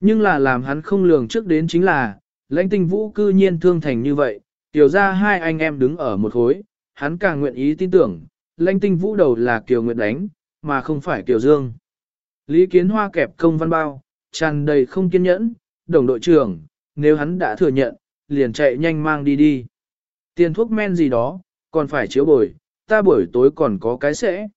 Nhưng là làm hắn không lường trước đến chính là, lãnh tinh vũ cư nhiên thương thành như vậy, tiểu ra hai anh em đứng ở một khối, hắn càng nguyện ý tin tưởng, lãnh tinh vũ đầu là Kiều nguyện đánh, mà không phải Kiều Dương. Lý Kiến Hoa kẹp công văn bao, tràn đầy không kiên nhẫn, đồng đội trưởng, nếu hắn đã thừa nhận, liền chạy nhanh mang đi đi. Tiền thuốc men gì đó, còn phải chiếu bồi, ta buổi tối còn có cái sẽ.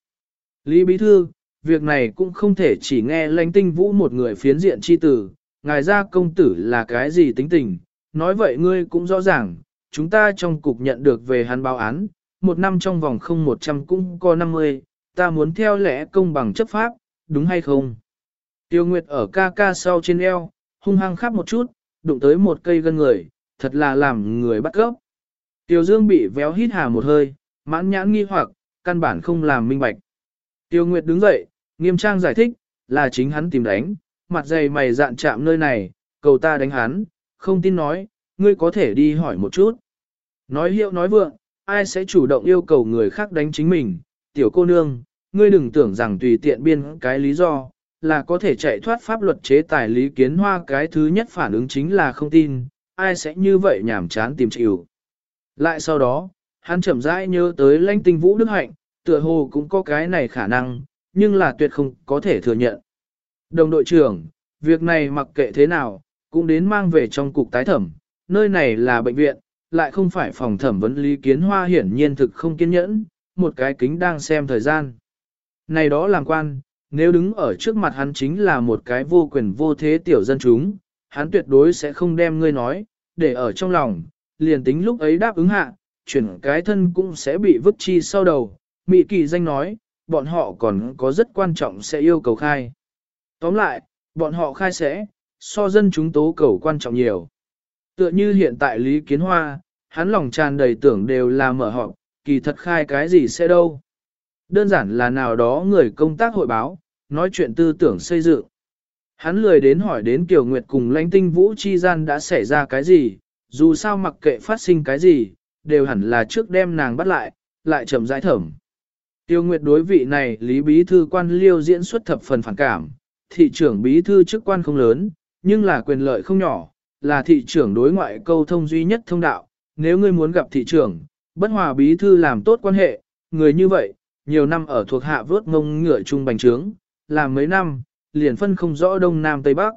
Lý Bí Thư, việc này cũng không thể chỉ nghe lãnh tinh vũ một người phiến diện chi tử, ngài ra công tử là cái gì tính tình, nói vậy ngươi cũng rõ ràng, chúng ta trong cục nhận được về hắn báo án, một năm trong vòng không một trăm cũng có năm mươi, ta muốn theo lẽ công bằng chấp pháp, đúng hay không? Tiêu Nguyệt ở ca ca sau trên eo, hung hăng khắp một chút, đụng tới một cây gân người, thật là làm người bắt gốc. Tiêu Dương bị véo hít hà một hơi, mãn nhãn nghi hoặc, căn bản không làm minh bạch. Tiêu Nguyệt đứng dậy, nghiêm trang giải thích, là chính hắn tìm đánh, mặt dày mày dạn chạm nơi này, cầu ta đánh hắn, không tin nói, ngươi có thể đi hỏi một chút. Nói hiệu nói vượng, ai sẽ chủ động yêu cầu người khác đánh chính mình, tiểu cô nương, ngươi đừng tưởng rằng tùy tiện biên cái lý do, là có thể chạy thoát pháp luật chế tài lý kiến hoa cái thứ nhất phản ứng chính là không tin, ai sẽ như vậy nhảm chán tìm chịu. Lại sau đó, hắn chậm rãi nhớ tới lãnh tinh vũ đức hạnh, tựa hồ cũng có cái này khả năng, nhưng là tuyệt không có thể thừa nhận. Đồng đội trưởng, việc này mặc kệ thế nào, cũng đến mang về trong cục tái thẩm, nơi này là bệnh viện, lại không phải phòng thẩm vấn lý kiến hoa hiển nhiên thực không kiên nhẫn, một cái kính đang xem thời gian. Này đó làm quan, nếu đứng ở trước mặt hắn chính là một cái vô quyền vô thế tiểu dân chúng, hắn tuyệt đối sẽ không đem ngươi nói, để ở trong lòng, liền tính lúc ấy đáp ứng hạ, chuyển cái thân cũng sẽ bị vứt chi sau đầu. Mị kỳ danh nói, bọn họ còn có rất quan trọng sẽ yêu cầu khai. Tóm lại, bọn họ khai sẽ, so dân chúng tố cầu quan trọng nhiều. Tựa như hiện tại Lý Kiến Hoa, hắn lòng tràn đầy tưởng đều là mở họp, kỳ thật khai cái gì sẽ đâu. Đơn giản là nào đó người công tác hội báo, nói chuyện tư tưởng xây dựng. Hắn lười đến hỏi đến Kiều Nguyệt cùng lãnh tinh vũ chi gian đã xảy ra cái gì, dù sao mặc kệ phát sinh cái gì, đều hẳn là trước đem nàng bắt lại, lại chậm rãi thẩm. Tiêu Nguyệt đối vị này Lý Bí Thư quan liêu diễn xuất thập phần phản cảm, thị trưởng Bí Thư chức quan không lớn, nhưng là quyền lợi không nhỏ, là thị trưởng đối ngoại câu thông duy nhất thông đạo. Nếu ngươi muốn gặp thị trưởng, bất hòa Bí Thư làm tốt quan hệ, người như vậy, nhiều năm ở thuộc hạ vớt ngông ngựa chung bành trướng, làm mấy năm, liền phân không rõ đông nam tây bắc.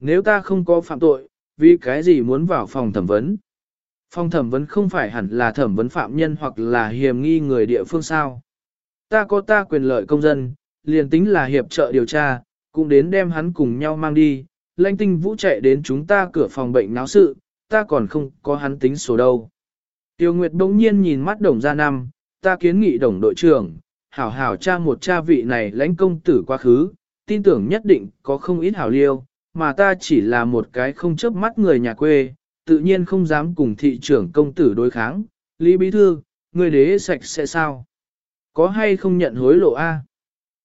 Nếu ta không có phạm tội, vì cái gì muốn vào phòng thẩm vấn? Phòng thẩm vấn không phải hẳn là thẩm vấn phạm nhân hoặc là hiểm nghi người địa phương sao. Ta có ta quyền lợi công dân, liền tính là hiệp trợ điều tra, cũng đến đem hắn cùng nhau mang đi lãnh tinh vũ chạy đến chúng ta cửa phòng bệnh náo sự, ta còn không có hắn tính số đâu. Tiêu Nguyệt bỗng nhiên nhìn mắt đồng gia năm, ta kiến nghị đồng đội trưởng, hảo hảo cha một cha vị này lãnh công tử quá khứ, tin tưởng nhất định có không ít hảo liêu, mà ta chỉ là một cái không chớp mắt người nhà quê, tự nhiên không dám cùng thị trưởng công tử đối kháng. Lý Bí Thư, người đế sạch sẽ sao? Có hay không nhận hối lộ a?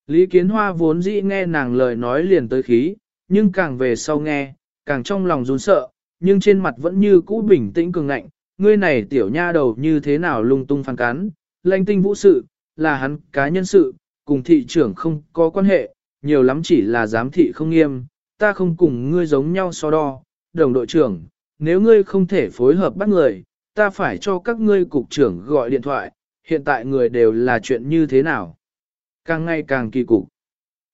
Lý Kiến Hoa vốn dĩ nghe nàng lời nói liền tới khí, nhưng càng về sau nghe, càng trong lòng run sợ, nhưng trên mặt vẫn như cũ bình tĩnh cường ngạnh, ngươi này tiểu nha đầu như thế nào lung tung phản cán, lãnh tinh vũ sự, là hắn cá nhân sự, cùng thị trưởng không có quan hệ, nhiều lắm chỉ là giám thị không nghiêm, ta không cùng ngươi giống nhau so đo, đồng đội trưởng, nếu ngươi không thể phối hợp bắt người, ta phải cho các ngươi cục trưởng gọi điện thoại, hiện tại người đều là chuyện như thế nào. Càng ngày càng kỳ cục.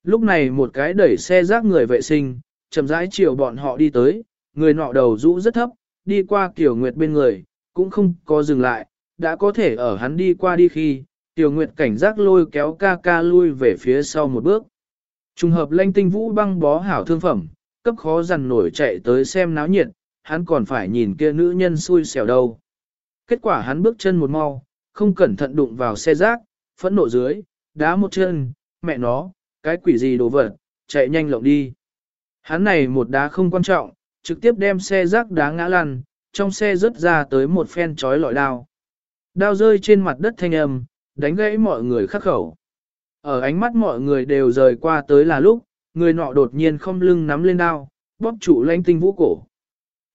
Lúc này một cái đẩy xe rác người vệ sinh, chậm rãi chiều bọn họ đi tới, người nọ đầu rũ rất thấp, đi qua tiểu Nguyệt bên người, cũng không có dừng lại, đã có thể ở hắn đi qua đi khi, Tiểu Nguyệt cảnh giác lôi kéo ca ca lui về phía sau một bước. Trùng hợp lanh tinh vũ băng bó hảo thương phẩm, cấp khó dằn nổi chạy tới xem náo nhiệt, hắn còn phải nhìn kia nữ nhân xui xẻo đâu. Kết quả hắn bước chân một mau, không cẩn thận đụng vào xe rác, phẫn nộ dưới, đá một chân, mẹ nó, cái quỷ gì đồ vật, chạy nhanh lộng đi. Hắn này một đá không quan trọng, trực tiếp đem xe rác đá ngã lăn, trong xe rớt ra tới một phen chói lọi đao. Đao rơi trên mặt đất thanh âm, đánh gãy mọi người khắc khẩu. Ở ánh mắt mọi người đều rời qua tới là lúc, người nọ đột nhiên không lưng nắm lên đao, bóp trụ lãnh tinh vũ cổ.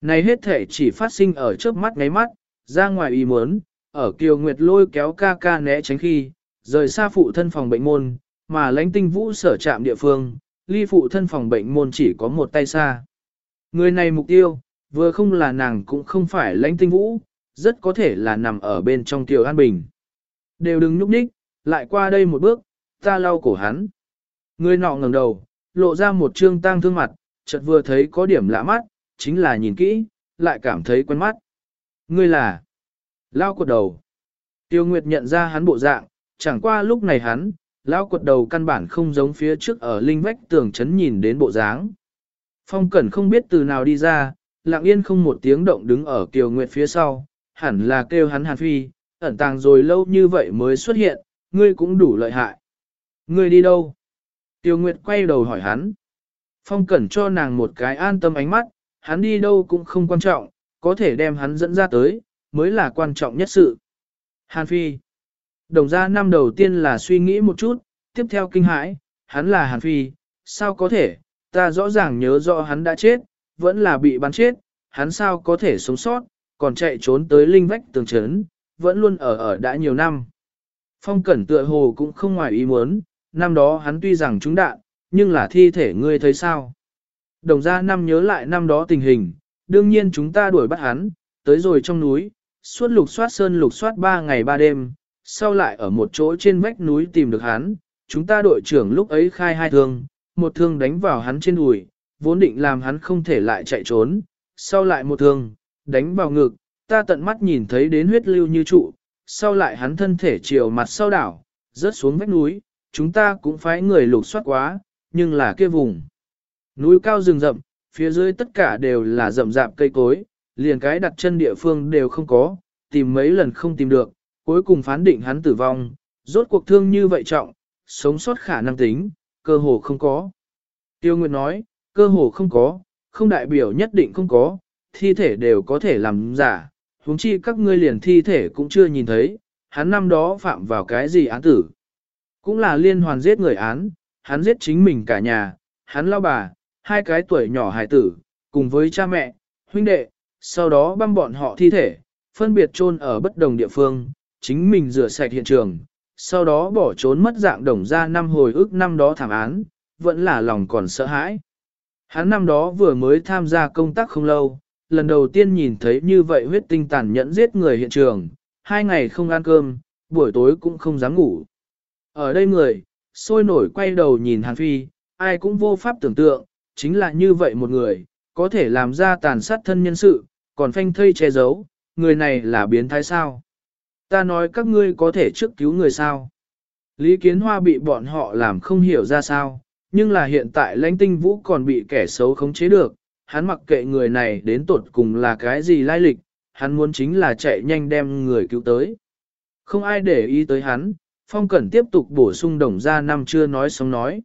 Này hết thể chỉ phát sinh ở trước mắt ngáy mắt, ra ngoài ý muốn, ở Kiều Nguyệt lôi kéo ca ca né tránh khi, rời xa phụ thân phòng bệnh môn, mà lãnh tinh vũ sở trạm địa phương, ly phụ thân phòng bệnh môn chỉ có một tay xa. Người này mục tiêu, vừa không là nàng cũng không phải lãnh tinh vũ, rất có thể là nằm ở bên trong tiểu An Bình. Đều đừng nhúc nhích, lại qua đây một bước, ta lau cổ hắn. Người nọ ngẩng đầu, lộ ra một trương tang thương mặt, chợt vừa thấy có điểm lạ mắt, chính là nhìn kỹ, lại cảm thấy quen mắt. Ngươi là... Lao cột đầu. Tiêu Nguyệt nhận ra hắn bộ dạng, chẳng qua lúc này hắn, lão quật đầu căn bản không giống phía trước ở linh vách tường chấn nhìn đến bộ dáng. Phong Cẩn không biết từ nào đi ra, lặng yên không một tiếng động đứng ở Kiều Nguyệt phía sau, hẳn là kêu hắn Hàn Phi, ẩn tàng rồi lâu như vậy mới xuất hiện, ngươi cũng đủ lợi hại. Ngươi đi đâu? Tiêu Nguyệt quay đầu hỏi hắn. Phong Cẩn cho nàng một cái an tâm ánh mắt, hắn đi đâu cũng không quan trọng, có thể đem hắn dẫn ra tới, mới là quan trọng nhất sự. Hàn Phi Đồng ra năm đầu tiên là suy nghĩ một chút, tiếp theo kinh hãi, hắn là Hàn Phi, sao có thể, ta rõ ràng nhớ rõ hắn đã chết, vẫn là bị bắn chết, hắn sao có thể sống sót, còn chạy trốn tới linh vách tường trấn, vẫn luôn ở ở đã nhiều năm. Phong cẩn tựa hồ cũng không ngoài ý muốn, năm đó hắn tuy rằng trúng đạn, nhưng là thi thể ngươi thấy sao. Đồng ra năm nhớ lại năm đó tình hình, đương nhiên chúng ta đuổi bắt hắn, tới rồi trong núi, suốt lục soát sơn lục soát ba ngày ba đêm, sau lại ở một chỗ trên vách núi tìm được hắn, chúng ta đội trưởng lúc ấy khai hai thương, một thương đánh vào hắn trên đùi, vốn định làm hắn không thể lại chạy trốn, sau lại một thương, đánh vào ngực, ta tận mắt nhìn thấy đến huyết lưu như trụ, sau lại hắn thân thể chiều mặt sau đảo, rớt xuống vách núi, chúng ta cũng phải người lục soát quá, nhưng là kia vùng. Núi cao rừng rậm, phía dưới tất cả đều là rậm rạp cây cối, liền cái đặt chân địa phương đều không có, tìm mấy lần không tìm được, cuối cùng phán định hắn tử vong, rốt cuộc thương như vậy trọng, sống sót khả năng tính, cơ hồ không có. Tiêu Nguyệt nói, cơ hồ không có, không đại biểu nhất định không có, thi thể đều có thể làm giả, huống chi các ngươi liền thi thể cũng chưa nhìn thấy, hắn năm đó phạm vào cái gì án tử. Cũng là liên hoàn giết người án, hắn giết chính mình cả nhà, hắn lao bà, hai cái tuổi nhỏ hài tử, cùng với cha mẹ, huynh đệ, sau đó băm bọn họ thi thể, phân biệt chôn ở bất đồng địa phương, chính mình rửa sạch hiện trường, sau đó bỏ trốn mất dạng đồng ra năm hồi ức năm đó thảm án, vẫn là lòng còn sợ hãi. Hắn năm đó vừa mới tham gia công tác không lâu, lần đầu tiên nhìn thấy như vậy huyết tinh tàn nhẫn giết người hiện trường, hai ngày không ăn cơm, buổi tối cũng không dám ngủ. Ở đây người, sôi nổi quay đầu nhìn Hàn Phi, ai cũng vô pháp tưởng tượng, chính là như vậy một người, có thể làm ra tàn sát thân nhân sự, còn phanh thây che giấu, người này là biến thái sao? Ta nói các ngươi có thể trước cứu người sao? Lý Kiến Hoa bị bọn họ làm không hiểu ra sao, nhưng là hiện tại lãnh tinh vũ còn bị kẻ xấu khống chế được, hắn mặc kệ người này đến tột cùng là cái gì lai lịch, hắn muốn chính là chạy nhanh đem người cứu tới. Không ai để ý tới hắn, Phong Cẩn tiếp tục bổ sung đồng ra năm chưa nói xong nói.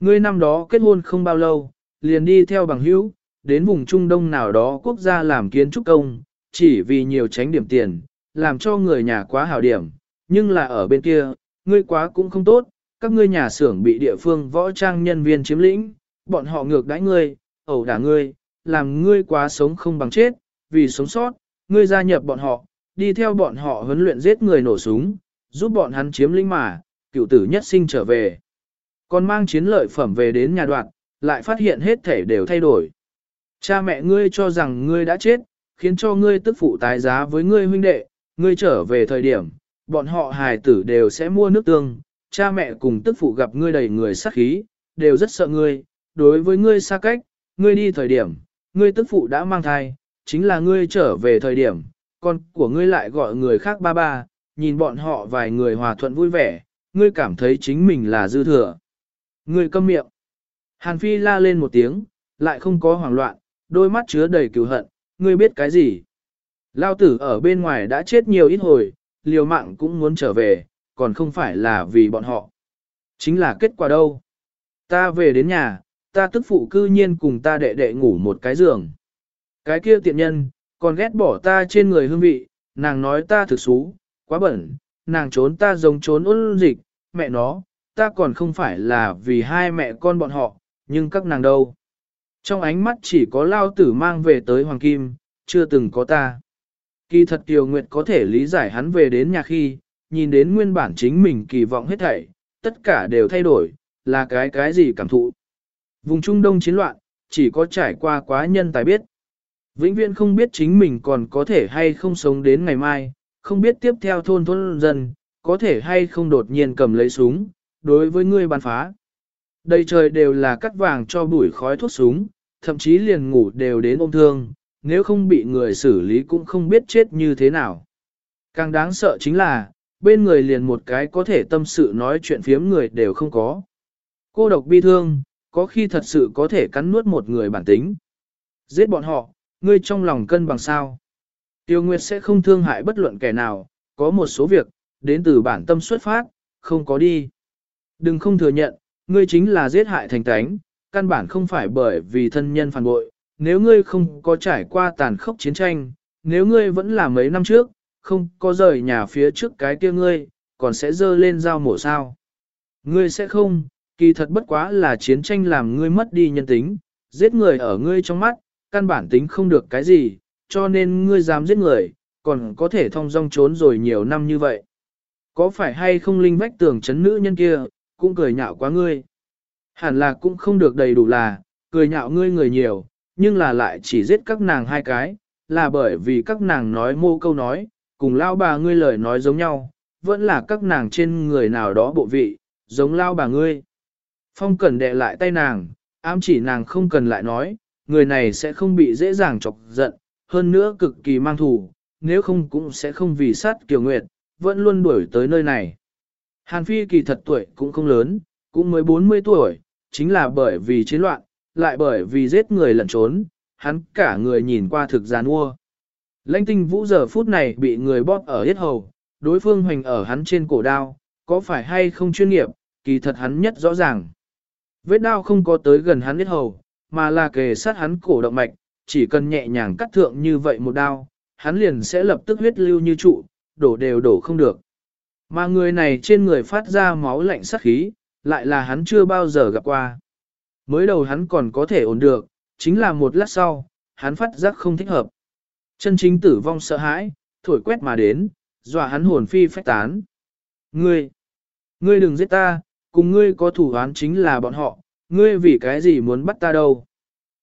Ngươi năm đó kết hôn không bao lâu, liền đi theo bằng hữu, đến vùng Trung Đông nào đó quốc gia làm kiến trúc công, chỉ vì nhiều tránh điểm tiền, làm cho người nhà quá hảo điểm, nhưng là ở bên kia, ngươi quá cũng không tốt, các ngươi nhà xưởng bị địa phương võ trang nhân viên chiếm lĩnh, bọn họ ngược đãi ngươi, ẩu đả ngươi, làm ngươi quá sống không bằng chết, vì sống sót, ngươi gia nhập bọn họ, đi theo bọn họ huấn luyện giết người nổ súng, giúp bọn hắn chiếm lĩnh mà, cựu tử nhất sinh trở về. Còn mang chiến lợi phẩm về đến nhà đoạn, lại phát hiện hết thể đều thay đổi. Cha mẹ ngươi cho rằng ngươi đã chết, khiến cho ngươi tức phụ tái giá với ngươi huynh đệ, ngươi trở về thời điểm, bọn họ hài tử đều sẽ mua nước tương, cha mẹ cùng tức phụ gặp ngươi đầy người sắc khí, đều rất sợ ngươi, đối với ngươi xa cách, ngươi đi thời điểm, ngươi tức phụ đã mang thai, chính là ngươi trở về thời điểm, con của ngươi lại gọi người khác ba ba, nhìn bọn họ vài người hòa thuận vui vẻ, ngươi cảm thấy chính mình là dư thừa. Ngươi câm miệng. Hàn Phi la lên một tiếng, lại không có hoảng loạn, đôi mắt chứa đầy cứu hận, ngươi biết cái gì? Lao tử ở bên ngoài đã chết nhiều ít hồi, liều mạng cũng muốn trở về, còn không phải là vì bọn họ. Chính là kết quả đâu? Ta về đến nhà, ta tức phụ cư nhiên cùng ta đệ đệ ngủ một cái giường. Cái kia tiện nhân, còn ghét bỏ ta trên người hương vị, nàng nói ta thực xú, quá bẩn, nàng trốn ta giống trốn ôn dịch, mẹ nó, ta còn không phải là vì hai mẹ con bọn họ, nhưng các nàng đâu. Trong ánh mắt chỉ có lao tử mang về tới Hoàng Kim, chưa từng có ta. Kỳ thật Tiêu Nguyệt có thể lý giải hắn về đến nhà khi, nhìn đến nguyên bản chính mình kỳ vọng hết thảy, tất cả đều thay đổi, là cái cái gì cảm thụ. Vùng Trung Đông chiến loạn, chỉ có trải qua quá nhân tài biết. Vĩnh viễn không biết chính mình còn có thể hay không sống đến ngày mai, không biết tiếp theo thôn thôn dân, có thể hay không đột nhiên cầm lấy súng, đối với ngươi bắn phá. Đầy trời đều là cắt vàng cho bụi khói thuốc súng, thậm chí liền ngủ đều đến ôm thương, nếu không bị người xử lý cũng không biết chết như thế nào. Càng đáng sợ chính là, bên người liền một cái có thể tâm sự nói chuyện phiếm người đều không có. Cô độc bi thương, có khi thật sự có thể cắn nuốt một người bản tính. Giết bọn họ, ngươi trong lòng cân bằng sao. Tiêu Nguyệt sẽ không thương hại bất luận kẻ nào, có một số việc, đến từ bản tâm xuất phát, không có đi. Đừng không thừa nhận, ngươi chính là giết hại thành tánh, căn bản không phải bởi vì thân nhân phản bội. Nếu ngươi không có trải qua tàn khốc chiến tranh, nếu ngươi vẫn là mấy năm trước, không có rời nhà phía trước cái kia ngươi, còn sẽ dơ lên dao mổ sao. Ngươi sẽ không, kỳ thật bất quá là chiến tranh làm ngươi mất đi nhân tính, giết người ở ngươi trong mắt, căn bản tính không được cái gì, cho nên ngươi dám giết người, còn có thể thông dong trốn rồi nhiều năm như vậy. Có phải hay không linh vách tưởng chấn nữ nhân kia, cũng cười nhạo quá ngươi. Hẳn là cũng không được đầy đủ là, cười nhạo ngươi người nhiều, nhưng là lại chỉ giết các nàng hai cái, là bởi vì các nàng nói mô câu nói, cùng lao bà ngươi lời nói giống nhau, vẫn là các nàng trên người nào đó bộ vị, giống lao bà ngươi. Phong cần đệ lại tay nàng, ám chỉ nàng không cần lại nói, người này sẽ không bị dễ dàng chọc giận, hơn nữa cực kỳ mang thù, nếu không cũng sẽ không vì sát Kiều Nguyệt, vẫn luôn đuổi tới nơi này. Hàn Phi kỳ thật tuổi cũng không lớn, cũng mới 40 tuổi, chính là bởi vì chiến loạn, lại bởi vì giết người lẩn trốn, hắn cả người nhìn qua thực giàn ua. Lãnh tinh vũ giờ phút này bị người bóp ở hết hầu, đối phương hoành ở hắn trên cổ đao, có phải hay không chuyên nghiệp, kỳ thật hắn nhất rõ ràng. Vết đao không có tới gần hắn hết hầu, mà là kề sát hắn cổ động mạch, chỉ cần nhẹ nhàng cắt thượng như vậy một đao, hắn liền sẽ lập tức huyết lưu như trụ, đổ đều đổ không được. Mà người này trên người phát ra máu lạnh sắc khí, lại là hắn chưa bao giờ gặp qua. Mới đầu hắn còn có thể ổn được, chính là một lát sau, hắn phát giác không thích hợp. Chân chính tử vong sợ hãi, thổi quét mà đến, dọa hắn hồn phi phách tán. Ngươi, ngươi đừng giết ta, cùng ngươi có thủ án chính là bọn họ, ngươi vì cái gì muốn bắt ta đâu.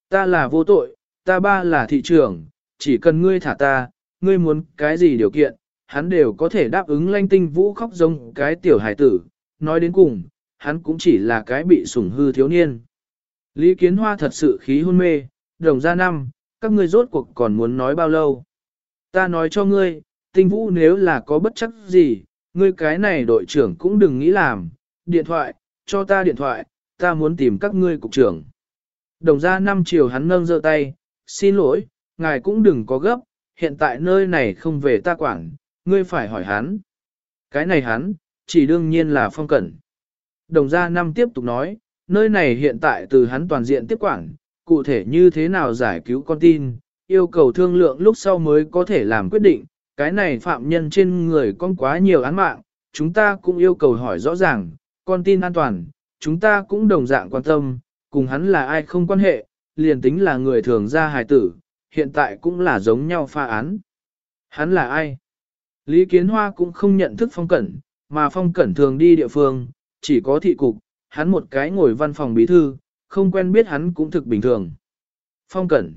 Ta là vô tội, ta ba là thị trưởng, chỉ cần ngươi thả ta, ngươi muốn cái gì điều kiện, hắn đều có thể đáp ứng lanh tinh vũ khóc giống cái tiểu hải tử, nói đến cùng, hắn cũng chỉ là cái bị sủng hư thiếu niên. Lý Kiến Hoa thật sự khí hôn mê, đồng ra năm, các ngươi rốt cuộc còn muốn nói bao lâu. Ta nói cho ngươi, tinh vũ nếu là có bất chấp gì, ngươi cái này đội trưởng cũng đừng nghĩ làm, điện thoại, cho ta điện thoại, ta muốn tìm các ngươi cục trưởng. Đồng ra năm chiều hắn nâng giơ tay, xin lỗi, ngài cũng đừng có gấp, hiện tại nơi này không về ta quản, ngươi phải hỏi hắn. Cái này hắn, chỉ đương nhiên là phong cẩn. Đồng gia năm tiếp tục nói, nơi này hiện tại từ hắn toàn diện tiếp quản, cụ thể như thế nào giải cứu con tin, yêu cầu thương lượng lúc sau mới có thể làm quyết định, cái này phạm nhân trên người con quá nhiều án mạng, chúng ta cũng yêu cầu hỏi rõ ràng, con tin an toàn, chúng ta cũng đồng dạng quan tâm, cùng hắn là ai không quan hệ, liền tính là người thường ra hài tử, hiện tại cũng là giống nhau pha án. Hắn là ai? Lý Kiến Hoa cũng không nhận thức phong cẩn, mà phong cẩn thường đi địa phương, chỉ có thị cục, hắn một cái ngồi văn phòng bí thư, không quen biết hắn cũng thực bình thường. Phong cẩn.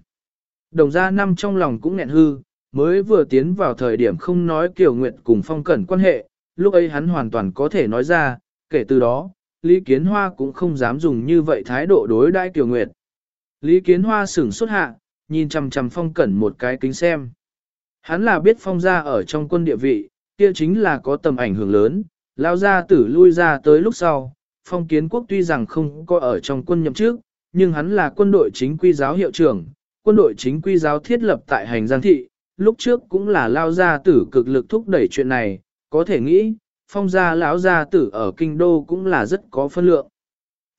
Đồng gia năm trong lòng cũng nghẹn hư, mới vừa tiến vào thời điểm không nói kiểu nguyện cùng phong cẩn quan hệ, lúc ấy hắn hoàn toàn có thể nói ra, kể từ đó, Lý Kiến Hoa cũng không dám dùng như vậy thái độ đối đãi Kiều Nguyệt. Lý Kiến Hoa sửng xuất hạ, nhìn chằm chằm phong cẩn một cái kính xem. Hắn là biết phong gia ở trong quân địa vị, kia chính là có tầm ảnh hưởng lớn, lao ra tử lui ra tới lúc sau. Phong kiến quốc tuy rằng không có ở trong quân nhậm trước, nhưng hắn là quân đội chính quy giáo hiệu trưởng, quân đội chính quy giáo thiết lập tại hành giang thị, lúc trước cũng là lao gia tử cực lực thúc đẩy chuyện này, có thể nghĩ, phong gia lão gia tử ở kinh đô cũng là rất có phân lượng.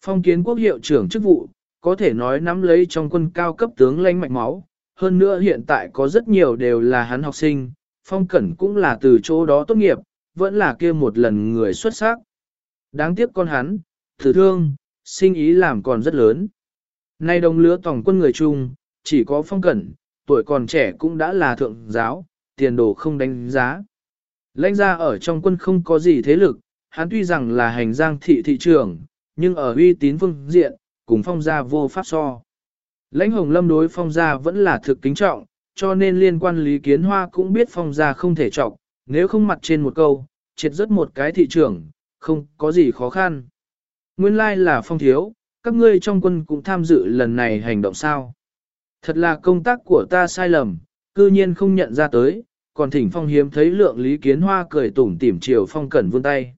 Phong kiến quốc hiệu trưởng chức vụ, có thể nói nắm lấy trong quân cao cấp tướng lãnh mạch máu, hơn nữa hiện tại có rất nhiều đều là hắn học sinh, phong cẩn cũng là từ chỗ đó tốt nghiệp, vẫn là kia một lần người xuất sắc. Đáng tiếc con hắn, thử thương, sinh ý làm còn rất lớn. Nay đồng lứa tổng quân người chung, chỉ có phong cẩn, tuổi còn trẻ cũng đã là thượng giáo, tiền đồ không đánh giá. Lãnh ra ở trong quân không có gì thế lực, hắn tuy rằng là hành giang thị thị trường, nhưng ở uy tín phương diện, cùng phong gia vô pháp so. Lãnh hồng lâm đối phong gia vẫn là thực kính trọng, cho nên liên quan lý kiến hoa cũng biết phong gia không thể trọng, nếu không mặt trên một câu, triệt rất một cái thị trường, không có gì khó khăn. Nguyên lai là phong thiếu, các ngươi trong quân cũng tham dự lần này hành động sao. Thật là công tác của ta sai lầm, cư nhiên không nhận ra tới, còn thỉnh phong hiếm thấy lượng Lý Kiến Hoa cười tủm tỉm chiều phong cẩn vươn tay.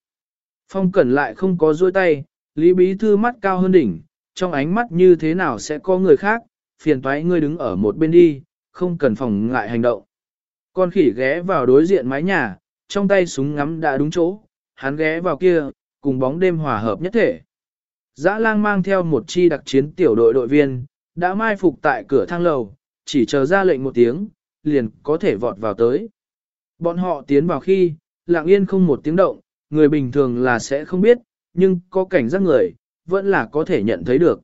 Phong cẩn lại không có dôi tay, Lý Bí Thư mắt cao hơn đỉnh, trong ánh mắt như thế nào sẽ có người khác, phiền toái ngươi đứng ở một bên đi, không cần phòng ngại hành động. Con khỉ ghé vào đối diện mái nhà, trong tay súng ngắm đã đúng chỗ, hắn ghé vào kia, cùng bóng đêm hòa hợp nhất thể. Dã lang mang theo một chi đặc chiến tiểu đội đội viên, đã mai phục tại cửa thang lầu, chỉ chờ ra lệnh một tiếng, liền có thể vọt vào tới. Bọn họ tiến vào khi, lặng yên không một tiếng động, người bình thường là sẽ không biết, nhưng có cảnh giác người, vẫn là có thể nhận thấy được.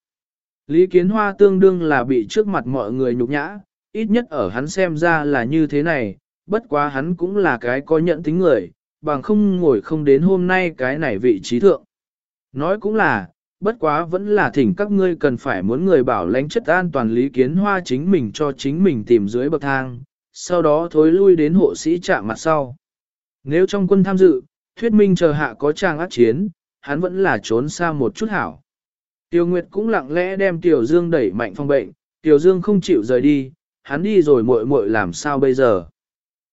Lý Kiến Hoa tương đương là bị trước mặt mọi người nhục nhã, ít nhất ở hắn xem ra là như thế này, bất quá hắn cũng là cái có nhận tính người, bằng không ngồi không đến hôm nay cái này vị trí thượng. Nói cũng là, bất quá vẫn là thỉnh các ngươi cần phải muốn người bảo lãnh chất an toàn lý kiến hoa chính mình cho chính mình tìm dưới bậc thang, sau đó thối lui đến hộ sĩ chạm mặt sau. Nếu trong quân tham dự, thuyết minh chờ hạ có trang ác chiến, hắn vẫn là trốn xa một chút hảo. Tiêu Nguyệt cũng lặng lẽ đem Tiểu Dương đẩy mạnh phong bệnh, Tiểu Dương không chịu rời đi, hắn đi rồi muội muội làm sao bây giờ.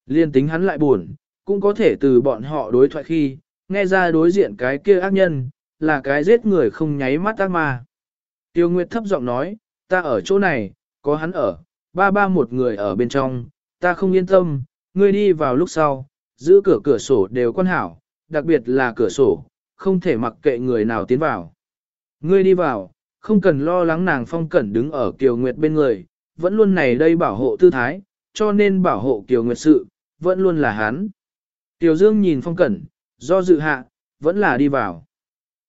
Liên tính hắn lại buồn, cũng có thể từ bọn họ đối thoại khi, nghe ra đối diện cái kia ác nhân, là cái giết người không nháy mắt ác ma. Tiêu Nguyệt thấp giọng nói, ta ở chỗ này, có hắn ở, ba ba một người ở bên trong, ta không yên tâm, ngươi đi vào lúc sau, giữ cửa cửa sổ đều quan hảo, đặc biệt là cửa sổ, không thể mặc kệ người nào tiến vào. Ngươi đi vào, không cần lo lắng nàng phong cẩn đứng ở Kiều Nguyệt bên người, vẫn luôn này đây bảo hộ tư thái, cho nên bảo hộ Kiều Nguyệt sự, vẫn luôn là hắn. Tiểu Dương nhìn phong cẩn, do dự hạ, vẫn là đi vào.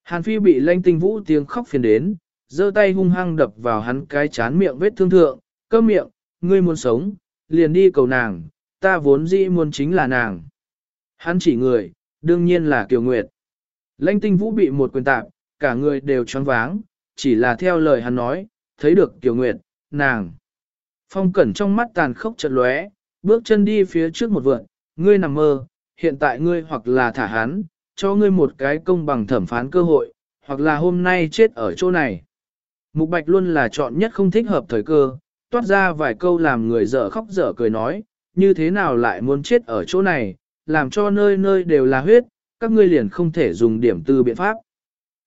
Hàn Phi bị lanh tinh vũ tiếng khóc phiền đến, giơ tay hung hăng đập vào hắn cái chán miệng vết thương thượng, cơm miệng, ngươi muốn sống, liền đi cầu nàng, ta vốn dĩ muốn chính là nàng. Hắn chỉ người, đương nhiên là Kiều Nguyệt. Lanh tinh vũ bị một quyền tạp, cả người đều choáng váng, chỉ là theo lời hắn nói, thấy được Kiều Nguyệt, nàng. Phong cẩn trong mắt tàn khốc chật lóe, bước chân đi phía trước một vượn, ngươi nằm mơ, hiện tại ngươi hoặc là thả hắn, cho ngươi một cái công bằng thẩm phán cơ hội, hoặc là hôm nay chết ở chỗ này. Mục Bạch luôn là chọn nhất không thích hợp thời cơ, toát ra vài câu làm người dở khóc dở cười nói, như thế nào lại muốn chết ở chỗ này, làm cho nơi nơi đều là huyết, các ngươi liền không thể dùng điểm tư biện pháp.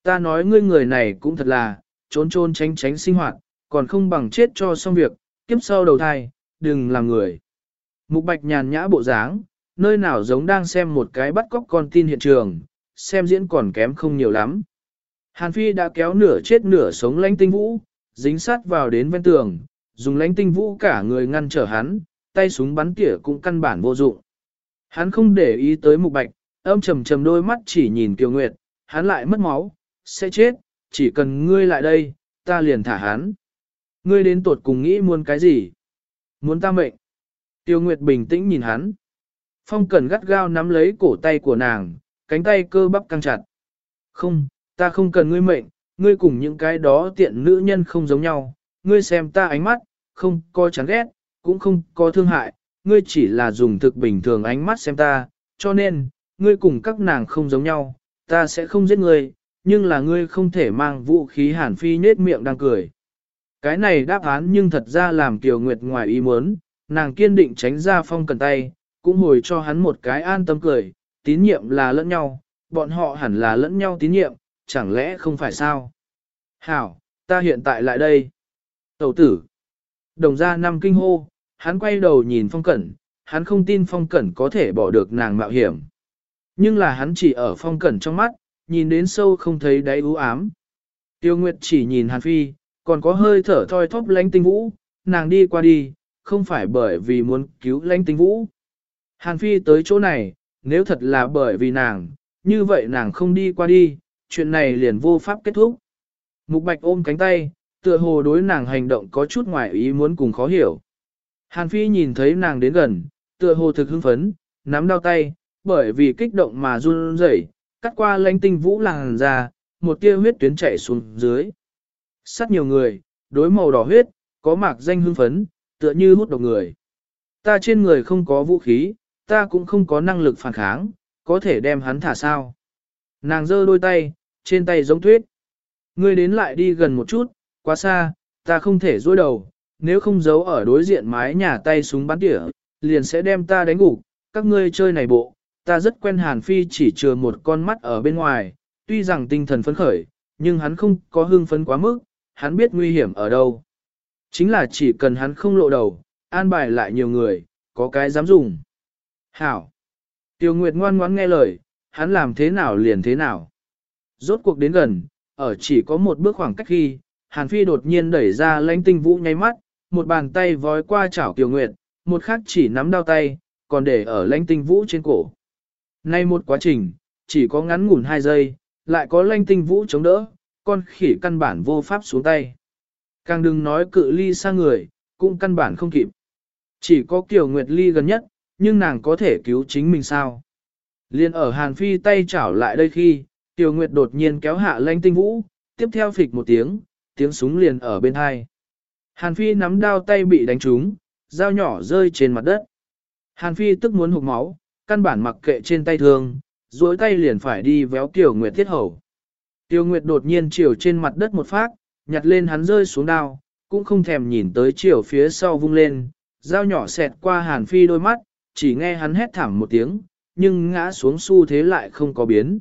Ta nói ngươi người này cũng thật là, trốn trốn tránh tránh sinh hoạt, còn không bằng chết cho xong việc, kiếp sau đầu thai, đừng làm người. Mục Bạch nhàn nhã bộ dáng, nơi nào giống đang xem một cái bắt cóc con tin hiện trường, xem diễn còn kém không nhiều lắm. Hàn Phi đã kéo nửa chết nửa sống lãnh tinh vũ, dính sát vào đến ven tường, dùng lãnh tinh vũ cả người ngăn trở hắn, tay súng bắn tỉa cũng căn bản vô dụng. Hắn không để ý tới mục bạch, âm trầm trầm đôi mắt chỉ nhìn Kiều Nguyệt, hắn lại mất máu, sẽ chết, chỉ cần ngươi lại đây, ta liền thả hắn. Ngươi đến tuột cùng nghĩ muốn cái gì? Muốn ta mệnh? Tiêu Nguyệt bình tĩnh nhìn hắn. Phong Cẩn gắt gao nắm lấy cổ tay của nàng, cánh tay cơ bắp căng chặt. Không, ta không cần ngươi mệnh, ngươi cùng những cái đó tiện nữ nhân không giống nhau, ngươi xem ta ánh mắt, không có chán ghét, cũng không có thương hại, ngươi chỉ là dùng thực bình thường ánh mắt xem ta, cho nên, ngươi cùng các nàng không giống nhau, ta sẽ không giết ngươi, nhưng là ngươi không thể mang vũ khí hàn phi nết miệng đang cười. Cái này đáp án nhưng thật ra làm Kiều Nguyệt ngoài ý muốn, nàng kiên định tránh ra phong cần tay, cũng hồi cho hắn một cái an tâm cười, tín nhiệm là lẫn nhau, bọn họ hẳn là lẫn nhau tín nhiệm, chẳng lẽ không phải sao? Hảo, ta hiện tại lại đây. Tẩu tử. Đồng ra năm kinh hô, hắn quay đầu nhìn phong cẩn, hắn không tin phong cẩn có thể bỏ được nàng mạo hiểm. Nhưng là hắn chỉ ở phong cẩn trong mắt, nhìn đến sâu không thấy đáy u ám. Tiêu Nguyệt chỉ nhìn Hàn Phi, còn có hơi thở thoi thóp lánh tinh vũ, nàng đi qua đi, không phải bởi vì muốn cứu lánh tinh vũ. Hàn Phi tới chỗ này, nếu thật là bởi vì nàng, như vậy nàng không đi qua đi, chuyện này liền vô pháp kết thúc. Mục Bạch ôm cánh tay, tựa hồ đối nàng hành động có chút ngoài ý muốn cùng khó hiểu. Hàn Phi nhìn thấy nàng đến gần, tựa hồ thực hưng phấn, nắm đau tay, bởi vì kích động mà run rẩy, cắt qua lãnh tinh vũ làng ra, một tia huyết tuyến chảy xuống dưới. Sát nhiều người, đối màu đỏ huyết, có mạc danh hưng phấn, tựa như hút độc người. Ta trên người không có vũ khí, ta cũng không có năng lực phản kháng, có thể đem hắn thả sao. Nàng giơ đôi tay, trên tay giống tuyết. Ngươi đến lại đi gần một chút, quá xa, ta không thể dối đầu, nếu không giấu ở đối diện mái nhà tay súng bắn tỉa, liền sẽ đem ta đánh gục, các ngươi chơi này bộ, ta rất quen Hàn Phi chỉ chừa một con mắt ở bên ngoài, tuy rằng tinh thần phấn khởi, nhưng hắn không có hưng phấn quá mức, hắn biết nguy hiểm ở đâu. Chính là chỉ cần hắn không lộ đầu, an bài lại nhiều người, có cái dám dùng. Hảo! Tiêu Nguyệt ngoan ngoãn nghe lời, hắn làm thế nào liền thế nào. Rốt cuộc đến gần, ở chỉ có một bước khoảng cách khi, Hàn Phi đột nhiên đẩy ra lãnh tinh vũ nháy mắt, một bàn tay vói qua chảo Tiêu Nguyệt, một khác chỉ nắm đao tay, còn để ở lãnh tinh vũ trên cổ. Nay một quá trình, chỉ có ngắn ngủn hai giây, lại có lãnh tinh vũ chống đỡ, con khỉ căn bản vô pháp xuống tay. Càng đừng nói cự ly xa người, cũng căn bản không kịp. Chỉ có Kiều Nguyệt ly gần nhất, nhưng nàng có thể cứu chính mình sao? Liên ở Hàn Phi tay chảo lại đây khi, Tiểu Nguyệt đột nhiên kéo hạ lãnh tinh vũ, tiếp theo phịch một tiếng, tiếng súng liền ở bên hai. Hàn Phi nắm đao tay bị đánh trúng, dao nhỏ rơi trên mặt đất. Hàn Phi tức muốn hụt máu, căn bản mặc kệ trên tay thương, duỗi tay liền phải đi véo Tiểu Nguyệt thiết hầu. Tiêu Nguyệt đột nhiên chiều trên mặt đất một phát, nhặt lên hắn rơi xuống đao, cũng không thèm nhìn tới chiều phía sau vung lên, dao nhỏ xẹt qua Hàn Phi đôi mắt, chỉ nghe hắn hét thảm một tiếng, nhưng ngã xuống xu thế lại không có biến.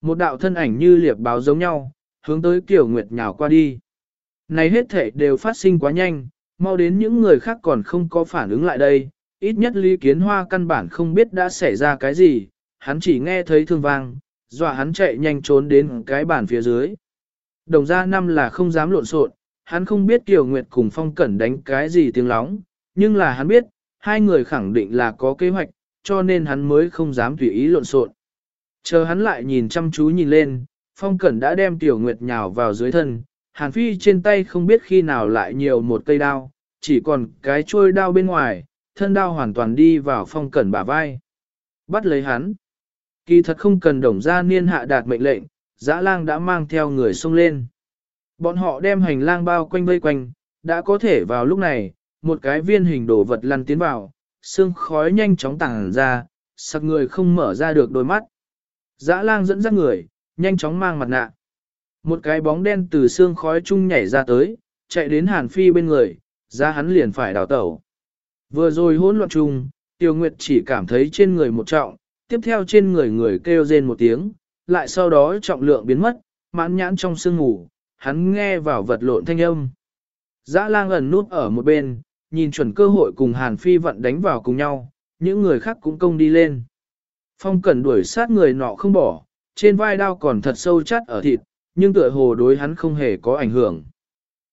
Một đạo thân ảnh như liệp báo giống nhau, hướng tới Kiều Nguyệt nhào qua đi. Này hết thể đều phát sinh quá nhanh, mau đến những người khác còn không có phản ứng lại đây, ít nhất Lý Kiến Hoa căn bản không biết đã xảy ra cái gì, hắn chỉ nghe thấy thương vang, dọa hắn chạy nhanh trốn đến cái bàn phía dưới. Đồng gia năm là không dám lộn xộn, hắn không biết Kiều Nguyệt cùng Phong Cẩn đánh cái gì tiếng lóng, nhưng là hắn biết, hai người khẳng định là có kế hoạch, cho nên hắn mới không dám tùy ý lộn xộn. Chờ hắn lại nhìn chăm chú nhìn lên, Phong Cẩn đã đem Tiểu Nguyệt nhào vào dưới thân, Hàn Phi trên tay không biết khi nào lại nhiều một cây đao, chỉ còn cái trôi đao bên ngoài, thân đao hoàn toàn đi vào Phong Cẩn bả vai. Bắt lấy hắn. Kỳ thật không cần đồng gia niên hạ đạt mệnh lệnh, dã lang đã mang theo người xông lên. Bọn họ đem hành lang bao quanh vây quanh, đã có thể vào lúc này, một cái viên hình đồ vật lăn tiến vào, xương khói nhanh chóng tàng ra, sặc người không mở ra được đôi mắt. Dã lang dẫn dắt người, nhanh chóng mang mặt nạ. Một cái bóng đen từ xương khói chung nhảy ra tới, chạy đến Hàn Phi bên người, ra hắn liền phải đào tẩu. Vừa rồi hỗn loạn chung, Tiêu Nguyệt chỉ cảm thấy trên người một trọng, tiếp theo trên người người kêu rên một tiếng, lại sau đó trọng lượng biến mất, mãn nhãn trong sương ngủ, hắn nghe vào vật lộn thanh âm. Dã lang ẩn nút ở một bên, nhìn chuẩn cơ hội cùng Hàn Phi vận đánh vào cùng nhau, những người khác cũng công đi lên. Phong cẩn đuổi sát người nọ không bỏ, trên vai đao còn thật sâu chắt ở thịt, nhưng tựa hồ đối hắn không hề có ảnh hưởng.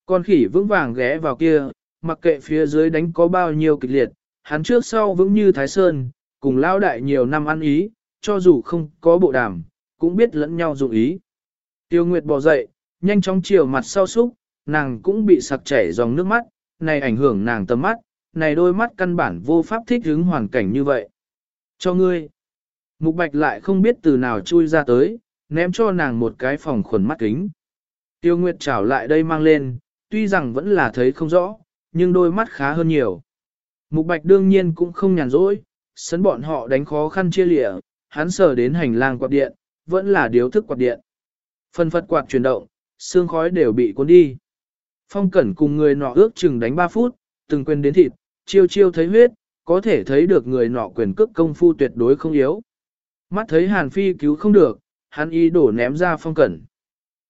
Con khỉ vững vàng ghé vào kia, mặc kệ phía dưới đánh có bao nhiêu kịch liệt, hắn trước sau vững như Thái Sơn, cùng lao đại nhiều năm ăn ý, cho dù không có bộ đàm, cũng biết lẫn nhau dụng ý. Tiêu Nguyệt bò dậy, nhanh chóng chiều mặt sau súc, nàng cũng bị sặc chảy dòng nước mắt, này ảnh hưởng nàng tầm mắt, này đôi mắt căn bản vô pháp thích ứng hoàn cảnh như vậy. Cho ngươi. Mục bạch lại không biết từ nào chui ra tới, ném cho nàng một cái phòng khuẩn mắt kính. Tiêu Nguyệt trảo lại đây mang lên, tuy rằng vẫn là thấy không rõ, nhưng đôi mắt khá hơn nhiều. Mục bạch đương nhiên cũng không nhàn rỗi, sấn bọn họ đánh khó khăn chia lịa, hắn sờ đến hành lang quạt điện, vẫn là điếu thức quạt điện. Phân phật quạt chuyển động, xương khói đều bị cuốn đi. Phong cẩn cùng người nọ ước chừng đánh 3 phút, từng quên đến thịt, chiêu chiêu thấy huyết, có thể thấy được người nọ quyền cước công phu tuyệt đối không yếu. Mắt thấy Hàn Phi cứu không được, hắn Y đổ ném ra phong cẩn.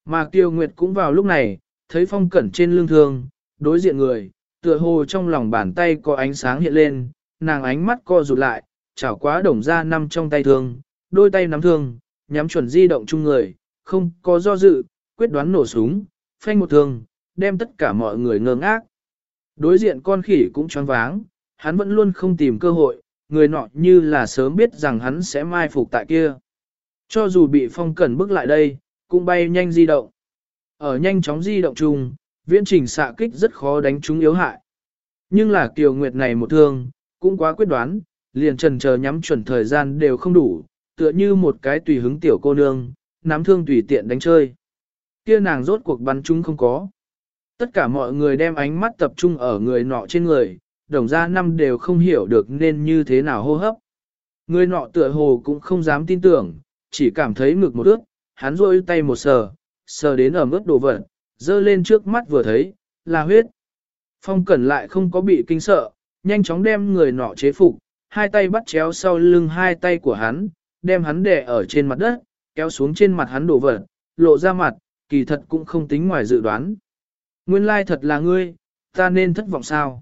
Mà Tiêu Nguyệt cũng vào lúc này, thấy phong cẩn trên lưng thương, đối diện người, tựa hồ trong lòng bàn tay có ánh sáng hiện lên, nàng ánh mắt co rụt lại, chảo quá đồng ra nằm trong tay thương, đôi tay nắm thương, nhắm chuẩn di động chung người, không có do dự, quyết đoán nổ súng, phanh một thương, đem tất cả mọi người ngơ ngác. Đối diện con khỉ cũng choáng váng, hắn vẫn luôn không tìm cơ hội, người nọ như là sớm biết rằng hắn sẽ mai phục tại kia. Cho dù bị phong cẩn bước lại đây, cũng bay nhanh di động. Ở nhanh chóng di động chung, viễn trình xạ kích rất khó đánh trúng yếu hại. Nhưng là kiều nguyệt này một thương, cũng quá quyết đoán, liền trần chờ nhắm chuẩn thời gian đều không đủ, tựa như một cái tùy hứng tiểu cô nương, nắm thương tùy tiện đánh chơi. Kia nàng rốt cuộc bắn chúng không có. Tất cả mọi người đem ánh mắt tập trung ở người nọ trên người, đồng ra năm đều không hiểu được nên như thế nào hô hấp. Người nọ tựa hồ cũng không dám tin tưởng, chỉ cảm thấy ngực một ướt, hắn rôi tay một sờ, sờ đến ở mức đồ vật, dơ lên trước mắt vừa thấy, là huyết. Phong cẩn lại không có bị kinh sợ, nhanh chóng đem người nọ chế phục, hai tay bắt chéo sau lưng hai tay của hắn, đem hắn đè ở trên mặt đất, kéo xuống trên mặt hắn đổ vật, lộ ra mặt, kỳ thật cũng không tính ngoài dự đoán. Nguyên lai thật là ngươi, ta nên thất vọng sao?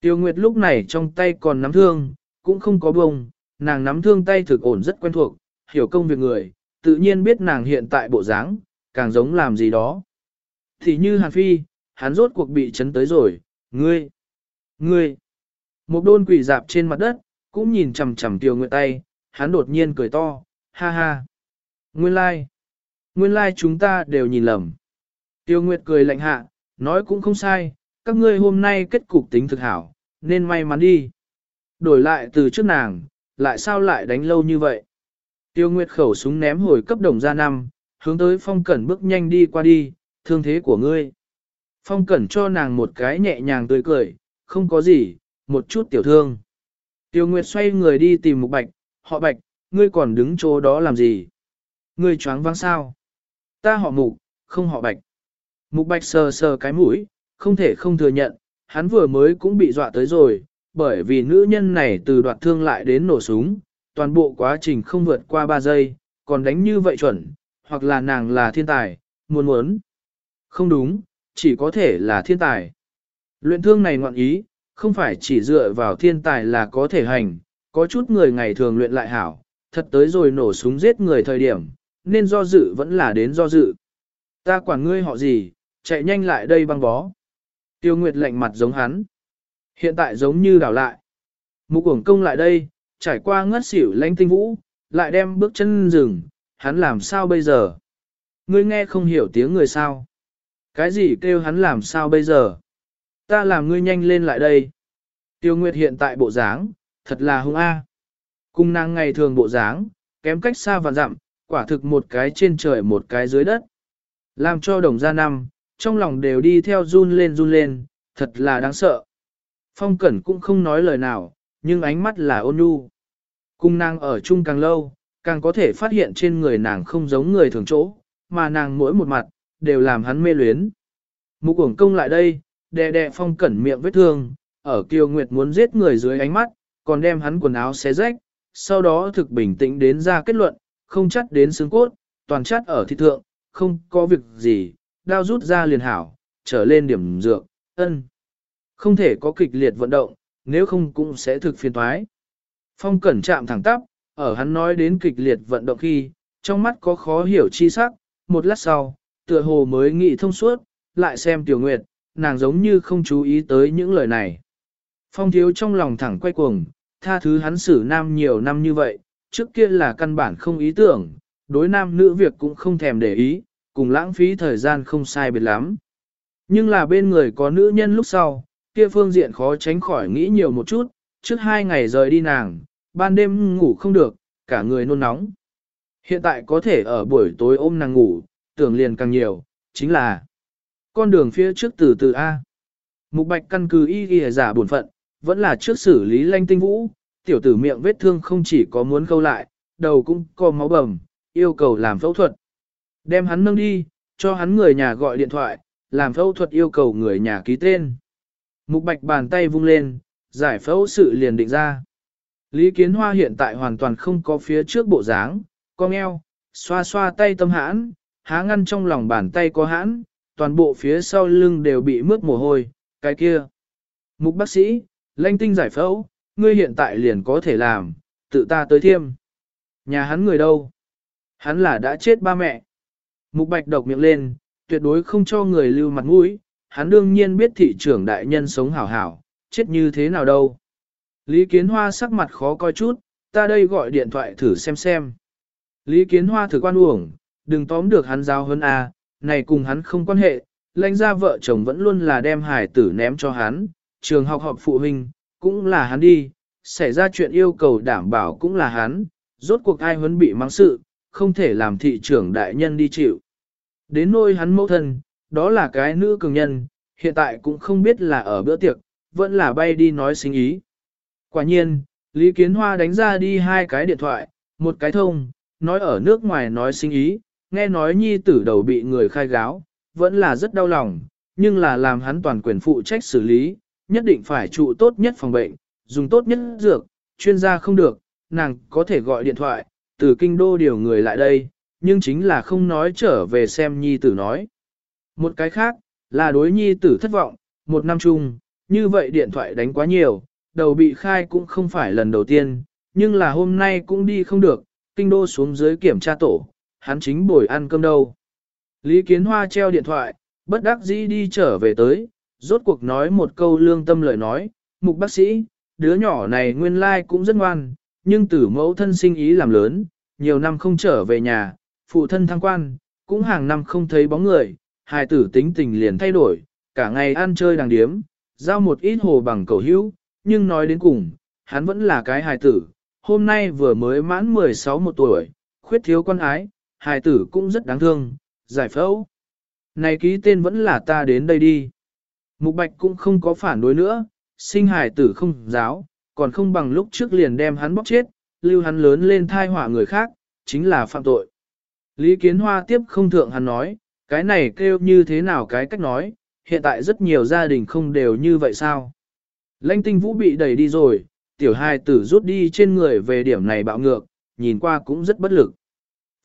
Tiêu Nguyệt lúc này trong tay còn nắm thương, cũng không có bông, nàng nắm thương tay thực ổn rất quen thuộc, hiểu công việc người, tự nhiên biết nàng hiện tại bộ dáng, càng giống làm gì đó. Thì như Hàn Phi, hắn rốt cuộc bị chấn tới rồi, ngươi, ngươi. Một đôn quỷ dạp trên mặt đất, cũng nhìn chằm chằm Tiêu Nguyệt tay, hắn đột nhiên cười to, ha ha. Nguyên lai, like. nguyên lai like chúng ta đều nhìn lầm. Tiêu Nguyệt cười lạnh hạ, nói cũng không sai, các ngươi hôm nay kết cục tính thực hảo, nên may mắn đi. Đổi lại từ trước nàng, lại sao lại đánh lâu như vậy? Tiêu Nguyệt khẩu súng ném hồi cấp đồng ra năm, hướng tới phong cẩn bước nhanh đi qua đi, thương thế của ngươi. Phong cẩn cho nàng một cái nhẹ nhàng tươi cười, không có gì, một chút tiểu thương. Tiêu Nguyệt xoay người đi tìm một bạch, họ bạch, ngươi còn đứng chỗ đó làm gì? Ngươi choáng váng sao? Ta họ mục, không họ bạch. Mục bạch sờ sờ cái mũi, không thể không thừa nhận, hắn vừa mới cũng bị dọa tới rồi, bởi vì nữ nhân này từ đoạt thương lại đến nổ súng, toàn bộ quá trình không vượt qua 3 giây, còn đánh như vậy chuẩn, hoặc là nàng là thiên tài, muốn muốn. Không đúng, chỉ có thể là thiên tài. Luyện thương này ngoạn ý, không phải chỉ dựa vào thiên tài là có thể hành, có chút người ngày thường luyện lại hảo, thật tới rồi nổ súng giết người thời điểm, nên do dự vẫn là đến do dự. Ta quản ngươi họ gì, chạy nhanh lại đây băng bó. Tiêu Nguyệt lạnh mặt giống hắn. Hiện tại giống như đảo lại. Mục uổng công lại đây, trải qua ngất xỉu lãnh tinh vũ, lại đem bước chân dừng, hắn làm sao bây giờ? Ngươi nghe không hiểu tiếng người sao? Cái gì kêu hắn làm sao bây giờ? Ta làm ngươi nhanh lên lại đây. Tiêu Nguyệt hiện tại bộ dáng, thật là hung a. Cung nàng ngày thường bộ dáng, kém cách xa và dặm, quả thực một cái trên trời một cái dưới đất. Làm cho đồng gia năm, trong lòng đều đi theo run lên run lên, thật là đáng sợ. Phong Cẩn cũng không nói lời nào, nhưng ánh mắt là ôn nhu. Cung nàng ở chung càng lâu, càng có thể phát hiện trên người nàng không giống người thường chỗ, mà nàng mỗi một mặt, đều làm hắn mê luyến. Mục ổng công lại đây, đè đè Phong Cẩn miệng vết thương, ở Kiều Nguyệt muốn giết người dưới ánh mắt, còn đem hắn quần áo xé rách, sau đó thực bình tĩnh đến ra kết luận, không chắc đến xương cốt, toàn chắc ở thị thượng, không có việc gì, đao rút ra liền hảo, trở lên điểm dược, ân. Không thể có kịch liệt vận động, nếu không cũng sẽ thực phiền toái. Phong cẩn chạm thẳng tắp, ở hắn nói đến kịch liệt vận động khi, trong mắt có khó hiểu chi sắc, một lát sau, tựa hồ mới nghĩ thông suốt, lại xem tiểu nguyệt, nàng giống như không chú ý tới những lời này. Phong thiếu trong lòng thẳng quay cuồng, tha thứ hắn xử nam nhiều năm như vậy, trước kia là căn bản không ý tưởng, đối nam nữ việc cũng không thèm để ý, cùng lãng phí thời gian không sai biệt lắm. Nhưng là bên người có nữ nhân lúc sau, kia phương diện khó tránh khỏi nghĩ nhiều một chút, trước hai ngày rời đi nàng, ban đêm ngủ không được, cả người nôn nóng. Hiện tại có thể ở buổi tối ôm nàng ngủ, tưởng liền càng nhiều, chính là con đường phía trước từ từ A. Mục bạch căn cứ y ghi giả buồn phận, vẫn là trước xử lý lanh tinh vũ, tiểu tử miệng vết thương không chỉ có muốn khâu lại, đầu cũng có máu bầm, yêu cầu làm phẫu thuật. Đem hắn nâng đi, cho hắn người nhà gọi điện thoại, làm phẫu thuật yêu cầu người nhà ký tên. Mục bạch bàn tay vung lên, giải phẫu sự liền định ra. Lý Kiến Hoa hiện tại hoàn toàn không có phía trước bộ dáng, cong eo, xoa xoa tay tâm hãn, há ngăn trong lòng bàn tay có hãn, toàn bộ phía sau lưng đều bị mướt mồ hôi, cái kia. Mục bác sĩ, lanh tinh giải phẫu, ngươi hiện tại liền có thể làm, tự ta tới thiêm. Nhà hắn người đâu? Hắn là đã chết ba mẹ. Mục bạch độc miệng lên, tuyệt đối không cho người lưu mặt mũi, hắn đương nhiên biết thị trưởng đại nhân sống hảo hảo, chết như thế nào đâu. Lý Kiến Hoa sắc mặt khó coi chút, ta đây gọi điện thoại thử xem xem. Lý Kiến Hoa thử quan uổng, đừng tóm được hắn giao hơn à, này cùng hắn không quan hệ, lãnh gia vợ chồng vẫn luôn là đem hải tử ném cho hắn, trường học họp phụ huynh, cũng là hắn đi, xảy ra chuyện yêu cầu đảm bảo cũng là hắn, rốt cuộc ai huấn bị mang sự, không thể làm thị trưởng đại nhân đi chịu. Đến nôi hắn mẫu thân, đó là cái nữ cường nhân, hiện tại cũng không biết là ở bữa tiệc, vẫn là bay đi nói sinh ý. Quả nhiên, Lý Kiến Hoa đánh ra đi hai cái điện thoại, một cái thông, nói ở nước ngoài nói sinh ý, nghe nói nhi tử đầu bị người khai gáo, vẫn là rất đau lòng, nhưng là làm hắn toàn quyền phụ trách xử lý, nhất định phải trụ tốt nhất phòng bệnh, dùng tốt nhất dược, chuyên gia không được, nàng có thể gọi điện thoại, từ kinh đô điều người lại đây, nhưng chính là không nói trở về xem nhi tử nói. Một cái khác, là đối nhi tử thất vọng, một năm chung, như vậy điện thoại đánh quá nhiều, đầu bị khai cũng không phải lần đầu tiên, nhưng là hôm nay cũng đi không được, kinh đô xuống dưới kiểm tra tổ, hắn chính bồi ăn cơm đâu. Lý Kiến Hoa treo điện thoại, bất đắc dĩ đi trở về tới, rốt cuộc nói một câu lương tâm lời nói, mục bác sĩ, đứa nhỏ này nguyên lai cũng rất ngoan, nhưng tử mẫu thân sinh ý làm lớn, nhiều năm không trở về nhà, phụ thân thăng quan, cũng hàng năm không thấy bóng người, hài tử tính tình liền thay đổi, cả ngày ăn chơi đàng điếm, giao một ít hồ bằng cầu hữu, nhưng nói đến cùng, hắn vẫn là cái hài tử, hôm nay vừa mới mãn 16 một tuổi, khuyết thiếu con ái, hài tử cũng rất đáng thương, giải phẫu. Này ký tên vẫn là ta đến đây đi. Mục Bạch cũng không có phản đối nữa, sinh hài tử không giáo, còn không bằng lúc trước liền đem hắn bóc chết, lưu hắn lớn lên thai họa người khác, chính là phạm tội. Lý Kiến Hoa tiếp không thượng hắn nói, cái này kêu như thế nào cái cách nói, hiện tại rất nhiều gia đình không đều như vậy sao. Lanh tinh vũ bị đẩy đi rồi, tiểu Hai tử rút đi trên người về điểm này bạo ngược, nhìn qua cũng rất bất lực.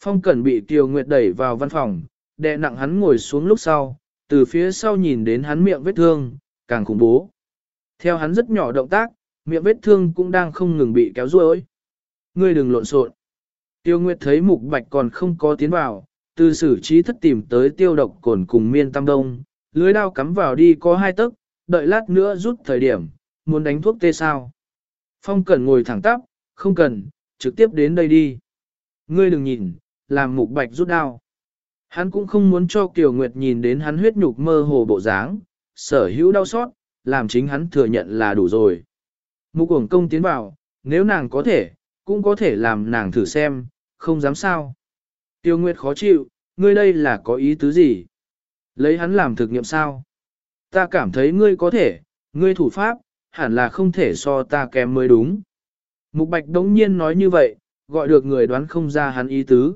Phong Cẩn bị Tiêu Nguyệt đẩy vào văn phòng, đè nặng hắn ngồi xuống lúc sau, từ phía sau nhìn đến hắn miệng vết thương, càng khủng bố. Theo hắn rất nhỏ động tác, miệng vết thương cũng đang không ngừng bị kéo ruôi. Ngươi đừng lộn xộn. Tiêu Nguyệt thấy Mục Bạch còn không có tiến vào, từ xử trí thất tìm tới tiêu độc cồn cùng miên tam đông, lưới đao cắm vào đi có hai tấc, đợi lát nữa rút thời điểm, muốn đánh thuốc tê sao. Phong Cẩn ngồi thẳng tắp, không cần, trực tiếp đến đây đi. Ngươi đừng nhìn, làm Mục Bạch rút đao. Hắn cũng không muốn cho Kiều Nguyệt nhìn đến hắn huyết nhục mơ hồ bộ dáng, sở hữu đau xót, làm chính hắn thừa nhận là đủ rồi. Mục uổng công tiến vào, nếu nàng có thể, cũng có thể làm nàng thử xem, không dám sao. Tiêu Nguyệt khó chịu, ngươi đây là có ý tứ gì? Lấy hắn làm thực nghiệm sao? Ta cảm thấy ngươi có thể, ngươi thủ pháp, hẳn là không thể so ta kém mới đúng. Mục Bạch đống nhiên nói như vậy, gọi được người đoán không ra hắn ý tứ.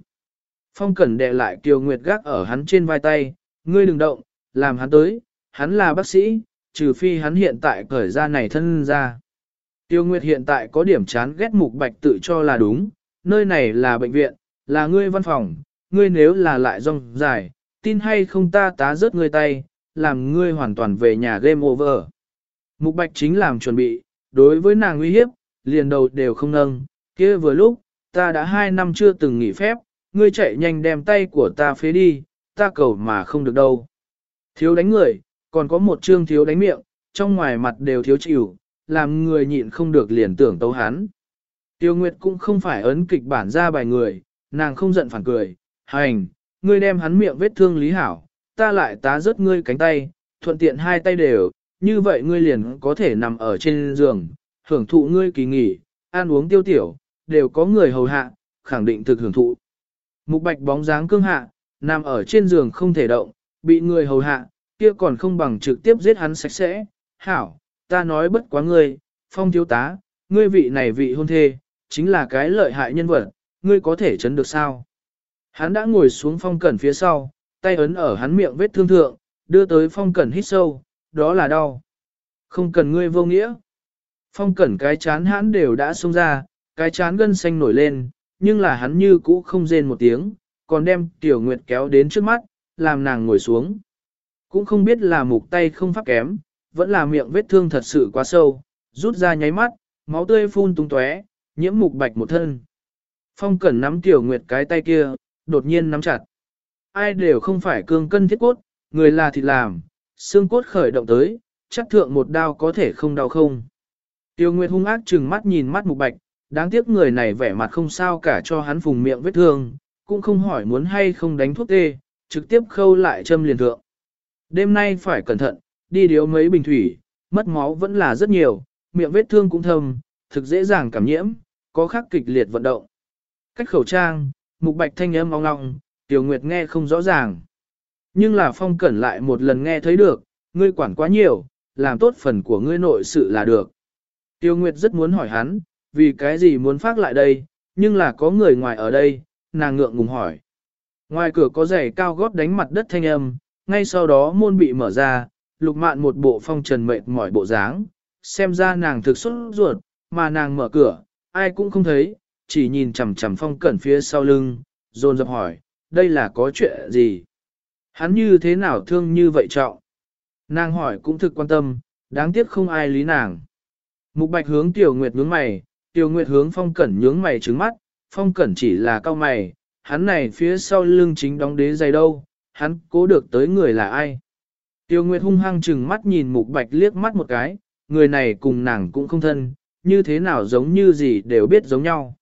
Phong Cẩn đè lại Tiêu Nguyệt gác ở hắn trên vai tay, ngươi đừng động, làm hắn tới, hắn là bác sĩ, trừ phi hắn hiện tại cởi ra này thân ra. Tiêu Nguyệt hiện tại có điểm chán ghét mục bạch tự cho là đúng, nơi này là bệnh viện, là ngươi văn phòng, ngươi nếu là lại rong dài, tin hay không ta tá rớt ngươi tay, làm ngươi hoàn toàn về nhà game over. Mục bạch chính làm chuẩn bị, đối với nàng uy hiếp, liền đầu đều không nâng, kia vừa lúc, ta đã hai năm chưa từng nghỉ phép, ngươi chạy nhanh đem tay của ta phế đi, ta cầu mà không được đâu. Thiếu đánh người, còn có một chương thiếu đánh miệng, trong ngoài mặt đều thiếu chịu, làm người nhịn không được liền tưởng tấu hắn. Tiêu Nguyệt cũng không phải ấn kịch bản ra bài người, nàng không giận phản cười, hành, ngươi đem hắn miệng vết thương lý hảo, ta lại tá rớt ngươi cánh tay, thuận tiện hai tay đều, như vậy ngươi liền có thể nằm ở trên giường, hưởng thụ ngươi kỳ nghỉ, ăn uống tiêu tiểu, đều có người hầu hạ, khẳng định thực hưởng thụ. Mục bạch bóng dáng cương hạ, nằm ở trên giường không thể động, bị người hầu hạ, kia còn không bằng trực tiếp giết hắn sạch sẽ. Hảo, ta nói bất quá ngươi, phong thiếu tá, ngươi vị này vị hôn thê, chính là cái lợi hại nhân vật, ngươi có thể chấn được sao? Hắn đã ngồi xuống phong cẩn phía sau, tay ấn ở hắn miệng vết thương thượng, đưa tới phong cẩn hít sâu, đó là đau. Không cần ngươi vô nghĩa. Phong cẩn cái chán hắn đều đã xông ra, cái chán gân xanh nổi lên, nhưng là hắn như cũ không rên một tiếng, còn đem tiểu nguyệt kéo đến trước mắt, làm nàng ngồi xuống. Cũng không biết là mục tay không pháp kém, vẫn là miệng vết thương thật sự quá sâu, rút ra nháy mắt, máu tươi phun tung tóe, nhiễm mục bạch một thân. Phong cẩn nắm tiểu nguyệt cái tay kia, đột nhiên nắm chặt. Ai đều không phải cương cân thiết cốt, người là thịt làm, xương cốt khởi động tới, chắc thượng một đao có thể không đau không. Tiêu Nguyệt hung ác trừng mắt nhìn mắt mục bạch, đáng tiếc người này vẻ mặt không sao cả cho hắn vùng miệng vết thương, cũng không hỏi muốn hay không đánh thuốc tê, trực tiếp khâu lại châm liền thượng. Đêm nay phải cẩn thận, đi điếu mấy bình thủy, mất máu vẫn là rất nhiều, miệng vết thương cũng thâm, thực dễ dàng cảm nhiễm, có khắc kịch liệt vận động. Cách khẩu trang, mục bạch thanh âm ong ong, tiểu nguyệt nghe không rõ ràng. Nhưng là phong cẩn lại một lần nghe thấy được, ngươi quản quá nhiều, làm tốt phần của ngươi nội sự là được. Tiêu Nguyệt rất muốn hỏi hắn, vì cái gì muốn phát lại đây, nhưng là có người ngoài ở đây, nàng ngượng ngùng hỏi. Ngoài cửa có giày cao gót đánh mặt đất thanh âm, ngay sau đó môn bị mở ra, lục mạn một bộ phong trần mệt mỏi bộ dáng, xem ra nàng thực xuất ruột, mà nàng mở cửa, ai cũng không thấy, chỉ nhìn chằm chằm phong cẩn phía sau lưng, dồn dập hỏi, đây là có chuyện gì? Hắn như thế nào thương như vậy trọng? Nàng hỏi cũng thực quan tâm, đáng tiếc không ai lý nàng. Mục bạch hướng tiểu nguyệt nhướng mày, tiểu nguyệt hướng phong cẩn nhướng mày trứng mắt, phong cẩn chỉ là cao mày, hắn này phía sau lưng chính đóng đế dày đâu, hắn cố được tới người là ai. Tiêu nguyệt hung hăng chừng mắt nhìn mục bạch liếc mắt một cái, người này cùng nàng cũng không thân, như thế nào giống như gì đều biết giống nhau.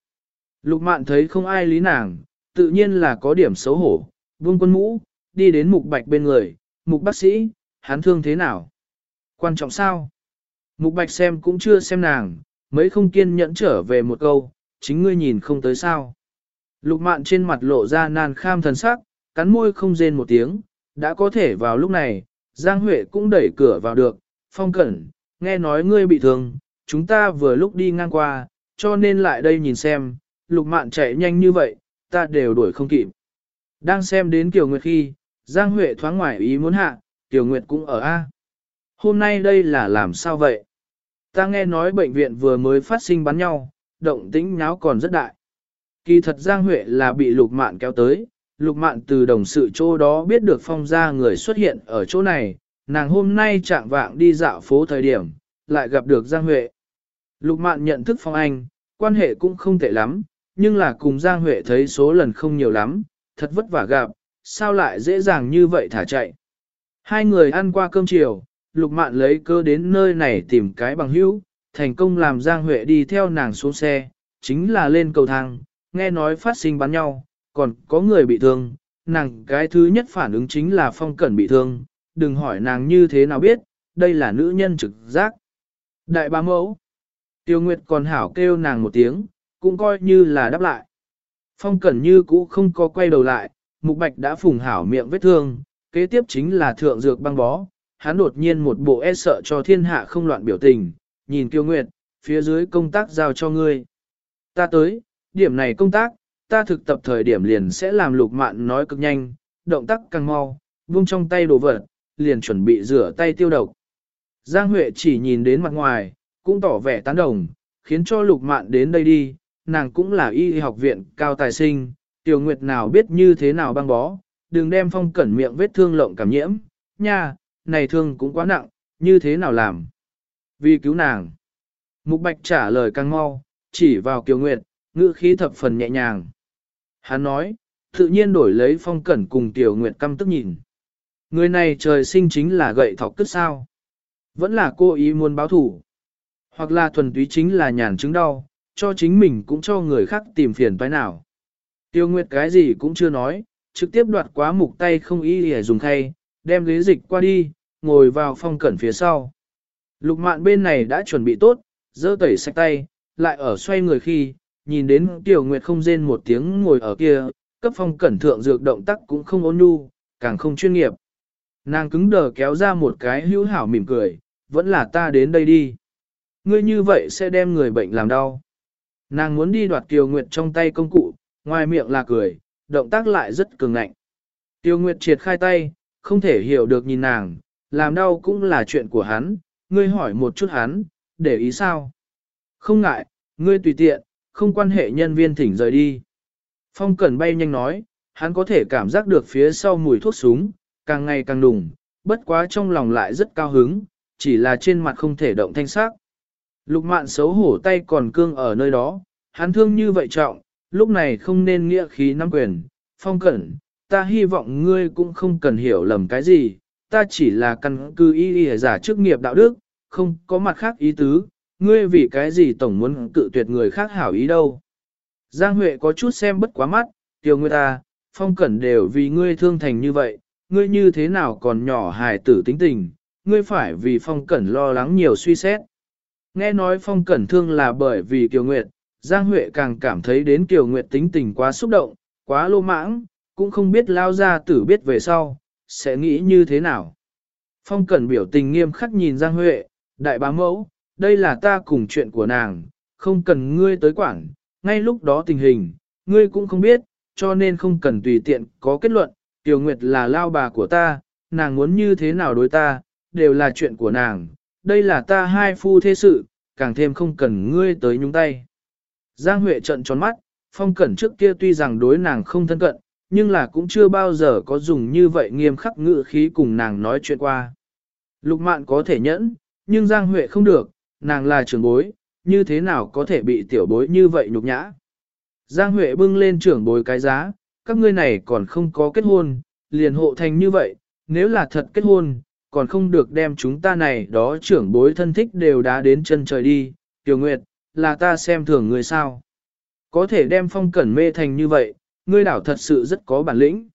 Lục mạn thấy không ai lý nàng, tự nhiên là có điểm xấu hổ, vương quân mũ, đi đến mục bạch bên người, mục bác sĩ, hắn thương thế nào? Quan trọng sao? Mục bạch xem cũng chưa xem nàng, mấy không kiên nhẫn trở về một câu, chính ngươi nhìn không tới sao. Lục mạn trên mặt lộ ra nan kham thần sắc, cắn môi không rên một tiếng, đã có thể vào lúc này, Giang Huệ cũng đẩy cửa vào được, phong cẩn, nghe nói ngươi bị thương, chúng ta vừa lúc đi ngang qua, cho nên lại đây nhìn xem, lục mạn chạy nhanh như vậy, ta đều đuổi không kịp. Đang xem đến Kiều Nguyệt khi, Giang Huệ thoáng ngoài ý muốn hạ, Kiều Nguyệt cũng ở A. Hôm nay đây là làm sao vậy? Ta nghe nói bệnh viện vừa mới phát sinh bắn nhau, động tĩnh nháo còn rất đại. Kỳ thật Giang Huệ là bị lục mạn kéo tới, lục mạn từ đồng sự chỗ đó biết được phong gia người xuất hiện ở chỗ này, nàng hôm nay trạng vạng đi dạo phố thời điểm, lại gặp được Giang Huệ. Lục mạn nhận thức phong anh, quan hệ cũng không tệ lắm, nhưng là cùng Giang Huệ thấy số lần không nhiều lắm, thật vất vả gặp, sao lại dễ dàng như vậy thả chạy. Hai người ăn qua cơm chiều, lục mạn lấy cơ đến nơi này tìm cái bằng hữu, thành công làm Giang Huệ đi theo nàng xuống xe, chính là lên cầu thang, nghe nói phát sinh bắn nhau, còn có người bị thương, nàng cái thứ nhất phản ứng chính là phong cẩn bị thương, đừng hỏi nàng như thế nào biết, đây là nữ nhân trực giác. Đại bá mẫu, tiêu nguyệt còn hảo kêu nàng một tiếng, cũng coi như là đáp lại. Phong cẩn như cũ không có quay đầu lại, mục bạch đã phùng hảo miệng vết thương, kế tiếp chính là thượng dược băng bó, hắn đột nhiên một bộ e sợ cho thiên hạ không loạn biểu tình, nhìn Tiêu Nguyệt, phía dưới công tác giao cho ngươi. Ta tới, điểm này công tác, ta thực tập thời điểm liền sẽ làm lục mạn nói cực nhanh, động tác càng mau, vung trong tay đồ vật, liền chuẩn bị rửa tay tiêu độc. Giang Huệ chỉ nhìn đến mặt ngoài, cũng tỏ vẻ tán đồng, khiến cho lục mạn đến đây đi, nàng cũng là y học viện cao tài sinh, tiểu nguyệt nào biết như thế nào băng bó, đừng đem phong cẩn miệng vết thương lộng cảm nhiễm, nha, này thương cũng quá nặng, như thế nào làm? Vì cứu nàng. Mục Bạch trả lời càng mau, chỉ vào Kiều Nguyệt, ngữ khí thập phần nhẹ nhàng. Hắn nói, tự nhiên đổi lấy phong cẩn cùng Tiểu Nguyệt căm tức nhìn. Người này trời sinh chính là gậy thọc tức sao. Vẫn là cô ý muốn báo thủ. Hoặc là thuần túy chính là nhàn chứng đau, cho chính mình cũng cho người khác tìm phiền phải nào. Tiêu Nguyệt cái gì cũng chưa nói, trực tiếp đoạt quá mục tay không ý để dùng thay, đem ghế dịch qua đi, ngồi vào phong cẩn phía sau. Lục mạn bên này đã chuẩn bị tốt, dơ tẩy sạch tay, lại ở xoay người khi, nhìn đến Tiểu Nguyệt không rên một tiếng ngồi ở kia, cấp phong cẩn thượng dược động tác cũng không ôn nhu, càng không chuyên nghiệp. Nàng cứng đờ kéo ra một cái hữu hảo mỉm cười, vẫn là ta đến đây đi. Ngươi như vậy sẽ đem người bệnh làm đau. Nàng muốn đi đoạt Tiểu Nguyệt trong tay công cụ, ngoài miệng là cười, động tác lại rất cường ngạnh. Tiêu Nguyệt triệt khai tay, không thể hiểu được nhìn nàng, làm đau cũng là chuyện của hắn, ngươi hỏi một chút hắn, để ý sao? Không ngại, ngươi tùy tiện, không quan hệ nhân viên thỉnh rời đi. Phong Cẩn bay nhanh nói, hắn có thể cảm giác được phía sau mùi thuốc súng, càng ngày càng đùng, bất quá trong lòng lại rất cao hứng, chỉ là trên mặt không thể động thanh sắc. Lục mạn xấu hổ tay còn cương ở nơi đó, hắn thương như vậy trọng, lúc này không nên nghĩa khí nắm quyền. Phong Cẩn, ta hy vọng ngươi cũng không cần hiểu lầm cái gì, ta chỉ là căn cứ y y giả chức nghiệp đạo đức, không có mặt khác ý tứ, ngươi vì cái gì tổng muốn cự tuyệt người khác hảo ý đâu. Giang Huệ có chút xem bất quá mắt, tiểu người ta, à, phong cẩn đều vì ngươi thương thành như vậy, ngươi như thế nào còn nhỏ hài tử tính tình, ngươi phải vì phong cẩn lo lắng nhiều suy xét. Nghe nói phong cẩn thương là bởi vì Kiều Nguyệt, Giang Huệ càng cảm thấy đến Kiều Nguyệt tính tình quá xúc động, quá lô mãng, cũng không biết lao ra tử biết về sau, sẽ nghĩ như thế nào. Phong Cẩn biểu tình nghiêm khắc nhìn Giang Huệ, đại bá mẫu, đây là ta cùng chuyện của nàng, không cần ngươi tới quản, ngay lúc đó tình hình, ngươi cũng không biết, cho nên không cần tùy tiện có kết luận, Tiểu Nguyệt là lao bà của ta, nàng muốn như thế nào đối ta, đều là chuyện của nàng, đây là ta hai phu thế sự, càng thêm không cần ngươi tới nhúng tay. Giang Huệ trận tròn mắt, phong cẩn trước kia tuy rằng đối nàng không thân cận, nhưng là cũng chưa bao giờ có dùng như vậy nghiêm khắc ngữ khí cùng nàng nói chuyện qua. Lục mạn có thể nhẫn, nhưng Giang Huệ không được, nàng là trưởng bối, như thế nào có thể bị tiểu bối như vậy nhục nhã. Giang Huệ bưng lên trưởng bối cái giá, các ngươi này còn không có kết hôn, liền hộ thành như vậy, nếu là thật kết hôn, còn không được đem chúng ta này đó trưởng bối thân thích đều đá đến chân trời đi, Tiểu Nguyệt, là ta xem thường người sao. Có thể đem phong cẩn mê thành như vậy, ngươi đảo thật sự rất có bản lĩnh.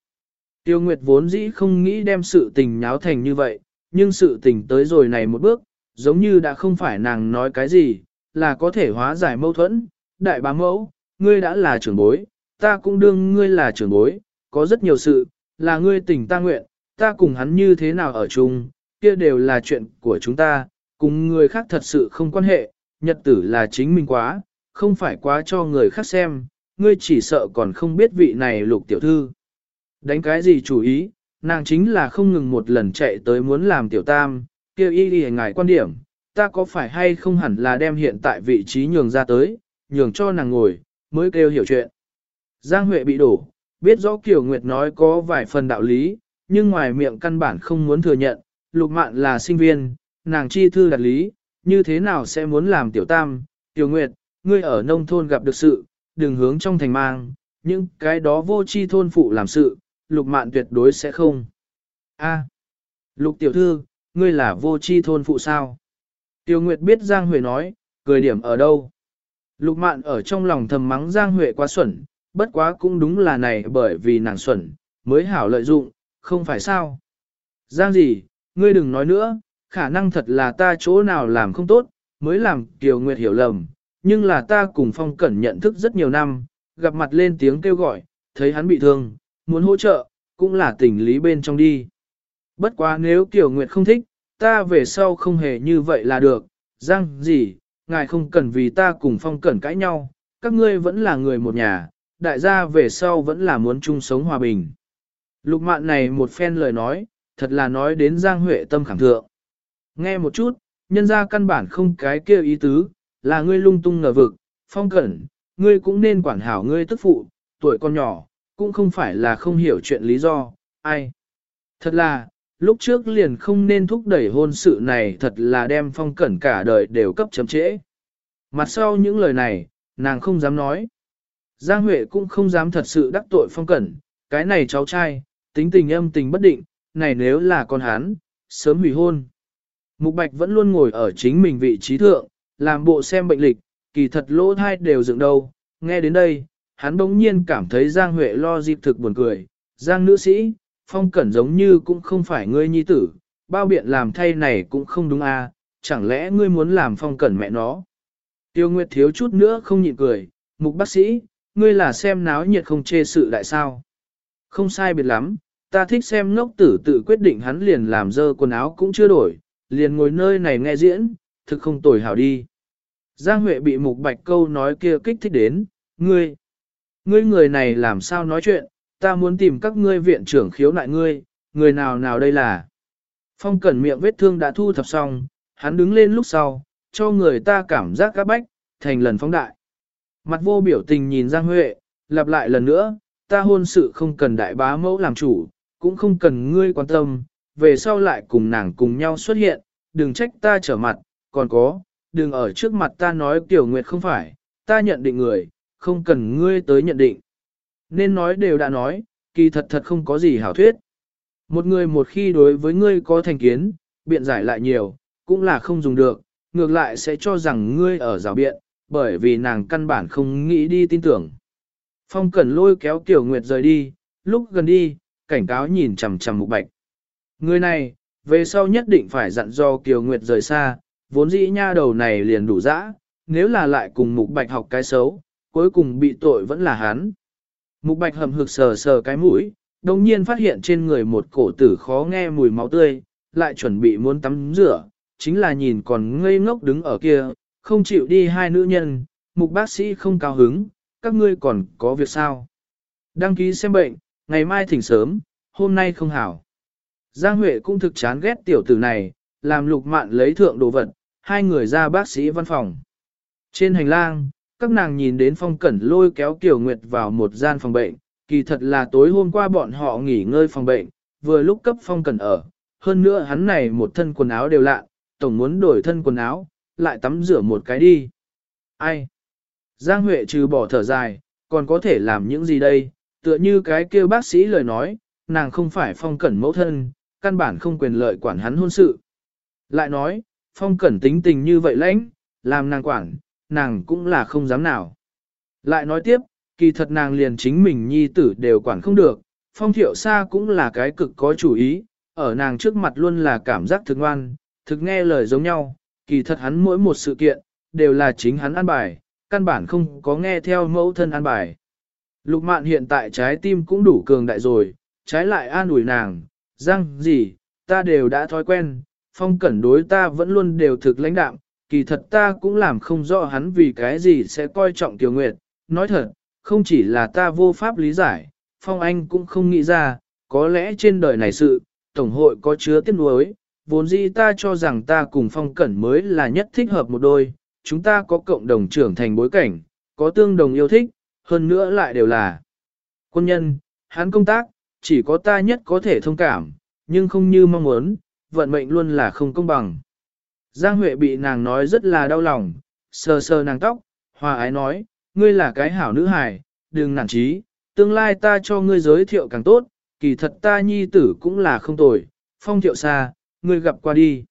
Tiêu Nguyệt vốn dĩ không nghĩ đem sự tình nháo thành như vậy, nhưng sự tình tới rồi này một bước, giống như đã không phải nàng nói cái gì, là có thể hóa giải mâu thuẫn. Đại bá mẫu, ngươi đã là trưởng bối, ta cũng đương ngươi là trưởng bối, có rất nhiều sự, là ngươi tình ta nguyện, ta cùng hắn như thế nào ở chung, kia đều là chuyện của chúng ta, cùng người khác thật sự không quan hệ, nhật tử là chính mình quá, không phải quá cho người khác xem, ngươi chỉ sợ còn không biết vị này lục tiểu thư. Đánh cái gì chủ ý, nàng chính là không ngừng một lần chạy tới muốn làm tiểu tam, kêu y đi ngài quan điểm, ta có phải hay không hẳn là đem hiện tại vị trí nhường ra tới, nhường cho nàng ngồi, mới kêu hiểu chuyện. Giang Huệ bị đổ, biết rõ Kiều Nguyệt nói có vài phần đạo lý, nhưng ngoài miệng căn bản không muốn thừa nhận, lục mạn là sinh viên, nàng chi thư đặt lý, như thế nào sẽ muốn làm tiểu tam, tiểu nguyệt, ngươi ở nông thôn gặp được sự, đừng hướng trong thành mang, những cái đó vô chi thôn phụ làm sự, lục mạn tuyệt đối sẽ không. A, lục tiểu thư, ngươi là vô chi thôn phụ sao? Tiêu Nguyệt biết Giang Huệ nói, cười điểm ở đâu? Lục mạn ở trong lòng thầm mắng Giang Huệ quá xuẩn, bất quá cũng đúng là này bởi vì nàng xuẩn, mới hảo lợi dụng, không phải sao? Giang gì, ngươi đừng nói nữa, khả năng thật là ta chỗ nào làm không tốt, mới làm Kiều Nguyệt hiểu lầm, nhưng là ta cùng Phong Cẩn nhận thức rất nhiều năm, gặp mặt lên tiếng kêu gọi, thấy hắn bị thương, muốn hỗ trợ, cũng là tình lý bên trong đi. Bất quá nếu Kiều Nguyệt không thích, ta về sau không hề như vậy là được, Giang gì, ngài không cần vì ta cùng Phong Cẩn cãi nhau, các ngươi vẫn là người một nhà, đại gia về sau vẫn là muốn chung sống hòa bình. Lục mạn này một phen lời nói, thật là nói đến Giang Huệ tâm khẳng thượng. Nghe một chút, nhân ra căn bản không cái kêu ý tứ, là ngươi lung tung ngờ vực, phong cẩn, ngươi cũng nên quản hảo ngươi tức phụ, tuổi con nhỏ, cũng không phải là không hiểu chuyện lý do, ai. Thật là, lúc trước liền không nên thúc đẩy hôn sự này thật là đem phong cẩn cả đời đều cấp chấm trễ. Mặt sau những lời này, nàng không dám nói. Giang Huệ cũng không dám thật sự đắc tội phong cẩn, cái này cháu trai, tính tình âm tình bất định, này nếu là con hắn, sớm hủy hôn. Mục Bạch vẫn luôn ngồi ở chính mình vị trí thượng, làm bộ xem bệnh lịch, kỳ thật lỗ thai đều dựng đâu. Nghe đến đây, hắn bỗng nhiên cảm thấy Giang Huệ lo dịp thực buồn cười. Giang nữ sĩ, phong cẩn giống như cũng không phải ngươi nhi tử, bao biện làm thay này cũng không đúng à, chẳng lẽ ngươi muốn làm phong cẩn mẹ nó. Tiêu Nguyệt thiếu chút nữa không nhịn cười, mục bác sĩ, ngươi là xem náo nhiệt không chê sự đại sao. Không sai biệt lắm, ta thích xem ngốc tử tự quyết định hắn liền làm dơ quần áo cũng chưa đổi, liền ngồi nơi này nghe diễn, thực không tồi hảo đi. Giang Huệ bị mục bạch câu nói kia kích thích đến, ngươi, ngươi người này làm sao nói chuyện, ta muốn tìm các ngươi viện trưởng khiếu nại ngươi, người nào nào đây là. Phong cẩn miệng vết thương đã thu thập xong, hắn đứng lên lúc sau, cho người ta cảm giác các bách, thành lần phóng đại. Mặt vô biểu tình nhìn Giang Huệ, lặp lại lần nữa, ta hôn sự không cần đại bá mẫu làm chủ, cũng không cần ngươi quan tâm, về sau lại cùng nàng cùng nhau xuất hiện, đừng trách ta trở mặt, còn có, đừng ở trước mặt ta nói Tiểu Nguyệt không phải, ta nhận định người, không cần ngươi tới nhận định. Nên nói đều đã nói, kỳ thật thật không có gì hảo thuyết. Một người một khi đối với ngươi có thành kiến, biện giải lại nhiều, cũng là không dùng được, ngược lại sẽ cho rằng ngươi ở rào biện, bởi vì nàng căn bản không nghĩ đi tin tưởng. Phong Cẩn lôi kéo Tiểu Nguyệt rời đi, lúc gần đi, cảnh cáo nhìn chằm chằm Mục Bạch. Người này, về sau nhất định phải dặn do Kiều Nguyệt rời xa, vốn dĩ nha đầu này liền đủ dã, nếu là lại cùng Mục Bạch học cái xấu, cuối cùng bị tội vẫn là hắn. Mục Bạch hầm hực sờ sờ cái mũi, đồng nhiên phát hiện trên người một cổ tử khó nghe mùi máu tươi, lại chuẩn bị muốn tắm rửa, chính là nhìn còn ngây ngốc đứng ở kia, không chịu đi hai nữ nhân, mục bác sĩ không cao hứng, các ngươi còn có việc sao? Đăng ký xem bệnh, ngày mai thỉnh sớm, hôm nay không hảo. Giang Huệ cũng thực chán ghét tiểu tử này, làm lục mạn lấy thượng đồ vật, hai người ra bác sĩ văn phòng. Trên hành lang, các nàng nhìn đến phong cẩn lôi kéo Kiều Nguyệt vào một gian phòng bệnh, kỳ thật là tối hôm qua bọn họ nghỉ ngơi phòng bệnh, vừa lúc cấp phong cẩn ở, hơn nữa hắn này một thân quần áo đều lạ, tổng muốn đổi thân quần áo, lại tắm rửa một cái đi. Ai? Giang Huệ trừ bỏ thở dài, còn có thể làm những gì đây? Tựa như cái kêu bác sĩ lời nói, nàng không phải phong cẩn mẫu thân, căn bản không quyền lợi quản hắn hôn sự. Lại nói, phong cẩn tính tình như vậy lãnh, làm nàng quản, nàng cũng là không dám nào. Lại nói tiếp, kỳ thật nàng liền chính mình nhi tử đều quản không được, phong thiệu xa cũng là cái cực có chủ ý, ở nàng trước mặt luôn là cảm giác thực ngoan, thực nghe lời giống nhau, kỳ thật hắn mỗi một sự kiện, đều là chính hắn an bài, căn bản không có nghe theo mẫu thân an bài. Lục mạn hiện tại trái tim cũng đủ cường đại rồi, trái lại an ủi nàng, răng gì, ta đều đã thói quen, phong cẩn đối ta vẫn luôn đều thực lãnh đạm, kỳ thật ta cũng làm không rõ hắn vì cái gì sẽ coi trọng Tiểu Nguyệt, nói thật, không chỉ là ta vô pháp lý giải, phong anh cũng không nghĩ ra, có lẽ trên đời này sự, Tổng hội có chứa tiếc nuối, vốn dĩ ta cho rằng ta cùng phong cẩn mới là nhất thích hợp một đôi, chúng ta có cộng đồng trưởng thành bối cảnh, có tương đồng yêu thích, hơn nữa lại đều là quân nhân, hắn công tác, chỉ có ta nhất có thể thông cảm, nhưng không như mong muốn, vận mệnh luôn là không công bằng. Giang Huệ bị nàng nói rất là đau lòng, sờ sờ nàng tóc, hòa ái nói, ngươi là cái hảo nữ hài, đừng nản trí, tương lai ta cho ngươi giới thiệu càng tốt, kỳ thật ta nhi tử cũng là không tồi, phong thiệu xa, ngươi gặp qua đi.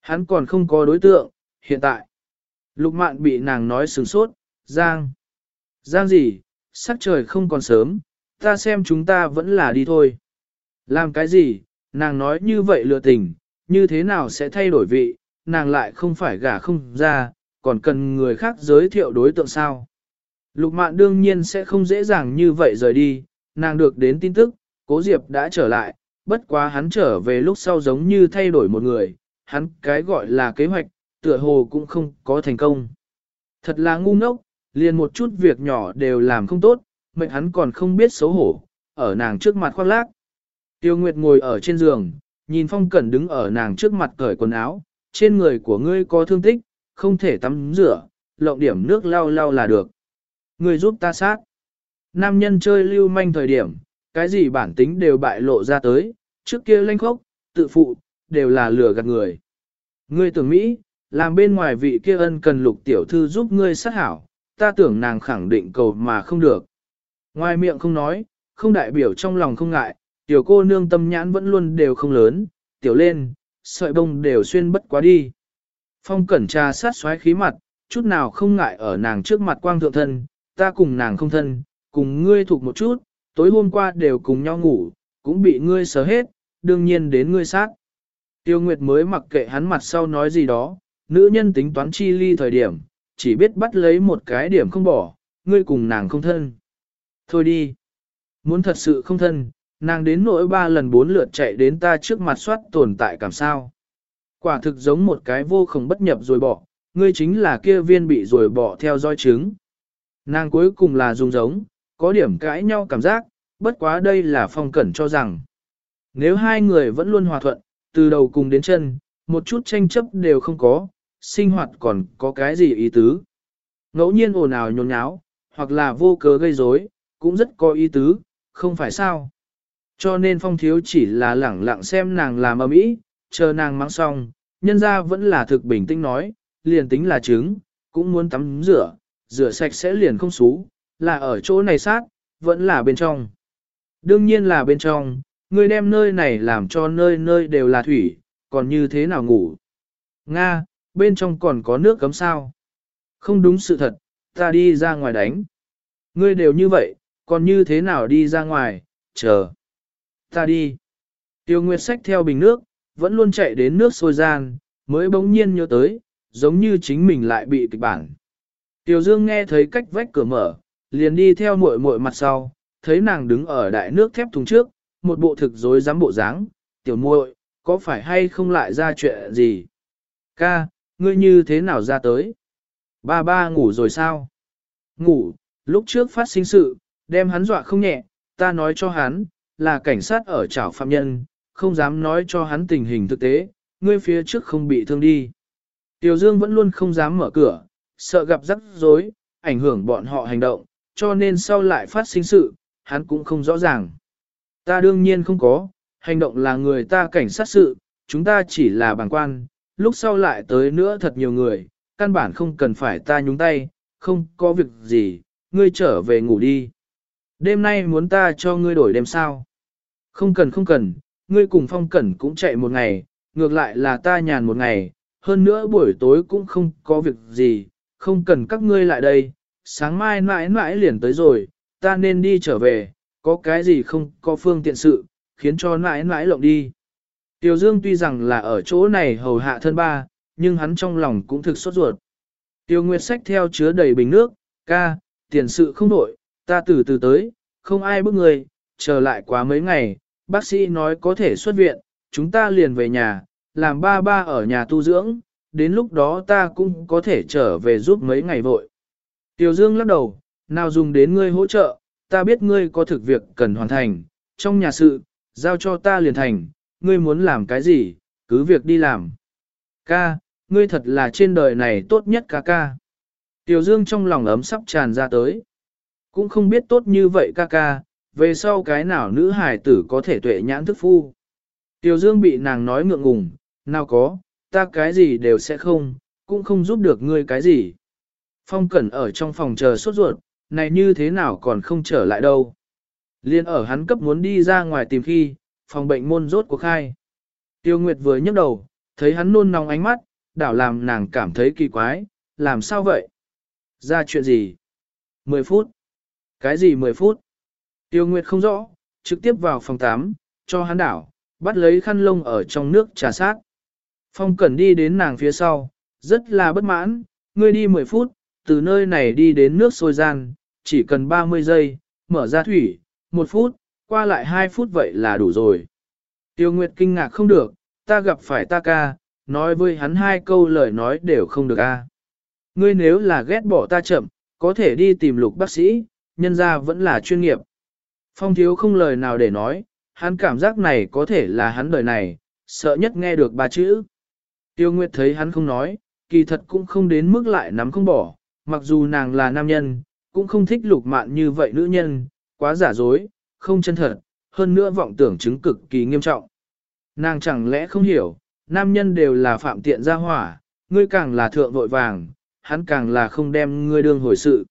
Hắn còn không có đối tượng, hiện tại. Lục mạn bị nàng nói sướng sốt, Giang. Giang gì, sắc trời không còn sớm, ta xem chúng ta vẫn là đi thôi. Làm cái gì, nàng nói như vậy lừa tình, như thế nào sẽ thay đổi vị, nàng lại không phải gả không ra, còn cần người khác giới thiệu đối tượng sao. Lục mạn đương nhiên sẽ không dễ dàng như vậy rời đi, nàng được đến tin tức, cố diệp đã trở lại, bất quá hắn trở về lúc sau giống như thay đổi một người, hắn cái gọi là kế hoạch, tựa hồ cũng không có thành công. Thật là ngu ngốc, liền một chút việc nhỏ đều làm không tốt, mệnh hắn còn không biết xấu hổ, ở nàng trước mặt khoác lác. Tiêu Nguyệt ngồi ở trên giường, nhìn Phong Cẩn đứng ở nàng trước mặt cởi quần áo, trên người của ngươi có thương tích, không thể tắm rửa, lộng điểm nước lau lau là được. Ngươi giúp ta sát. Nam nhân chơi lưu manh thời điểm, cái gì bản tính đều bại lộ ra tới, trước kia lanh khốc, tự phụ, đều là lừa gạt người. Ngươi tưởng Mỹ, làm bên ngoài vị kia ân cần lục tiểu thư giúp ngươi sát hảo, ta tưởng nàng khẳng định cầu mà không được. Ngoài miệng không nói, không đại biểu trong lòng không ngại, tiểu cô nương tâm nhãn vẫn luôn đều không lớn, tiểu lên, sợi bông đều xuyên bất quá đi. Phong cẩn trà sát xoáy khí mặt, chút nào không ngại ở nàng trước mặt quang thượng thân, ta cùng nàng không thân, cùng ngươi thuộc một chút, tối hôm qua đều cùng nhau ngủ, cũng bị ngươi sờ hết, đương nhiên đến ngươi sát. Tiêu Nguyệt mới mặc kệ hắn mặt sau nói gì đó, nữ nhân tính toán chi ly thời điểm, chỉ biết bắt lấy một cái điểm không bỏ, ngươi cùng nàng không thân. Thôi đi. Muốn thật sự không thân, nàng đến nỗi ba lần bốn lượt chạy đến ta trước mặt soát tồn tại cảm sao. Quả thực giống một cái vô không bất nhập rồi bỏ, ngươi chính là kia viên bị rồi bỏ theo dõi trứng. Nàng cuối cùng là dùng giống, có điểm cãi nhau cảm giác, bất quá đây là phong cẩn cho rằng. Nếu hai người vẫn luôn hòa thuận, từ đầu cùng đến chân, một chút tranh chấp đều không có, sinh hoạt còn có cái gì ý tứ. Ngẫu nhiên ồn ào nhốn nháo, hoặc là vô cớ gây rối, cũng rất có ý tứ, không phải sao. Cho nên phong thiếu chỉ là lẳng lặng xem nàng làm ầm ĩ, chờ nàng mắng xong, nhân ra vẫn là thực bình tĩnh nói, liền tính là trứng, cũng muốn tắm rửa, rửa sạch sẽ liền không xú, là ở chỗ này sát, vẫn là bên trong. Đương nhiên là bên trong, người đem nơi này làm cho nơi nơi đều là thủy, còn như thế nào ngủ. Nga, bên trong còn có nước cấm sao. Không đúng sự thật, ta đi ra ngoài đánh. Ngươi đều như vậy, còn như thế nào đi ra ngoài, chờ. Ta đi. Tiêu Nguyệt sách theo bình nước, vẫn luôn chạy đến nước sôi gian, mới bỗng nhiên nhớ tới, giống như chính mình lại bị kịch bản. Tiêu Dương nghe thấy cách vách cửa mở, liền đi theo muội muội mặt sau, thấy nàng đứng ở đại nước thép thùng trước, một bộ thực dối dám bộ dáng, tiểu muội, có phải hay không lại ra chuyện gì? Ca, ngươi như thế nào ra tới? Ba ba ngủ rồi sao? Ngủ, lúc trước phát sinh sự, đem hắn dọa không nhẹ, ta nói cho hắn, là cảnh sát ở trảo phạm nhân, không dám nói cho hắn tình hình thực tế, ngươi phía trước không bị thương đi. Tiểu Dương vẫn luôn không dám mở cửa, sợ gặp rắc rối, ảnh hưởng bọn họ hành động, cho nên sau lại phát sinh sự, hắn cũng không rõ ràng. Ta đương nhiên không có, hành động là người ta cảnh sát sự, chúng ta chỉ là bàng quan, lúc sau lại tới nữa thật nhiều người, căn bản không cần phải ta nhúng tay, không có việc gì, ngươi trở về ngủ đi. Đêm nay muốn ta cho ngươi đổi đêm sao? Không cần không cần, ngươi cùng phong cẩn cũng chạy một ngày, ngược lại là ta nhàn một ngày, hơn nữa buổi tối cũng không có việc gì, không cần các ngươi lại đây, sáng mai mãi mãi liền tới rồi, ta nên đi trở về, có cái gì không có phương tiện sự, khiến cho mãi mãi lộng đi. Tiểu Dương tuy rằng là ở chỗ này hầu hạ thân ba, nhưng hắn trong lòng cũng thực sốt ruột. Tiêu Nguyệt sách theo chứa đầy bình nước, ca, tiền sự không đổi, ta từ từ tới, không ai bước người, chờ lại quá mấy ngày, bác sĩ nói có thể xuất viện, chúng ta liền về nhà, làm ba ba ở nhà tu dưỡng, đến lúc đó ta cũng có thể trở về giúp mấy ngày vội. Tiểu Dương lắc đầu, nào dùng đến ngươi hỗ trợ, ta biết ngươi có thực việc cần hoàn thành, trong nhà sự, giao cho ta liền thành, ngươi muốn làm cái gì, cứ việc đi làm. Ca, ngươi thật là trên đời này tốt nhất ca ca. Tiểu Dương trong lòng ấm sắp tràn ra tới. Cũng không biết tốt như vậy ca ca, về sau cái nào nữ hài tử có thể tuệ nhãn thức phu. Tiểu Dương bị nàng nói ngượng ngùng, nào có, ta cái gì đều sẽ không, cũng không giúp được ngươi cái gì. Phong Cẩn ở trong phòng chờ sốt ruột, này như thế nào còn không trở lại đâu. Liên ở hắn cấp muốn đi ra ngoài tìm khi, phòng bệnh môn rốt cuộc khai. Tiêu Nguyệt vừa nhấc đầu, thấy hắn nôn nóng ánh mắt, đảo làm nàng cảm thấy kỳ quái, làm sao vậy? Ra chuyện gì? 10 phút. Cái gì 10 phút? Tiêu Nguyệt không rõ, trực tiếp vào phòng 8, cho hắn đảo, bắt lấy khăn lông ở trong nước trà sát. Phong Cẩn đi đến nàng phía sau, rất là bất mãn, ngươi đi 10 phút, từ nơi này đi đến nước sôi gian, chỉ cần 30 giây, mở ra thủy, 1 phút, qua lại 2 phút vậy là đủ rồi. Tiêu Nguyệt kinh ngạc không được, ta gặp phải ta ca, nói với hắn hai câu lời nói đều không được a. Ngươi nếu là ghét bỏ ta chậm, có thể đi tìm lục bác sĩ, nhân ra vẫn là chuyên nghiệp. Phong thiếu không lời nào để nói, hắn cảm giác này có thể là hắn đời này, sợ nhất nghe được ba chữ. Tiêu Nguyệt thấy hắn không nói, kỳ thật cũng không đến mức lại nắm không bỏ, mặc dù nàng là nam nhân, cũng không thích lục mạn như vậy nữ nhân, quá giả dối, không chân thật, hơn nữa vọng tưởng chứng cực kỳ nghiêm trọng. Nàng chẳng lẽ không hiểu, nam nhân đều là phạm tiện gia hỏa, ngươi càng là thượng vội vàng, hắn càng là không đem ngươi đương hồi sự.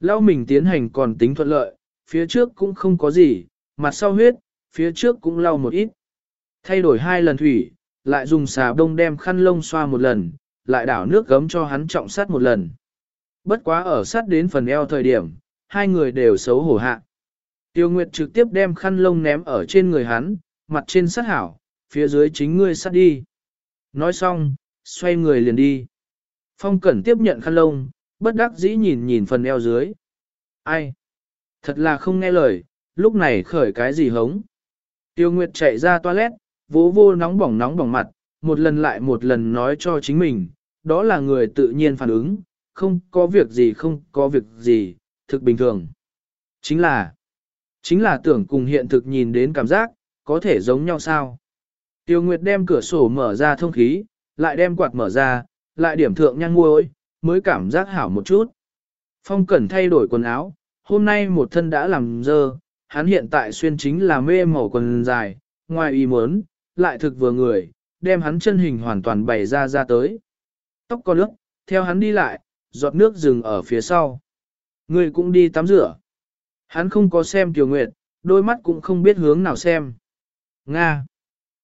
Lao mình tiến hành còn tính thuận lợi, phía trước cũng không có gì, mặt sau huyết, phía trước cũng lau một ít. Thay đổi hai lần thủy, lại dùng xà bông đem khăn lông xoa một lần, lại đảo nước gấm cho hắn trọng sát một lần. Bất quá ở sát đến phần eo thời điểm, hai người đều xấu hổ hạ. Tiêu Nguyệt trực tiếp đem khăn lông ném ở trên người hắn, mặt trên sát hảo, phía dưới chính ngươi sát đi. Nói xong, xoay người liền đi. Phong Cẩn tiếp nhận khăn lông, bất đắc dĩ nhìn nhìn phần eo dưới. Ai? Thật là không nghe lời, lúc này khởi cái gì hống. Tiêu Nguyệt chạy ra toilet, vỗ vô nóng bỏng nóng bỏng mặt, một lần lại một lần nói cho chính mình, đó là người tự nhiên phản ứng, không có việc gì không có việc gì, thực bình thường. Chính là, chính là tưởng cùng hiện thực nhìn đến cảm giác, có thể giống nhau sao. Tiêu Nguyệt đem cửa sổ mở ra thông khí, lại đem quạt mở ra, lại điểm thượng nhang ngôi, mới cảm giác hảo một chút. Phong Cẩn thay đổi quần áo, hôm nay một thân đã làm dơ, hắn hiện tại xuyên chính là mê màu quần dài, ngoài ý muốn, lại thực vừa người, đem hắn chân hình hoàn toàn bày ra ra tới. Tóc có nước, theo hắn đi lại, giọt nước dừng ở phía sau. Người cũng đi tắm rửa. Hắn không có xem Tiêu Nguyệt, đôi mắt cũng không biết hướng nào xem. Nga.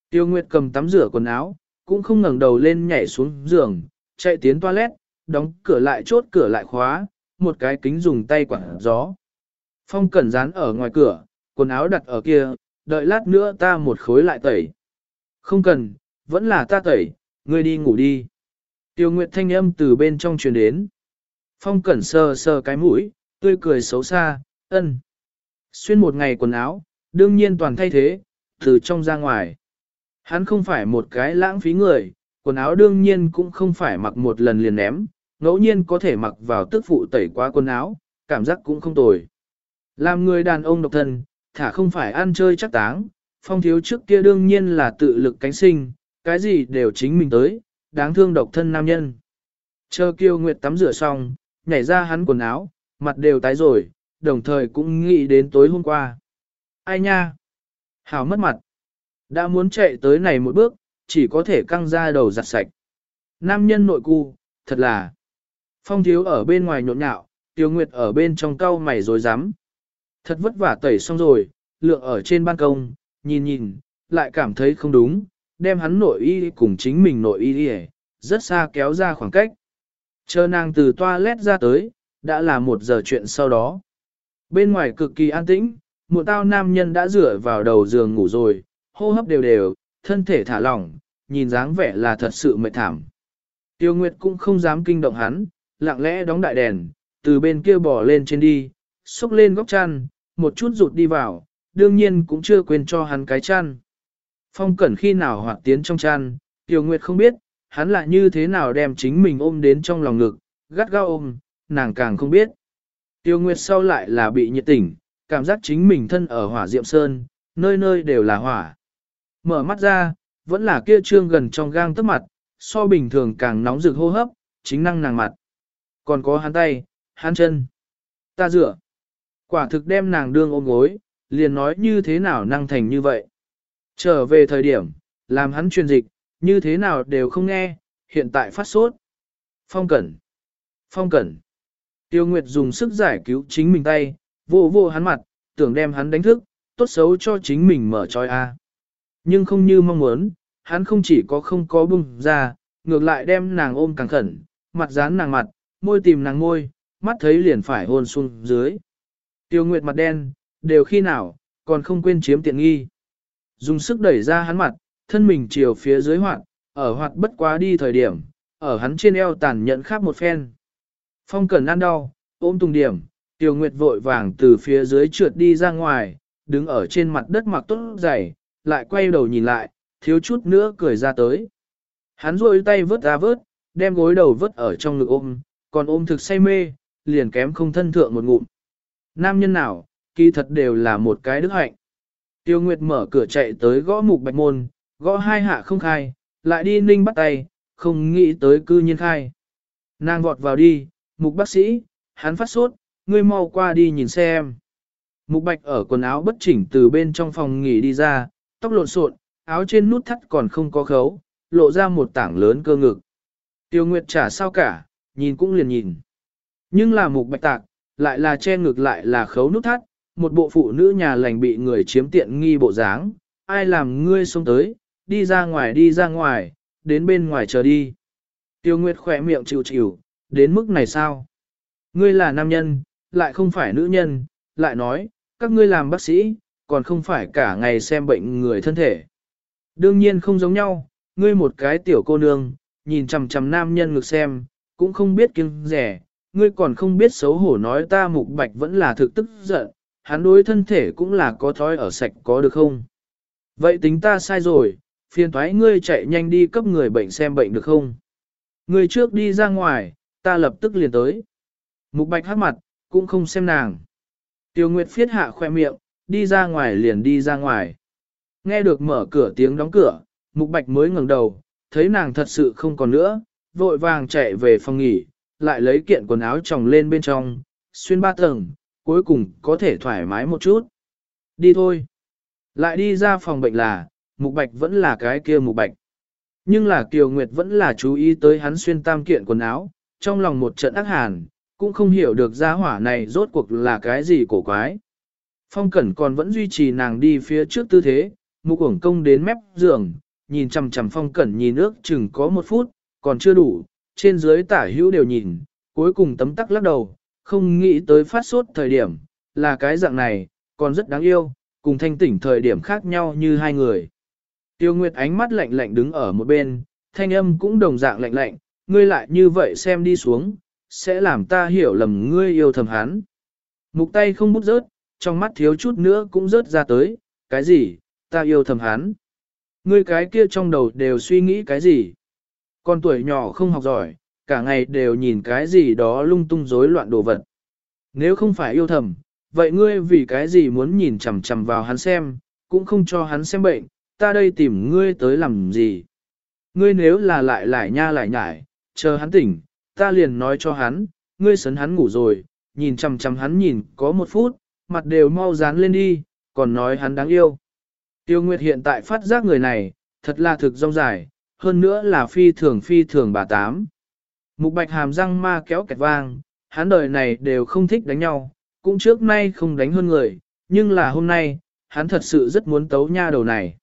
Tiêu Nguyệt cầm tắm rửa quần áo, cũng không ngẩng đầu lên nhảy xuống giường, chạy tiến toilet, đóng cửa lại chốt cửa lại khóa, một cái kính dùng tay quảng gió. Phong cẩn dán ở ngoài cửa, quần áo đặt ở kia, đợi lát nữa ta một khối lại tẩy. Không cần, vẫn là ta tẩy, ngươi đi ngủ đi. Tiêu Nguyệt thanh âm từ bên trong truyền đến. Phong cẩn sờ sờ cái mũi, tươi cười xấu xa, ân. Xuyên một ngày quần áo, đương nhiên toàn thay thế, từ trong ra ngoài. Hắn không phải một cái lãng phí người, quần áo đương nhiên cũng không phải mặc một lần liền ném, ngẫu nhiên có thể mặc vào tức phụ tẩy quá quần áo, cảm giác cũng không tồi. Làm người đàn ông độc thân, thả không phải ăn chơi chắc táng, phong thiếu trước kia đương nhiên là tự lực cánh sinh, cái gì đều chính mình tới, đáng thương độc thân nam nhân. Chờ kiêu nguyệt tắm rửa xong, nhảy ra hắn quần áo, mặt đều tái rồi, đồng thời cũng nghĩ đến tối hôm qua. Ai nha? Hảo mất mặt. Đã muốn chạy tới này một bước, chỉ có thể căng ra đầu giặt sạch. Nam nhân nội cu, thật là. Phong thiếu ở bên ngoài nhộn nhạo, tiêu nguyệt ở bên trong cau mày rồi dám. Thật vất vả tẩy xong rồi, lượng ở trên ban công, nhìn nhìn, lại cảm thấy không đúng, đem hắn nội y cùng chính mình nội y rất xa kéo ra khoảng cách. Chờ nàng từ toilet ra tới, đã là một giờ chuyện sau đó. Bên ngoài cực kỳ an tĩnh, một tao nam nhân đã rửa vào đầu giường ngủ rồi, hô hấp đều đều, thân thể thả lỏng, nhìn dáng vẻ là thật sự mệt thảm. Tiêu Nguyệt cũng không dám kinh động hắn, lặng lẽ đóng đại đèn, từ bên kia bỏ lên trên đi, xúc lên góc chăn, một chút rụt đi vào, đương nhiên cũng chưa quên cho hắn cái chăn. Phong cẩn khi nào hoạt tiến trong chăn, Tiêu Nguyệt không biết, hắn lại như thế nào đem chính mình ôm đến trong lòng ngực, gắt gao ôm, nàng càng không biết. Tiêu Nguyệt sau lại là bị nhiệt tỉnh, cảm giác chính mình thân ở hỏa diệm sơn, nơi nơi đều là hỏa. Mở mắt ra, vẫn là kia trương gần trong gang tức mặt, so bình thường càng nóng rực hô hấp, chính năng nàng mặt. Còn có hắn tay, hắn chân. Ta rửa, Quả thực đem nàng đương ôm gối, liền nói như thế nào năng thành như vậy. Trở về thời điểm, làm hắn truyền dịch, như thế nào đều không nghe, hiện tại phát sốt. Phong cẩn. Phong cẩn. Tiêu Nguyệt dùng sức giải cứu chính mình tay, vô vô hắn mặt, tưởng đem hắn đánh thức, tốt xấu cho chính mình mở trói a. Nhưng không như mong muốn, hắn không chỉ có không có bung ra, ngược lại đem nàng ôm càng khẩn, mặt dán nàng mặt, môi tìm nàng môi, mắt thấy liền phải hôn xuống dưới. Tiêu Nguyệt mặt đen, đều khi nào, còn không quên chiếm tiện nghi. Dùng sức đẩy ra hắn mặt, thân mình chiều phía dưới hoạt, ở hoạt bất quá đi thời điểm, ở hắn trên eo tàn nhẫn khắp một phen. Phong cẩn ăn đau, ôm tùng điểm, Tiêu Nguyệt vội vàng từ phía dưới trượt đi ra ngoài, đứng ở trên mặt đất mặc tốt dày, lại quay đầu nhìn lại, thiếu chút nữa cười ra tới. Hắn rôi tay vớt ra vớt, đem gối đầu vớt ở trong ngực ôm, còn ôm thực say mê, liền kém không thân thượng một ngụm. Nam nhân nào, kỳ thật đều là một cái đức hạnh. Tiêu Nguyệt mở cửa chạy tới gõ mục bạch môn, gõ hai hạ không khai, lại đi ninh bắt tay, không nghĩ tới cư nhiên khai. Nàng vọt vào đi, mục bác sĩ, hắn phát sốt, ngươi mau qua đi nhìn xem. Mục bạch ở quần áo bất chỉnh từ bên trong phòng nghỉ đi ra, tóc lộn xộn, áo trên nút thắt còn không có khấu, lộ ra một tảng lớn cơ ngực. Tiêu Nguyệt trả sao cả, nhìn cũng liền nhìn. Nhưng là mục bạch tạc, lại là che ngực lại là khấu nút thắt, một bộ phụ nữ nhà lành bị người chiếm tiện nghi bộ dáng, ai làm ngươi xông tới, đi ra ngoài đi ra ngoài, đến bên ngoài chờ đi. Tiêu Nguyệt khỏe miệng chịu chịu, đến mức này sao? Ngươi là nam nhân, lại không phải nữ nhân, lại nói, các ngươi làm bác sĩ, còn không phải cả ngày xem bệnh người thân thể. Đương nhiên không giống nhau, ngươi một cái tiểu cô nương, nhìn chằm chằm nam nhân ngực xem, cũng không biết kiêng rẻ, ngươi còn không biết xấu hổ nói ta mục bạch vẫn là thực tức giận, hắn đối thân thể cũng là có thói ở sạch có được không? Vậy tính ta sai rồi, phiền thoái ngươi chạy nhanh đi cấp người bệnh xem bệnh được không? Ngươi trước đi ra ngoài, ta lập tức liền tới. Mục bạch hát mặt, cũng không xem nàng. Tiêu Nguyệt phiết hạ khoe miệng, đi ra ngoài liền đi ra ngoài. Nghe được mở cửa tiếng đóng cửa, Mục Bạch mới ngẩng đầu, thấy nàng thật sự không còn nữa, vội vàng chạy về phòng nghỉ, lại lấy kiện quần áo tròng lên bên trong, xuyên ba tầng, cuối cùng có thể thoải mái một chút. Đi thôi. Lại đi ra phòng bệnh là, Mục Bạch vẫn là cái kia Mục Bạch. Nhưng là Kiều Nguyệt vẫn là chú ý tới hắn xuyên tam kiện quần áo, trong lòng một trận ác hàn, cũng không hiểu được gia hỏa này rốt cuộc là cái gì cổ quái. Phong Cẩn còn vẫn duy trì nàng đi phía trước tư thế, mục ổng công đến mép giường, nhìn chằm chằm Phong Cẩn nhìn ước chừng có một phút, còn chưa đủ, trên dưới tả hữu đều nhìn, cuối cùng tấm tắc lắc đầu, không nghĩ tới phát sốt thời điểm, là cái dạng này, còn rất đáng yêu, cùng thanh tỉnh thời điểm khác nhau như hai người. Tiêu Nguyệt ánh mắt lạnh lạnh đứng ở một bên, thanh âm cũng đồng dạng lạnh lạnh, ngươi lại như vậy xem đi xuống, sẽ làm ta hiểu lầm ngươi yêu thầm hắn. Mục tay không bút rớt, trong mắt thiếu chút nữa cũng rớt ra tới, cái gì, ta yêu thầm hắn. Ngươi cái kia trong đầu đều suy nghĩ cái gì. Con tuổi nhỏ không học giỏi, cả ngày đều nhìn cái gì đó lung tung rối loạn đồ vật. Nếu không phải yêu thầm, vậy ngươi vì cái gì muốn nhìn chằm chằm vào hắn xem, cũng không cho hắn xem bệnh, ta đây tìm ngươi tới làm gì. Ngươi nếu là lại lại nha lại nhải, chờ hắn tỉnh, ta liền nói cho hắn, ngươi sấn hắn ngủ rồi, nhìn chằm chằm hắn nhìn có một phút, mặt đều mau dán lên đi, còn nói hắn đáng yêu. Tiêu Nguyệt hiện tại phát giác người này, thật là thực rong dài, hơn nữa là phi thường phi thường bà tám. Mục bạch hàm răng ma kéo kẹt vang, hắn đời này đều không thích đánh nhau, cũng trước nay không đánh hơn người, nhưng là hôm nay, hắn thật sự rất muốn tấu nha đầu này.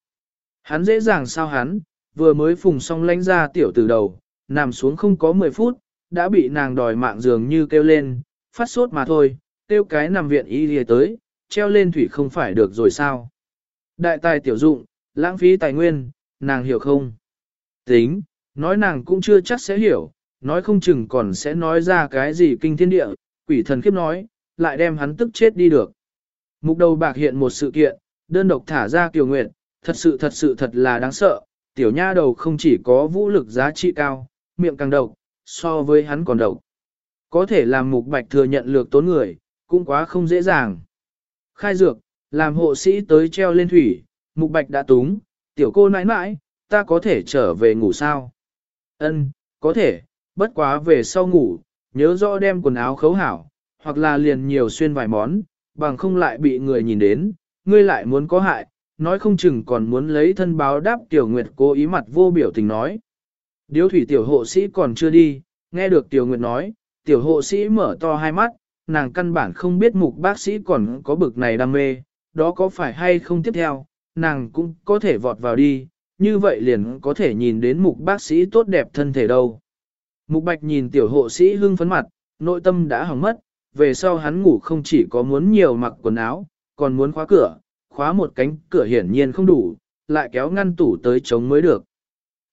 Hắn dễ dàng sao hắn, vừa mới phùng xong lánh ra tiểu từ đầu, nằm xuống không có 10 phút, đã bị nàng đòi mạng dường như kêu lên, phát sốt mà thôi, kêu cái nằm viện y lìa tới, treo lên thủy không phải được rồi sao. Đại tài tiểu dụng, lãng phí tài nguyên, nàng hiểu không? Tính, nói nàng cũng chưa chắc sẽ hiểu, nói không chừng còn sẽ nói ra cái gì kinh thiên địa, quỷ thần khiếp nói, lại đem hắn tức chết đi được. Mục đầu bạc hiện một sự kiện, đơn độc thả ra kiều nguyện, thật sự thật sự thật là đáng sợ, tiểu nha đầu không chỉ có vũ lực giá trị cao, miệng càng độc, so với hắn còn độc. Có thể làm mục bạch thừa nhận lược tốn người, cũng quá không dễ dàng. Khai dược, làm hộ sĩ tới treo lên thủy, mục bạch đã túng, tiểu cô nãi nãi, ta có thể trở về ngủ sao? Ân, có thể, bất quá về sau ngủ, nhớ rõ đem quần áo khấu hảo, hoặc là liền nhiều xuyên vài món, bằng không lại bị người nhìn đến, ngươi lại muốn có hại, nói không chừng còn muốn lấy thân báo đáp tiểu nguyệt cố ý mặt vô biểu tình nói. Điếu thủy tiểu hộ sĩ còn chưa đi, nghe được tiểu nguyệt nói, tiểu hộ sĩ mở to hai mắt, nàng căn bản không biết mục bác sĩ còn có bực này đam mê, đó có phải hay không tiếp theo, nàng cũng có thể vọt vào đi, như vậy liền có thể nhìn đến mục bác sĩ tốt đẹp thân thể đâu. Mục bạch nhìn tiểu hộ sĩ hưng phấn mặt, nội tâm đã hỏng mất, về sau hắn ngủ không chỉ có muốn nhiều mặc quần áo, còn muốn khóa cửa, khóa một cánh cửa hiển nhiên không đủ, lại kéo ngăn tủ tới chống mới được.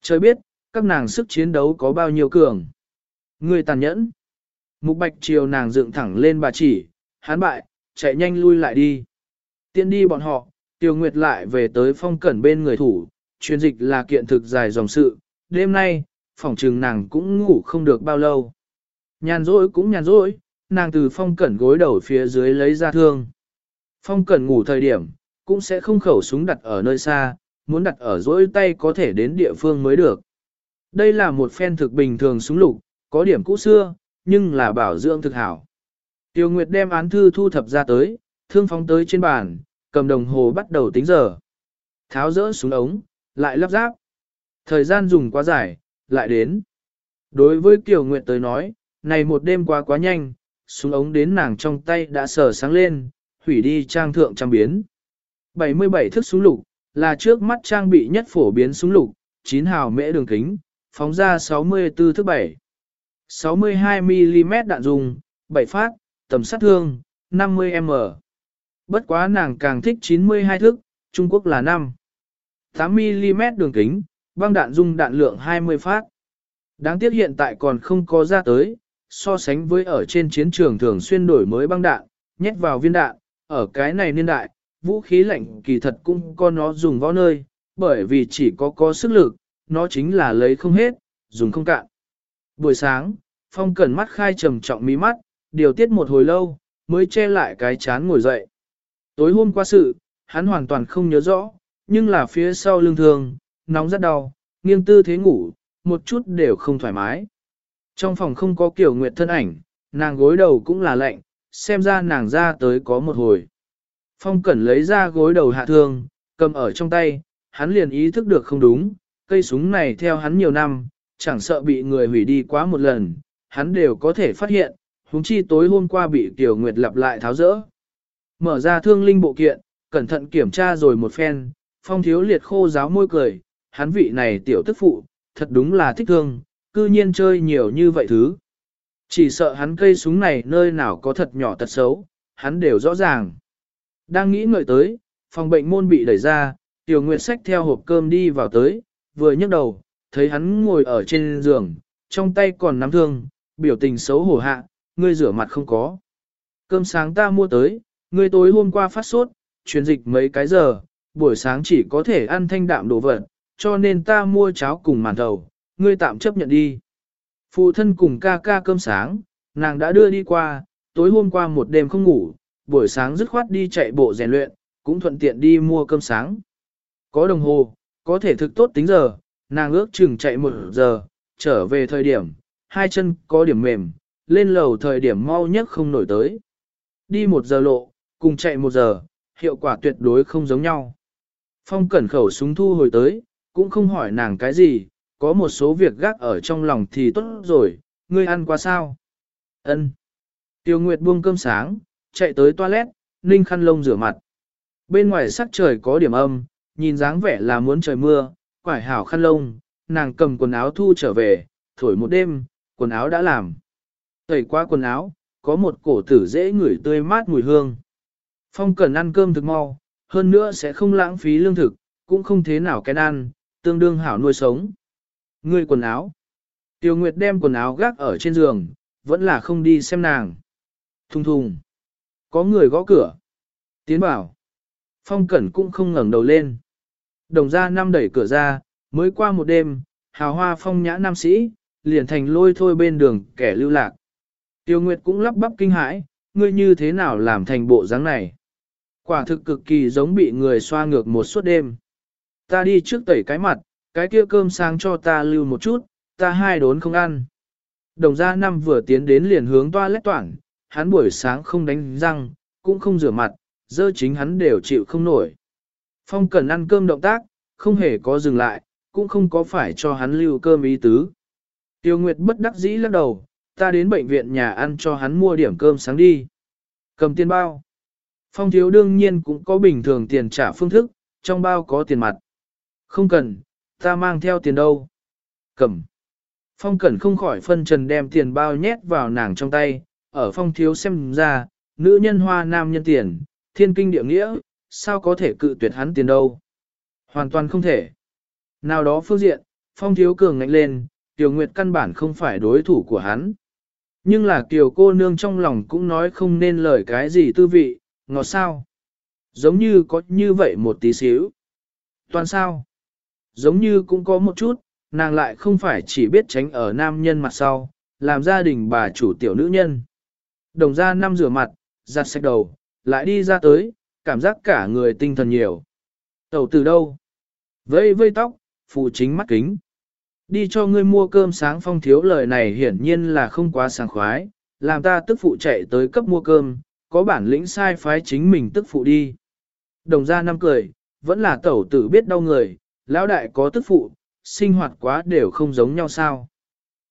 Trời biết, các nàng sức chiến đấu có bao nhiêu cường. Người tàn nhẫn. Mục bạch chiều nàng dựng thẳng lên bà chỉ, hắn bại, chạy nhanh lui lại đi. Tiện đi bọn họ, tiêu nguyệt lại về tới phong cẩn bên người thủ, truyền dịch là kiện thực dài dòng sự, đêm nay, phòng trừng nàng cũng ngủ không được bao lâu. Nhàn rỗi cũng nhàn rỗi, nàng từ phong cẩn gối đầu phía dưới lấy ra thương. Phong cẩn ngủ thời điểm, cũng sẽ không khẩu súng đặt ở nơi xa, muốn đặt ở rỗi tay có thể đến địa phương mới được. Đây là một phen thực bình thường súng lục, có điểm cũ xưa, nhưng là bảo dưỡng thực hảo. Tiêu Nguyệt đem án thư thu thập ra tới, thương phóng tới trên bàn, cầm đồng hồ bắt đầu tính giờ. Tháo rỡ xuống ống, lại lắp ráp. Thời gian dùng quá dài, lại đến. Đối với Kiều Nguyệt tới nói, này một đêm qua quá nhanh, súng ống đến nàng trong tay đã sờ sáng lên, hủy đi trang thượng trang biến. 77 thức súng lục, là trước mắt trang bị nhất phổ biến súng lục, 9 hào mễ đường kính, phóng ra 64 thức 7. 62mm đạn dùng, 7 phát, tầm sát thương, 50m. Bất quá nàng càng thích 92 thức, Trung Quốc là 5. 8mm đường kính, băng đạn dung đạn lượng 20 phát. Đáng tiếc hiện tại còn không có ra tới, so sánh với ở trên chiến trường thường xuyên đổi mới băng đạn, nhét vào viên đạn, ở cái này niên đại, vũ khí lạnh kỳ thật cũng có nó dùng võ nơi, bởi vì chỉ có có sức lực, nó chính là lấy không hết, dùng không cạn. Buổi sáng, Phong Cẩn mắt khai trầm trọng mí mắt, điều tiết một hồi lâu, mới che lại cái chán ngồi dậy. Tối hôm qua sự, hắn hoàn toàn không nhớ rõ, nhưng là phía sau lưng thường, nóng rất đau, nghiêng tư thế ngủ, một chút đều không thoải mái. Trong phòng không có kiểu nguyệt thân ảnh, nàng gối đầu cũng là lạnh, xem ra nàng ra tới có một hồi. Phong Cẩn lấy ra gối đầu hạ thương, cầm ở trong tay, hắn liền ý thức được không đúng, cây súng này theo hắn nhiều năm, chẳng sợ bị người hủy đi quá một lần, hắn đều có thể phát hiện, huống chi tối hôm qua bị Tiểu Nguyệt lặp lại tháo rỡ. Mở ra thương linh bộ kiện, cẩn thận kiểm tra rồi một phen, phong thiếu liệt khô giáo môi cười, hắn vị này tiểu tức phụ, thật đúng là thích thương, cư nhiên chơi nhiều như vậy thứ. Chỉ sợ hắn cây súng này nơi nào có thật nhỏ thật xấu, hắn đều rõ ràng. Đang nghĩ ngợi tới, phòng bệnh môn bị đẩy ra, Tiểu Nguyệt sách theo hộp cơm đi vào tới, vừa nhấc đầu, thấy hắn ngồi ở trên giường, trong tay còn nắm thương, biểu tình xấu hổ hạ, ngươi rửa mặt không có. Cơm sáng ta mua tới, ngươi tối hôm qua phát sốt, truyền dịch mấy cái giờ, buổi sáng chỉ có thể ăn thanh đạm đồ vật, cho nên ta mua cháo cùng màn thầu, ngươi tạm chấp nhận đi. Phụ thân cùng ca ca cơm sáng, nàng đã đưa đi qua, tối hôm qua một đêm không ngủ, buổi sáng dứt khoát đi chạy bộ rèn luyện, cũng thuận tiện đi mua cơm sáng. Có đồng hồ, có thể thực tốt tính giờ, nàng ước chừng chạy một giờ, trở về thời điểm, hai chân có điểm mềm, lên lầu thời điểm mau nhất không nổi tới. Đi một giờ lộ, cùng chạy một giờ, hiệu quả tuyệt đối không giống nhau. Phong cẩn khẩu súng thu hồi tới, cũng không hỏi nàng cái gì, có một số việc gác ở trong lòng thì tốt rồi, ngươi ăn qua sao? Ân. Tiêu Nguyệt buông cơm sáng, chạy tới toilet, ninh khăn lông rửa mặt. Bên ngoài sắc trời có điểm âm, nhìn dáng vẻ là muốn trời mưa, quải hảo khăn lông, nàng cầm quần áo thu trở về, thổi một đêm, quần áo đã làm. Tẩy qua quần áo, có một cổ tử dễ ngửi tươi mát mùi hương. Phong cần ăn cơm thực mau, hơn nữa sẽ không lãng phí lương thực, cũng không thế nào cái ăn, tương đương hảo nuôi sống. Người quần áo. Tiêu Nguyệt đem quần áo gác ở trên giường, vẫn là không đi xem nàng. Thùng thùng. Có người gõ cửa. Tiến bảo. Phong Cẩn cũng không ngẩng đầu lên. Đồng ra năm đẩy cửa ra, mới qua một đêm, hào hoa phong nhã nam sĩ, liền thành lôi thôi bên đường kẻ lưu lạc. Tiêu Nguyệt cũng lắp bắp kinh hãi, ngươi như thế nào làm thành bộ dáng này? Quả thực cực kỳ giống bị người xoa ngược một suốt đêm. Ta đi trước tẩy cái mặt, cái kia cơm sáng cho ta lưu một chút, ta hai đốn không ăn. Đồng gia năm vừa tiến đến liền hướng toa lét toản, hắn buổi sáng không đánh răng, cũng không rửa mặt, dơ chính hắn đều chịu không nổi. Phong cần ăn cơm động tác, không hề có dừng lại, cũng không có phải cho hắn lưu cơm ý tứ. Tiêu Nguyệt bất đắc dĩ lắc đầu, ta đến bệnh viện nhà ăn cho hắn mua điểm cơm sáng đi. Cầm tiền bao. Phong thiếu đương nhiên cũng có bình thường tiền trả phương thức, trong bao có tiền mặt. Không cần, ta mang theo tiền đâu. Cầm. Phong cẩn không khỏi phân trần đem tiền bao nhét vào nàng trong tay, ở phong thiếu xem ra, nữ nhân hoa nam nhân tiền, thiên kinh địa nghĩa, sao có thể cự tuyệt hắn tiền đâu. Hoàn toàn không thể. Nào đó phương diện, phong thiếu cường ngạnh lên, tiểu nguyệt căn bản không phải đối thủ của hắn. Nhưng là tiểu cô nương trong lòng cũng nói không nên lời cái gì tư vị, ngọt sao. Giống như có như vậy một tí xíu. Toàn sao? Giống như cũng có một chút, nàng lại không phải chỉ biết tránh ở nam nhân mặt sau, làm gia đình bà chủ tiểu nữ nhân. Đồng ra năm rửa mặt, giặt sạch đầu, lại đi ra tới, cảm giác cả người tinh thần nhiều. Tẩu từ đâu? Vây vây tóc, phụ chính mắt kính. Đi cho ngươi mua cơm sáng phong thiếu lời này hiển nhiên là không quá sảng khoái, làm ta tức phụ chạy tới cấp mua cơm, có bản lĩnh sai phái chính mình tức phụ đi. Đồng ra năm cười, vẫn là tẩu tử biết đau người, lão đại có tức phụ, sinh hoạt quá đều không giống nhau sao.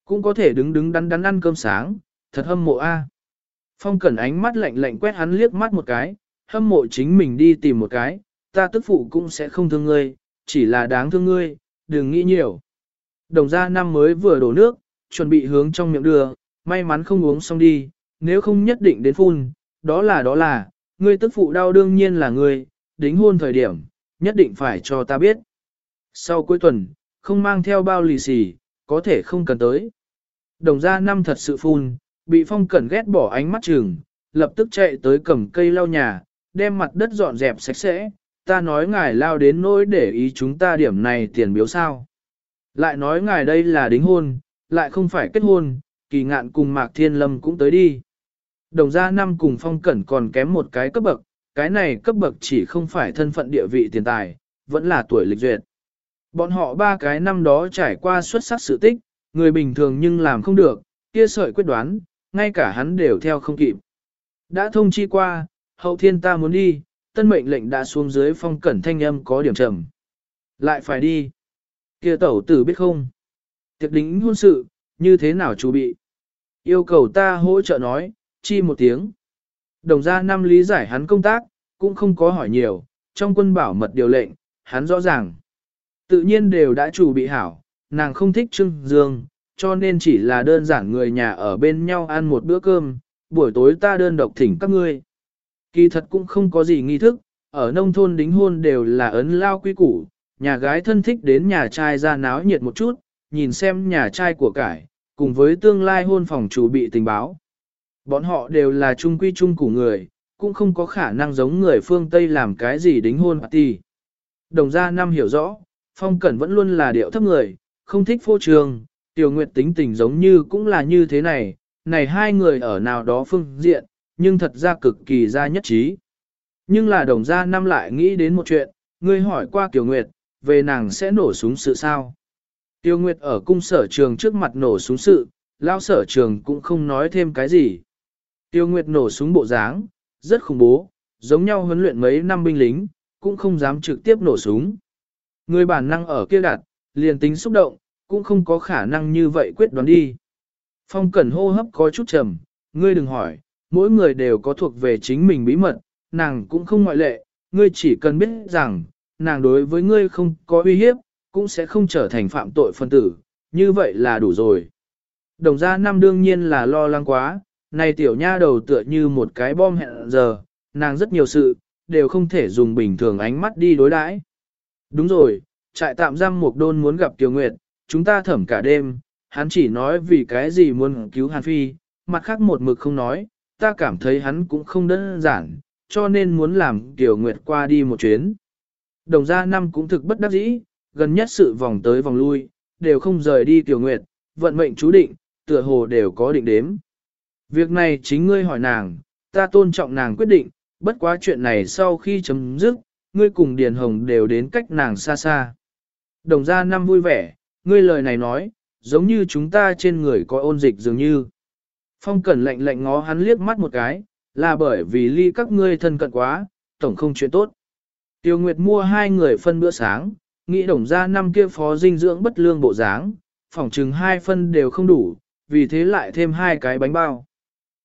Cũng có thể đứng đứng đắn đắn ăn cơm sáng, thật hâm mộ a. À. Phong cẩn ánh mắt lạnh lạnh quét hắn liếc mắt một cái, hâm mộ chính mình đi tìm một cái, ta tức phụ cũng sẽ không thương ngươi, chỉ là đáng thương ngươi, đừng nghĩ nhiều. Đồng gia năm mới vừa đổ nước, chuẩn bị hướng trong miệng đưa, may mắn không uống xong đi, nếu không nhất định đến phun, đó là đó là, ngươi tức phụ đau đương nhiên là ngươi, đính hôn thời điểm, nhất định phải cho ta biết. Sau cuối tuần, không mang theo bao lì xì, có thể không cần tới. Đồng gia năm thật sự phun, bị phong cẩn ghét bỏ ánh mắt trường, lập tức chạy tới cầm cây lau nhà, đem mặt đất dọn dẹp sạch sẽ, ta nói ngài lao đến nỗi để ý chúng ta điểm này tiền biếu sao. Lại nói ngài đây là đính hôn, lại không phải kết hôn, kỳ ngạn cùng Mạc Thiên Lâm cũng tới đi. Đồng gia năm cùng phong cẩn còn kém một cái cấp bậc, cái này cấp bậc chỉ không phải thân phận địa vị tiền tài, vẫn là tuổi lịch duyệt. Bọn họ ba cái năm đó trải qua xuất sắc sự tích, người bình thường nhưng làm không được, kia sợi quyết đoán, ngay cả hắn đều theo không kịp. Đã thông chi qua, hậu thiên ta muốn đi, tân mệnh lệnh đã xuống dưới phong cẩn thanh âm có điểm trầm. Lại phải đi. kia tẩu tử biết không? Tiệc đính hôn sự, như thế nào chú bị? Yêu cầu ta hỗ trợ nói, chi một tiếng. Đồng gia năm lý giải hắn công tác, cũng không có hỏi nhiều, trong quân bảo mật điều lệnh, hắn rõ ràng. Tự nhiên đều đã chủ bị hảo, nàng không thích trưng dương, cho nên chỉ là đơn giản người nhà ở bên nhau ăn một bữa cơm, buổi tối ta đơn độc thỉnh các ngươi. Kỳ thật cũng không có gì nghi thức, ở nông thôn đính hôn đều là ấn lao quy củ, nhà gái thân thích đến nhà trai ra náo nhiệt một chút, nhìn xem nhà trai của cải, cùng với tương lai hôn phòng chủ bị tình báo. Bọn họ đều là chung quy chung của người, cũng không có khả năng giống người phương Tây làm cái gì đính hôn party. Đồng gia năm hiểu rõ, Phong Cẩn vẫn luôn là điệu thấp người, không thích phô trường, Tiểu Nguyệt tính tình giống như cũng là như thế này, này hai người ở nào đó phương diện, nhưng thật ra cực kỳ ra nhất trí. Nhưng là đồng gia năm lại nghĩ đến một chuyện, ngươi hỏi qua Tiểu Nguyệt, về nàng sẽ nổ súng sự sao. Tiêu Nguyệt ở cung sở trường trước mặt nổ súng sự, lao sở trường cũng không nói thêm cái gì. Tiêu Nguyệt nổ súng bộ dáng, rất khủng bố, giống nhau huấn luyện mấy năm binh lính, cũng không dám trực tiếp nổ súng. Người bản năng ở kia đặt, liền tính xúc động, cũng không có khả năng như vậy quyết đoán đi. Phong Cẩn hô hấp có chút trầm, ngươi đừng hỏi, mỗi người đều có thuộc về chính mình bí mật, nàng cũng không ngoại lệ, ngươi chỉ cần biết rằng, nàng đối với ngươi không có uy hiếp, cũng sẽ không trở thành phạm tội phân tử, như vậy là đủ rồi. Đồng gia năm đương nhiên là lo lắng quá, này tiểu nha đầu tựa như một cái bom hẹn giờ, nàng rất nhiều sự, đều không thể dùng bình thường ánh mắt đi đối đãi. Đúng rồi, trại tạm giam một đôn muốn gặp Tiểu Nguyệt, chúng ta thẩm cả đêm, hắn chỉ nói vì cái gì muốn cứu Hàn Phi, mặt khác một mực không nói, ta cảm thấy hắn cũng không đơn giản, cho nên muốn làm Tiểu Nguyệt qua đi một chuyến. Đồng gia năm cũng thực bất đắc dĩ, gần nhất sự vòng tới vòng lui, đều không rời đi Tiểu Nguyệt, vận mệnh chú định, tựa hồ đều có định đếm. Việc này chính ngươi hỏi nàng, ta tôn trọng nàng quyết định, bất quá chuyện này sau khi chấm dứt, ngươi cùng Điền Hồng đều đến cách nàng xa xa. Đồng gia năm vui vẻ, ngươi lời này nói, giống như chúng ta trên người có ôn dịch dường như. Phong Cẩn lạnh lạnh ngó hắn liếc mắt một cái, là bởi vì ly các ngươi thân cận quá, tổng không chuyện tốt. Tiêu Nguyệt mua hai người phân bữa sáng, nghĩ đồng ra năm kia phó dinh dưỡng bất lương bộ dáng, phỏng chừng hai phân đều không đủ, vì thế lại thêm hai cái bánh bao.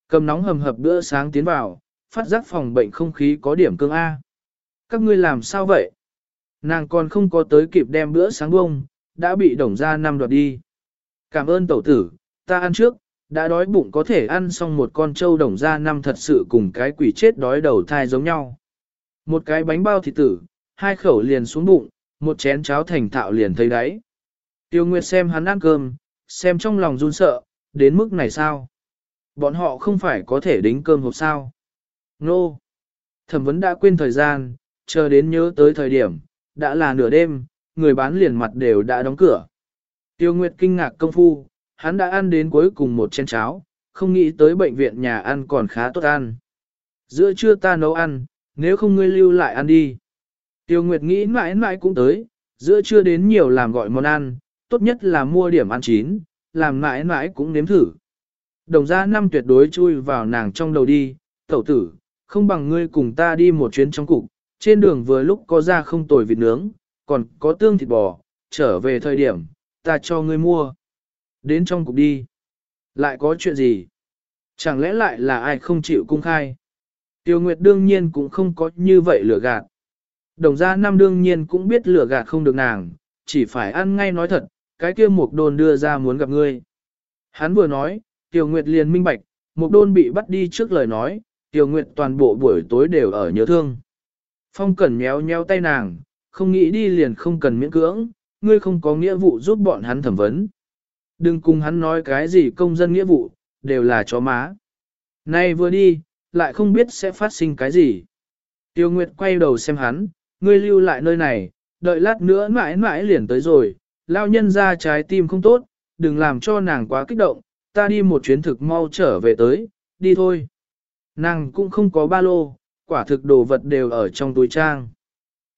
Cầm nóng hầm hập bữa sáng tiến vào, phát giác phòng bệnh không khí có điểm cương A. Các ngươi làm sao vậy? Nàng còn không có tới kịp đem bữa sáng bông, đã bị đồng ra năm đoạt đi. Cảm ơn tẩu tử, ta ăn trước, đã đói bụng có thể ăn xong một con trâu đồng ra năm thật sự cùng cái quỷ chết đói đầu thai giống nhau. Một cái bánh bao thịt tử, hai khẩu liền xuống bụng, một chén cháo thành thạo liền thấy đáy. Tiêu Nguyệt xem hắn ăn cơm, xem trong lòng run sợ, đến mức này sao? Bọn họ không phải có thể đính cơm hộp sao? Nô! No. Thẩm vấn đã quên thời gian, chờ đến nhớ tới thời điểm, đã là nửa đêm, người bán liền mặt đều đã đóng cửa. Tiêu Nguyệt kinh ngạc công phu, hắn đã ăn đến cuối cùng một chén cháo, không nghĩ tới bệnh viện nhà ăn còn khá tốt ăn. Giữa trưa ta nấu ăn, nếu không ngươi lưu lại ăn đi. Tiêu Nguyệt nghĩ mãi mãi cũng tới, giữa trưa đến nhiều làm gọi món ăn, tốt nhất là mua điểm ăn chín, làm mãi mãi cũng nếm thử. Đồng gia năm tuyệt đối chui vào nàng trong đầu đi, tẩu tử, không bằng ngươi cùng ta đi một chuyến trong cục, trên đường vừa lúc có ra không tồi vịt nướng, còn có tương thịt bò, trở về thời điểm, ta cho ngươi mua. Đến trong cục đi. Lại có chuyện gì? Chẳng lẽ lại là ai không chịu cung khai? Tiêu Nguyệt đương nhiên cũng không có như vậy lừa gạt. Đồng gia năm đương nhiên cũng biết lừa gạt không được nàng, chỉ phải ăn ngay nói thật, cái kia Mục đồn đưa ra muốn gặp ngươi. Hắn vừa nói, Tiêu Nguyệt liền minh bạch, một đôn bị bắt đi trước lời nói, Tiêu Nguyệt toàn bộ buổi tối đều ở nhớ thương. Phong Cẩn nhéo nhéo tay nàng, không nghĩ đi liền không cần miễn cưỡng, ngươi không có nghĩa vụ giúp bọn hắn thẩm vấn. Đừng cùng hắn nói cái gì công dân nghĩa vụ, đều là chó má. Nay vừa đi, lại không biết sẽ phát sinh cái gì. Tiêu Nguyệt quay đầu xem hắn, ngươi lưu lại nơi này, đợi lát nữa mãi mãi liền tới rồi, lao nhân ra trái tim không tốt, đừng làm cho nàng quá kích động, ta đi một chuyến thực mau trở về tới, đi thôi. Nàng cũng không có ba lô, quả thực đồ vật đều ở trong túi trang.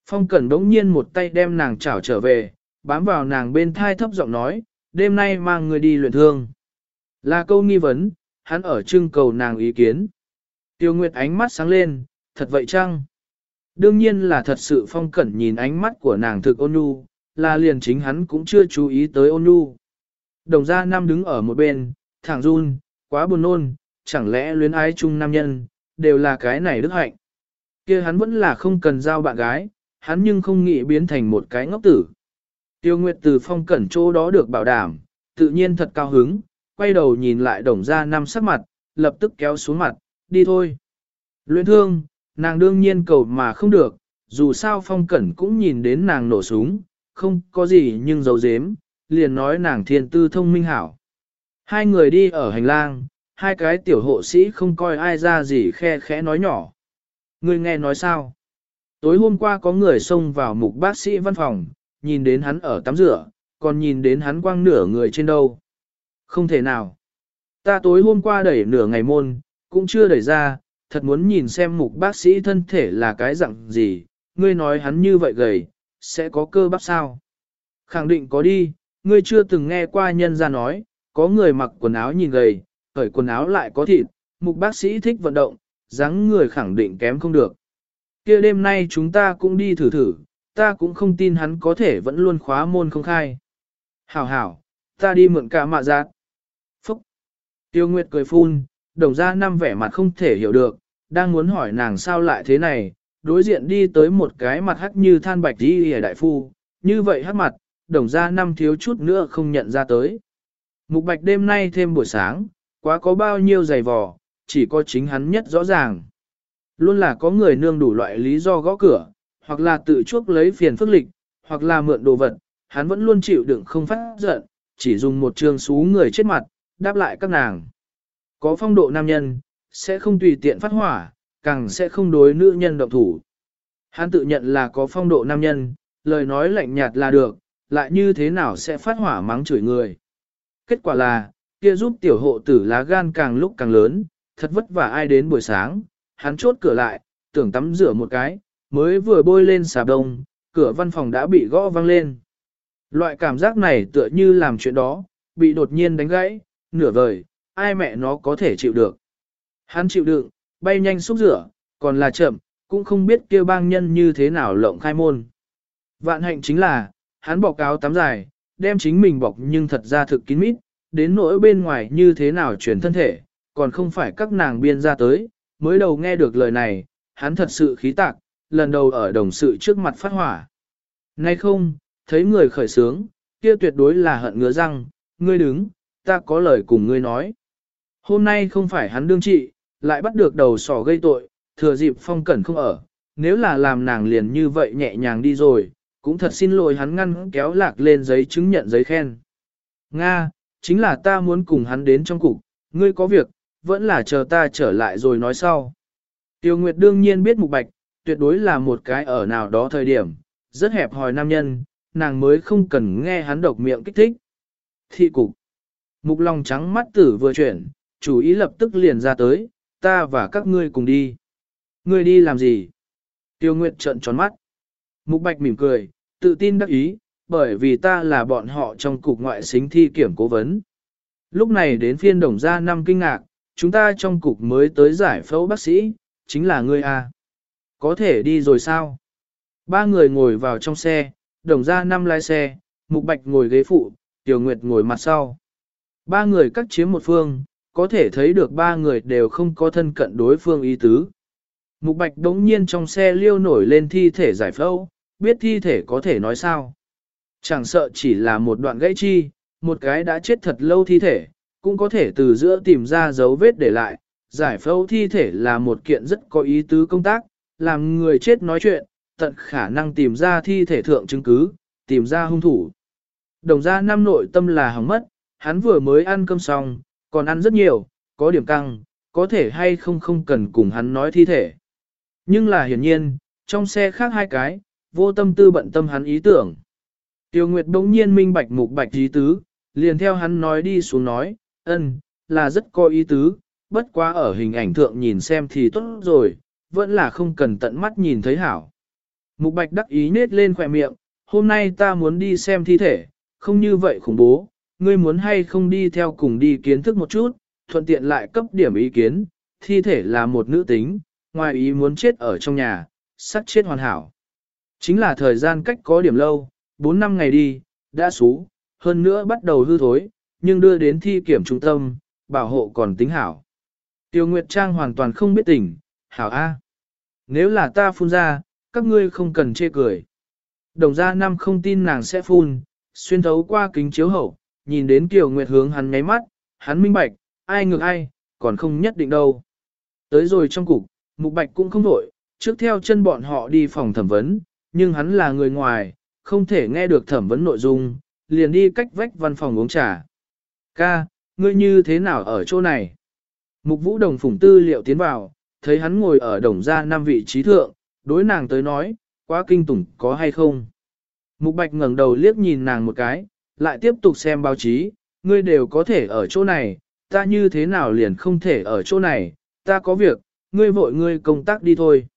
Phong Cẩn đống nhiên một tay đem nàng chảo trở về, bám vào nàng bên thai thấp giọng nói, đêm nay mang người đi luyện thương. Là câu nghi vấn, hắn ở trưng cầu nàng ý kiến. Tiêu Nguyệt ánh mắt sáng lên, thật vậy chăng? Đương nhiên là thật sự Phong Cẩn nhìn ánh mắt của nàng thực ôn nhu, là liền chính hắn cũng chưa chú ý tới ôn nhu. Đồng gia nam đứng ở một bên, thẳng run, quá buồn nôn, chẳng lẽ luyến ái chung nam nhân, đều là cái này đức hạnh. kia hắn vẫn là không cần giao bạn gái, hắn nhưng không nghĩ biến thành một cái ngốc tử. Tiêu Nguyệt từ phong cẩn chỗ đó được bảo đảm, tự nhiên thật cao hứng, quay đầu nhìn lại đồng ra năm sắc mặt, lập tức kéo xuống mặt, đi thôi. Luyện thương, nàng đương nhiên cầu mà không được, dù sao phong cẩn cũng nhìn đến nàng nổ súng, không có gì nhưng giấu dếm, liền nói nàng thiên tư thông minh hảo. Hai người đi ở hành lang, hai cái tiểu hộ sĩ không coi ai ra gì khe khẽ nói nhỏ. Người nghe nói sao? Tối hôm qua có người xông vào mục bác sĩ văn phòng, nhìn đến hắn ở tắm rửa, còn nhìn đến hắn quăng nửa người trên đâu. Không thể nào. Ta tối hôm qua đẩy nửa ngày môn, cũng chưa đẩy ra, thật muốn nhìn xem mục bác sĩ thân thể là cái dạng gì, ngươi nói hắn như vậy gầy, sẽ có cơ bắp sao? Khẳng định có đi, ngươi chưa từng nghe qua nhân ra nói, có người mặc quần áo nhìn gầy, khởi quần áo lại có thịt, mục bác sĩ thích vận động, dáng người khẳng định kém không được. kia đêm nay chúng ta cũng đi thử thử, ta cũng không tin hắn có thể vẫn luôn khóa môn không khai. Hảo hảo, ta đi mượn cả mạ giác. Phúc! Tiêu Nguyệt cười phun, đồng ra năm vẻ mặt không thể hiểu được, đang muốn hỏi nàng sao lại thế này, đối diện đi tới một cái mặt hắc như than bạch đi hề đại phu, như vậy hắc mặt, đồng ra năm thiếu chút nữa không nhận ra tới. Mục bạch đêm nay thêm buổi sáng, quá có bao nhiêu giày vò, chỉ có chính hắn nhất rõ ràng. Luôn là có người nương đủ loại lý do gõ cửa, hoặc là tự chuốc lấy phiền phức lịch, hoặc là mượn đồ vật, hắn vẫn luôn chịu đựng không phát giận, chỉ dùng một trường xú người chết mặt, đáp lại các nàng. Có phong độ nam nhân, sẽ không tùy tiện phát hỏa, càng sẽ không đối nữ nhân động thủ. Hắn tự nhận là có phong độ nam nhân, lời nói lạnh nhạt là được, lại như thế nào sẽ phát hỏa mắng chửi người. Kết quả là, kia giúp tiểu hộ tử lá gan càng lúc càng lớn, thật vất vả ai đến buổi sáng, hắn chốt cửa lại, tưởng tắm rửa một cái, mới vừa bôi lên xà đông, cửa văn phòng đã bị gõ văng lên. Loại cảm giác này tựa như làm chuyện đó, bị đột nhiên đánh gãy, nửa vời, ai mẹ nó có thể chịu được. Hắn chịu đựng, bay nhanh xúc rửa, còn là chậm, cũng không biết kêu bang nhân như thế nào lộng khai môn. Vạn hạnh chính là, hắn bỏ cáo tắm dài, đem chính mình bọc nhưng thật ra thực kín mít, đến nỗi bên ngoài như thế nào chuyển thân thể, còn không phải các nàng biên ra tới, mới đầu nghe được lời này, hắn thật sự khí tạc, lần đầu ở đồng sự trước mặt phát hỏa. Nay không, thấy người khởi sướng, kia tuyệt đối là hận ngứa răng, ngươi đứng, ta có lời cùng ngươi nói. Hôm nay không phải hắn đương trị, lại bắt được đầu sỏ gây tội, thừa dịp phong cẩn không ở, nếu là làm nàng liền như vậy nhẹ nhàng đi rồi, cũng thật xin lỗi hắn ngăn kéo lạc lên giấy chứng nhận giấy khen. Nga, chính là ta muốn cùng hắn đến trong cục, ngươi có việc, vẫn là chờ ta trở lại rồi nói sau. Tiêu Nguyệt đương nhiên biết Mục Bạch, tuyệt đối là một cái ở nào đó thời điểm, rất hẹp hòi nam nhân, nàng mới không cần nghe hắn độc miệng kích thích. Thị cục. Mục lòng trắng mắt tử vừa chuyển, chủ ý lập tức liền ra tới, ta và các ngươi cùng đi. Ngươi đi làm gì? Tiêu Nguyệt trợn tròn mắt. Mục Bạch mỉm cười, tự tin đắc ý, bởi vì ta là bọn họ trong cục ngoại xính thi kiểm cố vấn. Lúc này đến phiên đồng gia năm kinh ngạc, chúng ta trong cục mới tới giải phẫu bác sĩ, chính là ngươi à. Có thể đi rồi sao? Ba người ngồi vào trong xe, đồng gia năm lái xe, mục bạch ngồi ghế phụ, tiểu nguyệt ngồi mặt sau. Ba người cắt chiếm một phương, có thể thấy được ba người đều không có thân cận đối phương ý tứ. Mục bạch đống nhiên trong xe liêu nổi lên thi thể giải phẫu, biết thi thể có thể nói sao. Chẳng sợ chỉ là một đoạn gãy chi, một cái đã chết thật lâu thi thể, cũng có thể từ giữa tìm ra dấu vết để lại. Giải phẫu thi thể là một kiện rất có ý tứ công tác, làm người chết nói chuyện, tận khả năng tìm ra thi thể thượng chứng cứ, tìm ra hung thủ. Đồng ra năm nội tâm là hỏng mất, hắn vừa mới ăn cơm xong, còn ăn rất nhiều, có điểm căng, có thể hay không không cần cùng hắn nói thi thể. Nhưng là hiển nhiên, trong xe khác hai cái, vô tâm tư bận tâm hắn ý tưởng. Tiêu Nguyệt bỗng nhiên minh bạch mục bạch ý tứ, liền theo hắn nói đi xuống nói, ân, là rất có ý tứ, bất quá ở hình ảnh thượng nhìn xem thì tốt rồi, vẫn là không cần tận mắt nhìn thấy hảo. Mục bạch đắc ý nết lên khỏe miệng, hôm nay ta muốn đi xem thi thể, không như vậy khủng bố, ngươi muốn hay không đi theo cùng đi kiến thức một chút, thuận tiện lại cấp điểm ý kiến, thi thể là một nữ tính, ngoài ý muốn chết ở trong nhà, sắc chết hoàn hảo. Chính là thời gian cách có điểm lâu, 4 năm ngày đi, đã xú, hơn nữa bắt đầu hư thối, nhưng đưa đến thi kiểm trung tâm, bảo hộ còn tính hảo. Tiêu Nguyệt Trang hoàn toàn không biết tỉnh, hảo A. Nếu là ta phun ra, các ngươi không cần chê cười. Đồng gia năm không tin nàng sẽ phun, xuyên thấu qua kính chiếu hậu, nhìn đến Kiều Nguyệt hướng hắn nháy mắt, hắn minh bạch, ai ngược ai, còn không nhất định đâu. Tới rồi trong cục, Mục Bạch cũng không đổi, trước theo chân bọn họ đi phòng thẩm vấn, nhưng hắn là người ngoài, không thể nghe được thẩm vấn nội dung, liền đi cách vách văn phòng uống trà. Ca, ngươi như thế nào ở chỗ này? Mục vũ đồng phủng tư liệu tiến vào, thấy hắn ngồi ở đồng gia năm vị trí thượng, đối nàng tới nói, quá kinh tủng có hay không? Mục bạch ngẩng đầu liếc nhìn nàng một cái, lại tiếp tục xem báo chí, ngươi đều có thể ở chỗ này, ta như thế nào liền không thể ở chỗ này, ta có việc, ngươi vội ngươi công tác đi thôi.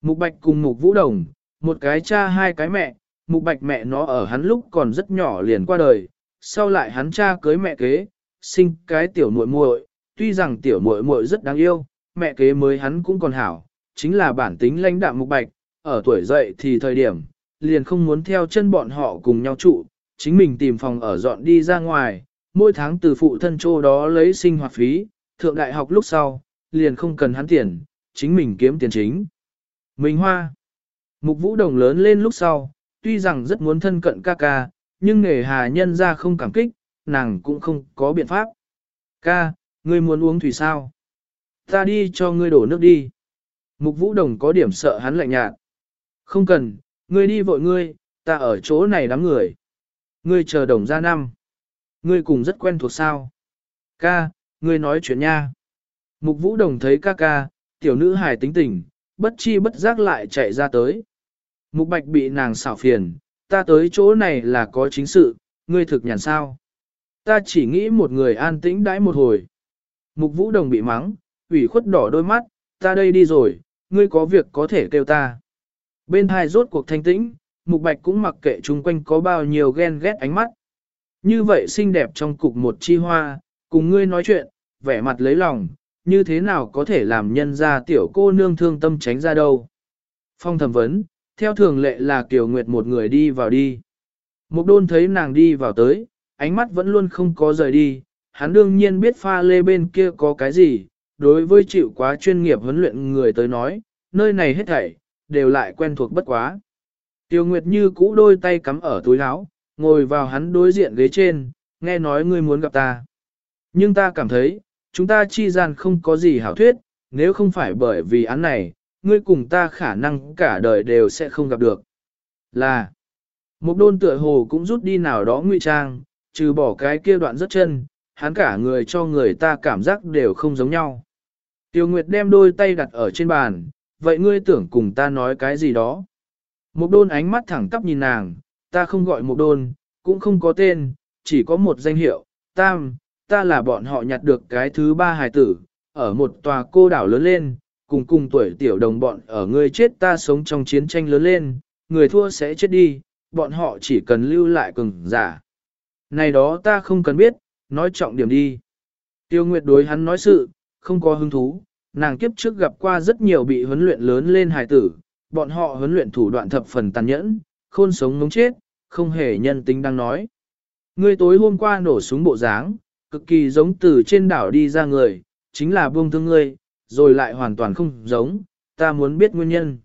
Mục bạch cùng mục vũ đồng, một cái cha hai cái mẹ, mục bạch mẹ nó ở hắn lúc còn rất nhỏ liền qua đời, sau lại hắn cha cưới mẹ kế, sinh cái tiểu muội muội, tuy rằng tiểu muội muội rất đáng yêu, mẹ kế mới hắn cũng còn hảo, chính là bản tính lãnh đạm mục bạch, ở tuổi dậy thì thời điểm, liền không muốn theo chân bọn họ cùng nhau trụ, chính mình tìm phòng ở dọn đi ra ngoài, mỗi tháng từ phụ thân chỗ đó lấy sinh hoạt phí, thượng đại học lúc sau, liền không cần hắn tiền, chính mình kiếm tiền chính. Mình hoa. Mục vũ đồng lớn lên lúc sau, tuy rằng rất muốn thân cận ca ca, nhưng nghề hà nhân ra không cảm kích, nàng cũng không có biện pháp. Ca, ngươi muốn uống thủy sao? Ta đi cho ngươi đổ nước đi. Mục vũ đồng có điểm sợ hắn lạnh nhạt. Không cần, ngươi đi vội ngươi, ta ở chỗ này đám người. Ngươi chờ đồng ra năm. Ngươi cùng rất quen thuộc sao. Ca, ngươi nói chuyện nha. Mục vũ đồng thấy ca ca, tiểu nữ hài tính tình, bất chi bất giác lại chạy ra tới. Mục bạch bị nàng xảo phiền, ta tới chỗ này là có chính sự, ngươi thực nhàn sao. Ta chỉ nghĩ một người an tĩnh đãi một hồi. Mục vũ đồng bị mắng, ủy khuất đỏ đôi mắt, ta đây đi rồi, ngươi có việc có thể kêu ta. Bên hai rốt cuộc thanh tĩnh, mục bạch cũng mặc kệ chung quanh có bao nhiêu ghen ghét ánh mắt. Như vậy xinh đẹp trong cục một chi hoa, cùng ngươi nói chuyện, vẻ mặt lấy lòng, như thế nào có thể làm nhân ra tiểu cô nương thương tâm tránh ra đâu. Phong thẩm vấn, theo thường lệ là Kiều Nguyệt một người đi vào đi. Mục đôn thấy nàng đi vào tới, ánh mắt vẫn luôn không có rời đi, hắn đương nhiên biết pha lê bên kia có cái gì, đối với chịu quá chuyên nghiệp huấn luyện người tới nói, nơi này hết thảy, đều lại quen thuộc bất quá. Tiêu Nguyệt như cũ đôi tay cắm ở túi áo, ngồi vào hắn đối diện ghế trên, nghe nói ngươi muốn gặp ta. Nhưng ta cảm thấy, chúng ta chi gian không có gì hảo thuyết, nếu không phải bởi vì án này, ngươi cùng ta khả năng cả đời đều sẽ không gặp được. Là, một đôn tựa hồ cũng rút đi nào đó nguy trang, trừ bỏ cái kia đoạn rất chân, hắn cả người cho người ta cảm giác đều không giống nhau. Tiêu Nguyệt đem đôi tay đặt ở trên bàn, vậy ngươi tưởng cùng ta nói cái gì đó. Một đôn ánh mắt thẳng tắp nhìn nàng, ta không gọi một đôn, cũng không có tên, chỉ có một danh hiệu, tam, ta là bọn họ nhặt được cái thứ ba hài tử, ở một tòa cô đảo lớn lên, cùng cùng tuổi tiểu đồng bọn ở ngươi chết ta sống trong chiến tranh lớn lên, người thua sẽ chết đi, bọn họ chỉ cần lưu lại cường giả. Này đó ta không cần biết, nói trọng điểm đi. Tiêu Nguyệt đối hắn nói sự, không có hứng thú, nàng kiếp trước gặp qua rất nhiều bị huấn luyện lớn lên hài tử, bọn họ huấn luyện thủ đoạn thập phần tàn nhẫn, khôn sống ngống chết, không hề nhân tính đang nói. Ngươi tối hôm qua nổ súng bộ dáng, cực kỳ giống từ trên đảo đi ra người, chính là buông thương ngươi, rồi lại hoàn toàn không giống, ta muốn biết nguyên nhân.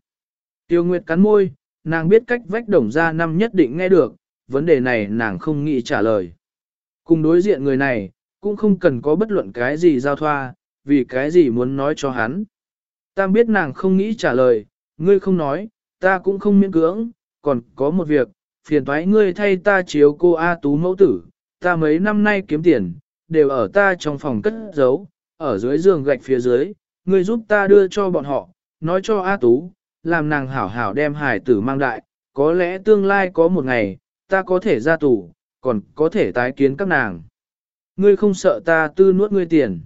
Tiêu Nguyệt cắn môi, nàng biết cách vách đồng ra năm nhất định nghe được, vấn đề này nàng không nghĩ trả lời. Cùng đối diện người này, cũng không cần có bất luận cái gì giao thoa, vì cái gì muốn nói cho hắn. Ta biết nàng không nghĩ trả lời, ngươi không nói, ta cũng không miễn cưỡng, còn có một việc, phiền thoái ngươi thay ta chiếu cô A Tú mẫu tử, ta mấy năm nay kiếm tiền, đều ở ta trong phòng cất giấu, ở dưới giường gạch phía dưới, ngươi giúp ta đưa cho bọn họ, nói cho A Tú, làm nàng hảo hảo đem hải tử mang đại, có lẽ tương lai có một ngày, ta có thể ra tù, còn có thể tái kiến các nàng. Ngươi không sợ ta tư nuốt ngươi tiền.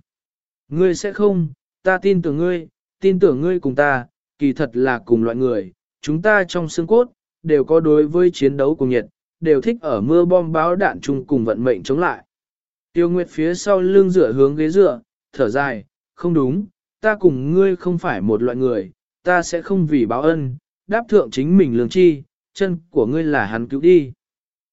Ngươi sẽ không, ta tin tưởng ngươi, tin tưởng ngươi cùng ta, kỳ thật là cùng loại người, chúng ta trong xương cốt, đều có đối với chiến đấu cùng nhiệt, đều thích ở mưa bom báo đạn chung cùng vận mệnh chống lại. Tiêu Nguyệt phía sau lưng dựa hướng ghế dựa, thở dài, không đúng, ta cùng ngươi không phải một loại người, ta sẽ không vì báo ân, đáp thượng chính mình lương chi, chân của ngươi là hắn cứu đi.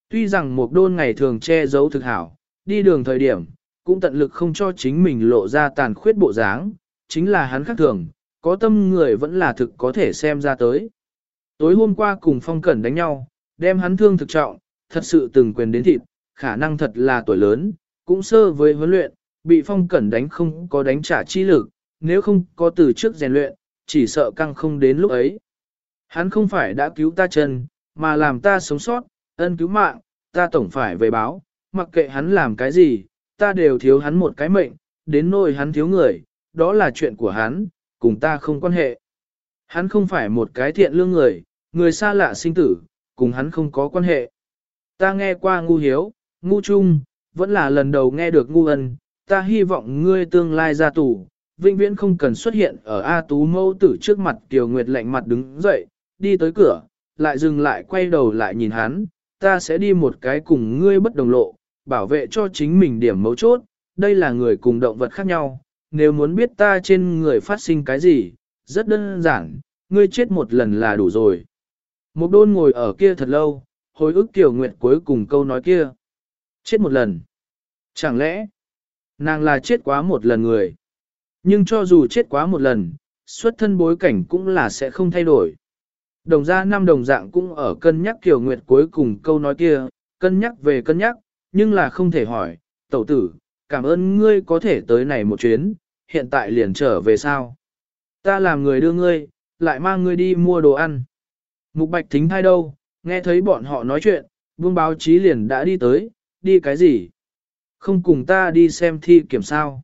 Tuy rằng một đôn ngày thường che giấu thực hảo, đi đường thời điểm, cũng tận lực không cho chính mình lộ ra tàn khuyết bộ dáng, chính là hắn khác thường, có tâm người vẫn là thực có thể xem ra tới. Tối hôm qua cùng phong cẩn đánh nhau, đem hắn thương thực trọng, thật sự từng quyền đến thịt, khả năng thật là tuổi lớn, cũng sơ với huấn luyện, bị phong cẩn đánh không có đánh trả chi lực, nếu không có từ trước rèn luyện, chỉ sợ căng không đến lúc ấy. Hắn không phải đã cứu ta chân, mà làm ta sống sót, ân cứu mạng, ta tổng phải về báo, mặc kệ hắn làm cái gì, ta đều thiếu hắn một cái mệnh, đến nỗi hắn thiếu người, đó là chuyện của hắn, cùng ta không quan hệ. Hắn không phải một cái thiện lương người, người xa lạ sinh tử, cùng hắn không có quan hệ. Ta nghe qua ngu hiếu, ngu trung, vẫn là lần đầu nghe được ngu ân, ta hy vọng ngươi tương lai ra tù, vĩnh viễn không cần xuất hiện ở A Tú mâu tử trước mặt Kiều Nguyệt lạnh mặt đứng dậy, đi tới cửa, lại dừng lại quay đầu lại nhìn hắn, ta sẽ đi một cái cùng ngươi bất đồng lộ, bảo vệ cho chính mình điểm mấu chốt, đây là người cùng động vật khác nhau, nếu muốn biết ta trên người phát sinh cái gì, rất đơn giản, ngươi chết một lần là đủ rồi. Một đôn ngồi ở kia thật lâu, hồi ức Kiều nguyệt cuối cùng câu nói kia. Chết một lần. Chẳng lẽ, nàng là chết quá một lần người. Nhưng cho dù chết quá một lần, xuất thân bối cảnh cũng là sẽ không thay đổi. Đồng gia năm đồng dạng cũng ở cân nhắc Kiều Nguyệt cuối cùng câu nói kia, cân nhắc về cân nhắc, nhưng là không thể hỏi, tẩu tử, cảm ơn ngươi có thể tới này một chuyến, hiện tại liền trở về sao. Ta làm người đưa ngươi, lại mang ngươi đi mua đồ ăn. Mục bạch thính thai đâu, nghe thấy bọn họ nói chuyện, vương báo chí liền đã đi tới, đi cái gì? Không cùng ta đi xem thi kiểm sao.